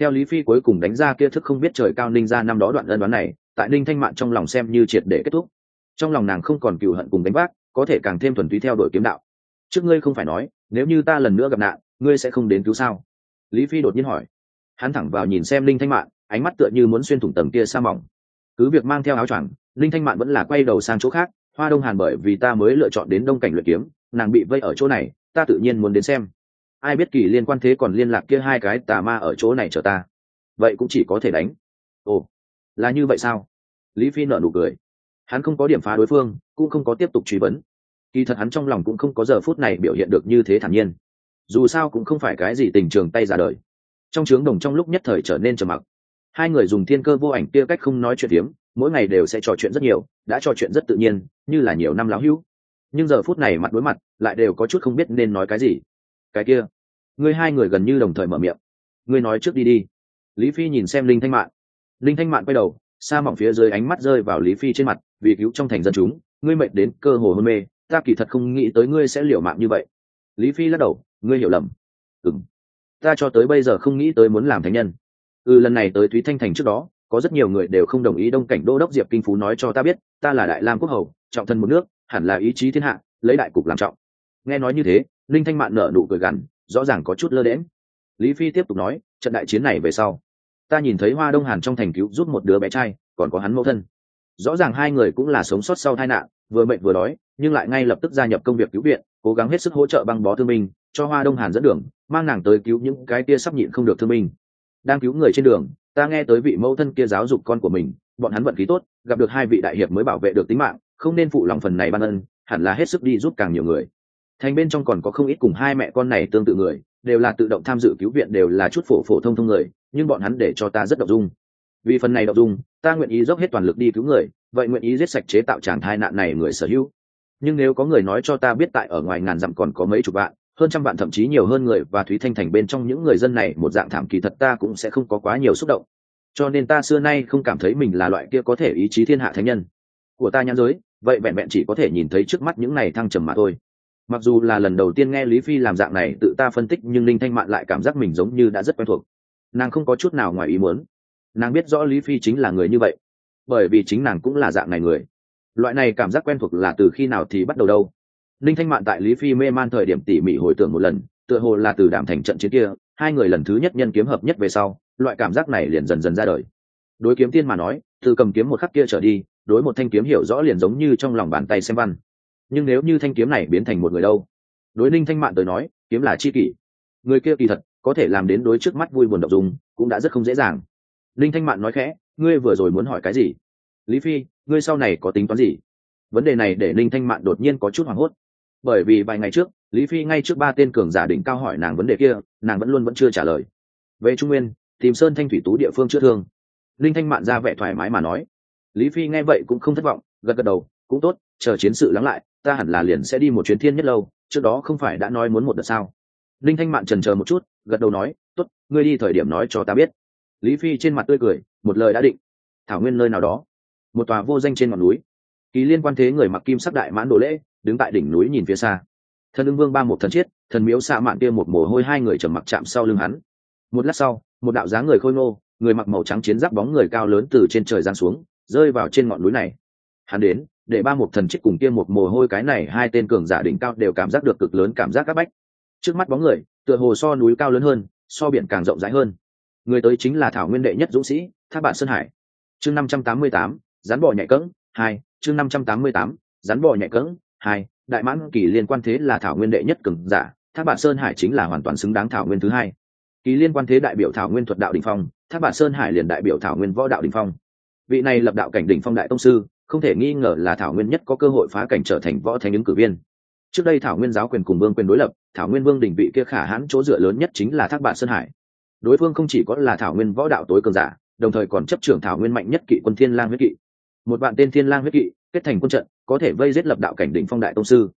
Theo lý phi cuối cùng đánh ra kia thức không biết trời cao linh ra năm đó đoạn ân đoán này, tại linh thanh mạn trong lòng xem như triệt để kết thúc. Trong lòng nàng không còn cựu hận cùng đánh bác có thể càng thêm thuần túy theo đuổi kiếm đạo. Trước ngươi không phải nói, nếu như ta lần nữa gặp nạn, ngươi sẽ không đến cứu sao? Lý phi đột nhiên hỏi hắn thẳng vào nhìn xem linh thanh mạn, ánh mắt tựa như muốn xuyên thủng tầng kia sa mỏng. Cứ việc mang theo áo choàng, linh thanh mạn vẫn là quay đầu sang chỗ khác, hoa đông hàn bởi vì ta mới lựa chọn đến đông cảnh luyện kiếm, nàng bị vây ở chỗ này, ta tự nhiên muốn đến xem. Ai biết kỳ liên quan thế còn liên lạc kia hai cái tà ma ở chỗ này chờ ta. Vậy cũng chỉ có thể đánh. Ồ, là như vậy sao? Lý phi nợ nụ cười. Hắn không có điểm phá đối phương, cũng không có tiếp tục truy vấn. Kỳ thật hắn trong lòng cũng không có giờ phút này biểu hiện được như thế thản nhiên. Dù sao cũng không phải cái gì tình trường tay ra đời trong trướng đồng trong lúc nhất thời trở nên trầm mặc. Hai người dùng thiên cơ vô ảnh kia cách không nói chuyện tiếm mỗi ngày đều sẽ trò chuyện rất nhiều, đã trò chuyện rất tự nhiên, như là nhiều năm láo hữu. Nhưng giờ phút này mặt đối mặt, lại đều có chút không biết nên nói cái gì. Cái kia, ngươi hai người gần như đồng thời mở miệng. Ngươi nói trước đi đi. Lý phi nhìn xem linh thanh mạn. Linh thanh mạn quay đầu xa mỏng phía dưới ánh mắt rơi vào lý phi trên mặt, vì cứu trong thành dân chúng, ngươi mệt đến cơ hồ hôn mê, ta kỳ thật không nghĩ tới ngươi sẽ liều mạng như vậy. Lý phi lắc đầu, ngươi hiểu lầm. Ừng ta cho tới bây giờ không nghĩ tới muốn làm thánh nhân. Ừ lần này tới thúy thanh thành trước đó có rất nhiều người đều không đồng ý đông cảnh đô đốc diệp kinh phú nói cho ta biết ta là đại lam quốc hầu trọng thân một nước hẳn là ý chí thiên hạ lấy đại cục làm trọng. Nghe nói như thế linh thanh mạn nở nụ cười gằn rõ ràng có chút lơ đễm lý phi tiếp tục nói trận đại chiến này về sau ta nhìn thấy hoa đông hàn trong thành cứu giúp một đứa bé trai còn có hắn mẫu thân. Rõ ràng hai người cũng là sống sót sau tai nạn vừa mệnh vừa đói nhưng lại ngay lập tức gia nhập công việc cứu viện cố gắng hết sức hỗ trợ băng bó thương mình, cho hoa đông hàn dẫn đường mang nàng tới cứu những cái kia sắp nhịn không được thương minh đang cứu người trên đường, ta nghe tới vị mẫu thân kia giáo dục con của mình, bọn hắn vận khí tốt, gặp được hai vị đại hiệp mới bảo vệ được tính mạng, không nên phụ lòng phần này ban ân, hẳn là hết sức đi giúp càng nhiều người. Thành bên trong còn có không ít cùng hai mẹ con này tương tự người, đều là tự động tham dự cứu viện, đều là chút phổ phổ thông thông người, nhưng bọn hắn để cho ta rất độc dung. Vì phần này độc dung, ta nguyện ý dốc hết toàn lực đi cứu người, vậy nguyện ý giết sạch chế tạo tràng thai nạn này người sở hữu. Nhưng nếu có người nói cho ta biết tại ở ngoài ngàn dặm còn có mấy chục bạn hơn trăm vạn thậm chí nhiều hơn người và thúy thanh thành bên trong những người dân này, một dạng thảm kỳ thật ta cũng sẽ không có quá nhiều xúc động. Cho nên ta xưa nay không cảm thấy mình là loại kia có thể ý chí thiên hạ thánh nhân. Của ta nhãn giới, vậy vẹn vẹn chỉ có thể nhìn thấy trước mắt những này thăng trầm mà thôi. Mặc dù là lần đầu tiên nghe lý phi làm dạng này, tự ta phân tích, nhưng linh thanh mạn lại cảm giác mình giống như đã rất quen thuộc. Nàng không có chút nào ngoài ý muốn. Nàng biết rõ lý phi chính là người như vậy, bởi vì chính nàng cũng là dạng này người. Loại này cảm giác quen thuộc là từ khi nào thì bắt đầu đâu. Ninh thanh mạn tại lý phi mê man thời điểm tỉ mỉ hồi tưởng một lần, tựa hồ là từ đảm thành trận chiến kia, hai người lần thứ nhất nhân kiếm hợp nhất về sau, loại cảm giác này liền dần dần ra đời. Đối kiếm tiên mà nói, từ cầm kiếm một khắc kia trở đi, đối một thanh kiếm hiểu rõ liền giống như trong lòng bàn tay xem văn. Nhưng nếu như thanh kiếm này biến thành một người đâu? Đối ninh thanh mạn tới nói, kiếm là chi kỷ. Người kia kỳ thật, có thể làm đến đối trước mắt vui buồn động dùng cũng đã rất không dễ dàng. Ninh thanh mạn nói khẽ, ngươi vừa rồi muốn hỏi cái gì? Lý phi, ngươi sau này có tính toán gì? Vấn đề này để ninh thanh mạn đột nhiên có chút hoảng hốt bởi vì vài ngày trước, lý phi ngay trước ba tên cường giả đỉnh cao hỏi nàng vấn đề kia, nàng vẫn luôn vẫn chưa trả lời. Về trung nguyên, tìm sơn thanh thủy tú địa phương chữa thương. Linh thanh mạn ra vẻ thoải mái mà nói. Lý phi nghe vậy cũng không thất vọng, gật gật đầu, cũng tốt, chờ chiến sự lắng lại, ta hẳn là liền sẽ đi một chuyến thiên nhất lâu, trước đó không phải đã nói muốn một đợt sao? Linh thanh mạn trần chờ một chút, gật đầu nói, tốt, ngươi đi thời điểm nói cho ta biết. Lý phi trên mặt tươi cười, một lời đã định. Thảo nguyên nơi nào đó. Một tòa vô danh trên ngọn núi kỳ liên quan thế người mặc kim sắc đại mãn đồ lễ, đứng tại đỉnh núi nhìn phía xa. Thần ưng vương ba một thần chiết, thần miếu xạ mạn kia một mồ hôi hai người trầm mặc chạm sau lưng hắn. Một lát sau, một đạo dáng người khôi ngô, người mặc màu trắng chiến giáp bóng người cao lớn từ trên trời giáng xuống, rơi vào trên ngọn núi này. Hắn đến, để ba một thần chiết cùng kia một mồ hôi cái này hai tên cường giả đỉnh cao đều cảm giác được cực lớn cảm giác các bách. Trước mắt bóng người, tựa hồ so núi cao lớn hơn, so biển càng rộng rãi hơn. Người tới chính là thảo nguyên đệ nhất dũng sĩ tháp bạn sơn hải. Chương năm trăm tám mươi tám, rắn bò nhạy cẫng hai chương năm trăm tám mươi tám rắn bò nhạy cứng, hai đại mãn kỳ liên quan thế là thảo nguyên đệ nhất cường giả thác bạn sơn hải chính là hoàn toàn xứng đáng thảo nguyên thứ hai. Kỳ liên quan thế đại biểu thảo nguyên thuật đạo đình phong thác bạn sơn hải liền đại biểu thảo nguyên võ đạo đình phong. Vị này lập đạo cảnh đỉnh phong đại tông sư không thể nghi ngờ là thảo nguyên nhất có cơ hội phá cảnh trở thành võ thánh ứng cử viên. Trước đây thảo nguyên giáo quyền cùng vương quyền đối lập thảo nguyên vương đỉnh vị kia khả hãn chỗ dựa lớn nhất chính là thác bạn sơn hải. Đối phương không chỉ có là thảo nguyên võ đạo tối cường giả đồng thời còn chấp trưởng thảo nguyên mạnh nhất kỵ quân thiên lang huyết kỵ một vạn tên thiên lang huyết kỵ, kết thành quân trận, có thể vây giết lập đạo cảnh đỉnh phong đại tông sư.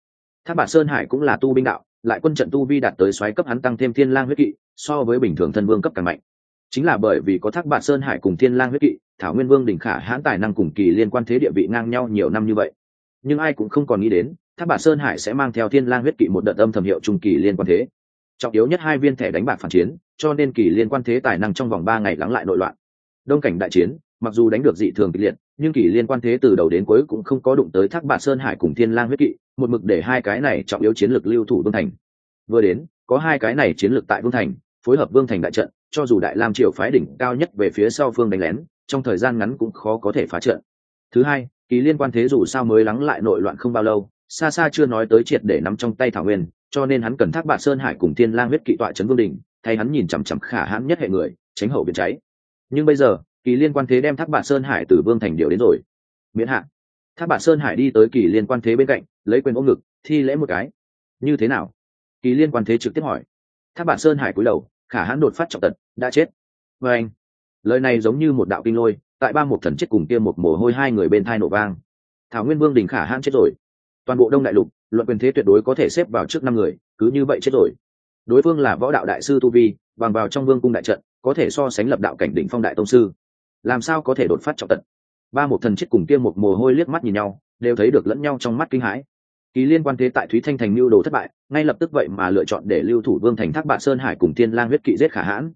Tháp bạt sơn hải cũng là tu binh đạo, lại quân trận tu vi đạt tới xoáy cấp hắn tăng thêm thiên lang huyết kỵ, so với bình thường thân vương cấp càng mạnh. Chính là bởi vì có thác bạt sơn hải cùng thiên lang huyết kỵ, thảo nguyên vương đỉnh khả hãn tài năng cùng kỳ liên quan thế địa vị ngang nhau nhiều năm như vậy. Nhưng ai cũng không còn nghĩ đến, thác bạt sơn hải sẽ mang theo thiên lang huyết kỵ một đợt âm thầm hiệu trung kỳ liên quan thế. Trọng yếu nhất hai viên thẻ đánh bạc phản chiến, cho nên kỳ liên quan thế tài năng trong vòng ba ngày lắng lại nội loạn. Đông cảnh đại chiến mặc dù đánh được dị thường kịch liệt, nhưng kỳ liên quan thế từ đầu đến cuối cũng không có đụng tới thác bạt sơn hải cùng thiên lang huyết kỵ, một mực để hai cái này trọng yếu chiến lược lưu thủ vương thành. Vừa đến, có hai cái này chiến lược tại vương thành, phối hợp vương thành đại trận, cho dù đại lam triều phái đỉnh cao nhất về phía sau phương đánh lén, trong thời gian ngắn cũng khó có thể phá trận. Thứ hai, kỳ liên quan thế dù sao mới lắng lại nội loạn không bao lâu, xa xa chưa nói tới triệt để nắm trong tay thảo nguyên, cho nên hắn cần thác bạt sơn hải cùng thiên lang huyết kỵ tọa trấn vương đình, thay hắn nhìn chằm chằm khả hãn nhất hệ người, tránh hậu biến cháy. Nhưng bây giờ kỳ liên quan thế đem thác bạt sơn hải từ vương thành điều đến rồi. Miễn hạn thác bạt sơn hải đi tới kỳ liên quan thế bên cạnh, lấy quyền ôm ngực, thi lễ một cái. Như thế nào? Kỳ liên quan thế trực tiếp hỏi. Thác bạt sơn hải cúi đầu, khả hãn đột phát trọng tật, đã chết. Vê anh, lời này giống như một đạo kinh lôi, tại ba một thần chết cùng kia một mồ hôi hai người bên thai nổ vang. Thảo nguyên vương đình khả hãn chết rồi. Toàn bộ đông đại lục, luận quyền thế tuyệt đối có thể xếp vào trước năm người, cứ như vậy chết rồi. Đối phương là võ đạo đại sư tu vi, bằng vào trong vương cung đại trận, có thể so sánh lập đạo cảnh đỉnh phong đại tông sư làm sao có thể đột phát trọng tận ba một thần chết cùng kia một mồ hôi liếc mắt nhìn nhau, đều thấy được lẫn nhau trong mắt kinh hãi. Kỳ liên quan thế tại thúy thanh thành mưu đồ thất bại, ngay lập tức vậy mà lựa chọn để lưu thủ vương thành thác bạn sơn hải cùng thiên lang huyết kỵ giết khả hãn.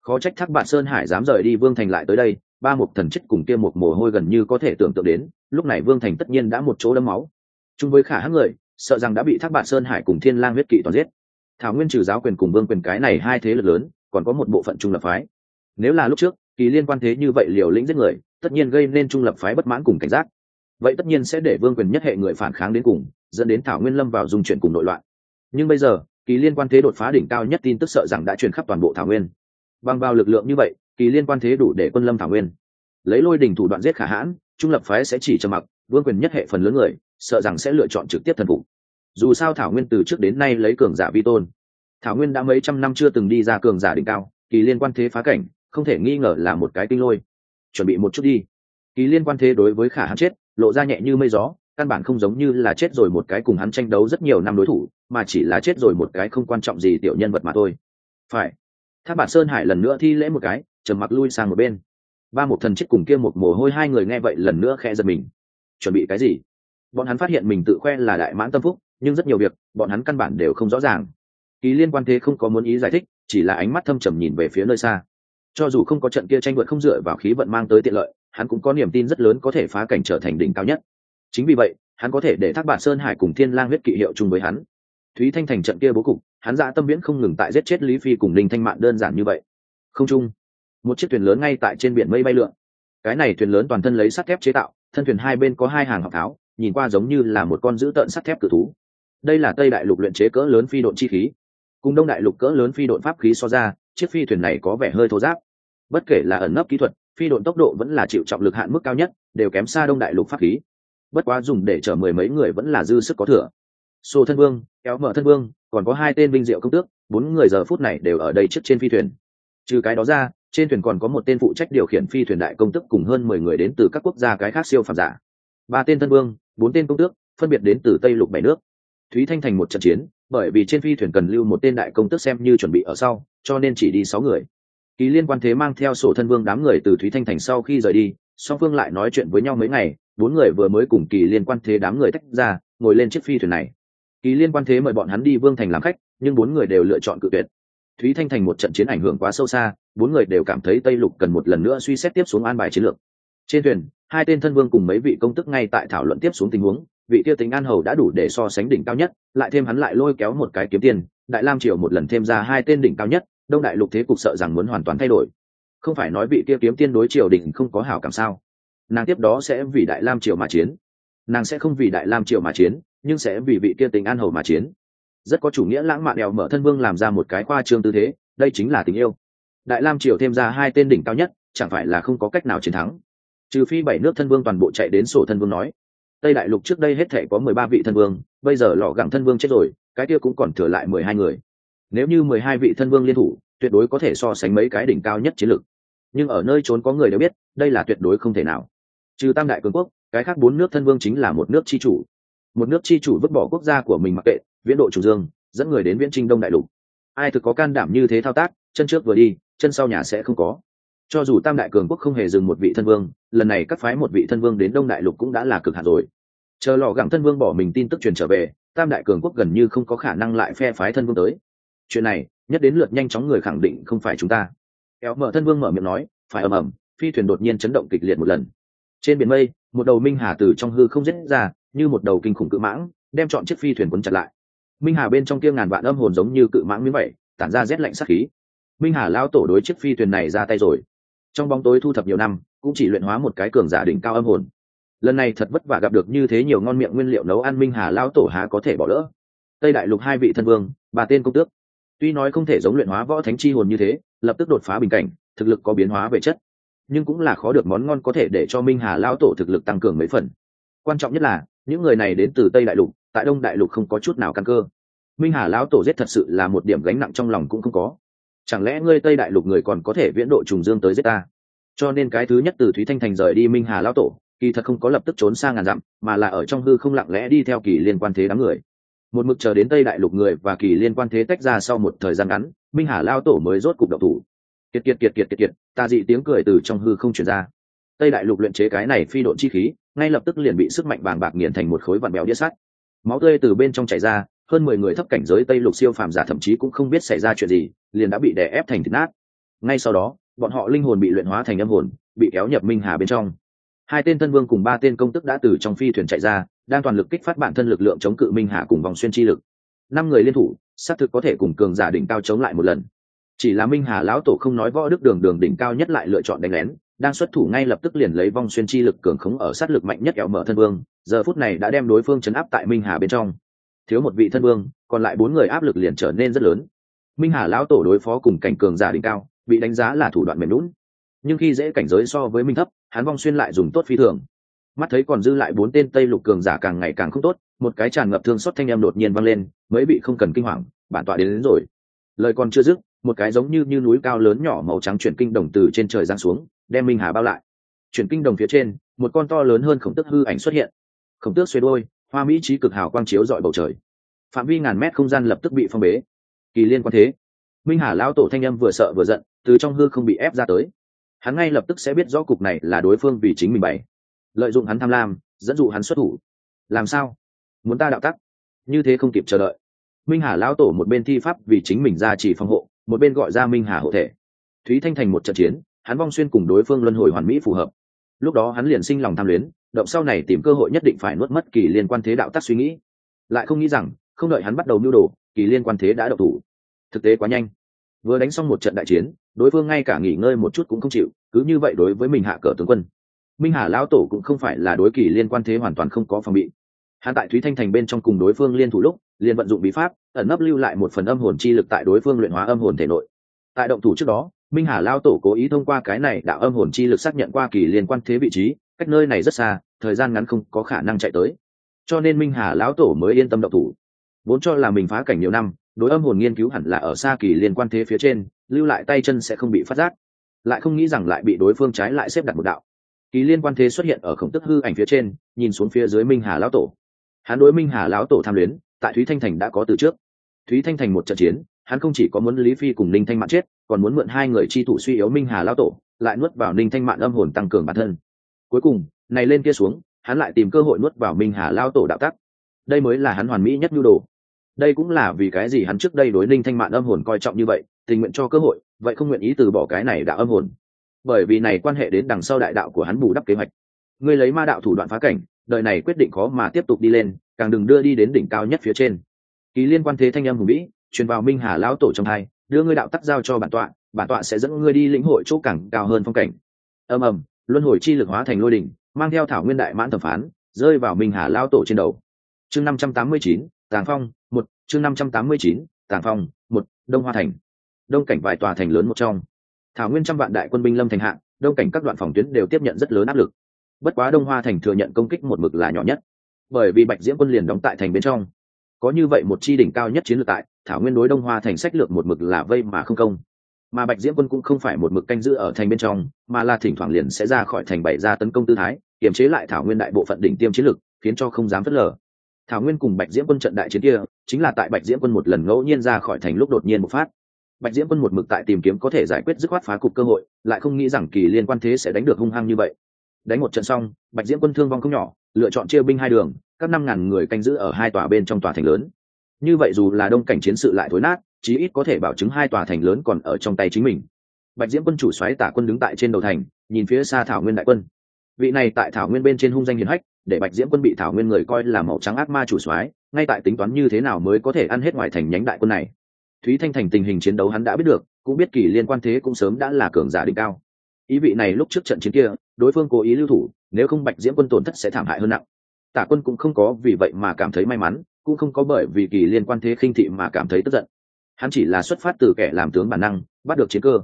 Khó trách thác bạn sơn hải dám rời đi vương thành lại tới đây, ba một thần chết cùng kia một mồ hôi gần như có thể tưởng tượng đến, lúc này vương thành tất nhiên đã một chỗ đấm máu. Chung với khả hãn người, sợ rằng đã bị thác bạn sơn hải cùng thiên lang huyết kỵ toàn giết. Thảo nguyên trừ giáo quyền cùng vương quyền cái này hai thế lực lớn, còn có một bộ phận trung lập phái. Nếu là lúc trước kỳ liên quan thế như vậy liều lĩnh giết người, tất nhiên gây nên trung lập phái bất mãn cùng cảnh giác. Vậy tất nhiên sẽ để vương quyền nhất hệ người phản kháng đến cùng, dẫn đến thảo nguyên lâm vào dung chuyển cùng nội loạn. Nhưng bây giờ, kỳ liên quan thế đột phá đỉnh cao nhất tin tức sợ rằng đã truyền khắp toàn bộ thảo nguyên. Bằng vào lực lượng như vậy, kỳ liên quan thế đủ để quân lâm thảo nguyên. Lấy lôi đỉnh thủ đoạn giết khả hãn, trung lập phái sẽ chỉ trầm mặc, vương quyền nhất hệ phần lớn người, sợ rằng sẽ lựa chọn trực tiếp thần phục dù sao thảo nguyên từ trước đến nay lấy cường giả vi tôn. Thảo nguyên đã mấy trăm năm chưa từng đi ra cường giả đỉnh cao, kỳ liên quan thế phá cảnh không thể nghi ngờ là một cái tinh lôi. Chuẩn bị một chút đi. Kỳ liên quan thế đối với khả hắn chết, lộ ra nhẹ như mây gió, căn bản không giống như là chết rồi một cái cùng hắn tranh đấu rất nhiều năm đối thủ, mà chỉ là chết rồi một cái không quan trọng gì tiểu nhân vật mà thôi. Phải. Tháp bản sơn hải lần nữa thi lễ một cái, trầm mặc lui sang một bên. Ba một thần chết cùng kia một mồ hôi, hai người nghe vậy lần nữa khẽ giật mình. Chuẩn bị cái gì? Bọn hắn phát hiện mình tự khoe là đại mãn tâm phúc, nhưng rất nhiều việc, bọn hắn căn bản đều không rõ ràng. Kỳ liên quan thế không có muốn ý giải thích, chỉ là ánh mắt thâm trầm nhìn về phía nơi xa cho dù không có trận kia tranh vượt không dựa vào khí vận mang tới tiện lợi, hắn cũng có niềm tin rất lớn có thể phá cảnh trở thành đỉnh cao nhất. Chính vì vậy, hắn có thể để thác bản sơn hải cùng thiên lang huyết kỵ hiệu chung với hắn. Thúy thanh thành trận kia bố cục, hắn dạ tâm viễn không ngừng tại giết chết lý phi cùng linh thanh mạn đơn giản như vậy. Không chung, một chiếc thuyền lớn ngay tại trên biển mây bay lượn. Cái này thuyền lớn toàn thân lấy sắt thép chế tạo, thân thuyền hai bên có hai hàng học tháo, nhìn qua giống như là một con dữ tợn sắt thép cự thú. Đây là tây đại lục luyện chế cỡ lớn phi độn chi khí. Cùng đông đại lục cỡ lớn phi độn pháp khí so ra chiếc phi thuyền này có vẻ hơi thô giáp. Bất kể là ẩn nấp kỹ thuật, phi độn tốc độ vẫn là chịu trọng lực hạn mức cao nhất, đều kém xa đông đại lục pháp khí. Bất quá dùng để chở mười mấy người vẫn là dư sức có thừa. Xô thân vương, kéo mở thân vương, còn có hai tên binh diệu công tước, bốn người giờ phút này đều ở đây trước trên phi thuyền. Trừ cái đó ra, trên thuyền còn có một tên phụ trách điều khiển phi thuyền đại công tức cùng hơn mười người đến từ các quốc gia cái khác siêu phàm giả. Ba tên thân vương, bốn tên công tước, phân biệt đến từ tây lục bảy nước. Thúy thanh thành một trận chiến bởi vì trên phi thuyền cần lưu một tên đại công tước xem như chuẩn bị ở sau, cho nên chỉ đi sáu người. Kỳ liên quan thế mang theo sổ thân vương đám người từ thúy thanh thành sau khi rời đi, song phương lại nói chuyện với nhau mấy ngày, bốn người vừa mới cùng kỳ liên quan thế đám người tách ra, ngồi lên chiếc phi thuyền này. Kỳ liên quan thế mời bọn hắn đi vương thành làm khách, nhưng bốn người đều lựa chọn cự tuyệt. Thúy thanh thành một trận chiến ảnh hưởng quá sâu xa, bốn người đều cảm thấy tây lục cần một lần nữa suy xét tiếp xuống an bài chiến lược. Trên thuyền, hai tên thân vương cùng mấy vị công tức ngay tại thảo luận tiếp xuống tình huống vị tiêu tính an hầu đã đủ để so sánh đỉnh cao nhất, lại thêm hắn lại lôi kéo một cái kiếm tiền, đại lam triều một lần thêm ra hai tên đỉnh cao nhất, đông đại lục thế cục sợ rằng muốn hoàn toàn thay đổi. Không phải nói vị kia kiếm tiên đối triều đình không có hảo cảm sao? Nàng tiếp đó sẽ vì đại lam triều mà chiến. Nàng sẽ không vì đại lam triều mà chiến, nhưng sẽ vì vị kia tình an hầu mà chiến. Rất có chủ nghĩa lãng mạn đèo mở thân vương làm ra một cái khoa trương tư thế, đây chính là tình yêu. Đại lam triều thêm ra hai tên đỉnh cao nhất, chẳng phải là không có cách nào chiến thắng. Trừ phi bảy nước thân vương toàn bộ chạy đến sổ thân vương nói tây đại lục trước đây hết thể có mười ba vị thân vương, bây giờ lò gẳng thân vương chết rồi, cái kia cũng còn thừa lại mười hai người. Nếu như mười hai vị thân vương liên thủ, tuyệt đối có thể so sánh mấy cái đỉnh cao nhất chiến lược. Nhưng ở nơi trốn có người đều biết, đây là tuyệt đối không thể nào. Trừ tam đại cường quốc, cái khác bốn nước thân vương chính là một nước chi chủ. Một nước chi chủ vứt bỏ quốc gia của mình mặc kệ, viễn độ chủ dương, dẫn người đến viễn trinh đông đại lục. Ai thực có can đảm như thế thao tác, chân trước vừa đi, chân sau nhà sẽ không có cho dù tam đại cường quốc không hề dừng một vị thân vương, lần này các phái một vị thân vương đến đông đại lục cũng đã là cực hạt rồi. Chờ lò gẳng thân vương bỏ mình tin tức truyền trở về, tam đại cường quốc gần như không có khả năng lại phe phái thân vương tới. Chuyện này, nhất đến lượt nhanh chóng người khẳng định không phải chúng ta. Kéo mở thân vương mở miệng nói, phải ầm ầm, phi thuyền đột nhiên chấn động kịch liệt một lần. Trên biển mây, một đầu minh hà từ trong hư không dứt ra, như một đầu kinh khủng cự mãng, đem chọn chiếc phi thuyền quấn chặt lại. Minh hà bên trong kia ngàn vạn âm hồn giống như cự mãng miếng vậy, tản ra rét lạnh sắc khí. Minh hà lao tổ đối chiếc phi thuyền này ra tay rồi trong bóng tối thu thập nhiều năm, cũng chỉ luyện hóa một cái cường giả đỉnh cao âm hồn. Lần này thật vất vả gặp được như thế nhiều ngon miệng nguyên liệu nấu ăn minh hà lao tổ há có thể bỏ lỡ. Tây đại lục hai vị thân vương bà tên công tước. Tuy nói không thể giống luyện hóa võ thánh chi hồn như thế, lập tức đột phá bình cảnh, thực lực có biến hóa về chất, nhưng cũng là khó được món ngon có thể để cho minh hà lao tổ thực lực tăng cường mấy phần. Quan trọng nhất là, những người này đến từ tây đại lục, tại đông đại lục không có chút nào căn cơ. Minh hà lão tổ giết thật sự là một điểm gánh nặng trong lòng cũng không có chẳng lẽ ngươi tây đại lục người còn có thể viễn độ trùng dương tới giết ta? Cho nên cái thứ nhất từ thúy thanh thành rời đi minh hà lão tổ, kỳ thật không có lập tức trốn sang ngàn dặm, mà là ở trong hư không lặng lẽ đi theo kỳ liên quan thế đám người. Một mực chờ đến tây đại lục người và kỳ liên quan thế tách ra sau một thời gian ngắn, minh hà lao tổ mới rốt cục độc thủ. Kiệt kiệt kiệt kiệt kiệt kiệt, ta dị tiếng cười từ trong hư không chuyển ra. Tây đại lục luyện chế cái này phi độn chi khí, ngay lập tức liền bị sức mạnh bàng bạc nghiền thành một khối vạn béo đĩa sắt. Máu tươi từ bên trong chảy ra hơn mười người thấp cảnh giới tây lục siêu phàm giả thậm chí cũng không biết xảy ra chuyện gì, liền đã bị đè ép thành thịt nát. Ngay sau đó, bọn họ linh hồn bị luyện hóa thành âm hồn, bị kéo nhập minh hà bên trong. Hai tên thân vương cùng ba tên công tức đã từ trong phi thuyền chạy ra, đang toàn lực kích phát bản thân lực lượng chống cự minh hà cùng vòng xuyên chi lực. Năm người liên thủ, xác thực có thể cùng cường giả đỉnh cao chống lại một lần. Chỉ là minh hà lão tổ không nói võ đức đường đường đỉnh cao nhất lại lựa chọn đánh lén, đang xuất thủ ngay lập tức liền lấy vong xuyên chi lực cường khống ở sát lực mạnh nhất kẹo mở thân vương, giờ phút này đã đem đối phương chấn áp tại minh hà bên trong thiếu một vị thân vương còn lại bốn người áp lực liền trở nên rất lớn. Minh hà lão tổ đối phó cùng cảnh cường giả đỉnh cao bị đánh giá là thủ đoạn mềm lún nhưng khi dễ cảnh giới so với minh thấp hắn vong xuyên lại dùng tốt phi thường. Mắt thấy còn dư lại bốn tên tây lục cường giả càng ngày càng không tốt một cái tràn ngập thương xót thanh em đột nhiên vang lên mới bị không cần kinh hoàng bản tọa đến, đến rồi. Lời còn chưa dứt một cái giống như như núi cao lớn nhỏ màu trắng chuyển kinh đồng từ trên trời giáng xuống đem minh hà bao lại. Chuyển kinh đồng phía trên một con to lớn hơn khổng tức hư ảnh xuất hiện. Khổng tước xuê đôi hoa mỹ trí cực hào quang chiếu dọi bầu trời. Phạm vi ngàn mét không gian lập tức bị phong bế. Kỳ liên quan thế. Minh hà lao tổ thanh âm vừa sợ vừa giận, từ trong hư không bị ép ra tới. Hắn ngay lập tức sẽ biết rõ cục này là đối phương vì chính mình bày. Lợi dụng hắn tham lam, dẫn dụ hắn xuất thủ. Làm sao? Muốn ta đạo tắc? Như thế không kịp chờ đợi. Minh hà lão tổ một bên thi pháp vì chính mình ra chỉ phòng hộ, một bên gọi ra minh hà hộ thể. Thúy thanh thành một trận chiến, hắn vong xuyên cùng đối phương luân hồi hoàn mỹ phù hợp. Lúc đó hắn liền sinh lòng tham luyến động sau này tìm cơ hội nhất định phải nuốt mất kỳ liên quan thế đạo tắc suy nghĩ. Lại không nghĩ rằng, không đợi hắn bắt đầu mưu đồ, kỳ liên quan thế đã đậu thủ. Thực tế quá nhanh. Vừa đánh xong một trận đại chiến, đối phương ngay cả nghỉ ngơi một chút cũng không chịu, cứ như vậy đối với mình hạ cờ tướng quân. Minh hà lão tổ cũng không phải là đối kỳ liên quan thế hoàn toàn không có phòng bị. Hắn tại thúy thanh thành bên trong cùng đối phương liên thủ lúc, liền vận dụng bí pháp, ẩn nấp lưu lại một phần âm hồn chi lực tại đối phương luyện hóa âm hồn thể nội. Tại động thủ trước đó, minh hà lao tổ cố ý thông qua cái này đạo âm hồn chi lực xác nhận qua kỳ liên quan thế vị trí cách nơi này rất xa, thời gian ngắn không có khả năng chạy tới. Cho nên minh hà lão tổ mới yên tâm động thủ. Vốn cho là mình phá cảnh nhiều năm, đối âm hồn nghiên cứu hẳn là ở xa kỳ liên quan thế phía trên, lưu lại tay chân sẽ không bị phát giác. Lại không nghĩ rằng lại bị đối phương trái lại xếp đặt một đạo. Kỳ liên quan thế xuất hiện ở khổng tức hư ảnh phía trên, nhìn xuống phía dưới minh hà lão tổ. Hắn đối minh hà lão tổ tham luyến, tại thúy thanh thành đã có từ trước. Thúy thanh thành một trận chiến, hắn không chỉ có muốn lý phi cùng ninh thanh mạn chết, còn muốn mượn hai người chi thủ suy yếu minh hà lão tổ, lại nuốt vào ninh thanh mạn âm hồn tăng cường bản thân cuối cùng, này lên kia xuống, hắn lại tìm cơ hội nuốt vào minh hà lao tổ đạo tắc. Đây mới là hắn hoàn mỹ nhất nhu đồ. Đây cũng là vì cái gì hắn trước đây đối ninh thanh mạn âm hồn coi trọng như vậy, tình nguyện cho cơ hội, vậy không nguyện ý từ bỏ cái này đạo âm hồn. Bởi vì này quan hệ đến đằng sau đại đạo của hắn bù đắp kế hoạch. Ngươi lấy ma đạo thủ đoạn phá cảnh, đời này quyết định khó mà tiếp tục đi lên, càng đừng đưa đi đến đỉnh cao nhất phía trên. Ký liên quan thế thanh âm hùng vĩ, truyền vào minh hà lão tổ trong hai, đưa ngươi đạo tắc giao cho bản tọa bản tọa sẽ dẫn ngươi đi lĩnh hội chỗ càng cao hơn phong cảnh. Ầm ầm luân hồi chi lực hóa thành lôi đỉnh, mang theo thảo nguyên đại mãn thẩm phán, rơi vào minh hà lao tổ trên đầu. Chương năm trăm tám mươi chín, tàng phong, một, chương năm trăm tám mươi chín, tàng phong, một, đông hoa thành. Đông cảnh vài tòa thành lớn một trong. Thảo nguyên trăm vạn đại quân binh lâm thành hạng đông cảnh các đoạn phòng tuyến đều tiếp nhận rất lớn áp lực. Bất quá đông hoa thành thừa nhận công kích một mực là nhỏ nhất, bởi vì bạch diễm quân liền đóng tại thành bên trong. Có như vậy một chi đỉnh cao nhất chiến lược tại, thảo nguyên đối đông hoa thành sách lược một mực là vây mà không công mà bạch diễm quân cũng không phải một mực canh giữ ở thành bên trong mà là thỉnh thoảng liền sẽ ra khỏi thành bày ra tấn công tư thái kiềm chế lại thảo nguyên đại bộ phận đỉnh tiêm chiến lực, khiến cho không dám phớt lờ. Thảo nguyên cùng bạch diễm quân trận đại chiến kia chính là tại bạch diễm quân một lần ngẫu nhiên ra khỏi thành lúc đột nhiên một phát. Bạch diễm quân một mực tại tìm kiếm có thể giải quyết dứt khoát phá cục cơ hội lại không nghĩ rằng kỳ liên quan thế sẽ đánh được hung hăng như vậy. Đánh một trận xong bạch diễm quân thương vong không nhỏ lựa chọn chia binh hai đường các năm ngàn người canh giữ ở hai tòa bên trong tòa thành lớn. Như vậy dù là đông cảnh chiến sự lại thối nát chí ít có thể bảo chứng hai tòa thành lớn còn ở trong tay chính mình. Bạch diễm quân chủ xoáy tả quân đứng tại trên đầu thành, nhìn phía xa thảo nguyên đại quân. Vị này tại thảo nguyên bên trên hung danh hiền hách, để bạch diễm quân bị thảo nguyên người coi là màu trắng ác ma chủ soái ngay tại tính toán như thế nào mới có thể ăn hết ngoài thành nhánh đại quân này. Thúy thanh thành tình hình chiến đấu hắn đã biết được, cũng biết kỳ liên quan thế cũng sớm đã là cường giả đỉnh cao. Ý vị này lúc trước trận chiến kia, đối phương cố ý lưu thủ, nếu không bạch diễm quân tổn thất sẽ thảm hại hơn nặng. Tả quân cũng không có vì vậy mà cảm thấy may mắn, cũng không có bởi vì kỳ liên quan thế khinh thị mà cảm thấy tức giận hắn chỉ là xuất phát từ kẻ làm tướng bản năng bắt được chiến cơ.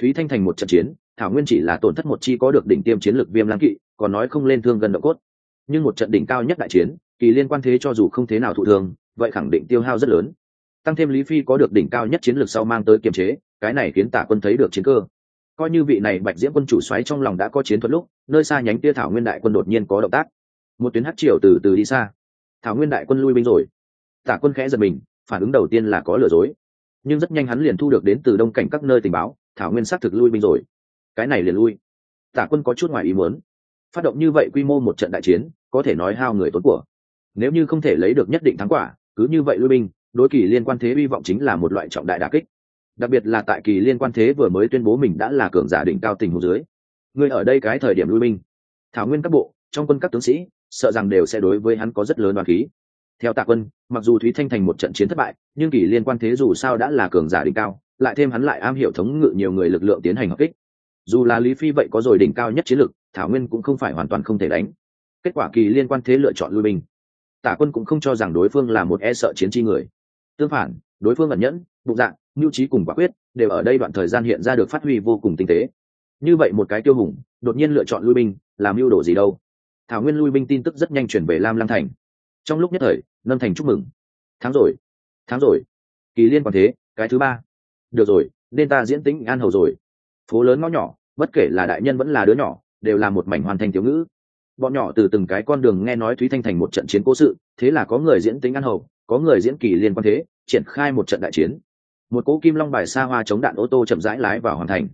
Thúy thanh thành một trận chiến thảo nguyên chỉ là tổn thất một chi có được đỉnh tiêm chiến lược viêm lãng kỵ còn nói không lên thương gần độ cốt. Nhưng một trận đỉnh cao nhất đại chiến kỳ liên quan thế cho dù không thế nào thụ thường, vậy khẳng định tiêu hao rất lớn. Tăng thêm lý phi có được đỉnh cao nhất chiến lược sau mang tới kiềm chế cái này khiến tả quân thấy được chiến cơ. Coi như vị này bạch diễm quân chủ xoáy trong lòng đã có chiến thuật lúc nơi xa nhánh tia thảo nguyên đại quân đột nhiên có động tác. Một tuyến hát triều từ từ đi xa. Thảo nguyên đại quân lui binh rồi. Tả quân khẽ giật mình phản ứng đầu tiên là có lừa dối nhưng rất nhanh hắn liền thu được đến từ đông cảnh các nơi tình báo, thảo nguyên xác thực lui binh rồi. Cái này liền lui. Tả quân có chút ngoài ý muốn. Phát động như vậy quy mô một trận đại chiến, có thể nói hao người tốn của. Nếu như không thể lấy được nhất định thắng quả, cứ như vậy lui binh, đối kỳ liên quan thế hy vọng chính là một loại trọng đại đà kích. Đặc biệt là tại kỳ liên quan thế vừa mới tuyên bố mình đã là cường giả đỉnh cao tình hồ dưới. Người ở đây cái thời điểm lui binh. Thảo nguyên các bộ, trong quân các tướng sĩ, sợ rằng đều sẽ đối với hắn có rất lớn đoàn khí theo tạ quân, mặc dù thúy thanh thành một trận chiến thất bại, nhưng kỳ liên quan thế dù sao đã là cường giả đỉnh cao, lại thêm hắn lại am hiểu thống ngự nhiều người lực lượng tiến hành hợp kích. Dù là lý phi vậy có rồi đỉnh cao nhất chiến lực, thảo nguyên cũng không phải hoàn toàn không thể đánh. Kết quả kỳ liên quan thế lựa chọn lui binh. Tả quân cũng không cho rằng đối phương là một e sợ chiến chi người. Tương phản, đối phương ẩn nhẫn, bụng dạng mưu trí cùng quả quyết, đều ở đây đoạn thời gian hiện ra được phát huy vô cùng tinh tế. Như vậy một cái tiêu hùng, đột nhiên lựa chọn lui binh, làm mưu đồ gì đâu? Thảo nguyên lui binh tin tức rất nhanh chuyển về lam lăng thành trong lúc nhất thời, lâm thành chúc mừng. Tháng rồi tháng rồi. Kỳ liên còn thế, cái thứ ba. Được rồi, nên ta diễn tính an hầu rồi. Phố lớn ngõ nhỏ, bất kể là đại nhân vẫn là đứa nhỏ, đều là một mảnh hoàn thành thiếu ngữ. Bọn nhỏ từ từng cái con đường nghe nói thúy thanh thành một trận chiến cố sự, thế là có người diễn tính an hầu, có người diễn kỳ liên quan thế, triển khai một trận đại chiến. Một cỗ kim long bài xa hoa chống đạn ô tô chậm rãi lái vào hoàn thành.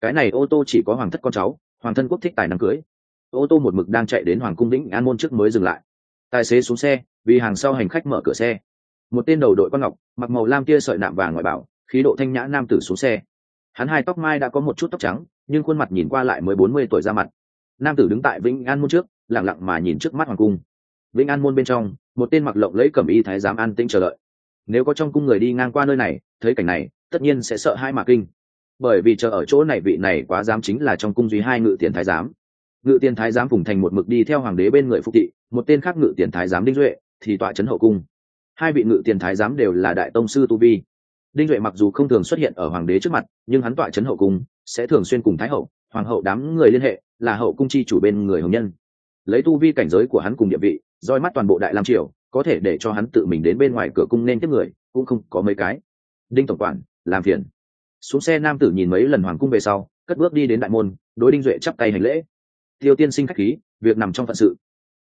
Cái này ô tô chỉ có hoàng thất con cháu, hoàng thân quốc thích tài năng cưới. Ô tô một mực đang chạy đến hoàng cung vĩnh an môn trước mới dừng lại tài xế xuống xe, vì hàng sau hành khách mở cửa xe. Một tên đầu đội quan ngọc, mặc màu lam tia sợi nạm vàng ngoại bảo, khí độ thanh nhã nam tử xuống xe. Hắn hai tóc mai đã có một chút tóc trắng, nhưng khuôn mặt nhìn qua lại mới bốn mươi tuổi ra mặt. Nam tử đứng tại vĩnh an môn trước lẳng lặng mà nhìn trước mắt hoàng cung. Vĩnh an môn bên trong, một tên mặc lộng lấy cẩm y thái giám an tĩnh chờ đợi. Nếu có trong cung người đi ngang qua nơi này, thấy cảnh này, tất nhiên sẽ sợ hai mà kinh. Bởi vì chờ ở chỗ này vị này quá dám chính là trong cung duy hai ngự tiền thái giám ngự tiền thái giám phùng thành một mực đi theo hoàng đế bên người phục thị, một tên khác ngự tiền thái giám đinh duệ, thì tọa trấn hậu cung. Hai vị ngự tiền thái giám đều là đại tông sư tu vi. Đinh duệ mặc dù không thường xuất hiện ở hoàng đế trước mặt, nhưng hắn tọa trấn hậu cung, sẽ thường xuyên cùng thái hậu, hoàng hậu đám người liên hệ, là hậu cung chi chủ bên người hồng nhân. Lấy tu vi cảnh giới của hắn cùng địa vị, roi mắt toàn bộ đại lam triều, có thể để cho hắn tự mình đến bên ngoài cửa cung nên tiếp người, cũng không có mấy cái. Đinh tổng quản, làm phiền. Xuống xe nam tử nhìn mấy lần hoàng cung về sau, cất bước đi đến đại môn, đối đinh duệ chắp tay hành lễ tiêu tiên sinh khách khí, việc nằm trong phận sự.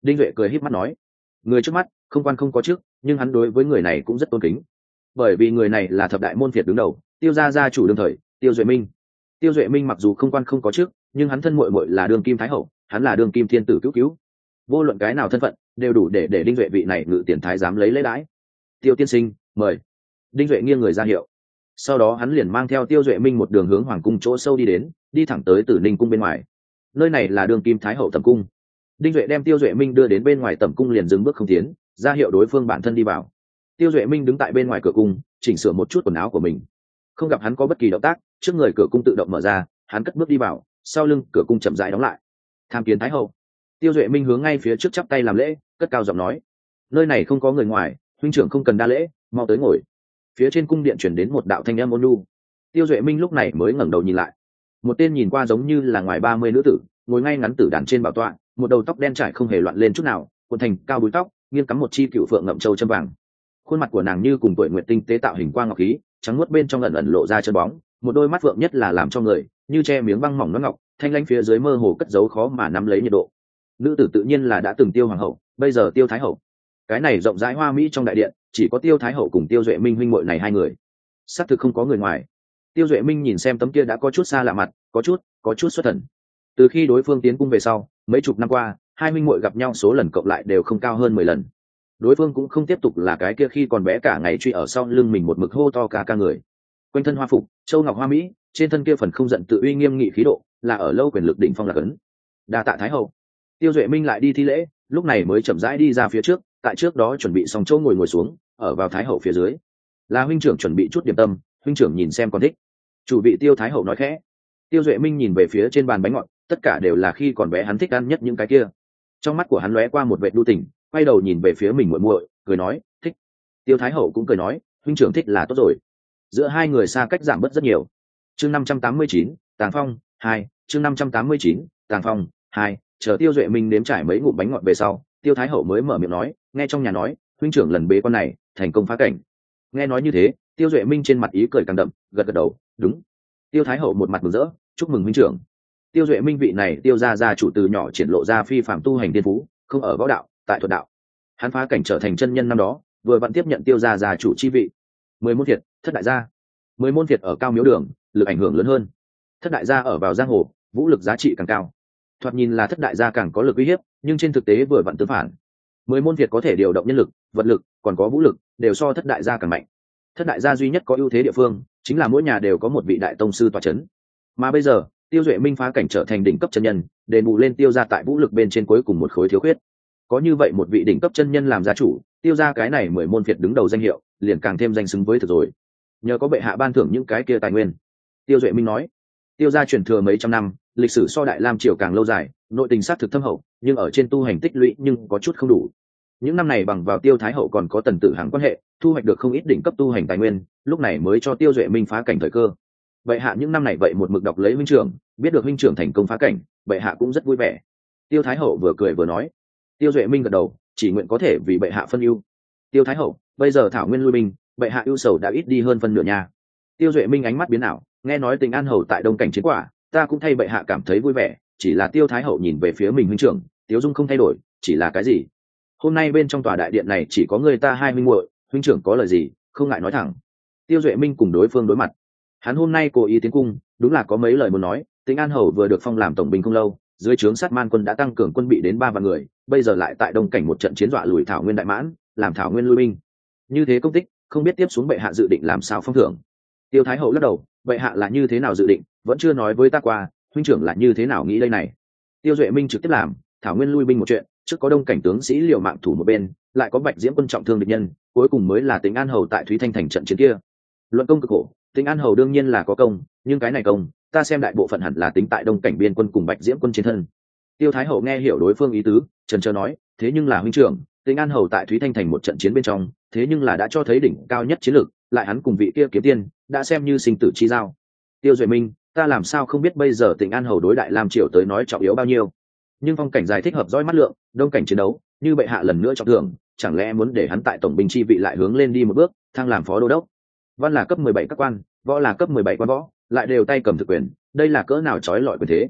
Đinh duệ cười h í p mắt nói, người trước mắt, không quan không có trước, nhưng hắn đối với người này cũng rất tôn kính. Bởi vì người này là thập đại môn việt đứng đầu, tiêu gia gia chủ đương thời, tiêu duệ minh. Tiêu duệ minh mặc dù không quan không có trước, nhưng hắn thân mội mội là đương kim thái hậu, hắn là đương kim thiên tử cứu cứu. Vô luận cái nào thân phận, đều đủ để để đinh duệ vị này ngự tiền thái dám lấy lấy đãi. Tiêu tiên sinh, mời. Đinh duệ nghiêng người ra hiệu. Sau đó hắn liền mang theo tiêu duệ minh một đường hướng hoàng cung chỗ sâu đi đến, đi thẳng tới tử ninh cung bên ngoài nơi này là đường kim thái hậu tầm cung. Đinh duệ đem tiêu duệ minh đưa đến bên ngoài tầm cung liền dừng bước không tiến, ra hiệu đối phương bản thân đi vào. Tiêu duệ minh đứng tại bên ngoài cửa cung, chỉnh sửa một chút quần áo của mình. Không gặp hắn có bất kỳ động tác, trước người cửa cung tự động mở ra, hắn cất bước đi vào, sau lưng cửa cung chậm rãi đóng lại. Tham kiến thái hậu. Tiêu duệ minh hướng ngay phía trước chắp tay làm lễ, cất cao giọng nói. Nơi này không có người ngoài, huynh trưởng không cần đa lễ, mau tới ngồi. Phía trên cung điện chuyển đến một đạo thanh âm ôn lu tiêu duệ minh lúc này mới ngẩng đầu nhìn lại một tên nhìn qua giống như là ngoài ba mươi nữ tử, ngồi ngay ngắn tử đàn trên bảo tọa, một đầu tóc đen trải không hề loạn lên chút nào quần thành cao búi tóc, nghiêng cắm một chi cựu phượng ngậm trâu châm vàng. Khuôn mặt của nàng như cùng tuổi nguyện tinh tế tạo hình quang ngọc khí, trắng nuốt bên trong ẩn ẩn lộ ra chân bóng, một đôi mắt phượng nhất là làm cho người, như che miếng băng mỏng nó ngọc, thanh lanh phía dưới mơ hồ cất giấu khó mà nắm lấy nhiệt độ. Nữ tử tự nhiên là đã từng tiêu hoàng hậu, bây giờ tiêu thái hậu. Cái này rộng rãi hoa mỹ trong đại điện, chỉ có tiêu thái hậu cùng tiêu duệ minh huynh muội này hai người. Xác thực không có người ngoài tiêu duệ minh nhìn xem tấm kia đã có chút xa lạ mặt, có chút có chút xuất thần. Từ khi đối phương tiến cung về sau, mấy chục năm qua, hai minh muội gặp nhau số lần cộng lại đều không cao hơn mười lần. Đối phương cũng không tiếp tục là cái kia khi còn bé cả ngày truy ở sau lưng mình một mực hô to ca ca người. Quanh thân hoa phục, châu ngọc hoa mỹ, trên thân kia phần không giận tự uy nghiêm nghị khí độ, là ở lâu quyền lực đỉnh phong lạc ấn đa tạ thái hậu. Tiêu duệ minh lại đi thi lễ, lúc này mới chậm rãi đi ra phía trước, tại trước đó chuẩn bị xong chỗ ngồi ngồi xuống, ở vào thái hậu phía dưới. Là huynh trưởng chuẩn bị chút điểm tâm, huynh trưởng nhìn xem còn thích chủ bị tiêu thái hậu nói khẽ. Tiêu duệ minh nhìn về phía trên bàn bánh ngọt, tất cả đều là khi còn bé hắn thích ăn nhất những cái kia. Trong mắt của hắn lóe qua một vệ đu tình quay đầu nhìn về phía mình muội muội, cười nói, thích. Tiêu thái hậu cũng cười nói, huynh trưởng thích là tốt rồi. Giữa hai người xa cách giảm bớt rất nhiều. Chương năm trăm tám mươi chín, tàng phong, hai. Chương năm trăm tám mươi chín, tàng phong, hai. Chờ tiêu duệ minh nếm trải mấy ngụm bánh ngọt về sau, tiêu thái hậu mới mở miệng nói, nghe trong nhà nói, huynh trưởng lần bế con này, thành công phá cảnh. Nghe nói như thế tiêu duệ minh trên mặt ý cười càng đậm gật gật đầu đúng. Tiêu thái hậu một mặt mừng rỡ chúc mừng Minh trưởng. Tiêu duệ minh vị này tiêu ra ra chủ từ nhỏ triển lộ ra phi phạm tu hành tiên phú không ở võ đạo tại thuật đạo. Hắn phá cảnh trở thành chân nhân năm đó vừa vặn tiếp nhận tiêu ra ra chủ chi vị. Mười môn thiệt, thất đại gia. Mười môn thiệt ở cao miếu đường lực ảnh hưởng lớn hơn. Thất đại gia ở vào giang hồ vũ lực giá trị càng cao. Thoạt nhìn là thất đại gia càng có lực uy hiếp nhưng trên thực tế vừa vặn tương phản. Mười môn việt có thể điều động nhân lực vật lực còn có vũ lực đều so thất đại gia càng mạnh thất đại gia duy nhất có ưu thế địa phương, chính là mỗi nhà đều có một vị đại tông sư tòa c h ấ n mà bây giờ, tiêu duệ minh phá cảnh trở thành đỉnh cấp chân nhân, đền bù lên tiêu ra tại vũ lực bên trên cuối cùng một khối thiếu khuyết. Có như vậy một vị đỉnh cấp chân nhân làm gia chủ, tiêu ra cái này mười môn phiệt đứng đầu danh hiệu, liền càng thêm danh xứng với thực rồi. Nhờ có bệ hạ ban thưởng những cái kia tài nguyên. Tiêu duệ minh nói, tiêu ra truyền thừa mấy trăm năm, lịch sử so đại lam triều càng lâu dài, nội tình xác thực thâm hậu, nhưng ở trên tu hành tích lũy nhưng có chút không đủ những năm này bằng vào tiêu thái hậu còn có tần tử hàng quan hệ, thu hoạch được không ít đỉnh cấp tu hành tài nguyên, lúc này mới cho tiêu duệ minh phá cảnh thời cơ. Vậy hạ những năm này vậy một mực đọc lấy huynh trưởng, biết được huynh trưởng thành công phá cảnh, vậy hạ cũng rất vui vẻ. Tiêu thái hậu vừa cười vừa nói. Tiêu duệ minh gật đầu, chỉ nguyện có thể vì bệ hạ phân ưu. Tiêu thái hậu, bây giờ thảo nguyên lui binh, bệ hạ ưu sầu đã ít đi hơn phân nửa nhà. Tiêu duệ minh ánh mắt biến ảo, nghe nói tình an hầu tại đông cảnh chiến quả, ta cũng thay bệ hạ cảm thấy vui vẻ, chỉ là tiêu thái hậu nhìn về phía mình huynh trưởng tiêu dung không thay đổi, chỉ là cái gì? Hôm nay bên trong tòa đại điện này chỉ có người ta hai minh muội, huynh trưởng có lời gì, không ngại nói thẳng. Tiêu duệ minh cùng đối phương đối mặt. Hắn hôm nay cố ý tiến cung, đúng là có mấy lời muốn nói, tính an hầu vừa được phong làm tổng binh không lâu, dưới trướng sát man quân đã tăng cường quân bị đến ba vạn người, bây giờ lại tại đông cảnh một trận chiến dọa lùi thảo nguyên đại mãn, làm thảo nguyên lui binh. Như thế công tích, không biết tiếp xuống bệ hạ dự định làm sao phong thưởng. Tiêu thái hậu lắc đầu, bệ hạ là như thế nào dự định, vẫn chưa nói với ta qua, huynh trưởng là như thế nào nghĩ đây này. Tiêu duệ minh trực tiếp làm, thảo nguyên lui binh một chuyện trước có đông cảnh tướng sĩ liều mạng thủ một bên, lại có bạch diễm quân trọng thương địch nhân, cuối cùng mới là tính an hầu tại thúy thanh thành trận chiến kia. Luận công cực khổ tính an hầu đương nhiên là có công, nhưng cái này công, ta xem đại bộ phận hẳn là tính tại đông cảnh biên quân cùng bạch diễm quân chiến thân. Tiêu thái hậu nghe hiểu đối phương ý tứ, trần trơ nói, thế nhưng là huynh trưởng tính an hầu tại thúy thanh thành một trận chiến bên trong, thế nhưng là đã cho thấy đỉnh cao nhất chiến lược, lại hắn cùng vị kia kiếm tiên, đã xem như sinh tử chi giao. Tiêu duệ minh, ta làm sao không biết bây giờ tỉnh an hầu đối đại làm triều tới nói trọng yếu bao nhiêu? Nhưng phong cảnh giải thích hợp dõi mắt lượng, đông cảnh chiến đấu, như bệ hạ lần nữa trọng thưởng, chẳng lẽ muốn để hắn tại tổng binh chi vị lại hướng lên đi một bước, thăng làm phó đô đốc? Văn là cấp mười bảy các quan, võ là cấp mười bảy quan võ, lại đều tay cầm thực quyền, đây là cỡ nào trói lọi quyền thế?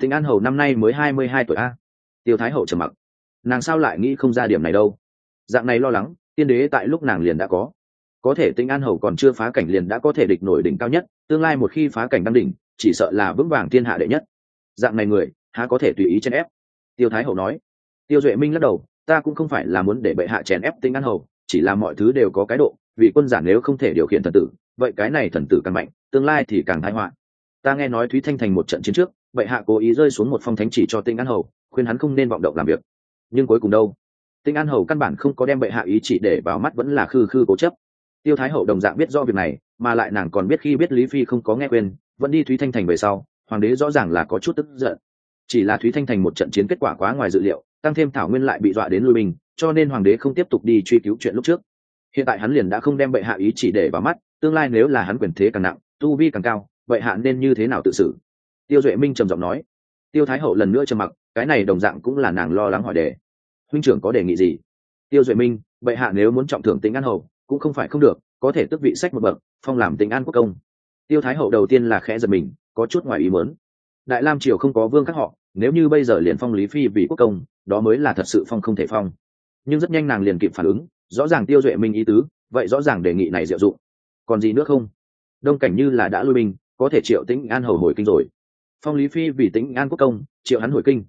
Tình an hầu năm nay mới hai mươi hai tuổi a. Tiêu thái hậu trầm mặc. Nàng sao lại nghĩ không ra điểm này đâu? Dạng này lo lắng, tiên đế tại lúc nàng liền đã có. Có thể tinh an hầu còn chưa phá cảnh liền đã có thể địch nổi đỉnh cao nhất, tương lai một khi phá cảnh đăng đỉnh, chỉ sợ là vững vàng thiên hạ đệ nhất. Dạng này người há có thể tùy ý chèn ép. Tiêu thái hậu nói. Tiêu duệ minh lắc đầu, ta cũng không phải là muốn để bệ hạ chèn ép tinh an hầu, chỉ là mọi thứ đều có cái độ, vì quân giản nếu không thể điều khiển thần tử, vậy cái này thần tử càng mạnh, tương lai thì càng thái họa. Ta nghe nói thúy thanh thành một trận chiến trước, bệ hạ cố ý rơi xuống một phong thánh chỉ cho tinh an hầu, khuyên hắn không nên vọng động làm việc. Nhưng cuối cùng đâu? Tinh an hầu căn bản không có đem bệ hạ ý chỉ để vào mắt vẫn là khư khư cố chấp. Tiêu thái hậu đồng dạng biết do việc này, mà lại nàng còn biết khi biết lý phi không có nghe quên vẫn đi thúy thanh thành về sau, hoàng đế rõ ràng là có chút tức giận chỉ là thúy thanh thành một trận chiến kết quả quá ngoài dự liệu tăng thêm thảo nguyên lại bị dọa đến lui mình, cho nên hoàng đế không tiếp tục đi truy cứu chuyện lúc trước. Hiện tại hắn liền đã không đem bệ hạ ý chỉ để vào mắt tương lai nếu là hắn quyền thế càng nặng tu vi càng cao vậy hạ nên như thế nào tự xử? Tiêu duệ minh trầm giọng nói. Tiêu thái hậu lần nữa trầm mặc cái này đồng dạng cũng là nàng lo lắng hỏi đề. Huynh trưởng có đề nghị gì? Tiêu duệ minh bệ hạ nếu muốn trọng thưởng tính an hầu cũng không phải không được có thể tước vị sách một bậc phong làm tính an quốc công. Tiêu thái hậu đầu tiên là khẽ giật mình có chút ngoài ý mớn đại lam triều không có vương các họ, nếu như bây giờ liền phong lý phi vì quốc công, đó mới là thật sự phong không thể phong. Nhưng rất nhanh nàng liền kịp phản ứng, rõ ràng tiêu duệ minh ý tứ, vậy rõ ràng đề nghị này diệu dụng. Còn gì nữa không? Đông cảnh như là đã lui binh, có thể triệu tĩnh an hầu hồi kinh rồi. Phong lý phi vì tĩnh an quốc công, triệu hắn hồi kinh.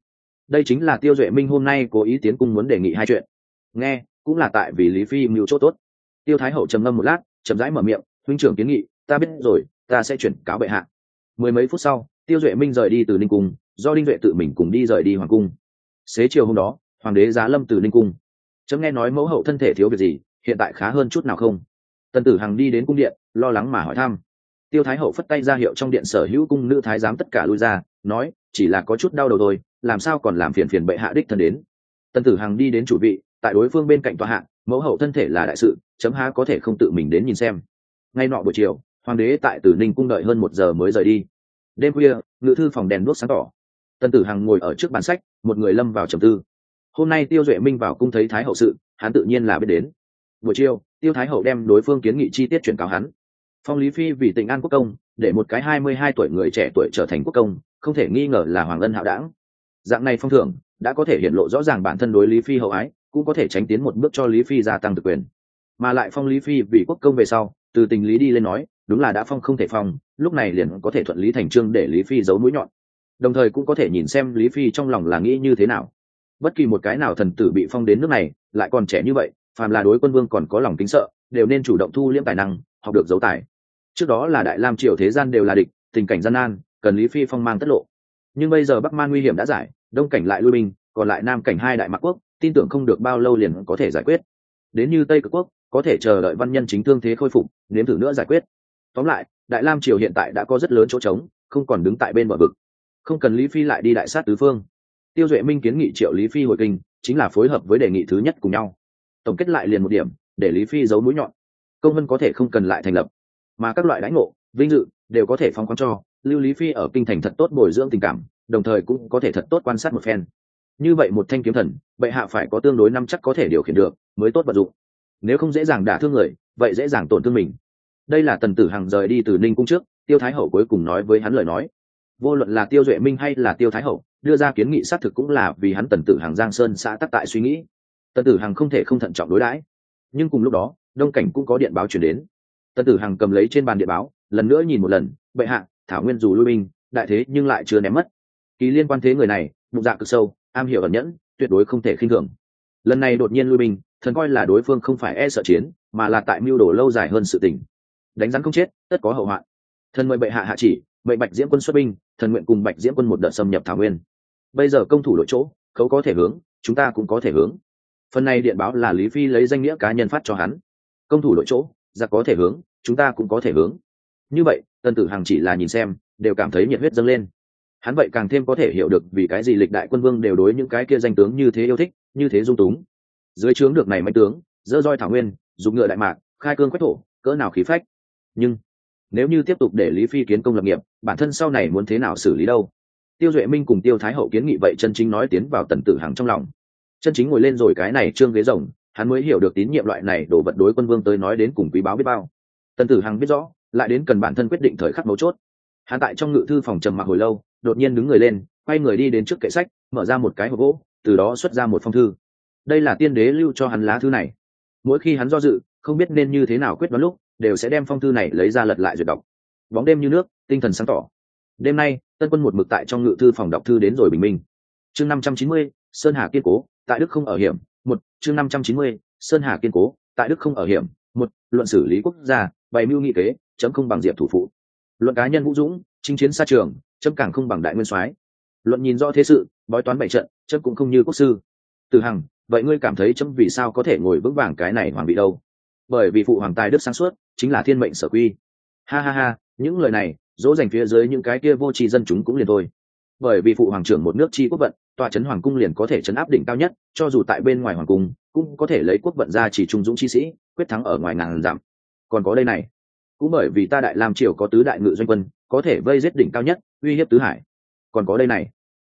Đây chính là tiêu duệ minh hôm nay cố ý tiến cung muốn đề nghị hai chuyện. Nghe, cũng là tại vì lý phi mưu chỗ tốt. Tiêu thái hậu trầm ngâm một lát, chậm rãi mở miệng, huynh trưởng kiến nghị, ta biết rồi, ta sẽ chuyển cáo bệ hạ. Mười mấy phút sau tiêu duệ minh rời đi từ ninh cung, do đinh duệ tự mình cùng đi rời đi hoàng cung. Xế chiều hôm đó, hoàng đế giá lâm từ ninh cung. Chấm nghe nói mẫu hậu thân thể thiếu việc gì, hiện tại khá hơn chút nào không? Tần tử hằng đi đến cung điện, lo lắng mà hỏi thăm. Tiêu thái hậu phất tay ra hiệu trong điện sở hữu cung nữ thái giám tất cả lui ra, nói, chỉ là có chút đau đầu thôi, làm sao còn làm phiền phiền bệ hạ đích thân đến? Tần tử hằng đi đến chủ vị, tại đối phương bên cạnh tòa hạ, mẫu hậu thân thể là đại sự, chấm há có thể không tự mình đến nhìn xem. Ngay nọ buổi chiều, hoàng đế tại tử ninh cung đợi hơn một giờ mới rời đi đêm khuya, ngự thư phòng đèn đuốc sáng tỏ. Tân tử hằng ngồi ở trước bàn sách, một người lâm vào trầm tư. Hôm nay tiêu duệ minh vào cung thấy thái hậu sự, hắn tự nhiên là biết đến. Buổi chiều, tiêu thái hậu đem đối phương kiến nghị chi tiết chuyển cáo hắn. Phong lý phi vì tình an quốc công, để một cái hai mươi hai tuổi người trẻ tuổi trở thành quốc công, không thể nghi ngờ là hoàng ân hạo đảng. Dạng này phong thưởng, đã có thể hiện lộ rõ ràng bản thân đối lý phi hậu ái, cũng có thể tránh tiến một bước cho lý phi gia tăng thực quyền. Mà lại phong lý phi vì quốc công về sau, từ tình lý đi lên nói, đúng là đã phong không thể phong lúc này liền có thể thuận lý thành trương để lý phi giấu mũi nhọn đồng thời cũng có thể nhìn xem lý phi trong lòng là nghĩ như thế nào bất kỳ một cái nào thần tử bị phong đến nước này lại còn trẻ như vậy phàm là đối quân vương còn có lòng kính sợ đều nên chủ động thu liễm tài năng học được dấu tài trước đó là đại lam triều thế gian đều là địch tình cảnh gian nan cần lý phi phong mang tất lộ nhưng bây giờ bắc man nguy hiểm đã giải đông cảnh lại lui binh còn lại nam cảnh hai đại mạc quốc tin tưởng không được bao lâu liền có thể giải quyết đến như tây cực quốc có thể chờ đợi văn nhân chính thương thế khôi phục nếm thử nữa giải quyết tóm lại, đại lam triều hiện tại đã có rất lớn chỗ trống, không còn đứng tại bên bờ vực. Không cần lý phi lại đi đại sát tứ phương. Tiêu duệ minh kiến nghị triệu lý phi hồi kinh, chính là phối hợp với đề nghị thứ nhất cùng nhau. Tổng kết lại liền một điểm, để lý phi giấu mũi nhọn. Công vân có thể không cần lại thành lập, mà các loại đãi ngộ, vinh dự, đều có thể phong quan cho, lưu lý phi ở kinh thành thật tốt bồi dưỡng tình cảm, đồng thời cũng có thể thật tốt quan sát một phen. Như vậy một thanh kiếm thần, bệ hạ phải có tương đối năm chắc có thể điều khiển được, mới tốt vận dụng. Nếu không dễ dàng đả thương người, vậy dễ dàng tổn thương mình đây là tần tử hằng rời đi từ ninh cung trước, tiêu thái hậu cuối cùng nói với hắn lời nói. Vô luận là tiêu duệ minh hay là tiêu thái hậu, đưa ra kiến nghị xác thực cũng là vì hắn tần tử hằng giang sơn xã tắc tại suy nghĩ. Tần tử hằng không thể không thận trọng đối đãi. Nhưng cùng lúc đó, đông cảnh cũng có điện báo chuyển đến. Tần tử hằng cầm lấy trên bàn điện báo, lần nữa nhìn một lần, bệ hạ, thảo nguyên dù lui binh, đại thế nhưng lại chưa ném mất. Kỳ liên quan thế người này, bụng dạ cực sâu, am hiểu ẩn nhẫn, tuyệt đối không thể khinh thường. Lần này đột nhiên lui binh, thần coi là đối phương không phải e sợ chiến, mà là tại mưu đồ lâu dài hơn sự tình đánh rắn không chết, tất có hậu hoạn. Thần mời bệ hạ hạ chỉ mệnh bạch diễm quân xuất binh, thần nguyện cùng bạch diễm quân một đợt xâm nhập thảo nguyên. Bây giờ công thủ đội chỗ, khấu có thể hướng, chúng ta cũng có thể hướng. Phần này điện báo là lý phi lấy danh nghĩa cá nhân phát cho hắn. Công thủ đội chỗ ra có thể hướng, chúng ta cũng có thể hướng. Như vậy, tần tử hằng chỉ là nhìn xem, đều cảm thấy nhiệt huyết dâng lên. Hắn vậy càng thêm có thể hiểu được vì cái gì lịch đại quân vương đều đối những cái kia danh tướng như thế yêu thích, như thế dung túng. Dưới trướng được này mạnh tướng dỡ roi thảo nguyên dùng ngựa đại mạc, khai cương quách thổ, cỡ nào khí phách nhưng, nếu như tiếp tục để lý phi kiến công lập nghiệp, bản thân sau này muốn thế nào xử lý đâu? Tiêu duệ minh cùng tiêu thái hậu kiến nghị vậy chân chính nói tiến vào tần tử hằng trong lòng. Chân chính ngồi lên rồi cái này trương ghế rồng, hắn mới hiểu được tín nhiệm loại này đổ vật đối quân vương tới nói đến cùng quý báo biết bao. Tần tử hằng biết rõ, lại đến cần bản thân quyết định thời khắc mấu chốt. Hắn tại trong ngự thư phòng trầm mặc hồi lâu, đột nhiên đứng người lên, quay người đi đến trước kệ sách, mở ra một cái hộp gỗ, từ đó xuất ra một phong thư. Đây là tiên đế lưu cho hắn lá thư này. Mỗi khi hắn do dự, không biết nên như thế nào quyết đoán lúc đều sẽ đem phong thư này lấy ra lật lại duyệt đọc. Bóng đêm như nước, tinh thần sáng tỏ. Đêm nay, tân quân một mực tại trong ngự thư phòng đọc thư đến rồi bình minh. Chương năm trăm chín mươi, sơn hà kiên cố, tại đức không ở hiểm, một, chương năm trăm chín mươi, sơn hà kiên cố, tại đức không ở hiểm, một, luận xử lý quốc gia, bày mưu nghị kế, chấm không bằng diệp thủ phụ. Luận cá nhân vũ dũng, chinh chiến xa trường, chấm càng không bằng đại nguyên soái. Luận nhìn rõ thế sự, bói toán bảy trận, chấm cũng không như quốc sư. Từ hằng, vậy ngươi cảm thấy chấm vì sao có thể ngồi vững vàng cái này hoàng bị đâu? Bởi vì phụ hoàng tài đức sáng suốt, chính là thiên mệnh sở quy. Ha ha ha, những lời này, dỗ dành phía dưới những cái kia vô tri dân chúng cũng liền thôi. Bởi vì phụ hoàng trưởng một nước chi quốc vận, tòa trấn hoàng cung liền có thể chấn áp đỉnh cao nhất, cho dù tại bên ngoài hoàng cung, cũng có thể lấy quốc vận ra chỉ trung dũng chi sĩ, quyết thắng ở ngoài ngàn giảm còn có đây này, cũng bởi vì ta đại làm triều có tứ đại ngự doanh quân, có thể vây giết đỉnh cao nhất, uy hiếp tứ hải. Còn có đây này,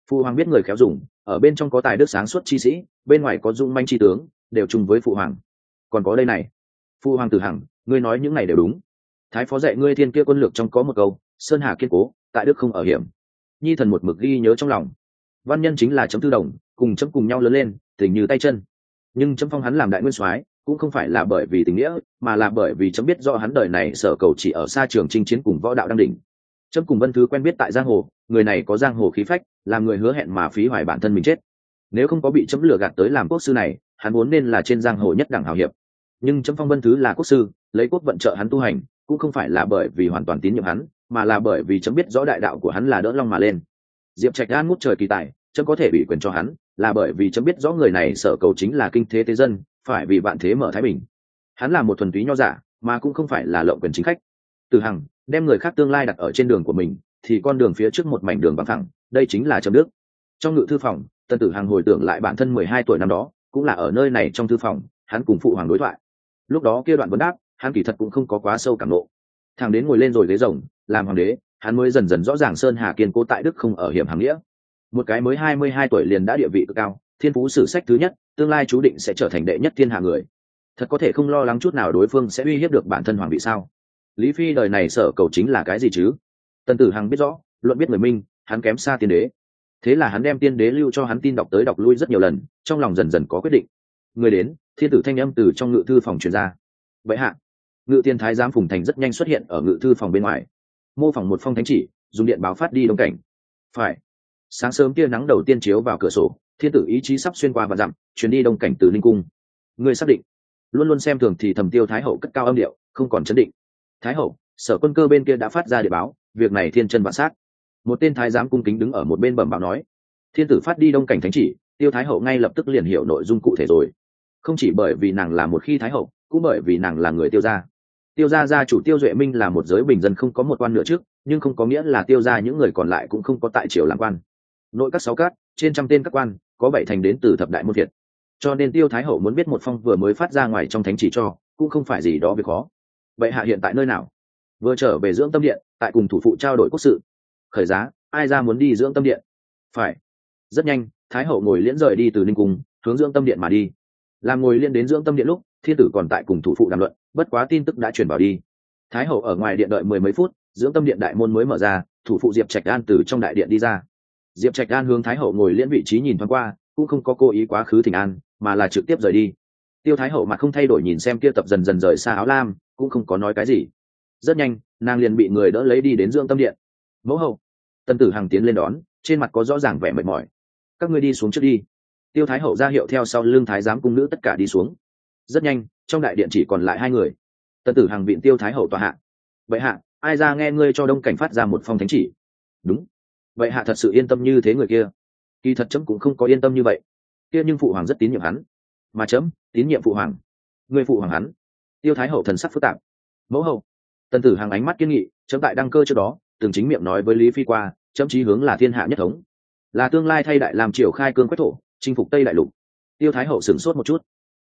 phụ hoàng biết người khéo dùng, ở bên trong có tài đức sáng suốt chi sĩ, bên ngoài có dung manh chi tướng, đều chung với phụ hoàng. Còn có đây này Phu hoàng tử hằng, ngươi nói những này đều đúng. Thái phó dạy ngươi thiên kia quân lược trong có một câu, sơn hà kiên cố, tại đức không ở hiểm. Nhi thần một mực ghi nhớ trong lòng. Văn nhân chính là chấm tư đồng, cùng chấm cùng nhau lớn lên, tình như tay chân. Nhưng chấm phong hắn làm đại nguyên soái, cũng không phải là bởi vì tình nghĩa, mà là bởi vì chấm biết do hắn đời này sở cầu chỉ ở xa trường chinh chiến cùng võ đạo đăng đỉnh. Chấm cùng vân thứ quen biết tại giang hồ, người này có giang hồ khí phách làm người hứa hẹn mà phí hoài bản thân mình chết. Nếu không có bị chấm lừa gạt tới làm quốc sư này, hắn muốn nên là trên giang hồ nhất đẳng hào hiệp nhưng chấm phong vân thứ là quốc sư, lấy quốc vận trợ hắn tu hành, cũng không phải là bởi vì hoàn toàn tín nhiệm hắn, mà là bởi vì chấm biết rõ đại đạo của hắn là đỡ long mà lên. Diệp trạch an ngút trời kỳ tài chấm có thể bị quyền cho hắn, là bởi vì chấm biết rõ người này sở cầu chính là kinh thế thế dân, phải vì bạn thế mở thái bình. Hắn là một thuần túy nho giả, mà cũng không phải là lộng quyền chính khách. Từ hằng, đem người khác tương lai đặt ở trên đường của mình, thì con đường phía trước một mảnh đường bằng thẳng đây chính là chấm đức. Trong ngự thư phòng, tân tử hằng hồi tưởng lại bản thân mười hai tuổi năm đó, cũng là ở nơi này trong thư phòng, hắn cùng phụ hoàng đối thoại lúc đó kia đoạn vấn đáp, hắn kỳ thật cũng không có quá sâu cảm nộ. Thằng đến ngồi lên rồi ghế rồng, làm hoàng đế, hắn mới dần dần rõ ràng sơn hà kiên cố tại đức không ở hiểm hàng nghĩa. Một cái mới hai mươi hai tuổi liền đã địa vị cực cao, thiên phú sử sách thứ nhất, tương lai chú định sẽ trở thành đệ nhất thiên hạ người. Thật có thể không lo lắng chút nào đối phương sẽ uy hiếp được bản thân hoàng vị sao? Lý phi đời này sở cầu chính là cái gì chứ? Tần tử hằng biết rõ, luận biết người minh, hắn kém xa tiên đế. Thế là hắn đem tiên đế lưu cho hắn tin đọc tới đọc lui rất nhiều lần, trong lòng dần dần có quyết định. Người đến thiên tử thanh âm từ trong ngự thư phòng truyền ra. Vậy hạ, ngự tiên thái giám phùng thành rất nhanh xuất hiện ở ngự thư phòng bên ngoài. Mô phỏng một phong thánh chỉ, dùng điện báo phát đi đông cảnh. Phải. Sáng sớm tia nắng đầu tiên chiếu vào cửa sổ, thiên tử ý chí sắp xuyên qua và dặm chuyến đi đông cảnh từ linh cung. Người xác định. Luôn luôn xem thường thì thầm tiêu thái hậu cất cao âm điệu, không còn chấn định. Thái hậu, sở quân cơ bên kia đã phát ra địa báo, việc này thiên chân vạn sát. Một tên thái giám cung kính đứng ở một bên bẩm báo nói. Thiên tử phát đi đông cảnh thánh chỉ, tiêu thái hậu ngay lập tức liền hiểu nội dung cụ thể rồi không chỉ bởi vì nàng là một khi thái hậu, cũng bởi vì nàng là người tiêu gia. Tiêu gia gia chủ tiêu duệ minh là một giới bình dân không có một quan nữa trước, nhưng không có nghĩa là tiêu gia những người còn lại cũng không có tại triều làm quan. Nội các sáu cát trên trăm tên các quan, có bảy thành đến từ thập đại môn việt cho nên tiêu thái hậu muốn biết một phong vừa mới phát ra ngoài trong thánh chỉ cho, cũng không phải gì đó việc khó. Vậy hạ hiện tại nơi nào? Vừa trở về dưỡng tâm điện, tại cùng thủ phụ trao đổi quốc sự. Khởi giá, ai ra muốn đi dưỡng tâm điện? Phải. Rất nhanh, thái hậu ngồi liễn rời đi từ ninh cung, hướng dưỡng tâm điện mà đi làm ngồi liên đến dưỡng tâm điện lúc, thiên tử còn tại cùng thủ phụ đàm luận, bất quá tin tức đã truyền vào đi. Thái hậu ở ngoài điện đợi mười mấy phút, dưỡng tâm điện đại môn mới mở ra, thủ phụ diệp trạch an từ trong đại điện đi ra. Diệp trạch an hướng thái hậu ngồi liên vị trí nhìn thoáng qua, cũng không có cố ý quá khứ thỉnh an, mà là trực tiếp rời đi. Tiêu thái hậu mà không thay đổi nhìn xem kia tập dần dần rời xa áo lam, cũng không có nói cái gì. Rất nhanh, nàng liền bị người đỡ lấy đi đến dưỡng tâm điện. Mẫu hậu. Tân tử hằng tiến lên đón, trên mặt có rõ ràng vẻ mệt mỏi. Các ngươi đi xuống trước đi tiêu thái hậu ra hiệu theo sau lưng thái giám cung nữ tất cả đi xuống. Rất nhanh, trong đại điện chỉ còn lại hai người. Tân tử hàng viện tiêu thái hậu tòa hạ. Vậy hạ, ai ra nghe ngươi cho đông cảnh phát ra một phong thánh chỉ? Đúng. Vậy hạ thật sự yên tâm như thế người kia. Kỳ thật chấm cũng không có yên tâm như vậy. Kia nhưng phụ hoàng rất tín nhiệm hắn. Mà chấm, tín nhiệm phụ hoàng. Người phụ hoàng hắn. Tiêu thái hậu thần sắc phức tạp. Mẫu hậu. Tần tử hàng ánh mắt kiên nghị, chấm tại đăng cơ trước đó, từng chính miệng nói với lý phi qua, chấm chí hướng là thiên hạ nhất thống. Là tương lai thay đại làm triều khai cương quách thổ chinh phục tây đại lục. Tiêu thái hậu sửng sốt một chút.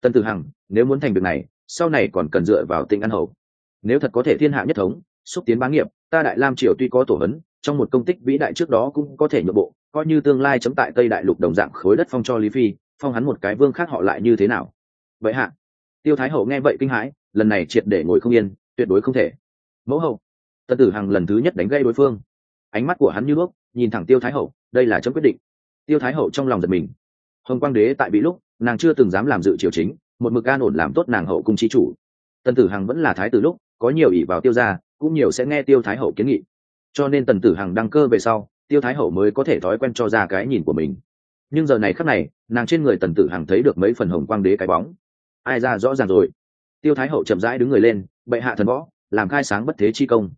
Tần tử hằng, nếu muốn thành việc này, sau này còn cần dựa vào tinh an hậu. Nếu thật có thể thiên hạ nhất thống, xúc tiến bá nghiệp, ta đại lam triều tuy có tổ hấn, trong một công tích vĩ đại trước đó cũng có thể nhượng bộ, coi như tương lai chấm tại tây đại lục đồng dạng khối đất phong cho lý phi, phong hắn một cái vương khác họ lại như thế nào? Vậy hạ, tiêu thái hậu nghe vậy kinh hãi, lần này triệt để ngồi không yên, tuyệt đối không thể. Mẫu hậu tân tử hằng lần thứ nhất đánh gây đối phương. Ánh mắt của hắn như bước nhìn thẳng tiêu thái hậu, đây là chấm quyết định. Tiêu thái hậu trong lòng giật mình hồng quang đế tại bị lúc, nàng chưa từng dám làm dự triều chính, một mực an ổn làm tốt nàng hậu cung trí chủ. Tần tử hằng vẫn là thái tử lúc, có nhiều ỷ vào tiêu gia, cũng nhiều sẽ nghe tiêu thái hậu kiến nghị. Cho nên tần tử hằng đăng cơ về sau, tiêu thái hậu mới có thể thói quen cho ra cái nhìn của mình. Nhưng giờ này khắc này, nàng trên người tần tử hằng thấy được mấy phần hồng quang đế cái bóng. Ai ra rõ ràng rồi? Tiêu thái hậu chậm rãi đứng người lên, bệ hạ thần võ, làm khai sáng bất thế chi công.